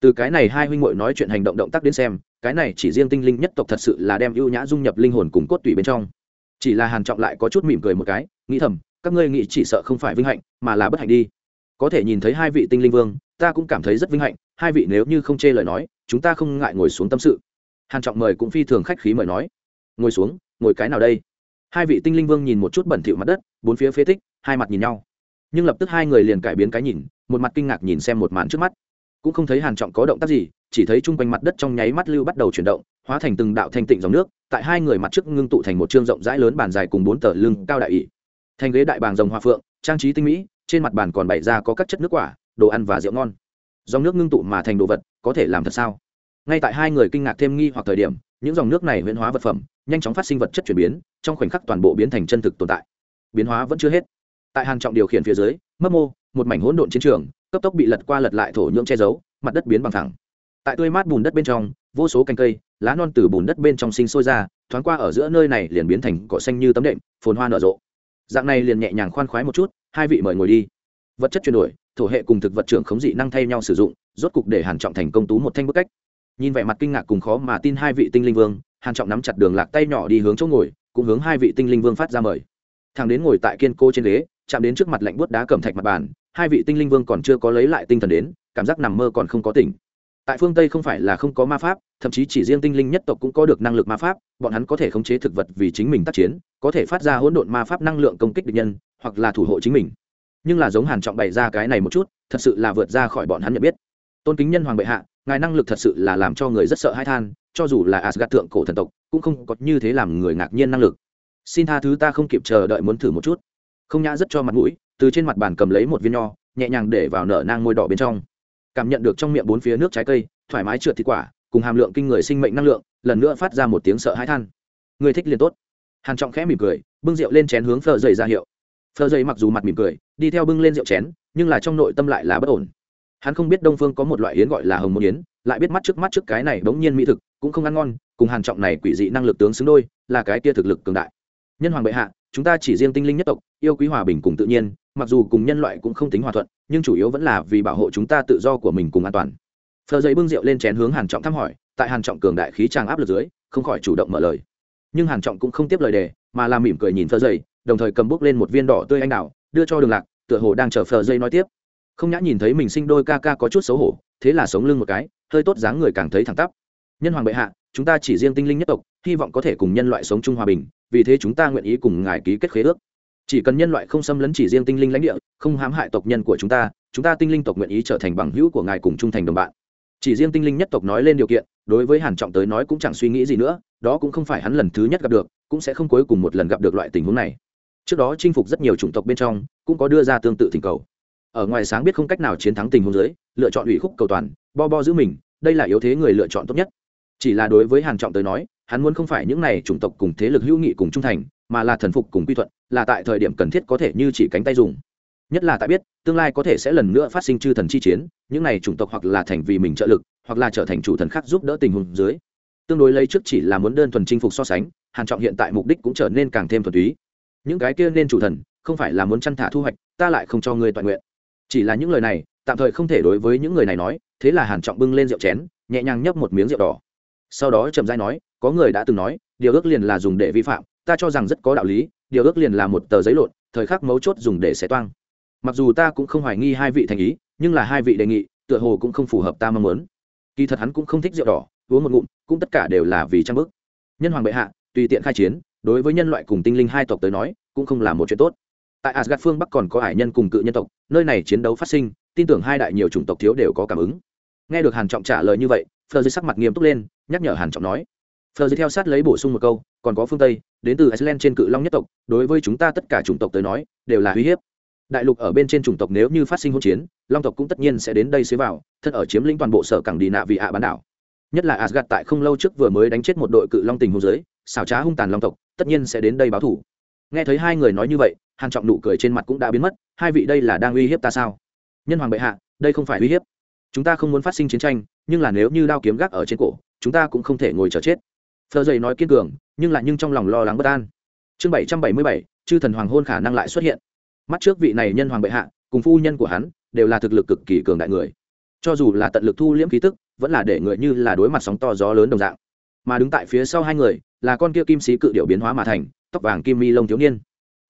A: Từ cái này hai huynh muội nói chuyện hành động động tác đến xem, cái này chỉ riêng tinh linh nhất tộc thật sự là đem ưu nhã dung nhập linh hồn cùng cốt tủy bên trong chỉ là hàn trọng lại có chút mỉm cười một cái, nghĩ thầm, các ngươi nghĩ chỉ sợ không phải vinh hạnh, mà là bất hạnh đi. Có thể nhìn thấy hai vị tinh linh vương, ta cũng cảm thấy rất vinh hạnh, hai vị nếu như không chê lời nói, chúng ta không ngại ngồi xuống tâm sự. Hàn trọng mời cũng phi thường khách khí mời nói, ngồi xuống, ngồi cái nào đây? Hai vị tinh linh vương nhìn một chút bẩn thỉu mặt đất, bốn phía phế tích, hai mặt nhìn nhau. Nhưng lập tức hai người liền cải biến cái nhìn, một mặt kinh ngạc nhìn xem một màn trước mắt. Cũng không thấy hàn trọng có động tác gì, chỉ thấy chung quanh mặt đất trong nháy mắt lưu bắt đầu chuyển động, hóa thành từng đạo thanh tịnh dòng nước tại hai người mặt trước ngưng tụ thành một trương rộng rãi lớn bàn dài cùng bốn tờ lưng cao đại ỷ. Thành ghế đại bàng rồng hoa phượng, trang trí tinh mỹ, trên mặt bàn còn bày ra có các chất nước quả, đồ ăn và rượu ngon. Dòng nước ngưng tụ mà thành đồ vật, có thể làm thật sao? Ngay tại hai người kinh ngạc thêm nghi hoặc thời điểm, những dòng nước này huyễn hóa vật phẩm, nhanh chóng phát sinh vật chất chuyển biến, trong khoảnh khắc toàn bộ biến thành chân thực tồn tại. Biến hóa vẫn chưa hết. Tại hàng trọng điều khiển phía dưới, mấp mô, một mảnh hỗn độn chiến trường, cấp tốc bị lật qua lật lại thổ nhưỡng che giấu, mặt đất biến bằng thẳng. Tại tươi mát bùn đất bên trong vô số cành cây, lá non từ bùn đất bên trong sinh sôi ra, thoáng qua ở giữa nơi này liền biến thành cỏ xanh như tấm đệm, phồn hoa nở rộ. Dạng này liền nhẹ nhàng khoan khoái một chút, hai vị mời ngồi đi. Vật chất chuyển đổi, thổ hệ cùng thực vật trưởng khống dị năng thay nhau sử dụng, rốt cục để hàn trọng thành công tú một thanh bức cách. Nhìn vẻ mặt kinh ngạc cùng khó mà tin hai vị tinh linh vương, hàn trọng nắm chặt đường lạc tay nhỏ đi hướng chỗ ngồi, cũng hướng hai vị tinh linh vương phát ra mời. Thằng đến ngồi tại kiên cô trên ghế, chạm đến trước mặt lạnh buốt đá cẩm thạch mặt bàn, hai vị tinh linh vương còn chưa có lấy lại tinh thần đến, cảm giác nằm mơ còn không có tỉnh tại phương tây không phải là không có ma pháp, thậm chí chỉ riêng tinh linh nhất tộc cũng có được năng lực ma pháp, bọn hắn có thể khống chế thực vật vì chính mình tác chiến, có thể phát ra hỗn độn ma pháp năng lượng công kích địch nhân, hoặc là thủ hộ chính mình. Nhưng là giống hàn trọng bày ra cái này một chút, thật sự là vượt ra khỏi bọn hắn nhận biết. Tôn kính nhân hoàng bệ hạ, ngài năng lực thật sự là làm cho người rất sợ hãi than, cho dù là asgad thượng cổ thần tộc, cũng không có như thế làm người ngạc nhiên năng lực. Xin tha thứ ta không kịp chờ đợi muốn thử một chút. Không nhã rất cho mặt mũi, từ trên mặt bàn cầm lấy một viên nho, nhẹ nhàng để vào nở nang môi đỏ bên trong cảm nhận được trong miệng bốn phía nước trái cây, thoải mái trượt thịt quả, cùng hàm lượng kinh người sinh mệnh năng lượng, lần nữa phát ra một tiếng sợ hãi than. Người thích liền tốt. Hàn trọng khẽ mỉm cười, bưng rượu lên chén hướng phờ dày ra hiệu. Phờ dày mặc dù mặt mỉm cười, đi theo bưng lên rượu chén, nhưng là trong nội tâm lại là bất ổn. Hắn không biết đông phương có một loại yến gọi là hồng môn yến, lại biết mắt trước mắt trước cái này bỗng nhiên mỹ thực, cũng không ăn ngon, cùng hàn trọng này quỷ dị năng lực tướng xứng đôi, là cái kia thực lực cường đại. Nhân hoàng bệ hạ, chúng ta chỉ riêng tinh linh nhất tộc, yêu quý hòa bình cùng tự nhiên mặc dù cùng nhân loại cũng không tính hòa thuận, nhưng chủ yếu vẫn là vì bảo hộ chúng ta tự do của mình cùng an toàn. Phờ giấy bưng rượu lên chén hướng hàn trọng thăm hỏi, tại hàn trọng cường đại khí tràng áp lực dưới, không khỏi chủ động mở lời. Nhưng hàn trọng cũng không tiếp lời đề, mà làm mỉm cười nhìn phờ giấy, đồng thời cầm bút lên một viên đỏ tươi anh đào, đưa cho đường lạc, tựa hồ đang chờ phờ giấy nói tiếp. Không nhã nhìn thấy mình sinh đôi ca ca có chút xấu hổ, thế là sống lưng một cái, hơi tốt dáng người càng thấy thẳng tắp. Nhân hoàng bệ hạ, chúng ta chỉ riêng tinh linh nhất tộc, hy vọng có thể cùng nhân loại sống chung hòa bình, vì thế chúng ta nguyện ý cùng ngài ký kết khế ước chỉ cần nhân loại không xâm lấn chỉ riêng tinh linh lãnh địa, không hãm hại tộc nhân của chúng ta chúng ta tinh linh tộc nguyện ý trở thành bằng hữu của ngài cùng trung thành đồng bạn. Chỉ riêng tinh linh nhất tộc nói lên điều kiện, đối với hàn trọng tới nói cũng chẳng suy nghĩ gì nữa, đó cũng không phải hắn lần thứ nhất gặp được, cũng sẽ không cuối cùng một lần gặp được loại tình huống này. Trước đó chinh phục rất nhiều chủng tộc bên trong, cũng có đưa ra tương tự thỉnh cầu. Ở ngoài sáng biết không cách nào chiến thắng tình huống dưới, lựa chọn ủy khúc cầu toàn, bo bo giữ mình, đây là yếu thế người lựa chọn tốt nhất. Chỉ là đối với hàn trọng tới nói, hắn muốn không phải những này chủng tộc cùng thế lực hữu nghị cùng trung thành, mà là thần phục cùng quy thuận là tại thời điểm cần thiết có thể như chỉ cánh tay dùng. Nhất là tại biết, tương lai có thể sẽ lần nữa phát sinh chư thần chi chiến, những này chủng tộc hoặc là thành vì mình trợ lực, hoặc là trở thành chủ thần khác giúp đỡ tình huống dưới. Tương đối lấy trước chỉ là muốn đơn thuần chinh phục so sánh, hàn trọng hiện tại mục đích cũng trở nên càng thêm thuần túy. Những cái kia nên chủ thần, không phải là muốn chăn thả thu hoạch, ta lại không cho ngươi toàn nguyện. Chỉ là những lời này, tạm thời không thể đối với những người này nói, thế là hàn trọng bưng lên rượu chén, nhẹ nhàng nhấp một miếng rượu đỏ. Sau đó chậm rãi nói, có người đã từng nói, điều ước liền là dùng để vi phạm, ta cho rằng rất có đạo lý điều ước liền là một tờ giấy lộn, thời khắc mấu chốt dùng để xé toang. Mặc dù ta cũng không hoài nghi hai vị thành ý, nhưng là hai vị đề nghị, tựa hồ cũng không phù hợp ta mong muốn. Kỳ thật hắn cũng không thích rượu đỏ, uống một ngụm, cũng tất cả đều là vì trang bức. Nhân hoàng bệ hạ, tùy tiện khai chiến, đối với nhân loại cùng tinh linh hai tộc tới nói, cũng không là một chuyện tốt. Tại asgad phương bắc còn có hải nhân cùng cự nhân tộc, nơi này chiến đấu phát sinh, tin tưởng hai đại nhiều chủng tộc thiếu đều có cảm ứng. Nghe được hàn trọng trả lời như vậy phờ dưới sắc mặt nghiêm túc lên, nhắc nhở hàn trọng nói. Phờ dưới theo sát lấy bổ sung một câu, còn có phương tây đến từ iceland trên cự long nhất tộc, đối với chúng ta tất cả chủng tộc tới nói, đều là uy hiếp. Đại lục ở bên trên chủng tộc nếu như phát sinh hỗn chiến, long tộc cũng tất nhiên sẽ đến đây xế vào, thân ở chiếm lĩnh toàn bộ sở cảng đi nạ vị ạ bán đảo. Nhất là asgad tại không lâu trước vừa mới đánh chết một đội cự long tình hôn giới xảo trá hung tàn long tộc, tất nhiên sẽ đến đây báo thủ. Nghe thấy hai người nói như vậy, hàn trọng nụ cười trên mặt cũng đã biến mất, hai vị đây là đang uy hiếp ta sao? Nhân hoàng bệ hạ, đây không phải uy hiếp. Chúng ta không muốn phát sinh chiến tranh, nhưng là nếu như đao kiếm gác ở trên cổ, chúng ta cũng không thể ngồi chờ chết phờ dày nói kiên cường, nhưng lại nhưng trong lòng lo lắng bất an. Chương bảy trăm bảy mươi bảy, chư thần hoàng hôn khả năng lại xuất hiện. Mắt trước vị này nhân hoàng bệ hạ, cùng phu nhân của hắn, đều là thực lực cực kỳ cường đại người. Cho dù là tận lực thu liễm khí tức, vẫn là để người như là đối mặt sóng to gió lớn đồng dạng. Mà đứng tại phía sau hai người, là con kia kim sĩ cự điệu biến hóa mà thành, tóc vàng kim mi lông thiếu niên.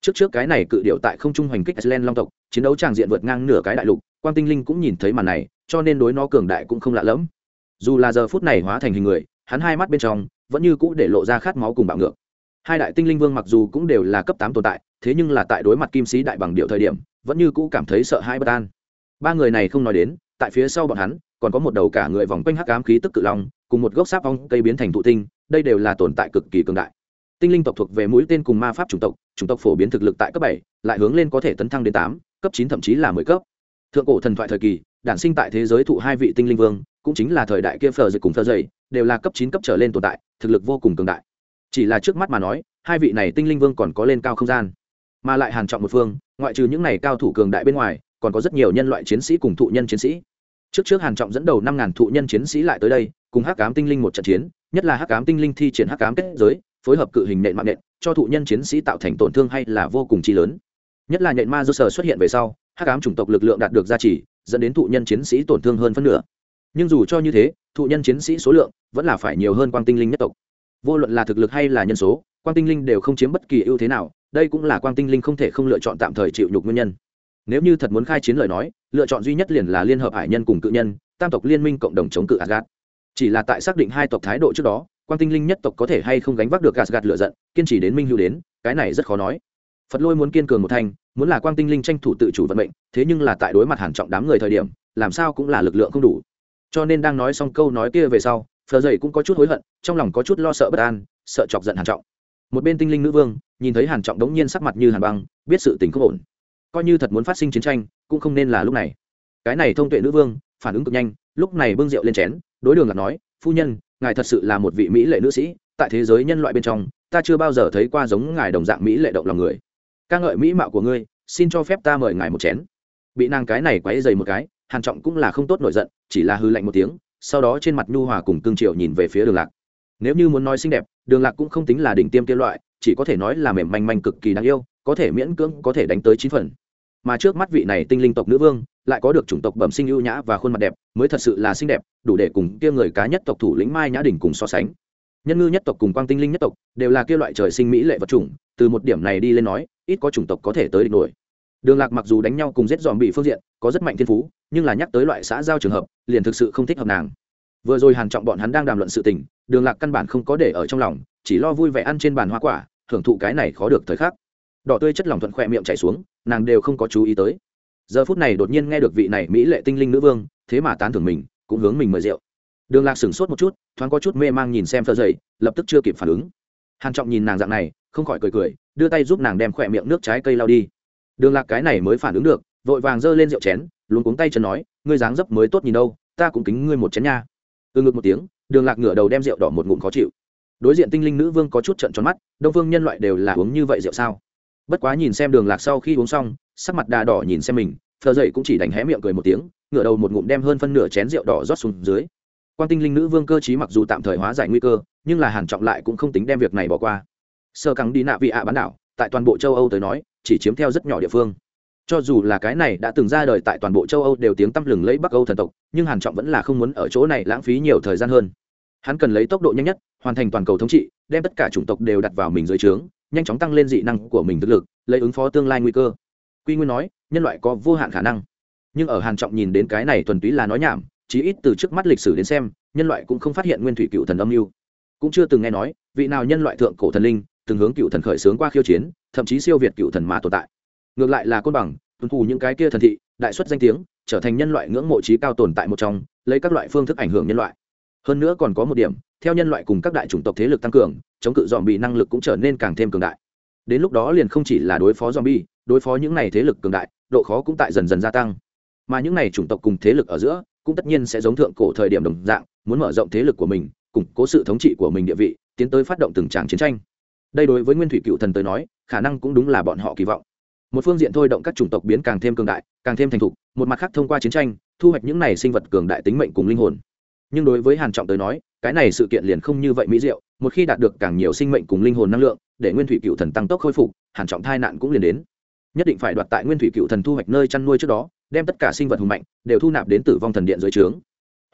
A: Trước trước cái này cự điệu tại không trung hoành kích iceland long tộc, chiến đấu tràng diện vượt ngang nửa cái đại lục, quang tinh linh cũng nhìn thấy màn này, cho nên đối nó cường đại cũng không lạ lẫm. Dù là giờ phút này hóa thành hình người, hắn hai mắt bên trong vẫn như cũ để lộ ra khát máu cùng bạo ngược. Hai đại tinh linh vương mặc dù cũng đều là cấp tám tồn tại, thế nhưng là tại đối mặt kim sĩ đại bằng điệu thời điểm, vẫn như cũ cảm thấy sợ hãi bất an. Ba người này không nói đến, tại phía sau bọn hắn, còn có một đầu cả người vòng quanh hắc ám khí tức cự long, cùng một gốc sáp ong cây biến thành thụ tinh, đây đều là tồn tại cực kỳ cường đại. Tinh linh tộc thuộc về mũi tên cùng ma pháp chủng tộc chủng tộc phổ biến thực lực tại cấp bảy, lại hướng lên có thể tấn thăng đến tám, cấp chín thậm chí là mười cấp. Thượng cổ thần thoại thời kỳ, đản sinh tại thế giới thụ hai vị tinh linh vương, cũng chính là thời đại kia phờ dịch cùng phờ dậy đều là cấp chín, cấp trở lên tồn tại, thực lực vô cùng cường đại. Chỉ là trước mắt mà nói, hai vị này tinh linh vương còn có lên cao không gian. Mà lại hàn trọng một phương, ngoại trừ những này cao thủ cường đại bên ngoài, còn có rất nhiều nhân loại chiến sĩ cùng thụ nhân chiến sĩ. Trước trước hàn trọng dẫn đầu năm ngàn thụ nhân chiến sĩ lại tới đây, cùng hắc ám tinh linh một trận chiến, nhất là hắc ám tinh linh thi triển hắc ám kết giới, phối hợp cự hình nện mạng nện, cho thụ nhân chiến sĩ tạo thành tổn thương hay là vô cùng chi lớn. Nhất là nhện ma do sở xuất hiện về sau, hắc ám chủng tộc lực lượng đạt được gia trì, dẫn đến thụ nhân chiến sĩ tổn thương hơn phân nửa nhưng dù cho như thế, thụ nhân chiến sĩ số lượng vẫn là phải nhiều hơn quang tinh linh nhất tộc. Vô luận là thực lực hay là nhân số, quang tinh linh đều không chiếm bất kỳ ưu thế nào, đây cũng là quang tinh linh không thể không lựa chọn tạm thời chịu nhục nguyên nhân. Nếu như thật muốn khai chiến lời nói, lựa chọn duy nhất liền là liên hợp hải nhân cùng cự nhân, tam tộc liên minh cộng đồng chống cự asgad chỉ là tại xác định hai tộc thái độ trước đó, quang tinh linh nhất tộc có thể hay không gánh vác được asgad lựa giận, kiên trì đến minh hữu đến, cái này rất khó nói. Phật lôi muốn kiên cường một thành, muốn là quang tinh linh tranh thủ tự chủ vận mệnh, thế nhưng là tại đối mặt hàn trọng đám người thời điểm, làm sao cũng là lực lượng không đủ cho nên đang nói xong câu nói kia về sau, phờ dậy cũng có chút hối hận, trong lòng có chút lo sợ bất an, sợ chọc giận hàn trọng. Một bên tinh linh nữ vương, nhìn thấy hàn trọng đống nhiên sắc mặt như hàn băng, biết sự tình không ổn. Coi như thật muốn phát sinh chiến tranh, cũng không nên là lúc này. Cái này thông tuệ nữ vương, phản ứng cực nhanh, lúc này bưng rượu lên chén, đối đường là nói, phu nhân, ngài thật sự là một vị mỹ lệ nữ sĩ, tại thế giới nhân loại bên trong, ta chưa bao giờ thấy qua giống ngài đồng dạng mỹ lệ động lòng người. Ca ngợi mỹ mạo của ngươi, xin cho phép ta mời ngài một chén. Bị nàng cái này quấy dày một cái hàn trọng cũng là không tốt nổi giận, chỉ là hư lạnh một tiếng, sau đó trên mặt nhu hòa cùng cương triệu nhìn về phía đường lạc. Nếu như muốn nói xinh đẹp, đường lạc cũng không tính là đỉnh tiêm kia loại, chỉ có thể nói là mềm manh manh cực kỳ đáng yêu, có thể miễn cưỡng có thể đánh tới chín phần. Mà trước mắt vị này tinh linh tộc nữ vương, lại có được chủng tộc bẩm sinh ưu nhã và khuôn mặt đẹp, mới thật sự là xinh đẹp, đủ để cùng kia người cá nhất tộc thủ lĩnh mai nhã đình cùng so sánh. Nhân ngư nhất tộc cùng quang tinh linh nhất tộc, đều là kia loại trời sinh mỹ lệ vật chủng, từ một điểm này đi lên nói, ít có chủng tộc có thể tới địch nổi đường lạc mặc dù đánh nhau cùng giết dòm bị phương diện, có rất mạnh thiên phú, nhưng là nhắc tới loại xã giao trường hợp, liền thực sự không thích hợp nàng. Vừa rồi hàn trọng bọn hắn đang đàm luận sự tình, đường lạc căn bản không có để ở trong lòng, chỉ lo vui vẻ ăn trên bàn hoa quả thưởng thụ cái này khó được thời khắc. Đỏ tươi chất lỏng thuận khỏe miệng chảy xuống, nàng đều không có chú ý tới. Giờ phút này đột nhiên nghe được vị này mỹ lệ tinh linh nữ vương, thế mà tán thưởng mình, cũng hướng mình mời rượu. Đường lạc sửng sốt một chút, thoáng có chút mê mang nhìn xem thơ dậy, lập tức chưa kịp phản ứng. Hàn trọng nhìn nàng dạng này, không khỏi cười cười, đưa tay giúp nàng đem khỏe miệng nước trái cây lao đi đường lạc cái này mới phản ứng được, vội vàng giơ lên rượu chén luôn cuống tay chân nói, ngươi dáng dấp mới tốt nhìn đâu, ta cũng kính ngươi một chén nha. Từ ngực một tiếng, đường lạc ngửa đầu đem rượu đỏ một ngụm khó chịu. Đối diện tinh linh nữ vương có chút trận tròn mắt, đông phương nhân loại đều là uống như vậy rượu sao? Bất quá nhìn xem đường lạc sau khi uống xong, sắc mặt đà đỏ nhìn xem mình thờ dậy cũng chỉ đành hé miệng cười một tiếng, ngửa đầu một ngụm đem hơn phân nửa chén rượu đỏ rót xuống dưới. Quan tinh linh nữ vương cơ chí mặc dù tạm thời hóa giải nguy cơ, nhưng là hàn trọng lại cũng không tính đem việc này bỏ qua. Sơ cắng đi nạ vị ạ bán đảo, tại toàn bộ châu âu tới nói chỉ chiếm theo rất nhỏ địa phương. Cho dù là cái này đã từng ra đời tại toàn bộ châu âu đều tiếng tăm lừng lấy bắc âu thần tộc, nhưng hàn trọng vẫn là không muốn ở chỗ này lãng phí nhiều thời gian hơn. Hắn cần lấy tốc độ nhanh nhất, hoàn thành toàn cầu thống trị, đem tất cả chủng tộc đều đặt vào mình dưới trướng, nhanh chóng tăng lên dị năng của mình thực lực, lấy ứng phó tương lai nguy cơ. Quy nguyên nói, nhân loại có vô hạn khả năng. Nhưng ở hàn trọng nhìn đến cái này thuần túy là nói nhảm, chí ít từ trước mắt lịch sử đến xem, nhân loại cũng không phát hiện nguyên thủy cựu thần âm mưu. Cũng chưa từng nghe nói, vị nào nhân loại thượng cổ thần linh từng hướng cựu thần khởi sướng qua khiêu chiến, thậm chí siêu việt cựu thần mà tồn tại. Ngược lại là côn bằng, tuân thủ những cái kia thần thị, đại xuất danh tiếng, trở thành nhân loại ngưỡng mộ trí cao tồn tại một trong, lấy các loại phương thức ảnh hưởng nhân loại. Hơn nữa còn có một điểm, theo nhân loại cùng các đại chủng tộc thế lực tăng cường, chống cự dòm bị năng lực cũng trở nên càng thêm cường đại. Đến lúc đó liền không chỉ là đối phó dòm bi đối phó những này thế lực cường đại, độ khó cũng tại dần dần gia tăng. Mà những này chủng tộc cùng thế lực ở giữa, cũng tất nhiên sẽ giống thượng cổ thời điểm đồng dạng, muốn mở rộng thế lực của mình, củng cố sự thống trị của mình địa vị, tiến tới phát động từng tràng chiến tranh đây đối với nguyên thủy cựu thần tới nói, khả năng cũng đúng là bọn họ kỳ vọng. Một phương diện thôi động các chủng tộc biến càng thêm cường đại, càng thêm thành thục, một mặt khác thông qua chiến tranh, thu hoạch những này sinh vật cường đại tính mệnh cùng linh hồn. Nhưng đối với hàn trọng tới nói, cái này sự kiện liền không như vậy mỹ diệu, một khi đạt được càng nhiều sinh mệnh cùng linh hồn năng lượng, để nguyên thủy cựu thần tăng tốc khôi phục, hàn trọng thai nạn cũng liền đến. Nhất định phải đoạt tại nguyên thủy cựu thần thu hoạch nơi chăn nuôi trước đó, đem tất cả sinh vật hùng mạnh, đều thu nạp đến tử vong thần điện dưới trướng.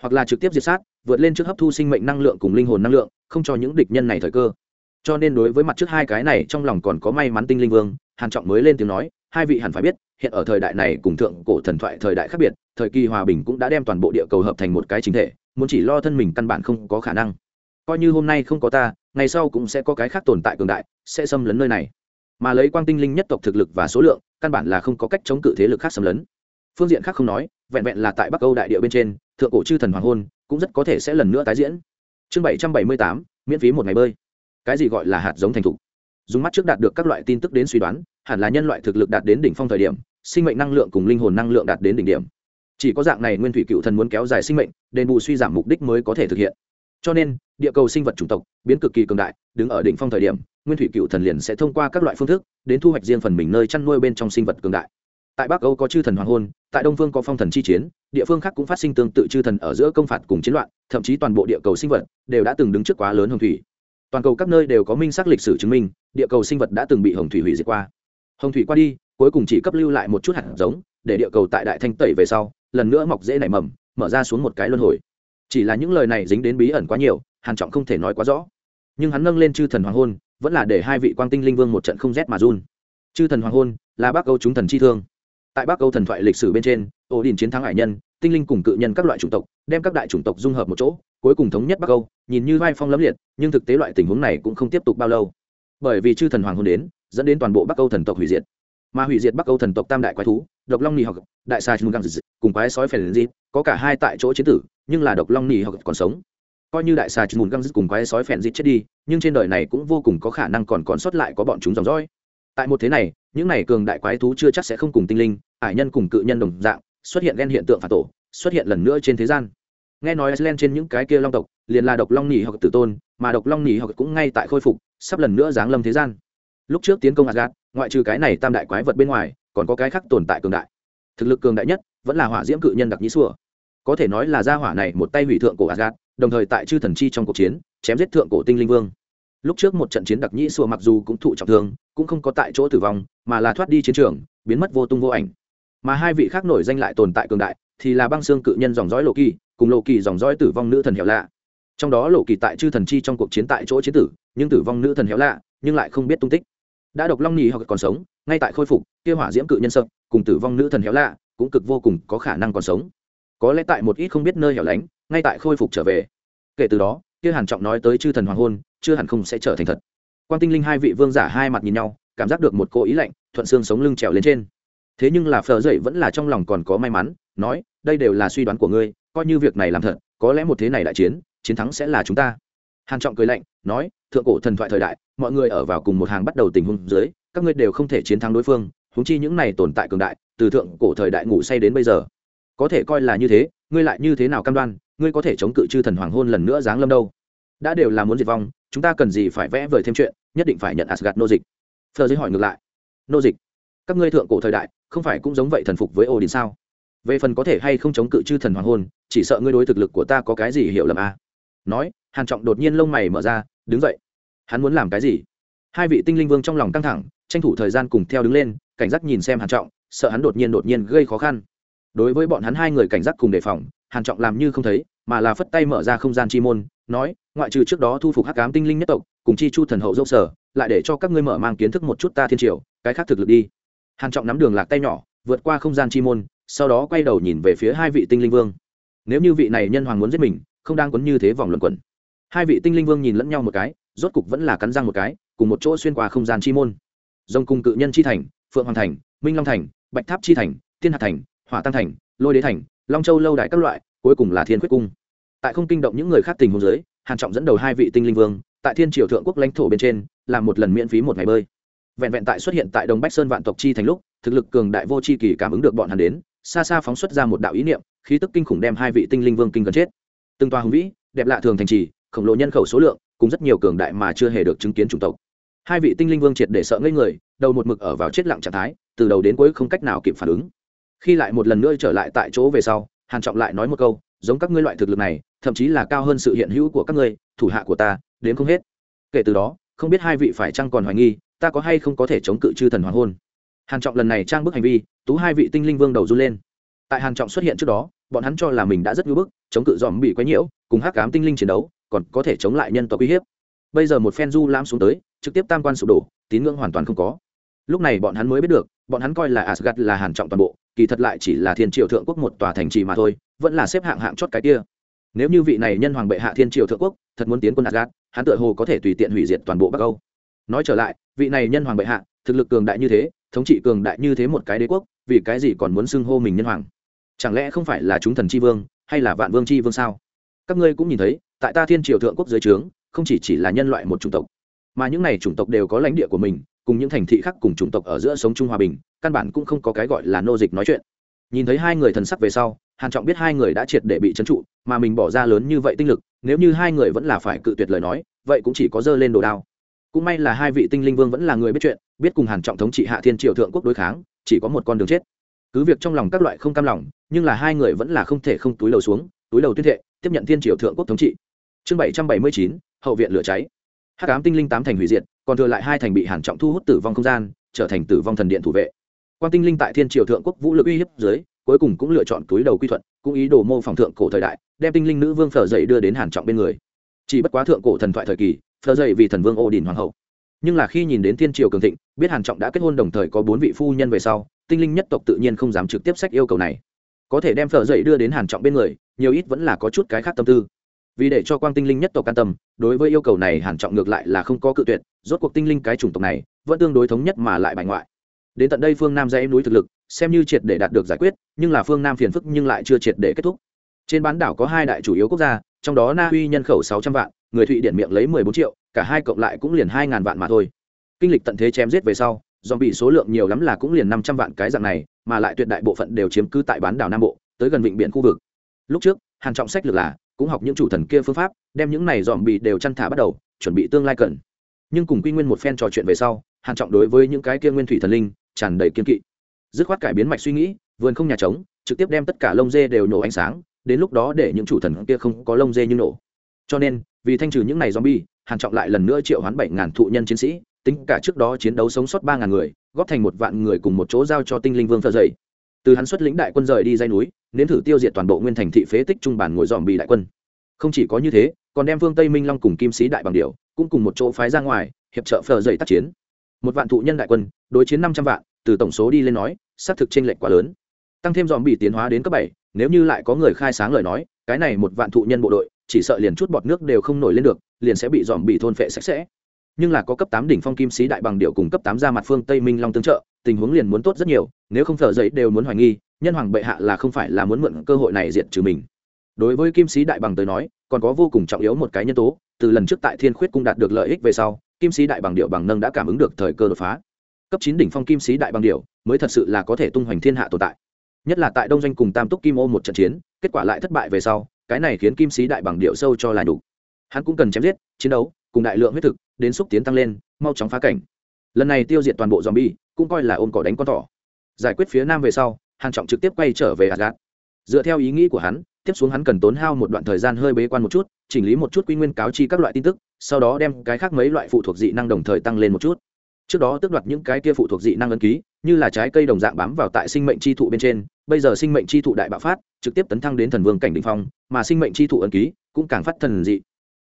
A: Hoặc là trực tiếp diệt sát, vượt lên trước hấp thu sinh mệnh năng lượng cùng linh hồn năng lượng, không cho những địch nhân này thời cơ cho nên đối với mặt trước hai cái này trong lòng còn có may mắn tinh linh vương, hàn trọng mới lên tiếng nói, hai vị hẳn phải biết, hiện ở thời đại này cùng thượng cổ thần thoại thời đại khác biệt, thời kỳ hòa bình cũng đã đem toàn bộ địa cầu hợp thành một cái chính thể, muốn chỉ lo thân mình căn bản không có khả năng. Coi như hôm nay không có ta, ngày sau cũng sẽ có cái khác tồn tại cường đại, sẽ xâm lấn nơi này. Mà lấy quang tinh linh nhất tộc thực lực và số lượng, căn bản là không có cách chống cự thế lực khác xâm lấn. Phương diện khác không nói, vẹn vẹn là tại bắc âu đại địa bên trên, thượng cổ chư thần hoàng hôn, cũng rất có thể sẽ lần nữa tái diễn. Chương bảy trăm bảy mươi tám, miễn phí một ngày bơi cái gì gọi là hạt giống thành thục. Dùng mắt trước đạt được các loại tin tức đến suy đoán, hẳn là nhân loại thực lực đạt đến đỉnh phong thời điểm, sinh mệnh năng lượng cùng linh hồn năng lượng đạt đến đỉnh điểm. Chỉ có dạng này nguyên thủy cựu thần muốn kéo dài sinh mệnh, đền bù suy giảm mục đích mới có thể thực hiện. Cho nên, địa cầu sinh vật chủng tộc biến cực kỳ cường đại, đứng ở đỉnh phong thời điểm, nguyên thủy cựu thần liền sẽ thông qua các loại phương thức, đến thu hoạch riêng phần mình nơi chăn nuôi bên trong sinh vật cường đại. Tại bắc âu có chư thần hoàng hôn, tại đông phương có phong thần chi chiến, địa phương khác cũng phát sinh tương tự chư thần ở giữa công phạt cùng chiến loạn, thậm chí toàn bộ địa cầu sinh vật đều đã từng đứng trước quá lớn hồng thủy toàn cầu các nơi đều có minh xác lịch sử chứng minh, địa cầu sinh vật đã từng bị hồng thủy hủy diệt qua. Hồng thủy qua đi, cuối cùng chỉ cấp lưu lại một chút hạt giống, để địa cầu tại đại thanh tẩy về sau, lần nữa mọc dễ nảy mầm, mở ra xuống một cái luân hồi. Chỉ là những lời này dính đến bí ẩn quá nhiều, hàn trọng không thể nói quá rõ. Nhưng hắn nâng lên chư thần hoàng hôn, vẫn là để hai vị quang tinh linh vương một trận không rét mà run. Chư thần hoàng hôn là Bắc âu chúng thần chi thương. Tại bắc âu thần thoại lịch sử bên trên, ổ đình chiến thắng hải nhân, tinh linh cùng cự nhân các loại chủng tộc, đem các đại chủng tộc dung hợp một chỗ cuối cùng thống nhất bắc âu, nhìn như vai phong lẫm liệt, nhưng thực tế loại tình huống này cũng không tiếp tục bao lâu. Bởi vì chư thần hoàng hôn đến, dẫn đến toàn bộ bắc âu thần tộc hủy diệt. Mà hủy diệt bắc âu thần tộc tam đại quái thú, độc long nỉ học đại sa chung găng cùng quái sói phèn dịp, có cả hai tại chỗ chiến tử, nhưng là độc long nỉ học còn sống. Coi như đại xà trung găng cùng quái sói phèn dịp chết đi, nhưng trên đời này cũng vô cùng có khả năng còn còn sót lại có bọn chúng dòng dõi. Tại một thế này, những này cường đại quái thú chưa chắc sẽ không cùng tinh linh, ải nhân cùng cự nhân đồng dạng, xuất hiện ghen hiện tượng phản tổ, xuất hiện lần nữa trên thế gian nghe nói iceland trên những cái kia long tộc, liền là độc long nỉ hoặc tử tôn, mà độc long nỉ hoặc cũng ngay tại khôi phục, sắp lần nữa giáng lâm thế gian. Lúc trước tiến công asgad ngoại trừ cái này tam đại quái vật bên ngoài, còn có cái khác tồn tại cường đại. Thực lực cường đại nhất, vẫn là hỏa diễm cự nhân đặc nhĩ xua có thể nói là gia hỏa này một tay hủy thượng cổ asgad đồng thời tại chư thần chi trong cuộc chiến, chém giết thượng cổ tinh linh vương. Lúc trước một trận chiến đặc nhĩ xua mặc dù cũng thụ trọng thương, cũng không có tại chỗ tử vong, mà là thoát đi chiến trường, biến mất vô tung vô ảnh. Mà hai vị khác nổi danh lại tồn tại cường đại, thì là băng xương cự nhân dòng dõi lộ kỳ cùng lộ kỳ dòng dõi tử vong nữ thần héo lạ. Trong đó lộ kỳ tại chư thần chi trong cuộc chiến tại chỗ chiến tử, nhưng tử vong nữ thần héo lạ, nhưng lại không biết tung tích. Đã độc long nhì hoặc còn sống, ngay tại khôi phục, kia hỏa diễm cự nhân sợ, cùng tử vong nữ thần héo lạ, cũng cực vô cùng có khả năng còn sống. Có lẽ tại một ít không biết nơi hẻo lánh, ngay tại khôi phục trở về. Kể từ đó, kia hàn trọng nói tới chư thần hoàng hôn, chưa hẳn không sẽ trở thành thật. Quan tinh linh hai vị vương giả hai mặt nhìn nhau, cảm giác được một cô ý lạnh, thuận xương sống lưng trèo lên trên. Thế nhưng là phờ dậy vẫn là trong lòng còn có may mắn, nói, đây đều là suy đoán của ngươi coi như việc này làm thật, có lẽ một thế này đại chiến chiến thắng sẽ là chúng ta. Hàn trọng cười lạnh, nói, thượng cổ thần thoại thời đại, mọi người ở vào cùng một hàng bắt đầu tình huống dưới, các ngươi đều không thể chiến thắng đối phương, huống chi những này tồn tại cường đại, từ thượng cổ thời đại ngủ say đến bây giờ. Có thể coi là như thế, ngươi lại như thế nào cam đoan, ngươi có thể chống cự chư thần hoàng hôn lần nữa giáng lâm đâu? Đã đều là muốn diệt vong, chúng ta cần gì phải vẽ vời thêm chuyện, nhất định phải nhận asgad nô dịch. Phờ dưới hỏi ngược lại. Nô dịch? Các ngươi thượng cổ thời đại, không phải cũng giống vậy thần phục với odin sao? Về phần có thể hay không chống cự chư thần hoàng hôn, chỉ sợ ngươi đối thực lực của ta có cái gì hiểu lầm à. nói, hàn trọng đột nhiên lông mày mở ra, đứng dậy. Hắn muốn làm cái gì? Hai vị tinh linh vương trong lòng căng thẳng, tranh thủ thời gian cùng theo đứng lên, cảnh giác nhìn xem hàn trọng, sợ hắn đột nhiên đột nhiên gây khó khăn. Đối với bọn hắn hai người cảnh giác cùng đề phòng, hàn trọng làm như không thấy, mà là phất tay mở ra không gian chi môn, nói, ngoại trừ trước đó thu phục hắc ám tinh linh nhất tộc, cùng chi chu thần hậu dâu sở, lại để cho các ngươi mở mang kiến thức một chút ta thiên triều, cái khác thực lực đi. Hàn trọng nắm đường lạc tay nhỏ, vượt qua không gian chi môn sau đó quay đầu nhìn về phía hai vị tinh linh vương. Nếu như vị này nhân hoàng muốn giết mình, không đang quấn như thế vòng luẩn quẩn. Hai vị tinh linh vương nhìn lẫn nhau một cái, rốt cục vẫn là cắn răng một cái, cùng một chỗ xuyên qua không gian chi môn. Dòng cung cự nhân chi thành, phượng hoàng thành, minh long thành, bạch tháp chi thành, thiên hạ thành, hỏa tăng thành, lôi đế thành, long châu lâu đại các loại, cuối cùng là thiên quyết cung. Tại không kinh động những người khác tình hôn giới hàn trọng dẫn đầu hai vị tinh linh vương, tại thiên triều thượng quốc lãnh thổ bên trên, làm một lần miễn phí một ngày bơi. Vẹn vẹn tại xuất hiện tại đồng bách sơn vạn tộc chi thành lúc, thực lực cường đại vô chi kỳ cảm ứng được bọn hắn đến xa xa phóng xuất ra một đạo ý niệm, khí tức kinh khủng đem hai vị tinh linh vương kinh gần chết. Từng toa hùng vĩ, đẹp lạ thường thành trì, khổng lồ nhân khẩu số lượng, cùng rất nhiều cường đại mà chưa hề được chứng kiến chủng tộc. Hai vị tinh linh vương triệt để sợ ngây người, đầu một mực ở vào chết lặng trạng thái, từ đầu đến cuối không cách nào kịp phản ứng. Khi lại một lần nữa trở lại tại chỗ về sau, hàn trọng lại nói một câu, giống các ngươi loại thực lực này, thậm chí là cao hơn sự hiện hữu của các ngươi, thủ hạ của ta, đến không hết. Kể từ đó, không biết hai vị phải chăng còn hoài nghi, ta có hay không có thể chống cự chư thần hoàng hôn hàn trọng lần này trang bức hành vi, tú hai vị tinh linh vương đầu run lên. Tại hàn trọng xuất hiện trước đó, bọn hắn cho là mình đã rất ngưỡng bức, chống cự dòm bị quấy nhiễu, cùng hắc ám tinh linh chiến đấu, còn có thể chống lại nhân tộc uy hiếp. Bây giờ một phen du lãm xuống tới, trực tiếp tam quan sụp đổ, tín ngưỡng hoàn toàn không có. Lúc này bọn hắn mới biết được, bọn hắn coi là asgad là hàn trọng toàn bộ, kỳ thật lại chỉ là thiên triều thượng quốc một tòa thành trì mà thôi, vẫn là xếp hạng hạng chót cái kia. Nếu như vị này nhân hoàng bệ hạ thiên triều thượng quốc, thật muốn tiến quân asgad hắn tựa hồ có thể tùy tiện hủy diệt toàn bộ bắc âu. Nói trở lại, vị này nhân hoàng bệ hạ thực lực cường đại như thế, thống trị cường đại như thế một cái đế quốc, vì cái gì còn muốn xưng hô mình nhân hoàng? Chẳng lẽ không phải là chúng thần chi vương, hay là vạn vương chi vương sao? Các ngươi cũng nhìn thấy, tại ta thiên triều thượng quốc dưới trướng, không chỉ chỉ là nhân loại một chủng tộc, mà những này chủng tộc đều có lãnh địa của mình, cùng những thành thị khác cùng chủng tộc ở giữa sống chung hòa bình, căn bản cũng không có cái gọi là nô dịch nói chuyện. Nhìn thấy hai người thần sắc về sau, hàn trọng biết hai người đã triệt để bị trấn trụ, mà mình bỏ ra lớn như vậy tinh lực, nếu như hai người vẫn là phải cự tuyệt lời nói, vậy cũng chỉ có dơ lên đồ đao cũng may là hai vị tinh linh vương vẫn là người biết chuyện, biết cùng hàn trọng thống trị hạ thiên triều thượng quốc đối kháng, chỉ có một con đường chết. Cứ việc trong lòng các loại không cam lòng, nhưng là hai người vẫn là không thể không túi đầu xuống, túi đầu tuyên thệ, tiếp nhận thiên triều thượng quốc thống trị. Chương bảy trăm bảy mươi chín, hậu viện lửa cháy. Hắc ám tinh linh tám thành hủy diệt, còn thừa lại hai thành bị hàn trọng thu hút tử vong không gian, trở thành tử vong thần điện thủ vệ. Quan tinh linh tại thiên triều thượng quốc vũ lực uy hiếp dưới, cuối cùng cũng lựa chọn túi đầu quy thuận, cũng ý đồ mô phỏng thượng cổ thời đại, đem tinh linh nữ vương phở dậy đưa đến hàn trọng bên người. Chỉ bất quá thượng cổ thần thoại thời kỳ phở dậy vì thần vương ô đình hoàng hậu. Nhưng là khi nhìn đến thiên triều cường thịnh, biết hàn trọng đã kết hôn đồng thời có bốn vị phu nhân về sau, tinh linh nhất tộc tự nhiên không dám trực tiếp sách yêu cầu này. Có thể đem phở dậy đưa đến hàn trọng bên người, nhiều ít vẫn là có chút cái khác tâm tư. Vì để cho quang tinh linh nhất tộc can tâm, đối với yêu cầu này hàn trọng ngược lại là không có cự tuyệt, rốt cuộc tinh linh cái chủng tộc này, vẫn tương đối thống nhất mà lại bài ngoại. Đến tận đây phương nam dãy núi thực lực, xem như triệt để đạt được giải quyết, nhưng là phương nam phiền phức nhưng lại chưa triệt để kết thúc. Trên bán đảo có hai đại chủ yếu quốc gia trong đó na uy nhân khẩu sáu trăm vạn, người thụy Điển miệng lấy mười bốn triệu, cả hai cộng lại cũng liền hai ngàn vạn mà thôi. Kinh lịch tận thế chém giết về sau do bị số lượng nhiều lắm là cũng liền năm trăm vạn cái dạng này, mà lại tuyệt đại bộ phận đều chiếm cứ tại bán đảo nam bộ, tới gần vịnh biển khu vực. Lúc trước, hàn trọng sách lược là, cũng học những chủ thần kia phương pháp, đem những này dòm bị đều chăn thả bắt đầu, chuẩn bị tương lai cần. Nhưng cùng quy nguyên một phen trò chuyện về sau, hàn trọng đối với những cái kia nguyên thủy thần linh, tràn đầy kiên kỵ. Dứt khoát cải biến mạch suy nghĩ, vườn không nhà trống, trực tiếp đem tất cả lông dê đều nổ ánh sáng đến lúc đó để những chủ thần kia không có lông dê như nổ. Cho nên, vì thanh trừ những này zombie, hàn trọng lại lần nữa triệu hoán bảy ngàn thụ nhân chiến sĩ, tính cả trước đó chiến đấu sống sót ba ngàn người, góp thành một vạn người cùng một chỗ giao cho tinh linh vương thợ dậy. Từ hắn xuất lĩnh đại quân rời đi dây núi, nếm thử tiêu diệt toàn bộ nguyên thành thị phế tích trung bản ngồi dòm bị đại quân. Không chỉ có như thế, còn đem vương tây minh long cùng kim sĩ đại bằng điệu cũng cùng một chỗ phái ra ngoài, hiệp trợ phờ dậy tác chiến. Một vạn thụ nhân đại quân, đối chiến năm trăm vạn, từ tổng số đi lên nói, xác thực chênh lệch quá lớn. Tăng thêm dòm bị tiến hóa đến cấp bảy nếu như lại có người khai sáng lời nói, cái này một vạn thụ nhân bộ đội, chỉ sợ liền chút bọt nước đều không nổi lên được, liền sẽ bị dòm bị thôn phệ sạch sẽ. Nhưng là có cấp tám đỉnh phong kim sĩ đại bằng điệu cùng cấp tám ra mặt phương tây minh long tương trợ, tình huống liền muốn tốt rất nhiều, nếu không thở dậy đều muốn hoài nghi, nhân hoàng bệ hạ là không phải là muốn mượn cơ hội này diệt trừ mình. Đối với kim sĩ đại bằng tới nói, còn có vô cùng trọng yếu một cái nhân tố, từ lần trước tại thiên khuyết cung đạt được lợi ích về sau, kim sĩ đại bằng điệu bằng nâng đã cảm ứng được thời cơ đột phá. Cấp chín đỉnh phong kim sĩ đại bằng điệu mới thật sự là có thể tung hoành thiên hạ tồn tại nhất là tại đông doanh cùng tam túc kim ô một trận chiến kết quả lại thất bại về sau cái này khiến kim sĩ đại bằng điệu sâu cho là đủ hắn cũng cần chém giết chiến đấu cùng đại lượng huyết thực đến xúc tiến tăng lên mau chóng phá cảnh lần này tiêu diệt toàn bộ zombie cũng coi là ôm cỏ đánh con thỏ giải quyết phía nam về sau hàn trọng trực tiếp quay trở về Asgard. Dựa theo ý nghĩ của hắn, tiếp xuống hắn cần tốn hao một đoạn thời gian hơi bế quan một chút, chỉnh lý một chút quy nguyên cáo chi các loại tin tức, sau đó đem cái khác mấy loại phụ thuộc dị năng đồng thời tăng lên một chút. Trước đó tước đoạt những cái kia phụ thuộc dị năng ấn ký, như là trái cây đồng dạng bám vào tại sinh mệnh chi thụ bên trên, bây giờ sinh mệnh chi thụ đại bạo phát, trực tiếp tấn thăng đến thần vương cảnh đỉnh phong, mà sinh mệnh chi thụ ấn ký cũng càng phát thần dị.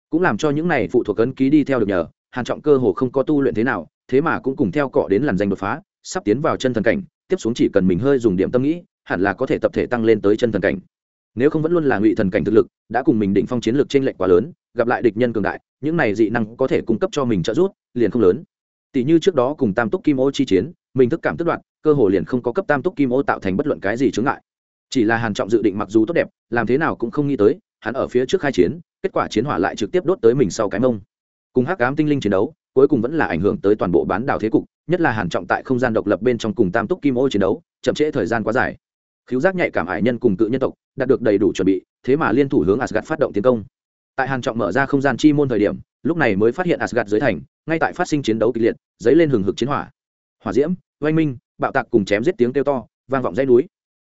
A: Cũng làm cho những này phụ thuộc ấn ký đi theo được nhờ, Hàn Trọng cơ hồ không có tu luyện thế nào, thế mà cũng cùng theo cọ đến làn danh đột phá, sắp tiến vào chân thần cảnh, tiếp xuống chỉ cần mình hơi dùng điểm tâm nghĩ hẳn là có thể tập thể tăng lên tới chân thần cảnh nếu không vẫn luôn là ngụy thần cảnh thực lực đã cùng mình định phong chiến lược t r ê n lệch quá lớn gặp lại địch nhân cường đại những này dị năng có thể cung cấp cho mình trợ giúp liền không lớn tỷ như trước đó cùng tam túc kim ô chi chiến, mình thức cảm tức đoạn cơ hồ liền không có cấp tam túc kim ô tạo thành bất luận cái gì chướng ngại. Chỉ là hàn trọng dự định mặc dù tốt đẹp, làm thế nào cũng không nghĩ tới, hắn ở phía trước khai chiến, kết quả chiến hỏa lại trực tiếp đốt tới mình sau cái mông. Cùng hắc ám tinh linh chiến đấu, cuối cùng vẫn là ảnh hưởng tới toàn bộ bán đảo thế cục, nhất là hàn trọng tại không gian độc lập bên trong cùng tam túc kim ô chiến đấu, chậm trễ thời gian quá dài. Khiếu giác nhạy cảm hải nhân cùng tự nhân tộc, đạt được đầy đủ chuẩn bị, thế mà liên thủ hướng asgard phát động tiến công. Tại hàn trọng mở ra không gian chi môn thời điểm, lúc này mới phát hiện asgard dưới thành ngay tại phát sinh chiến đấu kịch liệt, dấy lên hừng hực chiến hỏa. Hỏa diễm, oanh minh, bạo tạc cùng chém giết tiếng kêu to, vang vọng dãy núi.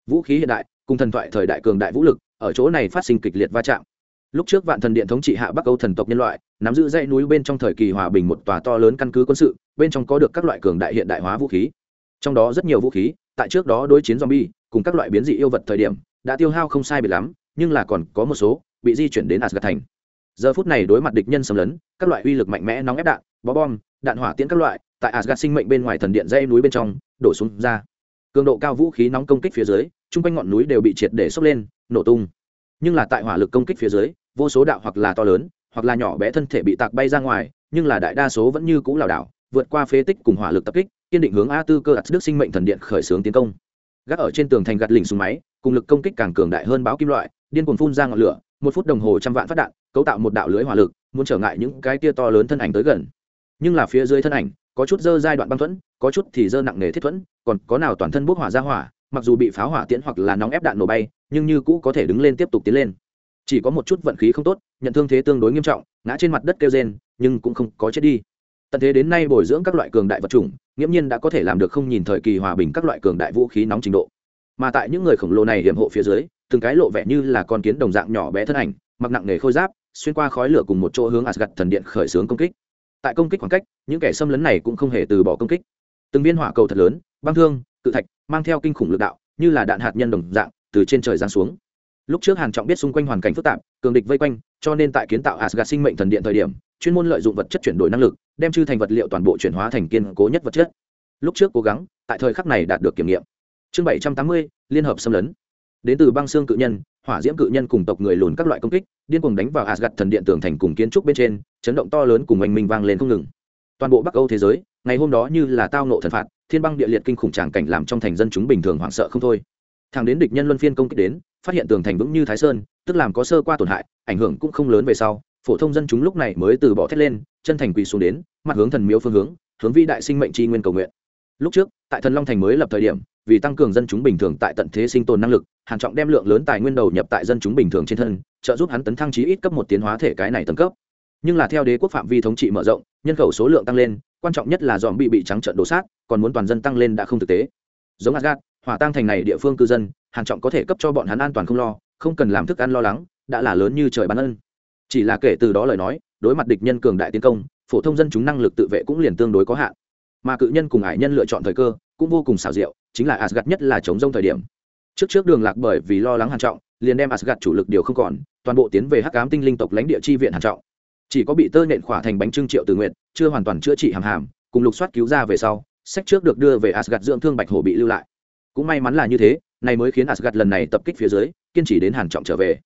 A: Vũ khí hiện đại, cùng thần thoại thời đại cường đại vũ lực, ở chỗ này phát sinh kịch liệt va chạm. Lúc trước vạn thần điện thống trị hạ bắc âu thần tộc nhân loại, nắm giữ dãy núi bên trong thời kỳ hòa bình một tòa to lớn căn cứ quân sự, bên trong có được các loại cường đại hiện đại hóa vũ khí. Trong đó rất nhiều vũ khí, tại trước đó đối chiến zombie, cùng các loại biến dị yêu vật thời điểm, đã tiêu hao không sai biệt lắm, nhưng là còn có một số, bị di chuyển đến Asgard thành giờ phút này đối mặt địch nhân xâm lấn, các loại uy lực mạnh mẽ nóng ép đạn, bó bom, đạn hỏa tiễn các loại, tại Asgard sinh mệnh bên ngoài thần điện dây núi bên trong, đổ xuống ra. Cường độ cao vũ khí nóng công kích phía dưới, chung quanh ngọn núi đều bị triệt để sốc lên, nổ tung. Nhưng là tại hỏa lực công kích phía dưới, vô số đạo hoặc là to lớn, hoặc là nhỏ bé thân thể bị tạc bay ra ngoài, nhưng là đại đa số vẫn như cũ lảo đảo, vượt qua phế tích cùng hỏa lực tập kích, kiên định hướng a tư cơ ắt đức sinh mệnh thần điện khởi xướng tiến công. Gác ở trên tường thành gạt lỉnh súng máy, cùng lực công kích càng cường đại hơn báo kim loại, điên cuồng phun ra ngọn lửa, một phút đồng hồ trăm vạn phát đạn cấu tạo một đạo lưới hỏa lực, muốn trở ngại những cái tia to lớn thân ảnh tới gần. Nhưng là phía dưới thân ảnh, có chút dơ giai đoạn băng thuẫn, có chút thì dơ nặng nề thiết thuẫn, còn có nào toàn thân bốc hỏa ra hỏa, mặc dù bị pháo hỏa tiễn hoặc là nóng ép đạn nổ bay, nhưng như cũ có thể đứng lên tiếp tục tiến lên. Chỉ có một chút vận khí không tốt, nhận thương thế tương đối nghiêm trọng, ngã trên mặt đất kêu rên, nhưng cũng không có chết đi. Tận thế đến nay bồi dưỡng các loại cường đại vật chủng, nghiễm nhiên đã có thể làm được không nhìn thời kỳ hòa bình các loại cường đại vũ khí nóng trình độ. Mà tại những người khổng lồ này hiểm hộ phía dưới, từng cái lộ vẻ như là con kiến đồng dạng nhỏ bé thân ảnh, mặc nặng nghề khôi giáp xuyên qua khói lửa cùng một chỗ hướng Asgard thần điện khởi xướng công kích. Tại công kích khoảng cách, những kẻ xâm lấn này cũng không hề từ bỏ công kích. Từng viên hỏa cầu thật lớn, băng thương, cự thạch, mang theo kinh khủng lực đạo, như là đạn hạt nhân đồng dạng, từ trên trời giáng xuống. Lúc trước hàn trọng biết xung quanh hoàn cảnh phức tạp, cường địch vây quanh, cho nên tại kiến tạo Asgard sinh mệnh thần điện thời điểm, chuyên môn lợi dụng vật chất chuyển đổi năng lực, đem chư thành vật liệu toàn bộ chuyển hóa thành kiên cố nhất vật chất. Lúc trước cố gắng, tại thời khắc này đạt được kiểm nghiệm. Chương bảy trăm tám mươi, liên hợp xâm lấn. Đến từ băng xương cự nhân hỏa diễm cự nhân cùng tộc người lùn các loại công kích, điên cuồng đánh vào asgad thần điện tường thành cùng kiến trúc bên trên, chấn động to lớn cùng oanh minh vang lên không ngừng. Toàn bộ bắc âu thế giới, ngày hôm đó như là tao nộ thần phạt, thiên băng địa liệt kinh khủng tràng cảnh làm trong thành dân chúng bình thường hoảng sợ không thôi. Thằng đến địch nhân luân phiên công kích đến, phát hiện tường thành vững như thái sơn, tức làm có sơ qua tổn hại, ảnh hưởng cũng không lớn về sau, phổ thông dân chúng lúc này mới từ bỏ thét lên, chân thành quỳ xuống đến, mặt hướng thần miếu phương hướng hướng vĩ đại sinh mệnh tri nguyên cầu nguyện. Lúc trước, tại thần long thành mới lập thời điểm vì tăng cường dân chúng bình thường tại tận thế sinh tồn năng lực hàn trọng đem lượng lớn tài nguyên đầu nhập tại dân chúng bình thường trên thân trợ giúp hắn tấn thăng chí ít cấp một tiến hóa thể cái này tầng cấp. Nhưng là theo đế quốc phạm vi thống trị mở rộng nhân khẩu số lượng tăng lên quan trọng nhất là dòm bị bị trắng trợn đổ sát còn muốn toàn dân tăng lên đã không thực tế. Giống Asgard, hỏa tăng thành này địa phương cư dân hàn trọng có thể cấp cho bọn hắn an toàn không lo không cần làm thức ăn lo lắng đã là lớn như trời ban ân. Chỉ là kể từ đó lời nói đối mặt địch nhân cường đại tiến công phổ thông dân chúng năng lực tự vệ cũng liền tương đối có hạn. Mà cự nhân cùng ải nhân lựa chọn thời cơ cũng vô cùng xảo diệu, chính là asgad nhất là chống rông thời điểm. Trước trước đường lạc bởi vì lo lắng hàn trọng, liền đem asgad chủ lực điều không còn, toàn bộ tiến về hắc ám tinh linh tộc lãnh địa chi viện hàn trọng. Chỉ có bị tơ nện khỏa thành bánh trưng triệu tử nguyện chưa hoàn toàn chữa trị hàm hàm, cùng lục soát cứu ra về sau, sách trước được đưa về asgad dưỡng thương bạch hổ bị lưu lại. Cũng may mắn là như thế, này mới khiến asgad lần này tập kích phía dưới, kiên trì đến hàn trọng trở về.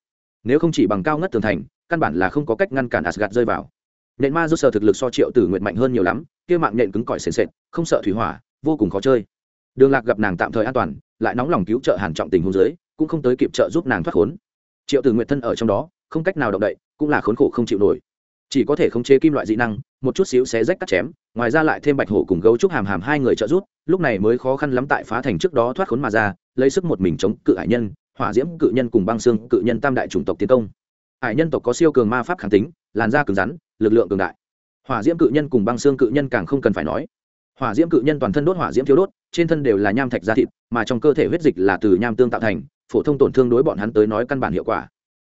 A: Nếu không chỉ bằng cao ngất tường thành, căn bản là không có cách ngăn cản asgad rơi vào. Nện ma do sở thực lực so triệu tử nguyện mạnh hơn nhiều lắm, kia mạng nện cứng cỏi sền sệt, không sợ thủy hỏa vô cùng khó chơi. Đường lạc gặp nàng tạm thời an toàn, lại nóng lòng cứu trợ hàn trọng tình hôn giới cũng không tới kịp trợ giúp nàng thoát khốn. Triệu tử nguyện thân ở trong đó, không cách nào động đậy, cũng là khốn khổ không chịu nổi. Chỉ có thể khống chế kim loại dị năng, một chút xíu xé rách cắt chém, ngoài ra lại thêm bạch hổ cùng gấu trúc hàm hàm hai người trợ giúp, lúc này mới khó khăn lắm tại phá thành trước đó thoát khốn mà ra, lấy sức một mình chống cự hải nhân, hỏa diễm cự nhân cùng băng xương cự nhân tam đại chủng tộc tiến công. Hải nhân tộc có siêu cường ma pháp kháng tính, làn da cứng rắn, lực lượng cường đại. Hỏa diễm cự nhân cùng băng xương cự nhân càng không cần phải nói hỏa diễm cự nhân toàn thân đốt hỏa diễm thiếu đốt, trên thân đều là nham thạch da thịt, mà trong cơ thể huyết dịch là từ nham tương tạo thành, phổ thông tổn thương đối bọn hắn tới nói căn bản hiệu quả.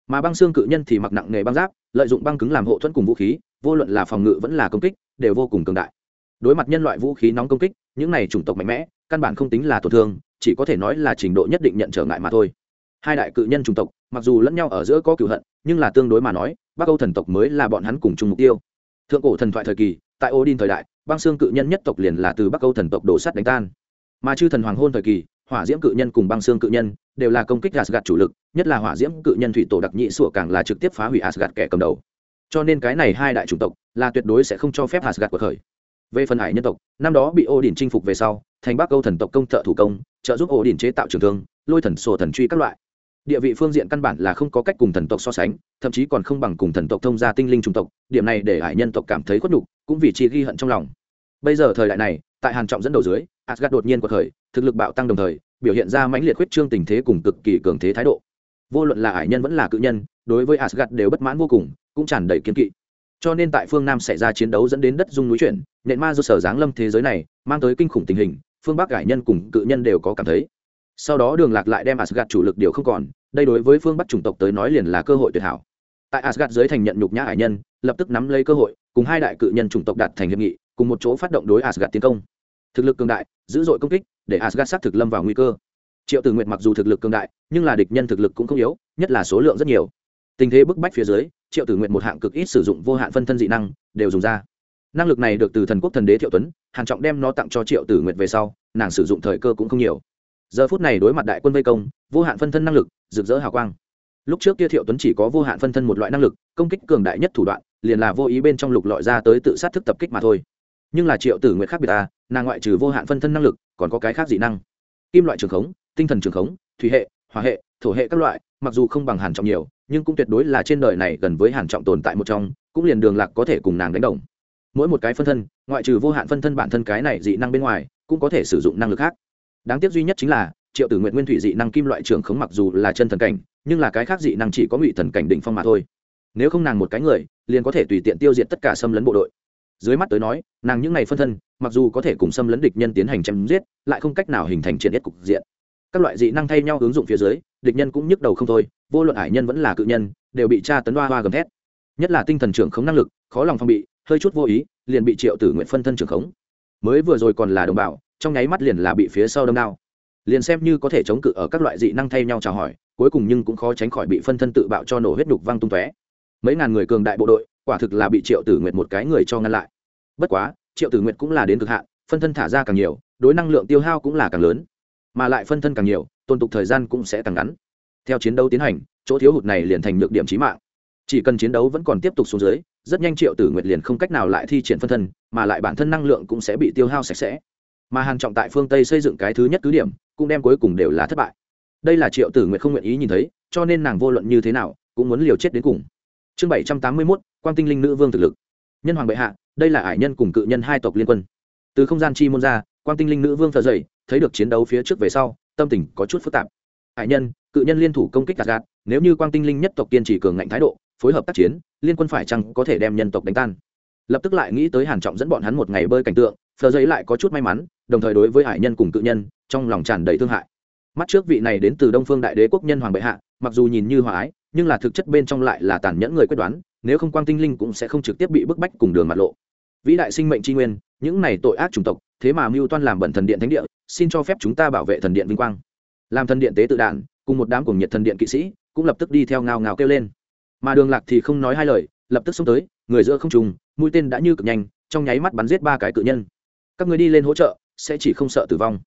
A: Mà băng xương cự nhân thì mặc nặng nghề băng giáp, lợi dụng băng cứng làm hộ thuẫn cùng vũ khí, vô luận là phòng ngự vẫn là công kích, đều vô cùng cường đại. Đối mặt nhân loại vũ khí nóng công kích, những này chủng tộc mạnh mẽ, căn bản không tính là tổn thương, chỉ có thể nói là trình độ nhất định nhận trở ngại mà thôi. Hai đại cự nhân chủng tộc, mặc dù lẫn nhau ở giữa có cựu hận, nhưng là tương đối mà nói, bắc âu thần tộc mới là bọn hắn cùng chung mục tiêu. Thượng cổ thần thoại thời kỳ, tại odin thời đại băng xương cự nhân nhất tộc liền là từ bắc âu thần tộc đổ sắt đánh tan. Mà chư thần hoàng hôn thời kỳ, hỏa diễm cự nhân cùng băng xương cự nhân đều là công kích asgad chủ lực, nhất là hỏa diễm cự nhân thủy tổ đặc nhị sủa càng là trực tiếp phá hủy asgad kẻ cầm đầu. Cho nên cái này hai đại chủng tộc là tuyệt đối sẽ không cho phép asgad cuộc khởi. Về phần hải nhân tộc, năm đó bị Odin chinh phục về sau, thành bắc âu thần tộc công thợ thủ công, trợ giúp Odin chế tạo trường thương, lôi thần, sổ thần truy các loại. Địa vị phương diện căn bản là không có cách cùng thần tộc so sánh, thậm chí còn không bằng cùng thần tộc thông gia tinh linh chủng tộc, điểm này để hải nhân tộc cảm thấy khuất nhục, cũng vì chi ghi hận trong lòng bây giờ thời đại này, tại hàn trọng dẫn đầu dưới asgad đột nhiên quật khởi, thực lực bạo tăng đồng thời, biểu hiện ra mãnh liệt khuyết trương tình thế cùng cực kỳ cường thế thái độ. Vô luận là hải nhân vẫn là cự nhân, đối với asgad đều bất mãn vô cùng, cũng tràn đầy kiên kỵ. Cho nên tại phương nam xảy ra chiến đấu dẫn đến đất dung núi chuyển, nện ma do sở giáng lâm thế giới này, mang tới kinh khủng tình hình, phương bắc ải nhân cùng cự nhân đều có cảm thấy. Sau đó đường lạc lại đem asgad chủ lực điều không còn, đây đối với phương bắc chủng tộc tới nói liền là cơ hội tuyệt hảo. Tại asgad dưới thành nhận nhục nhã hải nhân, lập tức nắm lấy cơ hội, cùng hai đại cự nhân chủng tộc đạt thành hiệp nghị cùng một chỗ phát động đối Asgard tiến công. Thực lực cường đại, dữ dội công kích, để Asgard sát thực lâm vào nguy cơ. Triệu tử nguyệt mặc dù thực lực cường đại, nhưng là địch nhân thực lực cũng không yếu, nhất là số lượng rất nhiều. Tình thế bức bách phía dưới, triệu tử nguyệt một hạng cực ít sử dụng vô hạn phân thân dị năng, đều dùng ra. Năng lực này được từ thần quốc thần đế thiệu tuấn, hàn trọng đem nó tặng cho triệu tử nguyệt về sau, nàng sử dụng thời cơ cũng không nhiều. Giờ phút này đối mặt đại quân vây công, vô hạn phân thân năng lực, rực rỡ hào quang. Lúc trước kia thiệu tuấn chỉ có vô hạn phân thân một loại năng lực, công kích cường đại nhất thủ đoạn, liền là vô ý bên trong lục lọi ra tới tự sát thức tập kích mà thôi nhưng là triệu tử nguyện khác biệt ta, nàng ngoại trừ vô hạn phân thân năng lực, còn có cái khác dị năng. Kim loại trường khống, tinh thần trường khống, thủy hệ, hỏa hệ, thổ hệ các loại, mặc dù không bằng hàn trọng nhiều, nhưng cũng tuyệt đối là trên đời này gần với hàn trọng tồn tại một trong, cũng liền đường lạc có thể cùng nàng đánh đồng. Mỗi một cái phân thân, ngoại trừ vô hạn phân thân bản thân cái này dị năng bên ngoài, cũng có thể sử dụng năng lực khác. Đáng tiếc duy nhất chính là, triệu tử nguyện nguyên thủy dị năng kim loại trường khống mặc dù là chân thần cảnh, nhưng là cái khác dị năng chỉ có ngụy thần cảnh đỉnh phong mà thôi. Nếu không nàng một cái người, liền có thể tùy tiện tiêu diệt tất cả xâm lấn bộ đội dưới mắt tới nói, nàng những ngày phân thân, mặc dù có thể cùng xâm lấn địch nhân tiến hành chém giết, lại không cách nào hình thành triển nhất cục diện. Các loại dị năng thay nhau ứng dụng phía dưới, địch nhân cũng nhức đầu không thôi, vô luận hải nhân vẫn là cự nhân, đều bị tra tấn hoa hoa gầm thét. Nhất là tinh thần trưởng khống năng lực, khó lòng phong bị, hơi chút vô ý, liền bị triệu tử nguyện phân thân trưởng khống. Mới vừa rồi còn là đồng bào, trong nháy mắt liền là bị phía sau đâm đao liền xem như có thể chống cự ở các loại dị năng thay nhau chào hỏi, cuối cùng nhưng cũng khó tránh khỏi bị phân thân tự bạo cho nổ huyết đục văng tung tóe. Mấy ngàn người cường đại bộ đội quả thực là bị triệu tử nguyệt một cái người cho ngăn lại. Bất quá, triệu tử nguyệt cũng là đến cực hạn, phân thân thả ra càng nhiều, đối năng lượng tiêu hao cũng là càng lớn. Mà lại phân thân càng nhiều, tôn tục thời gian cũng sẽ càng ngắn. Theo chiến đấu tiến hành, chỗ thiếu hụt này liền thành nhược điểm trí mạng. Chỉ cần chiến đấu vẫn còn tiếp tục xuống dưới, rất nhanh triệu tử nguyệt liền không cách nào lại thi triển phân thân, mà lại bản thân năng lượng cũng sẽ bị tiêu hao sạch sẽ. Mà hàn trọng tại phương tây xây dựng cái thứ nhất cứ điểm, cũng đem cuối cùng đều là thất bại. Đây là triệu tử nguyệt không nguyện ý nhìn thấy, cho nên nàng vô luận như thế nào, cũng muốn liều chết đến cùng chương bảy trăm tám mươi mốt, quang tinh linh nữ vương thực lực. Nhân hoàng bệ hạ, đây là ải nhân cùng cự nhân hai tộc liên quân. Từ không gian chi môn ra, quang tinh linh nữ vương thờ dậy, thấy được chiến đấu phía trước về sau, tâm tình có chút phức tạp. Ải nhân, cự nhân liên thủ công kích gạt gạt nếu như quang tinh linh nhất tộc kiên trì cường ngạnh thái độ, phối hợp tác chiến, liên quân phải chăng có thể đem nhân tộc đánh tan? Lập tức lại nghĩ tới hàn trọng dẫn bọn hắn một ngày bơi cảnh tượng phờ giấy lại có chút may mắn, đồng thời đối với hải nhân cùng cự nhân, trong lòng tràn đầy thương hại. Mắt trước vị này đến từ đông phương đại đế quốc nhân hoàng bệ hạ, mặc dù nhìn như hòa ái nhưng là thực chất bên trong lại là tàn nhẫn người quyết đoán, nếu không quang tinh linh cũng sẽ không trực tiếp bị bức bách cùng đường mặt lộ. Vĩ đại sinh mệnh tri nguyên, những này tội ác chủng tộc, thế mà mưu toan làm bẩn thần điện thánh địa, xin cho phép chúng ta bảo vệ thần điện vinh quang. Làm thần điện tế tự đản cùng một đám cùng nhiệt thần điện kỵ sĩ, cũng lập tức đi theo ngào ngào kêu lên. Mà đường lạc thì không nói hai lời, lập tức xông tới, người giữa không trùng, mũi tên đã như cực nhanh, trong nháy mắt bắn giết ba cái cự nhân. Các người đi lên hỗ trợ, sẽ chỉ không sợ tử vong.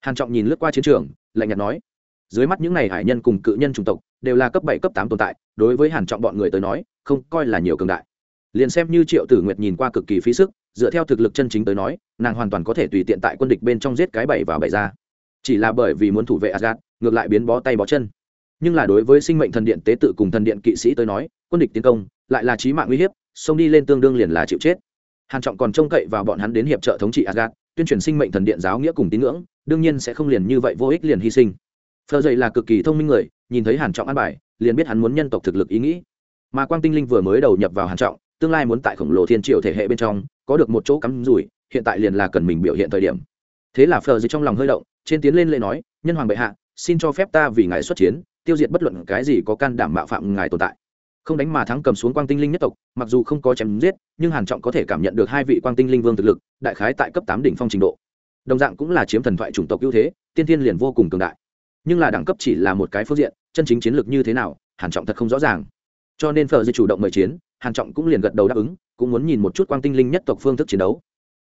A: Hàn trọng nhìn lướt qua chiến trường, lạnh nhạt nói dưới mắt những này hải nhân cùng cự nhân chủng tộc đều là cấp bảy cấp tám tồn tại đối với hàn trọng bọn người tới nói không coi là nhiều cường đại. Liền xem như triệu tử nguyệt nhìn qua cực kỳ phí sức dựa theo thực lực chân chính tới nói nàng hoàn toàn có thể tùy tiện tại quân địch bên trong giết cái bảy vào bảy ra. Chỉ là bởi vì muốn thủ vệ Asgard, ngược lại biến bó tay bó chân. Nhưng là đối với sinh mệnh thần điện tế tự cùng thần điện kỵ sĩ tới nói quân địch tiến công lại là chí mạng uy hiếp xông đi lên tương đương liền là chịu chết. Hàn trọng còn trông cậy vào bọn hắn đến hiệp trợ thống trị Asgard, tuyên truyền sinh mệnh thần điện giáo nghĩa cùng tín ngưỡng đương nhiên sẽ không liền như vậy vô ích liền hy sinh phờ dậy là cực kỳ thông minh người, nhìn thấy hàn trọng an bài, liền biết hắn muốn nhân tộc thực lực ý nghĩ. Mà quang tinh linh vừa mới đầu nhập vào hàn trọng, tương lai muốn tại khổng lồ thiên triều thể hệ bên trong, có được một chỗ cắm rủi, hiện tại liền là cần mình biểu hiện thời điểm. Thế là phờ dậy trong lòng hơi động, trên tiến lên lễ nói, nhân hoàng bệ hạ, xin cho phép ta vì ngài xuất chiến, tiêu diệt bất luận cái gì có can đảm mạo phạm ngài tồn tại. Không đánh mà thắng cầm xuống quang tinh linh nhất tộc, mặc dù không có chém giết, nhưng hàn trọng có thể cảm nhận được hai vị quang tinh linh vương thực lực, đại khái tại cấp tám đỉnh phong trình độ. Đồng dạng cũng là chiếm thần thoại chủng tộc ưu thế, tiên thiên liền vô cùng cường đại nhưng là đẳng cấp chỉ là một cái phương diện, chân chính chiến lược như thế nào, hàn trọng thật không rõ ràng. Cho nên phở di chủ động mời chiến, hàn trọng cũng liền gật đầu đáp ứng, cũng muốn nhìn một chút quang tinh linh nhất tộc phương thức chiến đấu.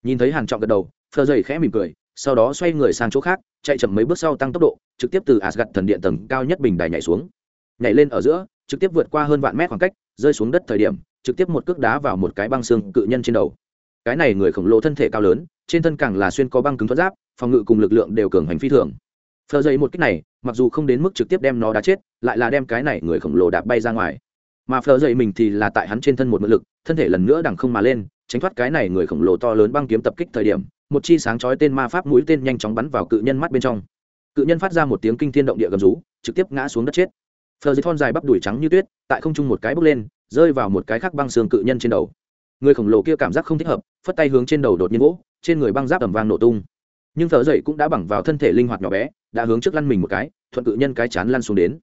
A: Nhìn thấy hàn trọng gật đầu, phở dày khẽ mỉm cười, sau đó xoay người sang chỗ khác, chạy chậm mấy bước sau tăng tốc độ, trực tiếp từ asgad thần điện tầng cao nhất bình đài nhảy xuống. Nhảy lên ở giữa, trực tiếp vượt qua hơn vạn mét khoảng cách, rơi xuống đất thời điểm, trực tiếp một cước đá vào một cái băng xương cự nhân trên đầu. Cái này người khổng lồ thân thể cao lớn, trên thân càng là xuyên có băng cứng thoát giáp, phòng ngự cùng lực lượng đều cường hành phi thường phờ dậy một kích này, mặc dù không đến mức trực tiếp đem nó đá chết, lại là đem cái này người khổng lồ đạp bay ra ngoài. Mà phờ dậy mình thì là tại hắn trên thân một mượn lực, thân thể lần nữa đằng không mà lên, tránh thoát cái này người khổng lồ to lớn băng kiếm tập kích thời điểm, một chi sáng chói tên ma pháp mũi tên nhanh chóng bắn vào cự nhân mắt bên trong. Cự nhân phát ra một tiếng kinh thiên động địa gầm rú, trực tiếp ngã xuống đất chết. Phờ dậy thon dài bắp đùi trắng như tuyết, tại không trung một cái bước lên, rơi vào một cái khác băng xương cự nhân trên đầu. Người khổng lồ kia cảm giác không thích hợp, phất tay hướng trên đầu đột nhiên vỗ, trên người băng giáp ẩm vang nổ tung nhưng thợ dậy cũng đã bằng vào thân thể linh hoạt nhỏ bé, đã hướng trước lăn mình một cái, thuận cự nhân cái chán lăn xuống đến.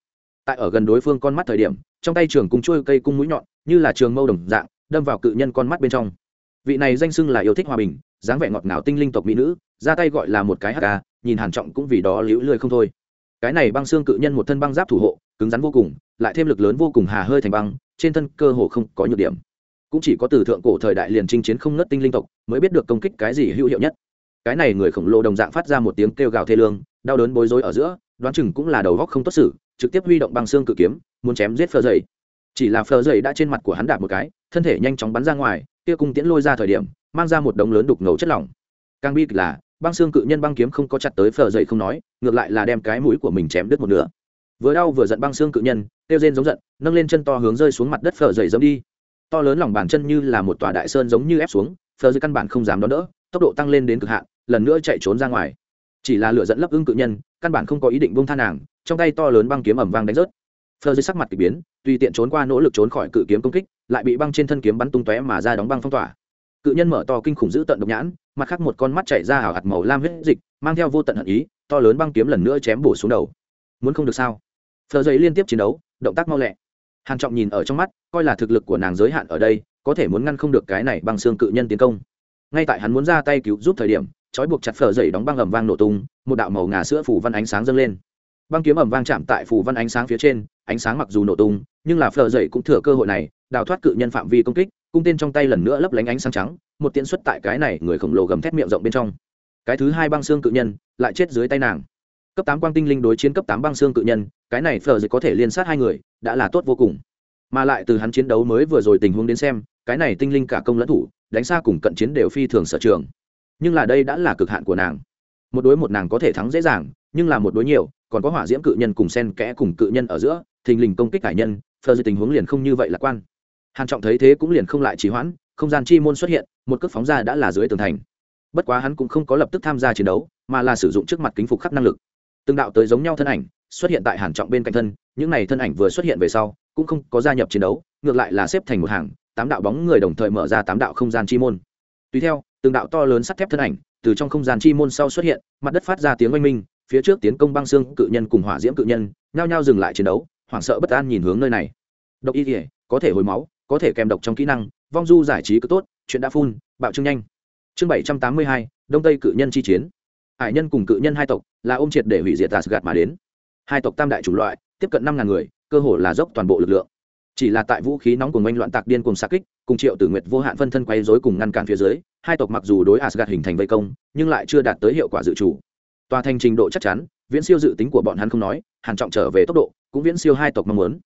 A: Tại ở gần đối phương con mắt thời điểm, trong tay trường cung trôi cây cung mũi nhọn, như là trường mâu đồng dạng, đâm vào cự nhân con mắt bên trong. Vị này danh xưng là yêu thích hòa bình, dáng vẻ ngọt ngào tinh linh tộc mỹ nữ, ra tay gọi là một cái hk nhìn hàn trọng cũng vì đó liễu lười không thôi. Cái này băng xương cự nhân một thân băng giáp thủ hộ, cứng rắn vô cùng, lại thêm lực lớn vô cùng hà hơi thành băng, trên thân cơ hồ không có nhược điểm. Cũng chỉ có từ thượng cổ thời đại liền chinh chiến không ngất tinh linh tộc, mới biết được công kích cái gì hữu hiệu nhất cái này người khổng lồ đồng dạng phát ra một tiếng kêu gào thê lương, đau đớn bối rối ở giữa, đoán chừng cũng là đầu góc không tốt xử, trực tiếp huy động bằng xương cự kiếm, muốn chém giết phờ dày chỉ là phờ dày đã trên mặt của hắn đạp một cái, thân thể nhanh chóng bắn ra ngoài, kia cung tiễn lôi ra thời điểm, mang ra một đống lớn đục ngầu chất lỏng. Càng bi là, băng xương cự nhân băng kiếm không có chặt tới phờ dày không nói, ngược lại là đem cái mũi của mình chém đứt một nửa. Vừa đau vừa giận băng xương cự nhân, kêu rên giống giận, nâng lên chân to hướng rơi xuống mặt đất phờ dày dẫm đi. To lớn lòng bàn chân như là một tòa đại sơn giống như ép xuống phờ dày căn bản không dám đón đỡ, tốc độ tăng lên đến cực hạn lần nữa chạy trốn ra ngoài. Chỉ là lựa dẫn lấp ưng cự nhân, căn bản không có ý định bông tha nàng, trong tay to lớn băng kiếm ẩm vang đánh rớt. Phơ dưới sắc mặt k ỳ biến, tùy tiện trốn qua nỗ lực trốn khỏi cự kiếm công kích, lại bị băng trên thân kiếm bắn tung tóe mà ra đóng băng phong tỏa. Cự nhân mở to kinh khủng dữ tận độc nhãn, mặt khác một con mắt chảy ra ảo hạt màu lam huyết dịch, mang theo vô tận hận ý, to lớn băng kiếm lần nữa chém bổ xuống đầu. Muốn không được sao? Phờ giấy liên tiếp chiến đấu, động tác mau lẹ. Hàn trọng nhìn ở trong mắt, coi là thực lực của nàng giới hạn ở đây, có thể muốn ngăn không được cái này băng xương cự nhân tiến công. Ngay tại hắn muốn ra tay cứu giúp thời điểm trói buộc chặt phở dậy đóng băng ầm vang nổ tung, một đạo màu ngà sữa phủ văn ánh sáng dâng lên. Băng kiếm ầm vang chạm tại phủ văn ánh sáng phía trên, ánh sáng mặc dù nổ tung, nhưng là phở dậy cũng thừa cơ hội này, đào thoát cự nhân phạm vi công kích, cung tên trong tay lần nữa lấp lánh ánh sáng trắng, một tiễn xuất tại cái này người khổng lồ gầm thét miệng rộng bên trong. Cái thứ hai băng xương cự nhân lại chết dưới tay nàng. Cấp tám quang tinh linh đối chiến cấp tám băng xương cự nhân, cái này phờ dịch có thể liên sát hai người, đã là tốt vô cùng. Mà lại từ hắn chiến đấu mới vừa rồi tình huống đến xem, cái này tinh linh cả công lẫn thủ, đánh xa cùng cận chiến đều phi thường sở trường nhưng là đây đã là cực hạn của nàng. Một đối một nàng có thể thắng dễ dàng, nhưng là một đối nhiều, còn có hỏa diễm cự nhân cùng sen kẽ cùng cự nhân ở giữa, thình lình công kích cải nhân, phờ dịch tình huống liền không như vậy lạc quan. Hàn trọng thấy thế cũng liền không lại trì hoãn, không gian chi môn xuất hiện, một cước phóng ra đã là dưới tường thành. Bất quá hắn cũng không có lập tức tham gia chiến đấu, mà là sử dụng trước mặt kính phục khắc năng lực. Từng đạo tới giống nhau thân ảnh xuất hiện tại hàn trọng bên cạnh thân, những này thân ảnh vừa xuất hiện về sau, cũng không có gia nhập chiến đấu, ngược lại là xếp thành một hàng, tám đạo bóng người đồng thời mở ra tám đạo không gian chi môn. Tùy theo từng đạo to lớn sắt thép thân ảnh từ trong không gian chi môn sau xuất hiện, mặt đất phát ra tiếng oanh minh, phía trước tiến công băng xương cự nhân cùng hỏa diễm cự nhân, nhao nhao dừng lại chiến đấu, hoảng sợ bất an nhìn hướng nơi này. Độc y thể có thể hồi máu, có thể kèm độc trong kỹ năng, vong du giải trí cứ tốt, chuyện đã phun, bạo trương nhanh. Chương bảy trăm tám mươi hai, đông tây cự nhân chi chiến. Hải nhân cùng cự nhân hai tộc là ôm triệt để hủy diệt tà gạt mà đến. Hai tộc tam đại chủng loại, tiếp cận năm ngàn người, cơ hồ là dốc toàn bộ lực lượng. Chỉ là tại vũ khí nóng cùng oanh loạn tạc điên cùng xa kích cùng triệu tử nguyệt vô hạn phân thân quay dối cùng ngăn cản phía dưới, hai tộc mặc dù đối asgad hình thành vây công, nhưng lại chưa đạt tới hiệu quả dự trù. Tòa thành trình độ chắc chắn, viễn siêu dự tính của bọn hắn không nói hàn trọng trở về tốc độ, cũng viễn siêu hai tộc mong muốn.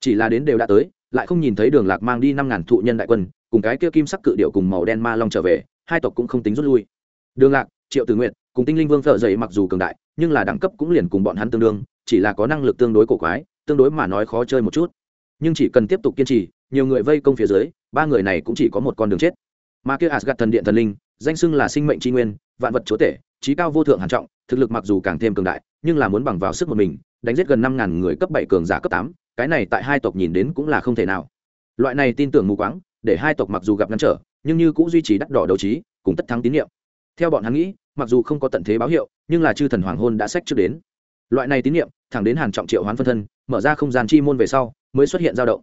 A: Chỉ là đến đều đã tới, lại không nhìn thấy đường lạc mang đi năm ngàn thụ nhân đại quân, cùng cái kia kim sắc cự điệu cùng màu đen ma long trở về, hai tộc cũng không tính rút lui. Đường lạc, triệu tử nguyện cùng tinh linh vương thợ dậy mặc dù cường đại, nhưng là đẳng cấp cũng liền cùng bọn hắn tương đương, chỉ là có năng lực tương đối cổ quái, tương đối mà nói khó chơi một chút. Nhưng chỉ cần tiếp tục kiên trì nhiều người vây công phía dưới, ba người này cũng chỉ có một con đường chết. Mà kia asgad thần điện thần linh, danh xưng là sinh mệnh tri nguyên, vạn vật chúa tể, trí cao vô thượng hàn trọng, thực lực mặc dù càng thêm cường đại, nhưng là muốn bằng vào sức một mình, đánh giết gần năm ngàn người cấp bảy cường giả cấp tám, cái này tại hai tộc nhìn đến cũng là không thể nào. Loại này tin tưởng mù quáng, để hai tộc mặc dù gặp ngăn trở, nhưng như cũng duy trì đắt đỏ đấu trí, cùng tất thắng tín nhiệm. Theo bọn hắn nghĩ, mặc dù không có tận thế báo hiệu, nhưng là chư thần hoàng hôn đã sách trước đến. Loại này tín nhiệm, thẳng đến hàn trọng triệu hoán phân thân, mở ra không gian chi môn về sau, mới xuất hiện dao động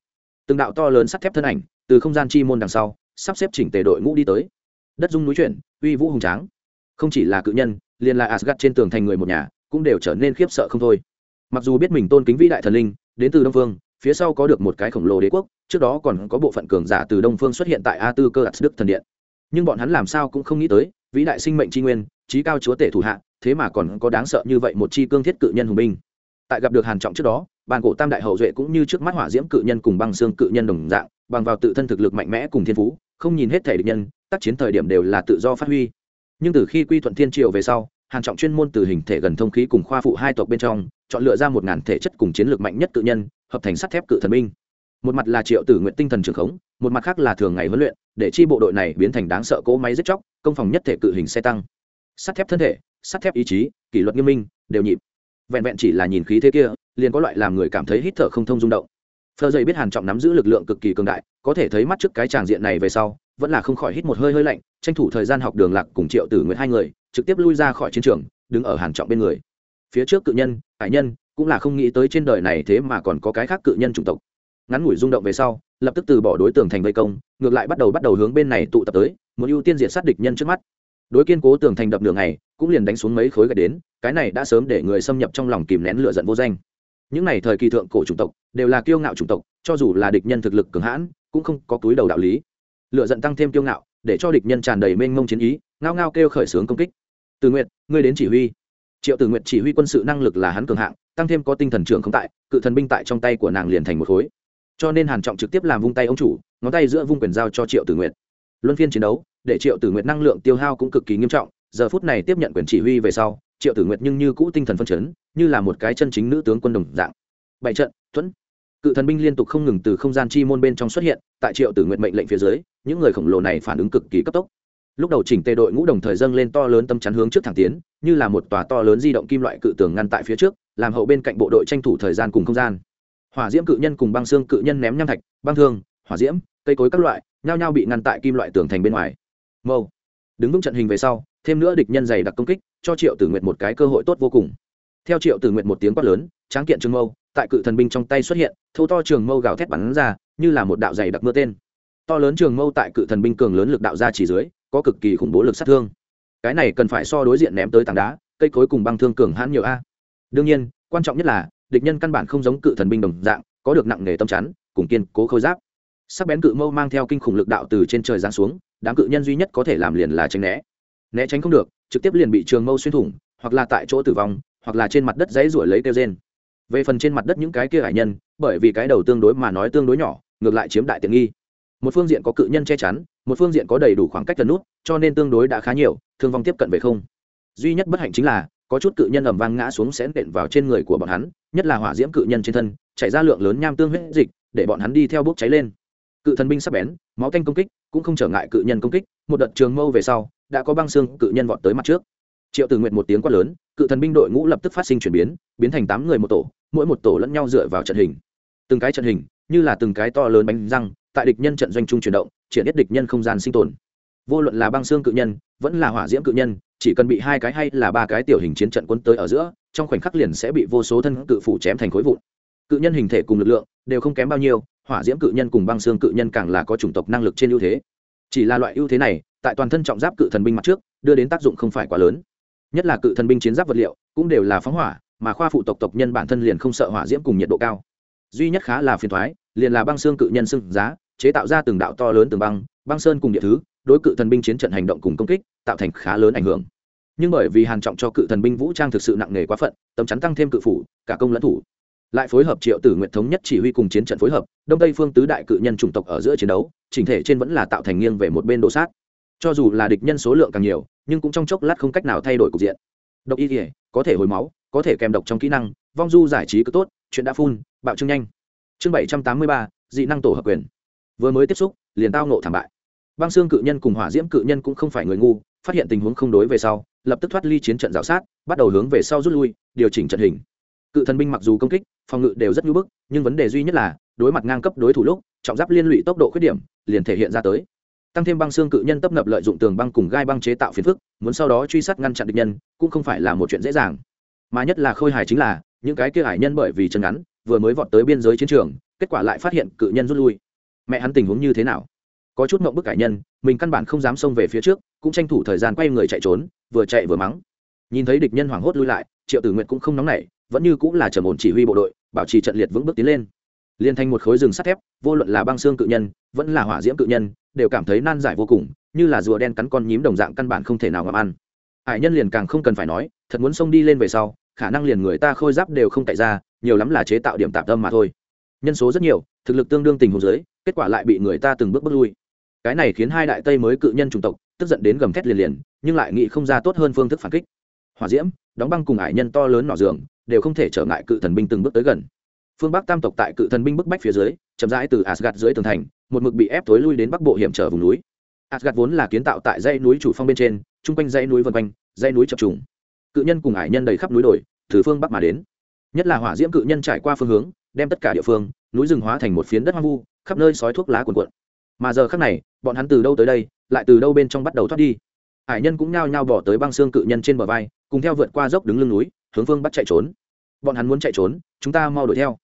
A: từng đạo to lớn sắt thép thân ảnh từ không gian chi môn đằng sau sắp xếp chỉnh tề đội ngũ đi tới. Đất dung núi chuyển, uy vũ hùng tráng. Không chỉ là cự nhân, liền là asgad trên tường thành người một nhà, cũng đều trở nên khiếp sợ không thôi. Mặc dù biết mình tôn kính vĩ đại thần linh, đến từ đông phương, phía sau có được một cái khổng lồ đế quốc, trước đó còn có bộ phận cường giả từ đông phương xuất hiện tại a tư cơ ạt đức thần điện. Nhưng bọn hắn làm sao cũng không nghĩ tới, vĩ đại sinh mệnh tri nguyên, trí cao chúa tể thủ hạ, thế mà còn có đáng sợ như vậy một chi cương thiết cự nhân hùng binh. Tại gặp được hàn trọng trước đó bàn cổ tam đại hậu duệ cũng như trước mắt hỏa diễm cự nhân cùng băng xương cự nhân đồng dạng, bằng vào tự thân thực lực mạnh mẽ cùng thiên phú, không nhìn hết thể địch nhân, tác chiến thời điểm đều là tự do phát huy. Nhưng từ khi quy thuận thiên triều về sau, hàn trọng chuyên môn từ hình thể gần thông khí cùng khoa phụ hai tộc bên trong, chọn lựa ra một ngàn thể chất cùng chiến lược mạnh nhất cự nhân, hợp thành sắt thép cự thần binh. Một mặt là triệu tử nguyện tinh thần trường khống, một mặt khác là thường ngày huấn luyện, để chi bộ đội này biến thành đáng sợ cỗ máy giết chóc, công phòng nhất thể cự hình xe tăng. Sắt thép thân thể, sắt thép ý chí, kỷ luật nghiêm minh, đều nhịp. Vẹn vẹn chỉ là nhìn khí thế kia liền có loại làm người cảm thấy hít thở không thông rung động. Phờ dậy biết hàn trọng nắm giữ lực lượng cực kỳ cường đại, có thể thấy mắt trước cái tràng diện này về sau, vẫn là không khỏi hít một hơi hơi lạnh, tranh thủ thời gian học đường lạc cùng triệu tử nguyện hai người, trực tiếp lui ra khỏi chiến trường, đứng ở hàn trọng bên người. Phía trước cự nhân hải nhân, cũng là không nghĩ tới trên đời này thế mà còn có cái khác cự nhân chủng tộc. Ngắn ngủi rung động về sau, lập tức từ bỏ đối tượng thành vây công, ngược lại bắt đầu bắt đầu hướng bên này tụ tập tới, muốn ưu tiên diện sát địch nhân trước mắt. Đối kiên cố tường thành đập đường này cũng liền đánh xuống mấy khối gạch đến, cái này đã sớm để người xâm nhập trong lòng kìm nén lửa giận vô danh những này thời kỳ thượng cổ chủng tộc đều là kiêu ngạo chủng tộc, cho dù là địch nhân thực lực cường hãn, cũng không có túi đầu đạo lý. Lựa giận tăng thêm kiêu ngạo, để cho địch nhân tràn đầy mênh mông chiến ý, ngao ngao kêu khởi xướng công kích. Từ nguyện ngươi đến chỉ huy. Triệu Từ nguyện chỉ huy quân sự năng lực là hắn cường hạng, tăng thêm có tinh thần trưởng không tại, cự thần binh tại trong tay của nàng liền thành một khối. Cho nên hàn trọng trực tiếp làm vung tay ông chủ, ngón tay giữa vung quyền giao cho triệu tử nguyện luân phiên chiến đấu, để triệu tử nguyện năng lượng tiêu hao cũng cực kỳ nghiêm trọng, giờ phút này tiếp nhận quyền chỉ huy về sau triệu tử nguyệt nhưng như cũ tinh thần phân chấn, như là một cái chân chính nữ tướng quân đồng dạng. Bảy trận, thuẫn. Cự thần binh liên tục không ngừng từ không gian chi môn bên trong xuất hiện, tại triệu tử nguyệt mệnh lệnh phía dưới, những người khổng lồ này phản ứng cực kỳ cấp tốc. Lúc đầu chỉnh tề đội ngũ đồng thời dâng lên to lớn tâm chắn hướng trước thẳng tiến, như là một tòa to lớn di động kim loại cự tường ngăn tại phía trước, làm hậu bên cạnh bộ đội tranh thủ thời gian cùng không gian. Hỏa diễm cự nhân cùng băng xương cự nhân ném nham thạch, băng thương, hỏa diễm, cây cối các loại, nhao nhao bị ngăn tại kim loại tường thành bên ngoài. Mâu. Đứng vững trận hình về sau, thêm nữa địch nhân dày đặc công kích cho triệu tử nguyệt một cái cơ hội tốt vô cùng. Theo triệu tử nguyệt một tiếng quát lớn, tráng kiện trường mâu, tại cự thần binh trong tay xuất hiện thâu to trường mâu gào thét bắn ra, như là một đạo dày đặc mưa tên. To lớn trường mâu tại cự thần binh cường lớn lực đạo ra chỉ dưới, có cực kỳ khủng bố lực sát thương. Cái này cần phải so đối diện ném tới tảng đá, cây cối cùng băng thương cường hãn nhiều a. Đương nhiên, quan trọng nhất là, địch nhân căn bản không giống cự thần binh đồng dạng, có được nặng nghề tâm chắn, cùng kiên cố khôi giáp. Sắc bén cự mâu mang theo kinh khủng lực đạo từ trên trời giáng xuống, đám cự nhân duy nhất có thể làm liền là tránh né. Né tránh không được trực tiếp liền bị trường mâu xuyên thủng, hoặc là tại chỗ tử vong, hoặc là trên mặt đất dãy ruổi lấy kêu trên về phần trên mặt đất những cái kia hải nhân, bởi vì cái đầu tương đối mà nói tương đối nhỏ, ngược lại chiếm đại tiện nghi. Một phương diện có cự nhân che chắn, một phương diện có đầy đủ khoảng cách gần nút, cho nên tương đối đã khá nhiều, thương vong tiếp cận về không. Duy nhất bất hạnh chính là, có chút cự nhân ầm vang ngã xuống sẽ nện vào trên người của bọn hắn, nhất là hỏa diễm cự nhân trên thân, chảy ra lượng lớn nham tương huyết dịch, để bọn hắn đi theo bốc cháy lên. Cự thần binh sắp bén, máu tanh công kích, cũng không trở ngại cự nhân công kích, một đợt trường mâu về sau đã có băng xương cự nhân vọt tới mặt trước. Triệu tử nguyện một tiếng quát lớn, cự thần binh đội ngũ lập tức phát sinh chuyển biến biến thành tám người một tổ, mỗi một tổ lẫn nhau dựa vào trận hình. Từng cái trận hình, như là từng cái to lớn bánh răng, tại địch nhân trận doanh trung chuyển động triển hết địch nhân không gian sinh tồn. Vô luận là băng xương cự nhân, vẫn là hỏa diễm cự nhân, chỉ cần bị hai cái hay là ba cái tiểu hình chiến trận quân tới ở giữa, trong khoảnh khắc liền sẽ bị vô số thân cự phủ chém thành khối vụn. Cự nhân hình thể cùng lực lượng đều không kém bao nhiêu, hỏa diễm cự nhân cùng băng xương cự nhân càng là có chủng tộc năng lực trên ưu thế. Chỉ là loại ưu thế này tại toàn thân trọng giáp cự thần binh mặt trước, đưa đến tác dụng không phải quá lớn. Nhất là cự thần binh chiến giáp vật liệu, cũng đều là phóng hỏa, mà khoa phụ tộc tộc nhân bản thân liền không sợ hỏa diễm cùng nhiệt độ cao. Duy nhất khá là phiền thoái liền là băng xương cự nhân xưng giá, chế tạo ra từng đạo to lớn từng băng băng sơn cùng địa thứ, đối cự thần binh chiến trận hành động cùng công kích, tạo thành khá lớn ảnh hưởng. Nhưng bởi vì hàn trọng cho cự thần binh vũ trang thực sự nặng nề quá phận, tấm chắn tăng thêm cự phủ, cả công lẫn thủ. Lại phối hợp triệu tử nguyện thống nhất chỉ huy cùng chiến trận phối hợp, đông tây phương tứ đại cự nhân chủng tộc ở giữa chiến đấu, chỉnh thể trên vẫn là tạo thành nghiêng về một bên đồ sát cho dù là địch nhân số lượng càng nhiều, nhưng cũng trong chốc lát không cách nào thay đổi cục diện. Độc y thể có thể hồi máu, có thể kèm độc trong kỹ năng, vong du giải trí cứ tốt, chuyện đã phun, bạo trương nhanh. Chương bảy trăm tám mươi ba, dị năng tổ hợp quyền. Vừa mới tiếp xúc, liền tao nộ thảm bại. Băng xương cự nhân cùng hỏa diễm cự nhân cũng không phải người ngu, phát hiện tình huống không đối về sau, lập tức thoát ly chiến trận g sát, bắt đầu hướng về sau rút lui, điều chỉnh trận hình. Cự thần binh mặc dù công kích, phòng ngự đều rất nhu bức, nhưng vấn đề duy nhất là, đối mặt ngang cấp đối thủ lúc, trọng giáp liên lụy tốc độ khuyết điểm, liền thể hiện ra tới tăng thêm băng xương cự nhân tấp nập lợi dụng tường băng cùng gai băng chế tạo phiền phức, muốn sau đó truy sát ngăn chặn địch nhân, cũng không phải là một chuyện dễ dàng. Mà nhất là khôi hài chính là, những cái kia hải nhân bởi vì chân ngắn, vừa mới vọt tới biên giới chiến trường, kết quả lại phát hiện cự nhân rút lui. Mẹ hắn tình huống như thế nào? Có chút mộng bức cải nhân, mình căn bản không dám xông về phía trước, cũng tranh thủ thời gian quay người chạy trốn, vừa chạy vừa mắng. Nhìn thấy địch nhân hoảng hốt lui lại, triệu tử nguyện cũng không nóng nảy, vẫn như cũng là trầm ổn chỉ huy bộ đội, bảo trì trận liệt vững bước tiến lên liên thành một khối rừng sắt thép, vô luận là băng xương cự nhân, vẫn là hỏa diễm cự nhân, đều cảm thấy nan giải vô cùng, như là rùa đen cắn con nhím đồng dạng căn bản không thể nào ngậm ăn. Hải nhân liền càng không cần phải nói, thật muốn xông đi lên về sau, khả năng liền người ta khôi giáp đều không cậy ra, nhiều lắm là chế tạo điểm tạm tâm mà thôi. Nhân số rất nhiều, thực lực tương đương tình hồ dưới, kết quả lại bị người ta từng bước bước lui. Cái này khiến hai đại tây mới cự nhân chủng tộc, tức giận đến gầm thét liền liền, nhưng lại nghĩ không ra tốt hơn phương thức phản kích. Hỏa diễm, đóng băng cùng ải nhân to lớn nọ giường, đều không thể trở ngại cự thần binh từng bước tới gần phương bắc tam tộc tại cự thần binh bức bách phía dưới, chậm rãi từ asgad dưới tường thành, một mực bị ép tối lui đến bắc bộ hiểm trở vùng núi. Asgad vốn là kiến tạo tại dãy núi chủ phong bên trên, chung quanh dãy núi vân quanh, dãy núi chập trùng. Cự nhân cùng ải nhân đầy khắp núi đồi, từ phương bắc mà đến. Nhất là hỏa diễm cự nhân trải qua phương hướng, đem tất cả địa phương, núi rừng hóa thành một phiến đất hoang vu, khắp nơi sói thuốc lá cuồn cuộn. Mà giờ khắc này, bọn hắn từ đâu tới đây, lại từ đâu bên trong bắt đầu thoát đi? Hải nhân cũng nhao nhao bỏ tới băng xương cự nhân trên bờ vai, cùng theo vượt qua dốc đứng lưng núi, hướng phương bắt chạy trốn. Bọn hắn muốn chạy trốn, chúng ta mau đuổi theo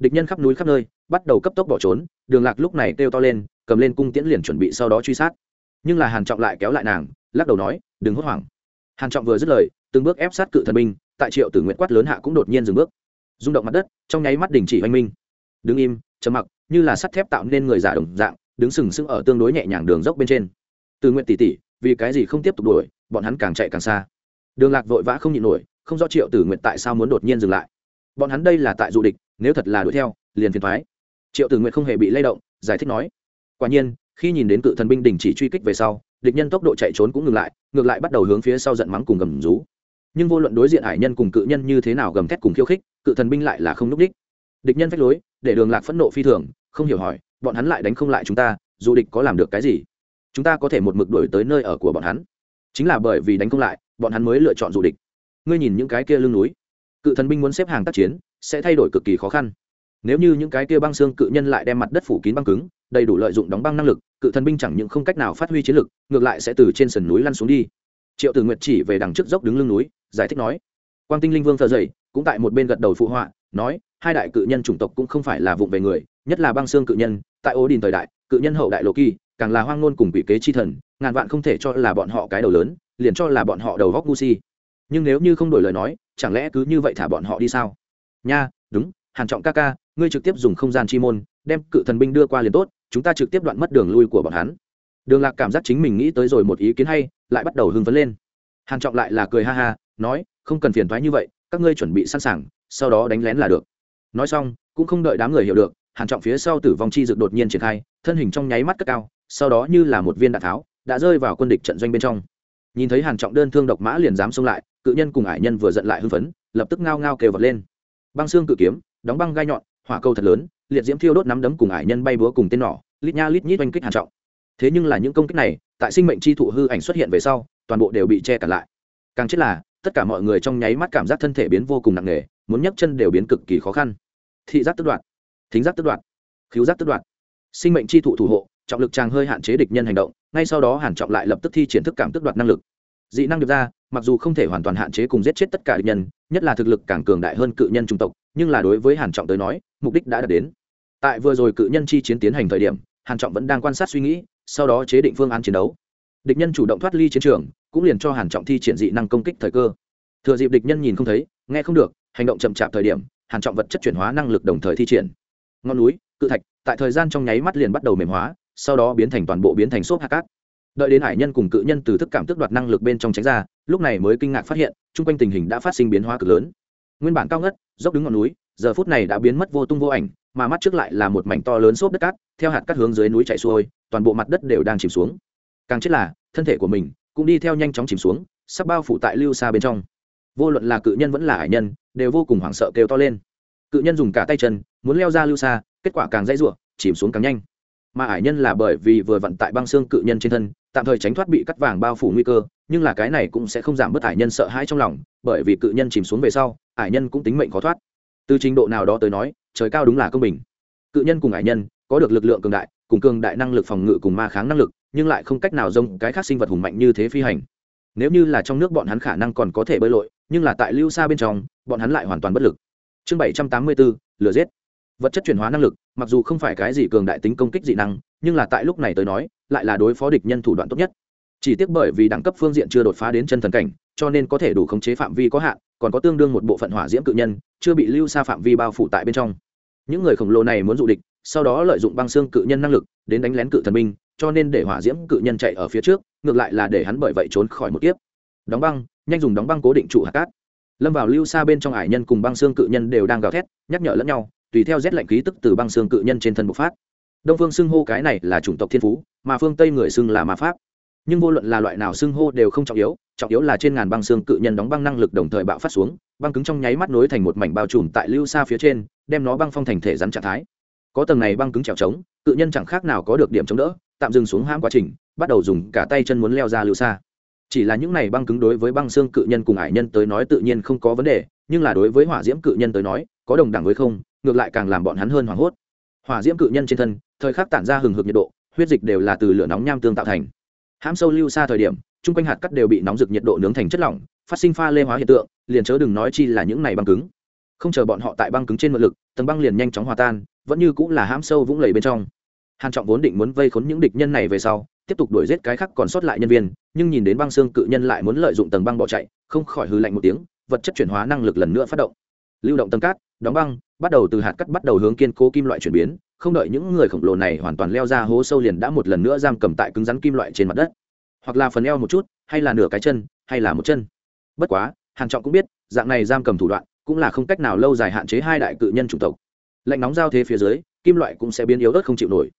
A: địch nhân khắp núi khắp nơi, bắt đầu cấp tốc bỏ trốn, đường lạc lúc này kêu to lên, cầm lên cung tiễn liền chuẩn bị sau đó truy sát. Nhưng là hàn trọng lại kéo lại nàng, lắc đầu nói, đừng hốt hoảng. Hàn trọng vừa dứt lời, từng bước ép sát cự thần binh, tại triệu tử nguyện quát lớn hạ cũng đột nhiên dừng bước. Rung động mặt đất, trong nháy mắt đình chỉ oanh minh. Đứng im, trầm mặc, như là sắt thép tạo nên người giả đồng dạng, đứng sừng sững ở tương đối nhẹ nhàng đường dốc bên trên. Từ nguyện tỷ tỷ vì cái gì không tiếp tục đuổi, bọn hắn càng chạy càng xa. Đường lạc vội vã không nhịn nổi, không rõ triệu tử nguyện tại sao muốn đột nhiên dừng lại. Bọn hắn đây là tại du địch nếu thật là đuổi theo, liền phiền thoái triệu tử nguyện không hề bị lay động, giải thích nói, quả nhiên, khi nhìn đến cự thần binh đình chỉ truy kích về sau, địch nhân tốc độ chạy trốn cũng ngừng lại, ngược lại bắt đầu hướng phía sau giận mắng cùng gầm rú. Nhưng vô luận đối diện hải nhân cùng cự nhân như thế nào gầm thét cùng khiêu khích, cự thần binh lại là không núp đích. Địch nhân phách lối, để đường lạc phẫn nộ phi thường, không hiểu hỏi, bọn hắn lại đánh không lại chúng ta, dù địch có làm được cái gì? Chúng ta có thể một mực đuổi tới nơi ở của bọn hắn. Chính là bởi vì đánh không lại, bọn hắn mới lựa chọn dù địch. Ngươi nhìn những cái kia lưng núi. Cự thần binh muốn xếp hàng tác chiến sẽ thay đổi cực kỳ khó khăn. Nếu như những cái kia băng xương cự nhân lại đem mặt đất phủ kín băng cứng, đầy đủ lợi dụng đóng băng năng lực, cự thần binh chẳng những không cách nào phát huy chiến lực, ngược lại sẽ từ trên sườn núi lăn xuống đi. Triệu tử nguyệt chỉ về đằng trước dốc đứng lưng núi, giải thích nói, quang tinh linh vương thờ dậy, cũng tại một bên gật đầu phụ họa, nói, hai đại cự nhân chủng tộc cũng không phải là vụng về người, nhất là băng xương cự nhân, tại ố đình thời đại, cự nhân hậu đại lộ kỳ, càng là hoang ngôn cùng quỷ kế chi thần, ngàn vạn không thể cho là bọn họ cái đầu lớn, liền cho là bọn họ đầu góc gu si. Nhưng nếu như không đổi lời nói, chẳng lẽ cứ như vậy thả bọn họ đi sao? Nha, đúng, hàn trọng ca ca, ngươi trực tiếp dùng không gian chi môn, đem cự thần binh đưa qua liền tốt, chúng ta trực tiếp đoạn mất đường lui của bọn hắn. Đường lạc cảm giác chính mình nghĩ tới rồi một ý kiến hay, lại bắt đầu hưng phấn lên. Hàn trọng lại là cười ha ha, nói, không cần phiền thoái như vậy, các ngươi chuẩn bị sẵn sàng, sau đó đánh lén là được. Nói xong, cũng không đợi đám người hiểu được, hàn trọng phía sau tử vong chi dược đột nhiên triển khai, thân hình trong nháy mắt cất cao, sau đó như là một viên đạn tháo, đã rơi vào quân địch trận doanh bên trong. Nhìn thấy hàn trọng đơn thương độc mã liền dám xông lại, cự nhân cùng ải nhân vừa giận lại hưng phấn, lập tức ngao ngao kêu vật lên băng xương cự kiếm, đóng băng gai nhọn, hỏa cầu thật lớn, liệt diễm thiêu đốt nắm đấm cùng ải nhân bay búa cùng tên nỏ, lít nha lít nhít oanh kích hàn trọng. Thế nhưng là những công kích này, tại sinh mệnh chi thụ hư ảnh xuất hiện về sau, toàn bộ đều bị che cản lại. Càng chết là, tất cả mọi người trong nháy mắt cảm giác thân thể biến vô cùng nặng nề, muốn nhấc chân đều biến cực kỳ khó khăn. Thị giác tức đoạn thính giác tức đoạn khiếu giác tức đoạn sinh mệnh chi thụ thủ hộ, trọng lực trang hơi hạn chế địch nhân hành động, ngay sau đó hàn trọng lại lập tức thi triển thức cảm tức đoạt năng lực dị năng được ra, mặc dù không thể hoàn toàn hạn chế cùng giết chết tất cả địch nhân, nhất là thực lực càng cường đại hơn cự nhân trung tộc, nhưng là đối với hàn trọng tới nói, mục đích đã đạt đến. Tại vừa rồi cự nhân chi chiến tiến hành thời điểm, hàn trọng vẫn đang quan sát suy nghĩ, sau đó chế định phương án chiến đấu. Địch nhân chủ động thoát ly chiến trường, cũng liền cho hàn trọng thi triển dị năng công kích thời cơ. Thừa dịp địch nhân nhìn không thấy, nghe không được, hành động chậm chạp thời điểm, hàn trọng vật chất chuyển hóa năng lực đồng thời thi triển. Ngọn núi, cự thạch, tại thời gian trong nháy mắt liền bắt đầu mềm hóa, sau đó biến thành toàn bộ biến thành xốp hạt cát đợi đến hải nhân cùng cự nhân từ thức cảm tức đoạt năng lực bên trong tránh ra, lúc này mới kinh ngạc phát hiện, chung quanh tình hình đã phát sinh biến hóa cực lớn. Nguyên bản cao ngất, dốc đứng ngọn núi, giờ phút này đã biến mất vô tung vô ảnh, mà mắt trước lại là một mảnh to lớn xốp đất cát, theo hạt cát hướng dưới núi chạy xuôi, toàn bộ mặt đất đều đang chìm xuống. Càng chết là, thân thể của mình cũng đi theo nhanh chóng chìm xuống, sắp bao phủ tại lưu xa bên trong. Vô luận là cự nhân vẫn là hải nhân, đều vô cùng hoảng sợ kêu to lên. Cự nhân dùng cả tay chân, muốn leo ra lưu xa, kết quả càng dãy ruộng, chìm xuống càng nhanh mà ải nhân là bởi vì vừa vận tại băng xương cự nhân trên thân, tạm thời tránh thoát bị cắt vàng bao phủ nguy cơ, nhưng là cái này cũng sẽ không giảm bớt ải nhân sợ hãi trong lòng, bởi vì cự nhân chìm xuống về sau, ải nhân cũng tính mệnh khó thoát. Từ trình độ nào đó tới nói, trời cao đúng là công bình. Cự nhân cùng ải nhân có được lực lượng cường đại, cùng cường đại năng lực phòng ngự cùng ma kháng năng lực, nhưng lại không cách nào dông cái khác sinh vật hùng mạnh như thế phi hành. Nếu như là trong nước bọn hắn khả năng còn có thể bơi lội, nhưng là tại lưu xa bên trong, bọn hắn lại hoàn toàn bất lực. Chương bảy trăm tám mươi bốn, lửa giết vật chất chuyển hóa năng lực, mặc dù không phải cái gì cường đại tính công kích dị năng, nhưng là tại lúc này tới nói, lại là đối phó địch nhân thủ đoạn tốt nhất. Chỉ tiếc bởi vì đẳng cấp phương diện chưa đột phá đến chân thần cảnh, cho nên có thể đủ khống chế phạm vi có hạn, còn có tương đương một bộ phận hỏa diễm cự nhân, chưa bị lưu xa phạm vi bao phủ tại bên trong. Những người khổng lồ này muốn dụ địch, sau đó lợi dụng băng xương cự nhân năng lực, đến đánh lén cự thần binh, cho nên để hỏa diễm cự nhân chạy ở phía trước, ngược lại là để hắn bởi vậy trốn khỏi một kiếp. Đóng băng, nhanh dùng đóng băng cố định trụ hạt cát. Lâm vào lưu xa bên trong ải nhân cùng băng xương cự nhân đều đang gào thét, nhắc nhở lẫn nhau tùy theo rét lạnh khí tức từ băng xương cự nhân trên thân bộc phát. Đông phương xưng hô cái này là chủng tộc thiên phú, mà phương tây người xưng là ma pháp. Nhưng vô luận là loại nào xưng hô đều không trọng yếu trọng yếu là trên ngàn băng xương cự nhân đóng băng năng lực đồng thời bạo phát xuống, băng cứng trong nháy mắt nối thành một mảnh bao trùm tại lưu xa phía trên, đem nó băng phong thành thể rắn trạng thái. Có tầng này băng cứng trèo trống, cự nhân chẳng khác nào có được điểm chống đỡ, tạm dừng xuống hãm quá trình, bắt đầu dùng cả tay chân muốn leo ra lưu xa. Chỉ là những này băng cứng đối với băng xương cự nhân cùng ải nhân tới nói tự nhiên không có vấn đề, nhưng là đối với hỏa diễm cự nhân tới nói, có đồng đẳng với không ngược lại càng làm bọn hắn hơn hoảng hốt. Hỏa diễm cự nhân trên thân, thời khắc tản ra hừng hực nhiệt độ, huyết dịch đều là từ lửa nóng nham tương tạo thành. Hãm sâu lưu xa thời điểm, chung quanh hạt cắt đều bị nóng rực nhiệt độ nướng thành chất lỏng, phát sinh pha lê hóa hiện tượng, liền chớ đừng nói chi là những này băng cứng. Không chờ bọn họ tại băng cứng trên mượn lực, tầng băng liền nhanh chóng hòa tan, vẫn như cũng là hãm sâu vũng lầy bên trong. Hàn trọng vốn định muốn vây khốn những địch nhân này về sau, tiếp tục đuổi giết cái khác còn sót lại nhân viên, nhưng nhìn đến băng xương cự nhân lại muốn lợi dụng tầng băng bỏ chạy, không khỏi hư lạnh một tiếng, vật chất chuyển hóa năng lực lần nữa phát động lưu động tầng cát, đóng băng, bắt đầu từ hạt cắt bắt đầu hướng kiên cố kim loại chuyển biến, không đợi những người khổng lồ này hoàn toàn leo ra hố sâu liền đã một lần nữa giam cầm tại cứng rắn kim loại trên mặt đất. Hoặc là phần eo một chút, hay là nửa cái chân, hay là một chân. Bất quá, hàn trọng cũng biết, dạng này giam cầm thủ đoạn cũng là không cách nào lâu dài hạn chế hai đại cự nhân chủng tộc. Lạnh nóng giao thế phía dưới, kim loại cũng sẽ biến yếu ớt không chịu nổi.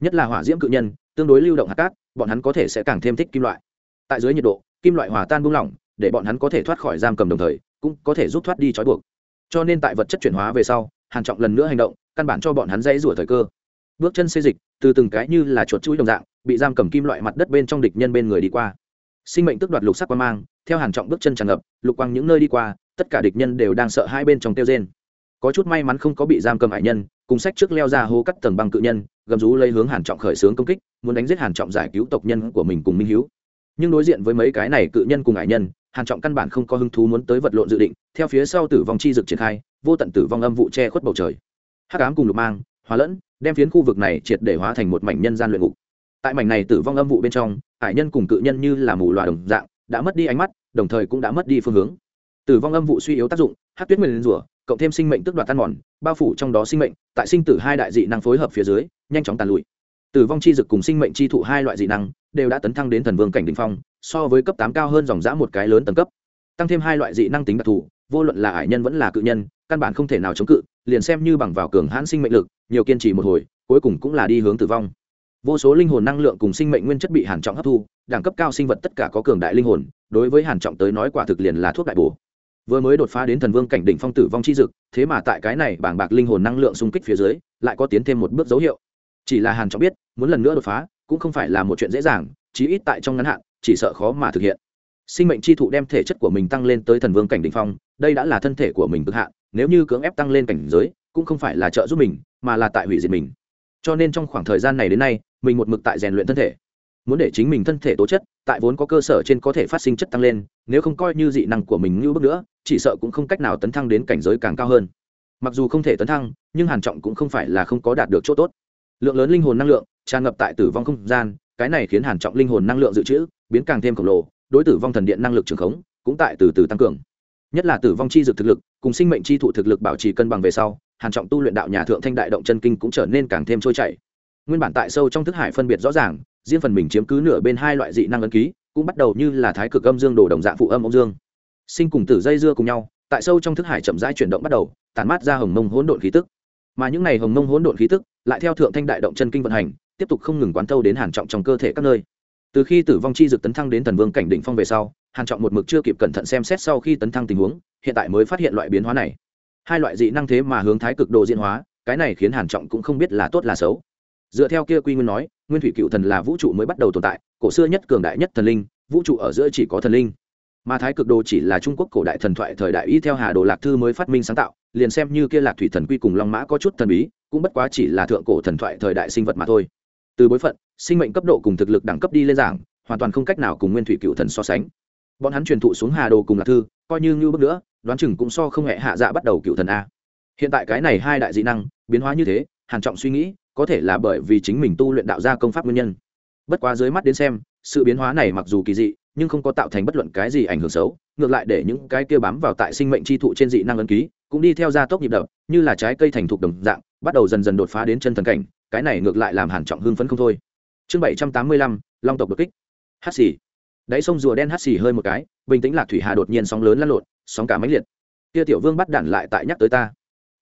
A: Nhất là hỏa diễm cự nhân, tương đối lưu động hạt cát, bọn hắn có thể sẽ càng thêm thích kim loại. Tại dưới nhiệt độ, kim loại hòa tan buông lỏng, để bọn hắn có thể thoát khỏi giam cầm đồng thời, cũng có thể giúp thoát đi trói buộc cho nên tại vật chất chuyển hóa về sau, hàn trọng lần nữa hành động, căn bản cho bọn hắn dãy rủa thời cơ. Bước chân xê dịch, từ từng cái như là chuột chuỗi đồng dạng, bị giam cầm kim loại mặt đất bên trong địch nhân bên người đi qua. Sinh mệnh tức đoạt lục sắc quang mang, theo hàn trọng bước chân tràn ngập, lục quang những nơi đi qua, tất cả địch nhân đều đang sợ hai bên trong tiêu rên. Có chút may mắn không có bị giam cầm hải nhân, cùng sách trước leo ra hố cắt tầng băng cự nhân, gầm rú lấy hướng hàn trọng khởi xướng công kích, muốn đánh giết hàn trọng giải cứu tộc nhân của mình cùng minh hiếu. Nhưng đối diện với mấy cái này cự nhân cùng hải nhân hàn trọng căn bản không có hứng thú muốn tới vật lộn dự định, theo phía sau tử vong chi dực triển khai, vô tận tử vong âm vụ che khuất bầu trời. Hắc ám cùng lục mang hóa lẫn, đem phiến khu vực này triệt để hóa thành một mảnh nhân gian luyện ngục. Tại mảnh này tử vong âm vụ bên trong, hải nhân cùng cự nhân như là mù loà đồng dạng, đã mất đi ánh mắt, đồng thời cũng đã mất đi phương hướng. Tử vong âm vụ suy yếu tác dụng hát tuyết nguyên rủa, cộng thêm sinh mệnh tức đoạt tan mòn, bao phủ trong đó sinh mệnh, tại sinh tử hai đại dị năng phối hợp phía dưới, nhanh chóng tàn lụi tử vong chi dực cùng sinh mệnh chi thụ hai loại dị năng đều đã tấn thăng đến thần vương cảnh đ ỉ n h phong, so với cấp tám cao hơn dòng giã một cái lớn tầng cấp. Tăng thêm hai loại dị năng tính đặc thù, vô luận là ải nhân vẫn là cự nhân, căn bản không thể nào chống cự, liền xem như bằng vào cường hãn sinh mệnh lực, nhiều kiên trì một hồi, cuối cùng cũng là đi hướng tử vong. Vô số linh hồn năng lượng cùng sinh mệnh nguyên chất bị hàn trọng hấp thu, đẳng cấp cao sinh vật tất cả có cường đại linh hồn, đối với hàn trọng tới nói quả thực liền là thuốc đại bổ. Vừa mới đột phá đến thần vương cảnh đỉnh phong tử vong chi dực, thế mà tại cái này bảng bạc linh hồn năng lượng xung kích phía dưới, lại có tiến thêm một bước dấu hiệu. Chỉ là hàn trọng biết muốn lần nữa đột phá cũng không phải là một chuyện dễ dàng, chí ít tại trong ngắn hạn, chỉ sợ khó mà thực hiện. Sinh mệnh chi thụ đem thể chất của mình tăng lên tới thần vương cảnh đỉnh phong, đây đã là thân thể của mình cực hạn, nếu như cưỡng ép tăng lên cảnh giới, cũng không phải là trợ giúp mình, mà là tại hủy diệt mình. Cho nên trong khoảng thời gian này đến nay, mình một mực tại rèn luyện thân thể. Muốn để chính mình thân thể tố chất, tại vốn có cơ sở trên có thể phát sinh chất tăng lên, nếu không coi như dị năng của mình như bước nữa, chỉ sợ cũng không cách nào tấn thăng đến cảnh giới càng cao hơn. Mặc dù không thể tấn thăng, nhưng hàn trọng cũng không phải là không có đạt được chỗ tốt. Lượng lớn linh hồn năng lượng tràn ngập tại tử vong không gian, cái này khiến hàn trọng linh hồn năng lượng dự trữ biến càng thêm khổng lồ, đối tử vong thần điện năng lực trường khống cũng tại từ từ tăng cường. Nhất là tử vong chi dược thực lực, cùng sinh mệnh chi thụ thực lực bảo trì cân bằng về sau, hàn trọng tu luyện đạo nhà thượng thanh đại động chân kinh cũng trở nên càng thêm trôi chảy. Nguyên bản tại sâu trong thức hải phân biệt rõ ràng, riêng phần mình chiếm cứ nửa bên hai loại dị năng ấn ký, cũng bắt đầu như là thái cực âm dương đồ đồng dạng phụ âm ông dương. Sinh cùng tử dây dưa cùng nhau, tại sâu trong thức hải chậm rãi chuyển động bắt đầu, tản mát ra hồng mông hỗn độn khí tức. Mà những này hồng mông hỗn độn khí tức lại theo thượng thanh đại động chân kinh vận hành tiếp tục không ngừng quán thâu đến hàn trọng trong cơ thể các nơi. Từ khi tử vong chi dực tấn thăng đến thần vương cảnh đỉnh phong về sau, hàn trọng một mực chưa kịp cẩn thận xem xét sau khi tấn thăng tình huống, hiện tại mới phát hiện loại biến hóa này. Hai loại dị năng thế mà hướng thái cực độ diễn hóa, cái này khiến hàn trọng cũng không biết là tốt là xấu. Dựa theo kia quy nguyên nói, nguyên thủy cựu thần là vũ trụ mới bắt đầu tồn tại, cổ xưa nhất cường đại nhất thần linh, vũ trụ ở giữa chỉ có thần linh. Mà thái cực đồ chỉ là trung quốc cổ đại thần thoại thời đại y theo hà đồ lạc thư mới phát minh sáng tạo, liền xem như kia lạc thủy thần quy cùng long mã có chút thần bí, cũng bất quá chỉ là thượng cổ thần thoại thời đại sinh vật mà thôi từ bối phận, sinh mệnh cấp độ cùng thực lực đẳng cấp đi lên giảng, hoàn toàn không cách nào cùng nguyên thủy cựu thần so sánh. Bọn hắn truyền thụ xuống hà đồ cùng lạc thư, coi như ngưu bước nữa, đoán chừng cũng so không hẹ hạ dạ bắt đầu cựu thần a. Hiện tại cái này hai đại dị năng, biến hóa như thế, hàn trọng suy nghĩ, có thể là bởi vì chính mình tu luyện đạo gia công pháp nguyên nhân. Bất quá dưới mắt đến xem, sự biến hóa này mặc dù kỳ dị, nhưng không có tạo thành bất luận cái gì ảnh hưởng xấu, ngược lại để những cái kia bám vào tại sinh mệnh chi thụ trên dị năng ấn ký, cũng đi theo gia tốc nhịp đập, như là trái cây thành thục đồng dạng bắt đầu dần dần đột phá đến chân thần cảnh, cái này ngược lại làm hàn trọng hưng phấn không thôi. Chương bảy trăm tám mươi lăm, long tộc đột kích. Hắt xì. Đáy sông rùa đen hắt xì hơi một cái, bình tĩnh lạc thủy hà đột nhiên sóng lớn lăn lộn, sóng cả mãnh liệt. Kia tiểu vương bắt đản lại tại nhắc tới ta.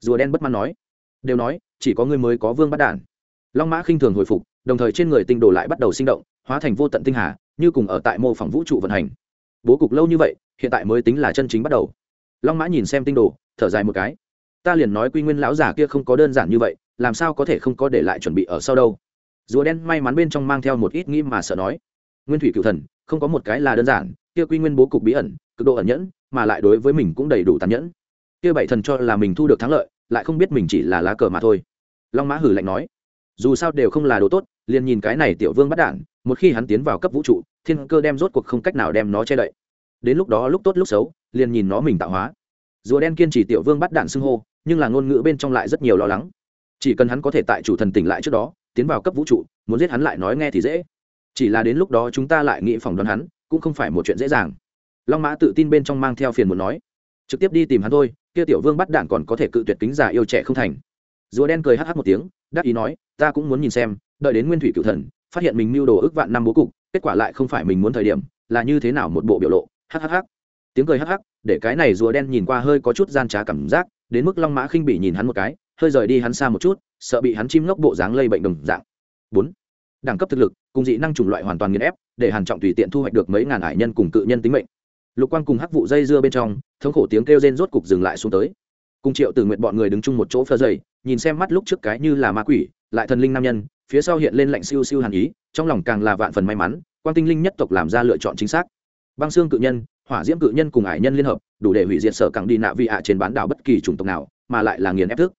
A: Rùa đen bất mãn nói. Đều nói, chỉ có ngươi mới có vương bắt đản. Long mã khinh thường hồi phục, đồng thời trên người tinh đồ lại bắt đầu sinh động, hóa thành vô tận tinh hà, như cùng ở tại mô phỏng vũ trụ vận hành. Bố cục lâu như vậy, hiện tại mới tính là chân chính bắt đầu. Long mã nhìn xem tinh đồ, thở dài một cái ta liền nói quy nguyên lão giả kia không có đơn giản như vậy, làm sao có thể không có để lại chuẩn bị ở sau đâu? Rùa đen may mắn bên trong mang theo một ít nghĩ mà sợ nói. Nguyên thủy cựu thần, không có một cái là đơn giản, kia quy nguyên bố cục bí ẩn, cực độ ẩn nhẫn, mà lại đối với mình cũng đầy đủ tàn nhẫn. Kia bảy thần cho là mình thu được thắng lợi, lại không biết mình chỉ là lá cờ mà thôi. Long mã hử lạnh nói. Dù sao đều không là đồ tốt, liền nhìn cái này tiểu vương bắt đản một khi hắn tiến vào cấp vũ trụ, thiên cơ đem rốt cuộc không cách nào đem nó che đậy. Đến lúc đó lúc tốt lúc xấu, liền nhìn nó mình tạo hóa rùa đen kiên trì tiểu vương bắt đạn xưng hô, nhưng là ngôn ngữ bên trong lại rất nhiều lo lắng. Chỉ cần hắn có thể tại chủ thần tỉnh lại trước đó, tiến vào cấp vũ trụ, muốn giết hắn lại nói nghe thì dễ. Chỉ là đến lúc đó chúng ta lại nghĩ phỏng đoán hắn, cũng không phải một chuyện dễ dàng. Long mã tự tin bên trong mang theo phiền muốn nói, trực tiếp đi tìm hắn thôi, kia tiểu vương bắt đạn còn có thể cự tuyệt kính giả yêu trẻ không thành. Rùa đen cười hh một tiếng, đắc ý nói, ta cũng muốn nhìn xem, đợi đến nguyên thủy cựu thần, phát hiện mình mưu đồ ước vạn năm bố cục, kết quả lại không phải mình muốn thời điểm, là như thế nào một bộ biểu lộ. Hhh tiếng cười hh để cái này rùa đen nhìn qua hơi có chút gian trá cảm giác, đến mức long mã khinh bị nhìn hắn một cái, hơi rời đi hắn xa một chút, sợ bị hắn chim ngốc bộ dáng lây bệnh đồng dạng. Bốn, đẳng cấp thực lực, cùng dị năng chủng loại hoàn toàn nghiền ép, để hàn trọng tùy tiện thu hoạch được mấy ngàn hải nhân cùng cự nhân tính mệnh. Lục quang cùng hắc vụ dây dưa bên trong, thống khổ tiếng kêu rên rốt cục dừng lại xuống tới. Cùng triệu từ nguyện bọn người đứng chung một chỗ phơ dày nhìn xem mắt lúc trước cái như là ma quỷ, lại thần linh nam nhân, phía sau hiện lên lạnh siêu siêu hàn ý, trong lòng càng là vạn phần may mắn quan tinh linh nhất tộc làm ra lựa chọn chính xác. Băng xương cự nhân hỏa diễm cự nhân cùng ải nhân liên hợp, đủ để hủy diệt sở cẳng đi nạ vị ạ trên bán đảo bất kỳ chủng tộc nào, mà lại là nghiền ép thức.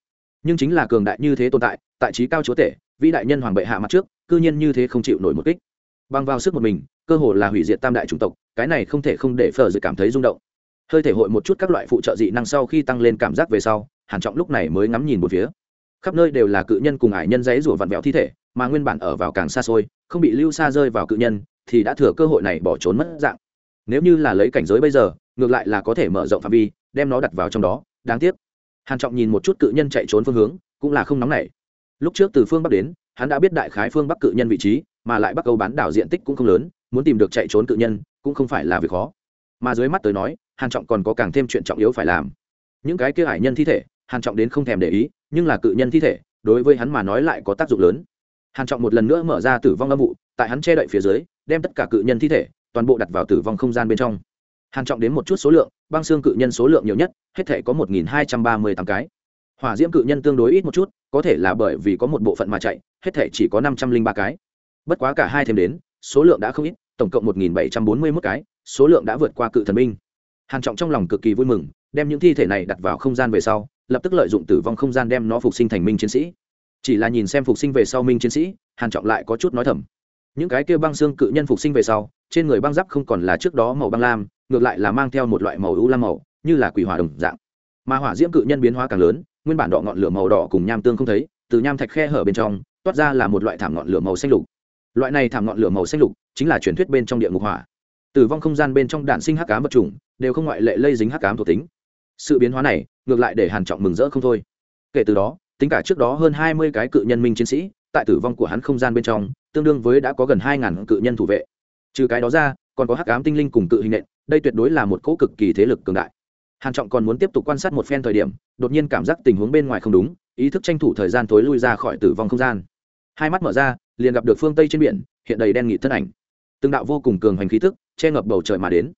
A: Nhưng chính là cường đại như thế tồn tại tại trí cao chúa tể, vĩ đại nhân hoàng bệ hạ mặt trước, cư nhiên như thế không chịu nổi một kích. Bằng vào sức một mình, cơ hồ là hủy diệt tam đại chủng tộc, cái này không thể không để phờ dự cảm thấy rung động. Hơi thể hội một chút các loại phụ trợ dị năng sau khi tăng lên cảm giác về sau, hàn trọng lúc này mới ngắm nhìn một phía. Khắp nơi đều là cự nhân cùng ải nhân giấy rủa vặn vẹo thi thể, mà nguyên bản ở vào càng xa xôi, không bị lưu xa rơi vào cự nhân, thì đã thừa cơ hội này bỏ trốn mất dạng nếu như là lấy cảnh giới bây giờ, ngược lại là có thể mở rộng phạm vi, đem nó đặt vào trong đó, đáng tiếc. Hàn trọng nhìn một chút cự nhân chạy trốn phương hướng, cũng là không nóng nảy. Lúc trước từ phương bắc đến, hắn đã biết đại khái phương bắc cự nhân vị trí, mà lại bắc âu bán đảo diện tích cũng không lớn, muốn tìm được chạy trốn cự nhân, cũng không phải là việc khó. Mà dưới mắt tới nói, hàn trọng còn có càng thêm chuyện trọng yếu phải làm. Những cái kia hải nhân thi thể, hàn trọng đến không thèm để ý, nhưng là cự nhân thi thể, đối với hắn mà nói lại có tác dụng lớn. Hàn trọng một lần nữa mở ra tử vong âm vụ, tại hắn che đậy phía dưới, đem tất cả cự nhân thi thể toàn bộ đặt vào tử vong không gian bên trong. Hàn trọng đến một chút số lượng, băng xương cự nhân số lượng nhiều nhất, hết thể có một nghìn hai trăm ba mươi tám cái. Hỏa diễm cự nhân tương đối ít một chút, có thể là bởi vì có một bộ phận mà chạy, hết thể chỉ có năm trăm linh ba cái. Bất quá cả hai thêm đến, số lượng đã không ít, tổng cộng một nghìn bảy trăm bốn mươi mốt cái, số lượng đã vượt qua cự thần minh. hàn trọng trong lòng cực kỳ vui mừng, đem những thi thể này đặt vào không gian về sau, lập tức lợi dụng tử vong không gian đem nó phục sinh thành minh chiến sĩ. Chỉ là nhìn xem phục sinh về sau minh chiến sĩ, hàn trọng lại có chút nói thầm. Những cái kia băng xương cự nhân phục sinh về sau trên người băng giáp không còn là trước đó màu băng lam, ngược lại là mang theo một loại màu u lam màu, như là quỷ hỏa đồng dạng. Mà hỏa diễm cự nhân biến hóa càng lớn, nguyên bản đỏ ngọn lửa màu đỏ cùng nham tương không thấy, từ nham thạch khe hở bên trong, toát ra là một loại thảm ngọn lửa màu xanh lục. Loại này thảm ngọn lửa màu xanh lục chính là truyền thuyết bên trong địa ngục hỏa. Tử vong không gian bên trong đạn sinh hắc ám vật trùng đều không ngoại lệ lây dính hắc ám thuộc tính. Sự biến hóa này, ngược lại để hàn trọng mừng rỡ không thôi. Kể từ đó, tính cả trước đó hơn hai mươi cái cự nhân minh chiến sĩ, tại tử vong của hắn không gian bên trong, tương đương với đã có gần hai ngàn cự nhân thủ vệ trừ cái đó ra, còn có hắc ám tinh linh cùng cự hình nện, đây tuyệt đối là một cỗ cực kỳ thế lực cường đại. Hàn trọng còn muốn tiếp tục quan sát một phen thời điểm, đột nhiên cảm giác tình huống bên ngoài không đúng, ý thức tranh thủ thời gian tối lui ra khỏi tử vong không gian. Hai mắt mở ra, liền gặp được phương tây trên biển, hiện đầy đen nghị thân ảnh. Từng đạo vô cùng cường hành khí tức, che ngập bầu trời mà đến.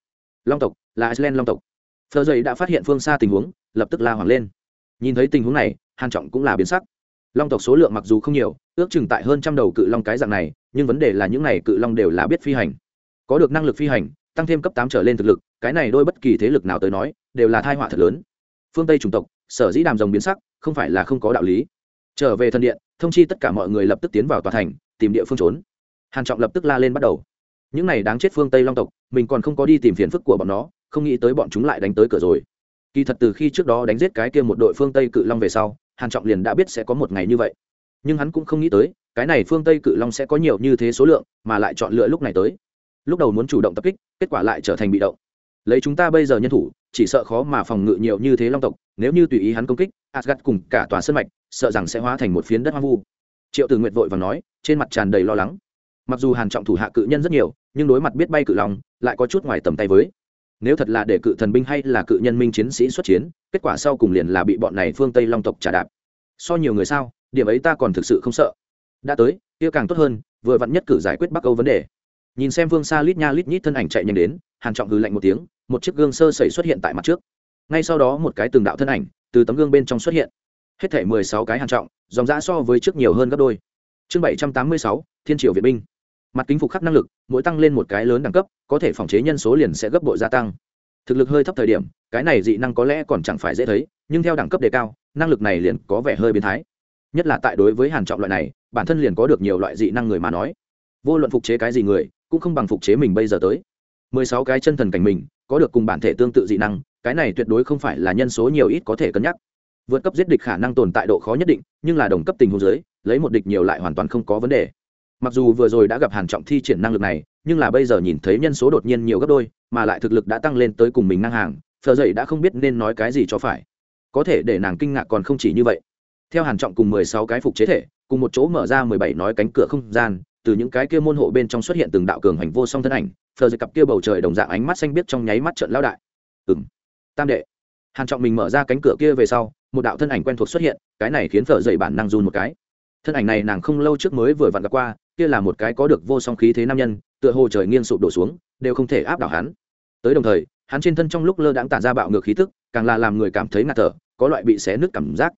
A: Long tộc, là iceland long tộc. Phờ dậy đã phát hiện phương xa tình huống, lập tức la hoàng lên. Nhìn thấy tình huống này, hàn trọng cũng là biến sắc long tộc số lượng mặc dù không nhiều, ước chừng tại hơn trăm đầu cự long cái dạng này, nhưng vấn đề là những này cự long đều là biết phi hành. Có được năng lực phi hành, tăng thêm cấp tám trở lên thực lực, cái này đôi bất kỳ thế lực nào tới nói, đều là tai họa thật lớn. Phương tây chủng tộc, sở dĩ đàm rồng biến sắc, không phải là không có đạo lý. Trở về thân điện, thông chi tất cả mọi người lập tức tiến vào tòa thành, tìm địa phương trốn. Hàn trọng lập tức la lên bắt đầu. Những này đáng chết phương tây long tộc, mình còn không có đi tìm phiền phức của bọn nó, không nghĩ tới bọn chúng lại đánh tới cửa rồi. Kỳ thật từ khi trước đó đánh giết cái kia một đội phương tây cự long về sau hàn trọng liền đã biết sẽ có một ngày như vậy. Nhưng hắn cũng không nghĩ tới, cái này phương tây cự long sẽ có nhiều như thế số lượng, mà lại chọn lựa lúc này tới. Lúc đầu muốn chủ động tập kích, kết quả lại trở thành bị động. Lấy chúng ta bây giờ nhân thủ, chỉ sợ khó mà phòng ngự nhiều như thế long tộc, nếu như tùy ý hắn công kích asgad cùng cả tòa sân mạch, sợ rằng sẽ hóa thành một phiến đất hoang vu. Triệu tử nguyện vội và nói, trên mặt tràn đầy lo lắng. Mặc dù hàn trọng thủ hạ cự nhân rất nhiều, nhưng đối mặt biết bay cự long, lại có chút ngoài tầm tay với nếu thật là để cự thần binh hay là cự nhân minh chiến sĩ xuất chiến, kết quả sau cùng liền là bị bọn này phương tây long tộc trả đạp. So nhiều người sao, điểm ấy ta còn thực sự không sợ. Đã tới, kia càng tốt hơn, vừa vặn nhất cử giải quyết bắc âu vấn đề. Nhìn xem vương xa lít nha lít nhít thân ảnh chạy nhanh đến, hàn trọng hừ lạnh một tiếng, một chiếc gương sơ sẩy xuất hiện tại mặt trước. Ngay sau đó một cái từng đạo thân ảnh, từ tấm gương bên trong xuất hiện. Hết thể mười sáu cái hàn trọng, dòng giã so với trước nhiều hơn gấp đôi. Chương bảy trăm tám mươi sáu, thiên triều viện binh mặt kính phục khắc năng lực, mỗi tăng lên một cái lớn đẳng cấp, có thể phòng chế nhân số liền sẽ gấp bội gia tăng. Thực lực hơi thấp thời điểm, cái này dị năng có lẽ còn chẳng phải dễ thấy, nhưng theo đẳng cấp đề cao, năng lực này liền có vẻ hơi biến thái. Nhất là tại đối với hàn trọng loại này, bản thân liền có được nhiều loại dị năng người mà nói. Vô luận phục chế cái gì người, cũng không bằng phục chế mình bây giờ tới. Mười sáu cái chân thần cảnh mình, có được cùng bản thể tương tự dị năng, cái này tuyệt đối không phải là nhân số nhiều ít có thể cân nhắc. Vượt cấp giết địch khả năng tồn tại độ khó nhất định, nhưng là đồng cấp tình huống dưới, lấy một địch nhiều lại hoàn toàn không có vấn đề mặc dù vừa rồi đã gặp hàn trọng thi triển năng lực này, nhưng là bây giờ nhìn thấy nhân số đột nhiên nhiều gấp đôi, mà lại thực lực đã tăng lên tới cùng mình năng hàng phờ dậy đã không biết nên nói cái gì cho phải. Có thể để nàng kinh ngạc còn không chỉ như vậy. Theo hàn trọng cùng mười sáu cái phục chế thể, cùng một chỗ mở ra mười bảy nói cánh cửa không gian, từ những cái kia môn hộ bên trong xuất hiện từng đạo cường hành vô song thân ảnh phờ dậy cặp kia bầu trời đồng dạng ánh mắt xanh biết trong nháy mắt trợn lao đại. Ừm, tam đệ. Hàn trọng mình mở ra cánh cửa kia về sau, một đạo thân ảnh quen thuộc xuất hiện, cái này khiến phở dậy bản năng run một cái. Thân ảnh này nàng không lâu trước mới vừa vặn gặp qua kia là một cái có được vô song khí thế nam nhân, tựa hồ trời nghiêng sụp đổ xuống, đều không thể áp đảo hắn. Tới đồng thời, hắn trên thân trong lúc lơ đãng tản ra bạo ngược khí tức, càng là làm người cảm thấy ngạt thở, có loại bị xé nứt cảm giác.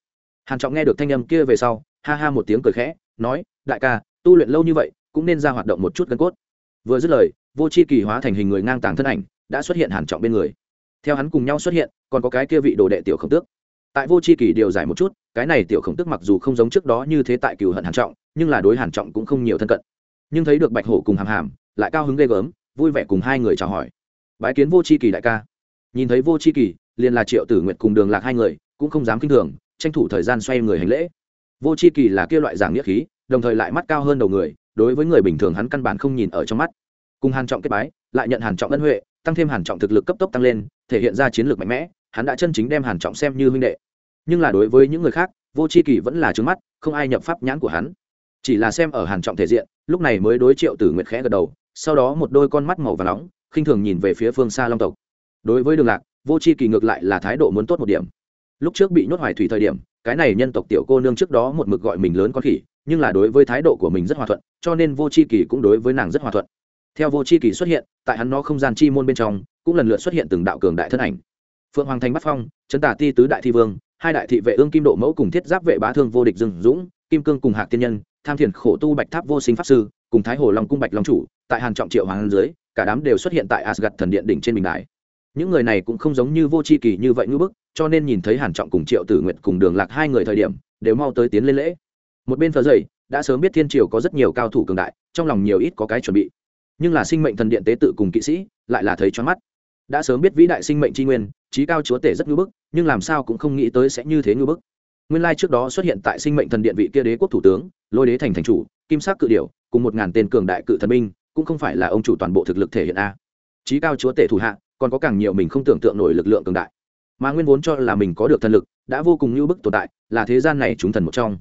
A: Hàn trọng nghe được thanh âm kia về sau, ha ha một tiếng cười khẽ, nói, đại ca, tu luyện lâu như vậy, cũng nên ra hoạt động một chút gân cốt. Vừa dứt lời, vô c h i kỳ hóa thành hình người ngang tàng thân ảnh, đã xuất hiện hàn trọng bên người. Theo hắn cùng nhau xuất hiện, còn có cái kia vị đồ đệ tiểu khổng tước. Tại vô c h i kỳ điều giải một chút cái này tiểu khổng tức mặc dù không giống trước đó như thế tại cựu hận hàn trọng, nhưng là đối hàn trọng cũng không nhiều thân cận. Nhưng thấy được bạch hổ cùng hàm hàm, lại cao hứng ghê gớm, vui vẻ cùng hai người chào hỏi. Bái kiến vô c h i kỳ đại ca. Nhìn thấy vô c h i kỳ, liền là triệu tử nguyện cùng đường lạc hai người, cũng không dám k i n h thường, tranh thủ thời gian xoay người hành lễ. Vô c h i kỳ là kia loại giảng nghĩa khí, đồng thời lại mắt cao hơn đầu người, đối với người bình thường hắn căn bản không nhìn ở trong mắt. Cùng hàn trọng kết bái, lại nhận hàn trọng ân huệ, tăng thêm hàn trọng thực lực cấp tốc tăng lên, thể hiện ra chiến lược mạnh mẽ, hắn đã chân chính đem hàn trọng xem như huynh đệ nhưng là đối với những người khác, vô c h i kỳ vẫn là trướng mắt, không ai nhập pháp nhãn của hắn. Chỉ là xem ở hàn trọng thể diện, lúc này mới đối triệu tử nguyệt khẽ gật đầu, sau đó một đôi con mắt màu và nóng, khinh thường nhìn về phía phương xa long tộc. Đối với đường lạc, vô c h i kỳ ngược lại là thái độ muốn tốt một điểm. Lúc trước bị nhốt hoài thủy thời điểm, cái này nhân tộc tiểu cô nương trước đó một mực gọi mình lớn con khỉ, nhưng là đối với thái độ của mình rất hòa thuận, cho nên vô c h i kỳ cũng đối với nàng rất hòa thuận. Theo vô c h i kỳ xuất hiện, tại hắn nó không gian chi môn bên trong, cũng lần lượt xuất hiện từng đạo cường đại thân ảnh. Phượng hoàng thành bắc phong trấn tả ti tứ đại thi vương hai đại thị vệ ương kim độ mẫu cùng thiết giáp vệ bá thương vô địch dương dũng, kim cương cùng hạc tiên nhân, tham thiền khổ tu bạch tháp vô sinh pháp sư, cùng thái hồ long cung bạch long chủ, tại hàn trọng triệu hoàng dưới, cả đám đều xuất hiện tại asgad thần điện đỉnh trên bình đài. Những người này cũng không giống như vô tri kỳ như vậy ngưỡng bức, cho nên nhìn thấy hàn trọng cùng triệu tử nguyệt cùng đường lạc hai người thời điểm, đều mau tới tiến lên lễ. Một bên thờ dậy, đã sớm biết thiên triều có rất nhiều cao thủ cường đại, trong lòng nhiều ít có cái chuẩn bị. Nhưng là sinh mệnh thần điện tế tự cùng kỵ sĩ, lại là thấy choáng mắt. Đã sớm biết vĩ đại sinh mệnh tri nguyên trí cao chúa tể rất ngưỡng bức, nhưng làm sao cũng không nghĩ tới sẽ như thế ngưỡng bức. Nguyên lai trước đó xuất hiện tại sinh mệnh thần điện vị kia đế quốc thủ tướng, lôi đế thành thành chủ, kim sắc cự điểu, cùng một ngàn tên cường đại cự thần binh, cũng không phải là ông chủ toàn bộ thực lực thể hiện a. Trí cao chúa tể thủ hạ, còn có càng nhiều mình không tưởng tượng nổi lực lượng cường đại. Mà nguyên vốn cho là mình có được thần lực, đã vô cùng như bức tồn tại, là thế gian này chúng thần một trong.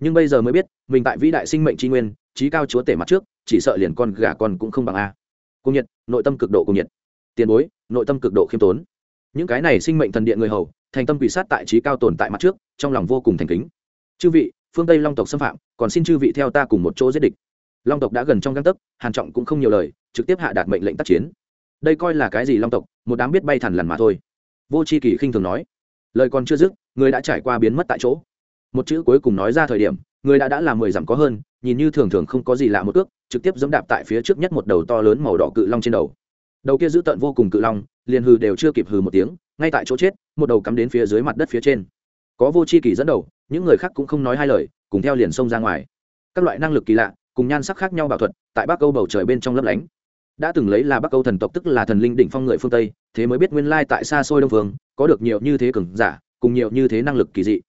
A: Nhưng bây giờ mới biết, mình tại vĩ đại sinh mệnh tri nguyên, trí cao chúa tể mặt trước, chỉ sợ liền con gà con cũng không bằng a. Cung nhiệt, nội tâm cực độ cung nhiệt. Tiền bối, nội tâm cực độ khiêm tốn những cái này sinh mệnh thần điện người hầu, thành tâm quỷ sát tại trí cao tồn tại mặt trước, trong lòng vô cùng thành kính. Chư vị, phương tây long tộc xâm phạm, còn xin chư vị theo ta cùng một chỗ giết địch. Long tộc đã gần trong găng tấc, hàn trọng cũng không nhiều lời, trực tiếp hạ đạt mệnh lệnh tác chiến. Đây coi là cái gì long tộc, một đám biết bay thẳng lần mà thôi. Vô c h i kỳ khinh thường nói. Lời còn chưa dứt, người đã trải qua biến mất tại chỗ. Một chữ cuối cùng nói ra thời điểm, người đã đã là mười dặm có hơn, nhìn như thường thường không có gì lạ một ước trực tiếp dẫm đạp tại phía trước nhất một đầu to lớn màu đỏ cự long trên đầu đầu kia giữ tận vô cùng cự long, liền hừ đều chưa kịp hừ một tiếng, ngay tại chỗ chết, một đầu cắm đến phía dưới mặt đất phía trên. Có vô c h i kỳ dẫn đầu, những người khác cũng không nói hai lời, cùng theo liền xông ra ngoài. Các loại năng lực kỳ lạ, cùng nhan sắc khác nhau bảo thuật, tại bắc âu bầu trời bên trong lấp lánh. Đã từng lấy là bắc âu thần tộc tức là thần linh đỉnh phong người phương tây, thế mới biết nguyên lai tại xa xôi đông phương, có được nhiều như thế cường giả, cùng nhiều như thế năng lực kỳ dị.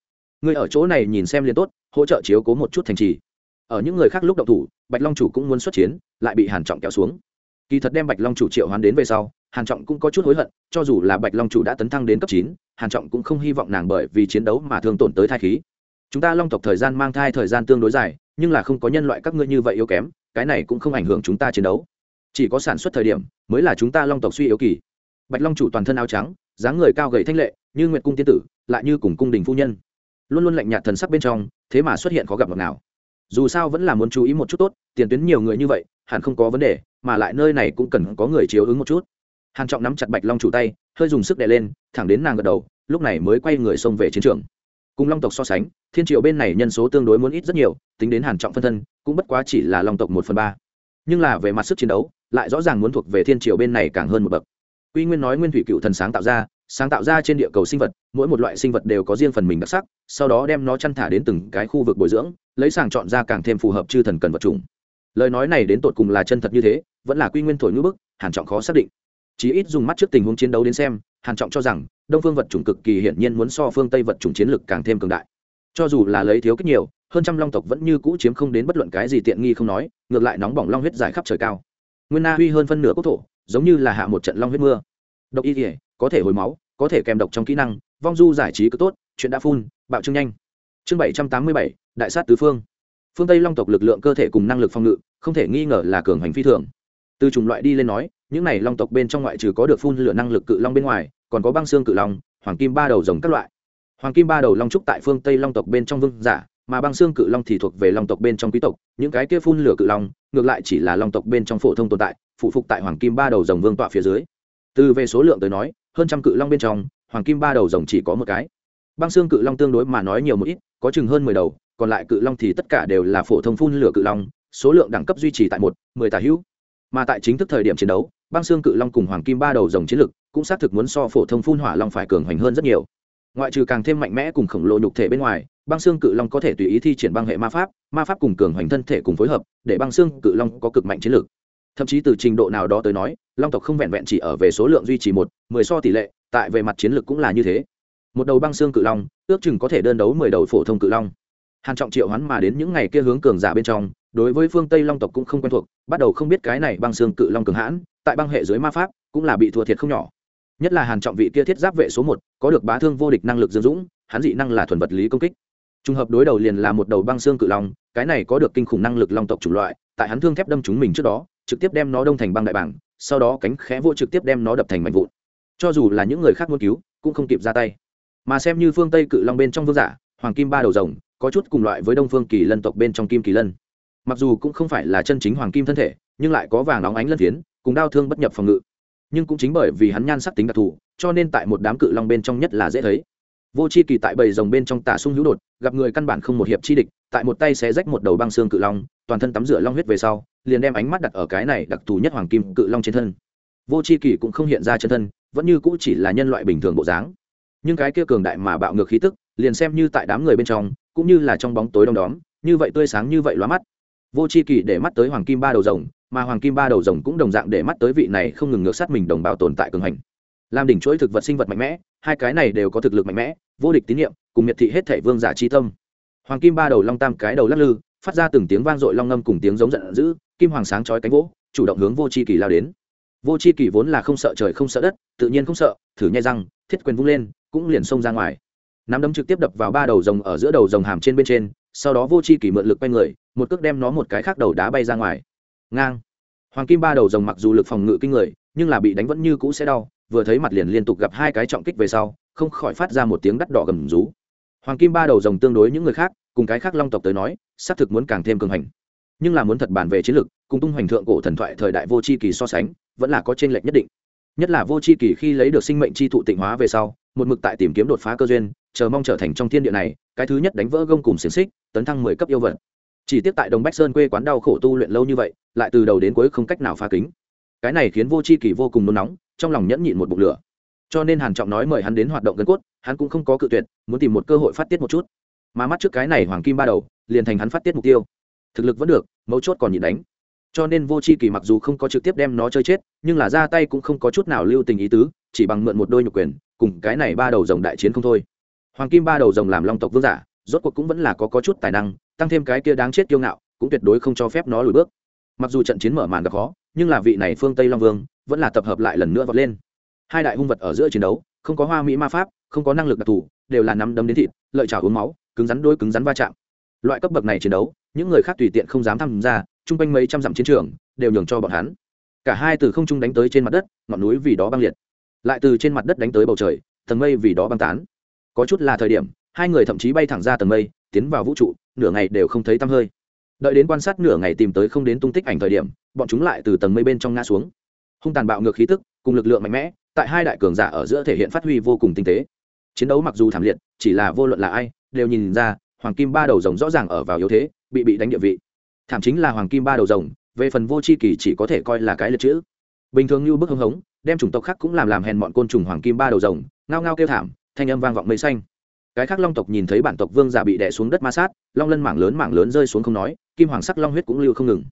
A: Người ở chỗ này nhìn xem liền tốt, hỗ trợ chiếu cố một chút thành trì. Ở những người khác lúc đậu thủ, bạch long chủ cũng muốn xuất chiến, lại bị hàn trọng kéo xuống kỳ thật đem bạch long chủ triệu hoán đến về sau, hàn trọng cũng có chút hối hận, cho dù là bạch long chủ đã tấn thăng đến cấp chín, hàn trọng cũng không hy vọng nàng bởi vì chiến đấu mà thương tổn tới thai khí. Chúng ta long tộc thời gian mang thai thời gian tương đối dài, nhưng là không có nhân loại các ngươi như vậy yếu kém, cái này cũng không ảnh hưởng chúng ta chiến đấu. Chỉ có sản xuất thời điểm, mới là chúng ta long tộc suy yếu kỳ. Bạch long chủ toàn thân áo trắng, dáng người cao gầy thanh lệ, như nguyệt cung tiên tử, lại như cùng cung đình phu nhân. Luôn luôn lạnh nhạt thần sắc bên trong, thế mà xuất hiện khó gặp được nào. Dù sao vẫn là muốn chú ý một chút tốt, tiền tuyến nhiều người như vậy, hẳn không có vấn đề mà lại nơi này cũng cần có người chiếu ứng một chút. Hàn trọng nắm chặt bạch long chủ tay, hơi dùng sức đè lên, thẳng đến nàng gật đầu, lúc này mới quay người xông về chiến trường. Cùng long tộc so sánh, thiên triệu bên này nhân số tương đối muốn ít rất nhiều, tính đến hàn trọng phân thân, cũng bất quá chỉ là long tộc một phần ba. Nhưng là về mặt sức chiến đấu, lại rõ ràng muốn thuộc về thiên triều bên này càng hơn một bậc. Quy nguyên nói nguyên thủy cựu thần sáng tạo ra, sáng tạo ra trên địa cầu sinh vật, mỗi một loại sinh vật đều có riêng phần mình đặc sắc, sau đó đem nó chăn thả đến từng cái khu vực bồi dưỡng, lấy sàng chọn ra càng thêm phù hợp chư thần cần vật chủng. Lời nói này đến tột cùng là chân thật như thế vẫn là quy nguyên thổi ngữ bức, hàn trọng khó xác định. Chí ít dùng mắt trước tình huống chiến đấu đến xem, hàn trọng cho rằng, đông phương vật chủng cực kỳ hiển nhiên muốn so phương tây vật chủng chiến lực càng thêm cường đại. Cho dù là lấy thiếu kích nhiều, hơn trăm long tộc vẫn như cũ chiếm không đến bất luận cái gì tiện nghi không nói, ngược lại nóng bỏng long huyết dài khắp trời cao. Nguyên na huy hơn phân nửa quốc thổ, giống như là hạ một trận long huyết mưa. Độc y thể có thể hồi máu, có thể kèm độc trong kỹ năng, vong du giải trí cứ tốt, chuyện đã phun, bạo trương nhanh. Chương bảy trăm tám mươi bảy, đại sát tứ phương. Phương tây long tộc lực lượng cơ thể cùng năng lực phòng ngự, không thể nghi ngờ là cường hành phi thường từ chủng loại đi lên nói, những này long tộc bên trong ngoại trừ có được phun lửa năng lực cự long bên ngoài, còn có băng xương cự long, hoàng kim ba đầu rồng các loại. Hoàng kim ba đầu long trúc tại phương tây long tộc bên trong vương giả, mà băng xương cự long thì thuộc về long tộc bên trong quý tộc. Những cái kia phun lửa cự long, ngược lại chỉ là long tộc bên trong phổ thông tồn tại, phụ phục tại hoàng kim ba đầu rồng vương tọa phía dưới. Từ về số lượng tới nói, hơn trăm cự long bên trong, hoàng kim ba đầu rồng chỉ có một cái. Băng xương cự long tương đối mà nói nhiều một ít, có chừng hơn mười đầu, còn lại cự long thì tất cả đều là phổ thông phun lửa cự long, số lượng đẳng cấp duy trì tại một, mười tà hữu mà tại chính thức thời điểm chiến đấu, băng xương cự long cùng hoàng kim ba đầu dòng chiến lực cũng xác thực muốn so phổ thông phun hỏa long phải cường hoành hơn rất nhiều. Ngoại trừ càng thêm mạnh mẽ cùng khổng lồ nhục thể bên ngoài, băng xương cự long có thể tùy ý thi triển băng hệ ma pháp ma pháp cùng cường hoành thân thể cùng phối hợp, để băng xương cự long có cực mạnh chiến lược thậm chí từ trình độ nào đó tới nói, long tộc không vẹn vẹn chỉ ở về số lượng duy trì một, mười so tỷ lệ, tại về mặt chiến lược cũng là như thế. Một đầu băng xương cự long, ước chừng có thể đơn đấu mười đầu phổ thông cự long hàn trọng triệu hắn mà đến những ngày kia hướng cường giả bên trong, đối với phương tây long tộc cũng không quen thuộc, bắt đầu không biết cái này băng xương cự long cường hãn, tại băng hệ dưới ma pháp, cũng là bị thua thiệt không nhỏ. Nhất là hàn trọng vị kia thiết giáp vệ số một, có được bá thương vô địch năng lực dương dũng, hắn dị năng là thuần vật lý công kích. Trùng hợp đối đầu liền là một đầu băng xương cự long, cái này có được kinh khủng năng lực long tộc chủng loại, tại hắn thương thép đâm chúng mình trước đó, trực tiếp đem nó đông thành băng đại bảng, sau đó cánh khẽ vô trực tiếp đem nó đập thành mảnh vụn. Cho dù là những người khác muốn cứu, cũng không kịp ra tay. Mà xem như phương tây cự long bên trong vương giả, hoàng kim ba đầu rồng có chút cùng loại với đông phương kỳ lân tộc bên trong kim kỳ lân. Mặc dù cũng không phải là chân chính hoàng kim thân thể, nhưng lại có vàng óng ánh lân phiến, cùng đau thương bất nhập phòng ngự. Nhưng cũng chính bởi vì hắn nhan sắc tính đặc thù, cho nên tại một đám cự long bên trong nhất là dễ thấy. Vô c h i kỳ tại bầy rồng bên trong tả sung hữu đột, gặp người căn bản không một hiệp chi địch, tại một tay xé rách một đầu băng xương cự long, toàn thân tắm rửa long huyết về sau, liền đem ánh mắt đặt ở cái này đặc thù nhất hoàng kim cự long trên thân. Vô c h i kỳ cũng không hiện ra chân thân, vẫn như cũ chỉ là nhân loại bình thường bộ dáng. Nhưng cái kia cường đại mà bạo ngược khí tức, liền xem như tại đám người bên trong cũng như là trong bóng tối đông đóm, như vậy tươi sáng như vậy loa mắt. Vô c h i kỳ để mắt tới hoàng kim ba đầu rồng, mà hoàng kim ba đầu rồng cũng đồng dạng để mắt tới vị này không ngừng ngược sát mình đồng bào tồn tại cường hành. Làm đỉnh chuỗi thực vật sinh vật mạnh mẽ, hai cái này đều có thực lực mạnh mẽ, vô địch tín nhiệm, cùng miệt thị hết thể vương giả chi tâm. Hoàng kim ba đầu long tam cái đầu lắc lư, phát ra từng tiếng vang dội long ngâm cùng tiếng giống giận dữ, kim hoàng sáng chói cánh vỗ, chủ động hướng vô c h i kỳ lao đến. Vô c h i kỳ vốn là không sợ trời không sợ đất, tự nhiên không sợ, thử nhai răng, thiết quyền vung lên, cũng liền xông ra ngoài nắm đấm trực tiếp đập vào ba đầu rồng ở giữa đầu rồng hàm trên bên trên, sau đó vô c h i kỳ mượn lực quay người, một cước đem nó một cái khác đầu đá bay ra ngoài. Ngang. Hoàng kim ba đầu rồng mặc dù lực phòng ngự kinh người, nhưng là bị đánh vẫn như cũ sẽ đau, vừa thấy mặt liền liên tục gặp hai cái trọng kích về sau, không khỏi phát ra một tiếng đắt đỏ gầm rú. Hoàng kim ba đầu rồng tương đối những người khác, cùng cái khác long tộc tới nói, xác thực muốn càng thêm cường hành. Nhưng là muốn thật bàn về chiến lược cùng tung hoành thượng cổ thần thoại thời đại vô c h i kỳ so sánh, vẫn là có t r ê n lệch nhất định. Nhất là vô c h i kỳ khi lấy được sinh mệnh chi thụ tịnh hóa về sau, một mực tại tìm kiếm đột phá cơ duyên chờ mong trở thành trong thiên địa này, cái thứ nhất đánh vỡ gông cùng xiềng xích, tấn thăng mười cấp yêu vật. Chỉ tiếp tại đồng bách sơn quê quán đau khổ tu luyện lâu như vậy, lại từ đầu đến cuối không cách nào phá kính. Cái này khiến vô c h i kỳ vô cùng nôn nóng, trong lòng nhẫn nhịn một bụng lửa. Cho nên hàn trọng nói mời hắn đến hoạt động gần cốt, hắn cũng không có cự tuyệt, muốn tìm một cơ hội phát tiết một chút. Mà mắt trước cái này hoàng kim ba đầu, liền thành hắn phát tiết mục tiêu. Thực lực vẫn được, mấu chốt còn nhịn đánh. Cho nên vô c h i kỳ mặc dù không có trực tiếp đem nó chơi chết, nhưng là ra tay cũng không có chút nào lưu tình ý tứ, chỉ bằng mượn một đôi nhục quyền, cùng cái này ba đầu rồng đại chiến không thôi hoàng kim ba đầu rồng làm long tộc vương giả rốt cuộc cũng vẫn là có, có chút tài năng tăng thêm cái kia đáng chết kiêu ngạo cũng tuyệt đối không cho phép nó lùi bước. Mặc dù trận chiến mở màn gặp khó nhưng là vị này phương tây long vương vẫn là tập hợp lại lần nữa vọt lên. Hai đại hung vật ở giữa chiến đấu không có hoa mỹ ma pháp không có năng lực đặc thù đều là nắm đấm đến thịt lợi trào uống máu cứng rắn đôi cứng rắn va chạm. Loại cấp bậc này chiến đấu những người khác tùy tiện không dám tham gia chung quanh mấy trăm dặm chiến trường đều nhường cho bọn hắn. Cả hai từ không trung đánh tới trên mặt đất ngọn núi vì đó băng liệt. Lại từ trên mặt đất đánh tới bầu trời tầng mây vì đó băng tán có chút là thời điểm, hai người thậm chí bay thẳng ra tầng mây, tiến vào vũ trụ, nửa ngày đều không thấy tăm hơi. Đợi đến quan sát nửa ngày tìm tới không đến tung tích ảnh thời điểm, bọn chúng lại từ tầng mây bên trong ngã xuống. Hung tàn bạo ngược khí tức, cùng lực lượng mạnh mẽ, tại hai đại cường giả ở giữa thể hiện phát huy vô cùng tinh tế. Chiến đấu mặc dù thảm liệt, chỉ là vô luận là ai, đều nhìn ra, hoàng kim ba đầu rồng rõ ràng ở vào yếu thế, bị bị đánh địa vị. Thảm chính là hoàng kim ba đầu rồng, về phần vô c h i kỳ chỉ có thể coi là cái liệt chữ. Bình thường như bức hưng hống, đem chủng tộc khác cũng làm làm hèn bọn côn trùng hoàng kim ba đầu rồng, ngao ngao kêu thảm thanh âm vang vọng mây xanh. Cái khác long tộc nhìn thấy bản tộc vương giả bị đè xuống đất ma sát, long lân mảng lớn mảng lớn rơi xuống không nói, kim hoàng sắc long huyết cũng lưu không ngừng.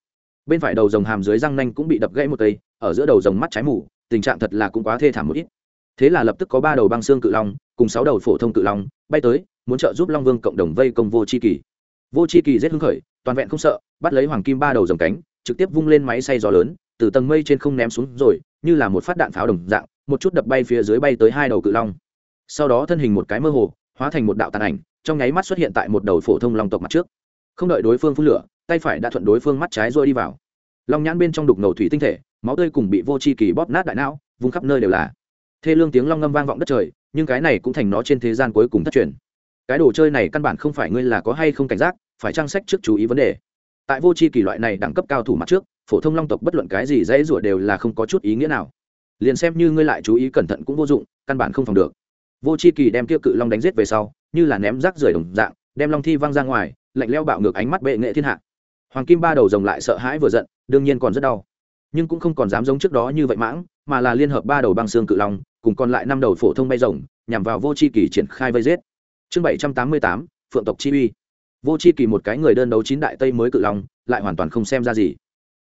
A: Bên phải đầu rồng hàm dưới răng nanh cũng bị đập gãy một cây, ở giữa đầu rồng mắt trái mù, tình trạng thật là cũng quá thê thảm một ít. Thế là lập tức có ba đầu băng xương cự long, cùng sáu đầu phổ thông cự long, bay tới, muốn trợ giúp long vương cộng đồng vây công vô c h i kỳ. Vô c h i kỳ rất hưng khởi, toàn vẹn không sợ, bắt lấy hoàng kim ba đầu dòng cánh, trực tiếp vung lên máy xay gió lớn, từ tầng mây trên không ném xuống rồi, như là một phát đạn pháo đồng dạng, một chút đập bay phía dưới bay tới hai đầu cự long sau đó thân hình một cái mơ hồ, hóa thành một đạo tàn ảnh, trong nháy mắt xuất hiện tại một đầu phổ thông long tộc mặt trước. Không đợi đối phương phun lửa, tay phải đã thuận đối phương mắt trái rồi đi vào. Long nhãn bên trong đục ngầu thủy tinh thể, máu tươi cùng bị vô c h i kỳ bóp nát đại não, vùng khắp nơi đều là. Thê lương tiếng long ngâm vang vọng đất trời, nhưng cái này cũng thành nó trên thế gian cuối cùng thất truyền. Cái đồ chơi này căn bản không phải ngươi là có hay không cảnh giác, phải trang sách trước chú ý vấn đề. Tại vô c h i kỳ loại này đẳng cấp cao thủ mặt trước, phổ thông long tộc bất luận cái gì dễ rủa đều là không có chút ý nghĩa nào. Liền xem như ngươi lại chú ý cẩn thận cũng vô dụng, căn bản không phòng được vô c h i kỳ đem kia cự long đánh giết về sau, như là ném rác rưởi đồng dạng, đem long thi văng ra ngoài, lạnh leo bạo ngược ánh mắt bệ nghệ thiên hạ. Hoàng kim ba đầu rồng lại sợ hãi vừa giận, đương nhiên còn rất đau. Nhưng cũng không còn dám giống trước đó như vậy mãng, mà là liên hợp ba đầu băng xương cự long, cùng còn lại năm đầu phổ thông bay rồng, nhằm vào vô c h i kỳ triển khai vây giết. Chương bảy trăm tám mươi tám, phượng tộc chi uy. Vô c h i kỳ một cái người đơn đấu chín đại tây mới cự long, lại hoàn toàn không xem ra gì.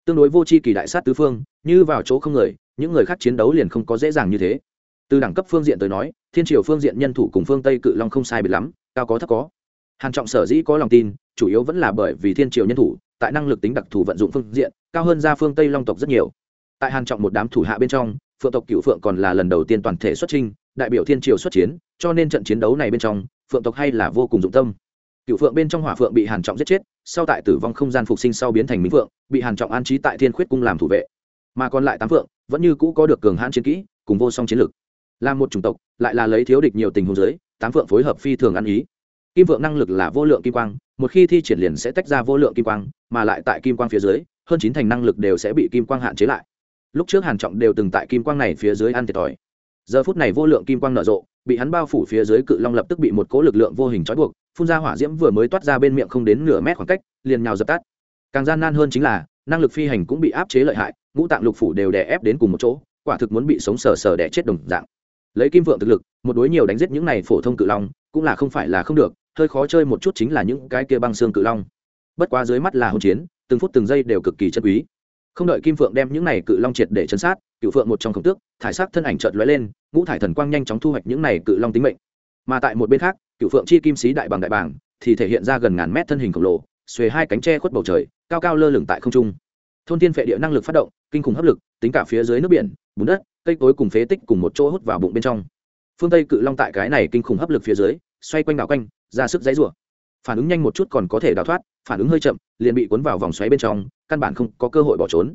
A: Tương đối vô c h i kỳ đại sát tứ phương, như vào chỗ không người, những người khác chiến đấu liền không có dễ dàng như thế từ đẳng cấp phương diện tới nói, thiên triều phương diện nhân thủ cùng phương tây cự long không sai biệt lắm, cao có thấp có. Hàn trọng sở dĩ có lòng tin, chủ yếu vẫn là bởi vì thiên triều nhân thủ, tại năng lực tính đặc thù vận dụng phương diện, cao hơn ra phương tây long tộc rất nhiều. Tại hàn trọng một đám thủ hạ bên trong, phượng tộc cựu phượng còn là lần đầu tiên toàn thể xuất trình đại biểu thiên triều xuất chiến, cho nên trận chiến đấu này bên trong, phượng tộc hay là vô cùng dụng tâm. Cựu phượng bên trong hỏa phượng bị hàn trọng giết chết, sau tại tử vong không gian phục sinh sau biến thành minh phượng, bị hàn trọng an trí tại thiên khuyết cung làm thủ vệ. Mà còn lại tám phượng, vẫn như cũ có được cường hãn chiến kỹ, cùng vô song chiến lực là một chủng tộc, lại là lấy thiếu địch nhiều tình huống giới tám phượng phối hợp phi thường ăn ý. Kim vượng năng lực là vô lượng kim quang, một khi thi triển liền sẽ tách ra vô lượng kim quang, mà lại tại kim quang phía dưới, hơn chín thành năng lực đều sẽ bị kim quang hạn chế lại. Lúc trước hàn trọng đều từng tại kim quang này phía dưới ăn thiệt thòi. Giờ phút này vô lượng kim quang nở rộ, bị hắn bao phủ phía dưới cự long lập tức bị một cỗ lực lượng vô hình trói buộc, phun ra hỏa diễm vừa mới toát ra bên miệng không đến nửa mét khoảng cách, liền nhào dập tắt. Càng gian nan hơn chính là, năng lực phi hành cũng bị áp chế lợi hại, ngũ tạng lục phủ đều đè ép đến cùng một chỗ, quả thực muốn bị sống sờ sờ đè chết đồng dạng lấy kim vượng thực lực, một đối nhiều đánh giết những này phổ thông cự long, cũng là không phải là không được, hơi khó chơi một chút chính là những cái kia băng xương cự long. Bất quá dưới mắt là hỗn chiến, từng phút từng giây đều cực kỳ chân quý. Không đợi kim phượng đem những này cự long triệt để chấn sát cựu phượng một trong khổng tước, thải sắc thân ảnh chợt lóe lên, ngũ thải thần quang nhanh chóng thu hoạch những này cự long tính mệnh. Mà tại một bên khác cựu phượng chi kim sĩ đại bằng đại bảng thì thể hiện ra gần ngàn mét thân hình khổng lồ, xuề hai cánh tre khuất bầu trời, cao cao lơ lửng tại không trung. Thôn thiên phệ địa năng lực phát động, kinh khủng hấp lực, tính cả phía dưới nước biển, bùn đất cây cối cùng phế tích cùng một chỗ hút vào bụng bên trong. Phương tây cự long tại cái này kinh khủng hấp lực phía dưới, xoay quanh đảo quanh, ra sức dãy rủa. Phản ứng nhanh một chút còn có thể đào thoát, phản ứng hơi chậm, liền bị cuốn vào vòng xoáy bên trong, căn bản không có cơ hội bỏ trốn.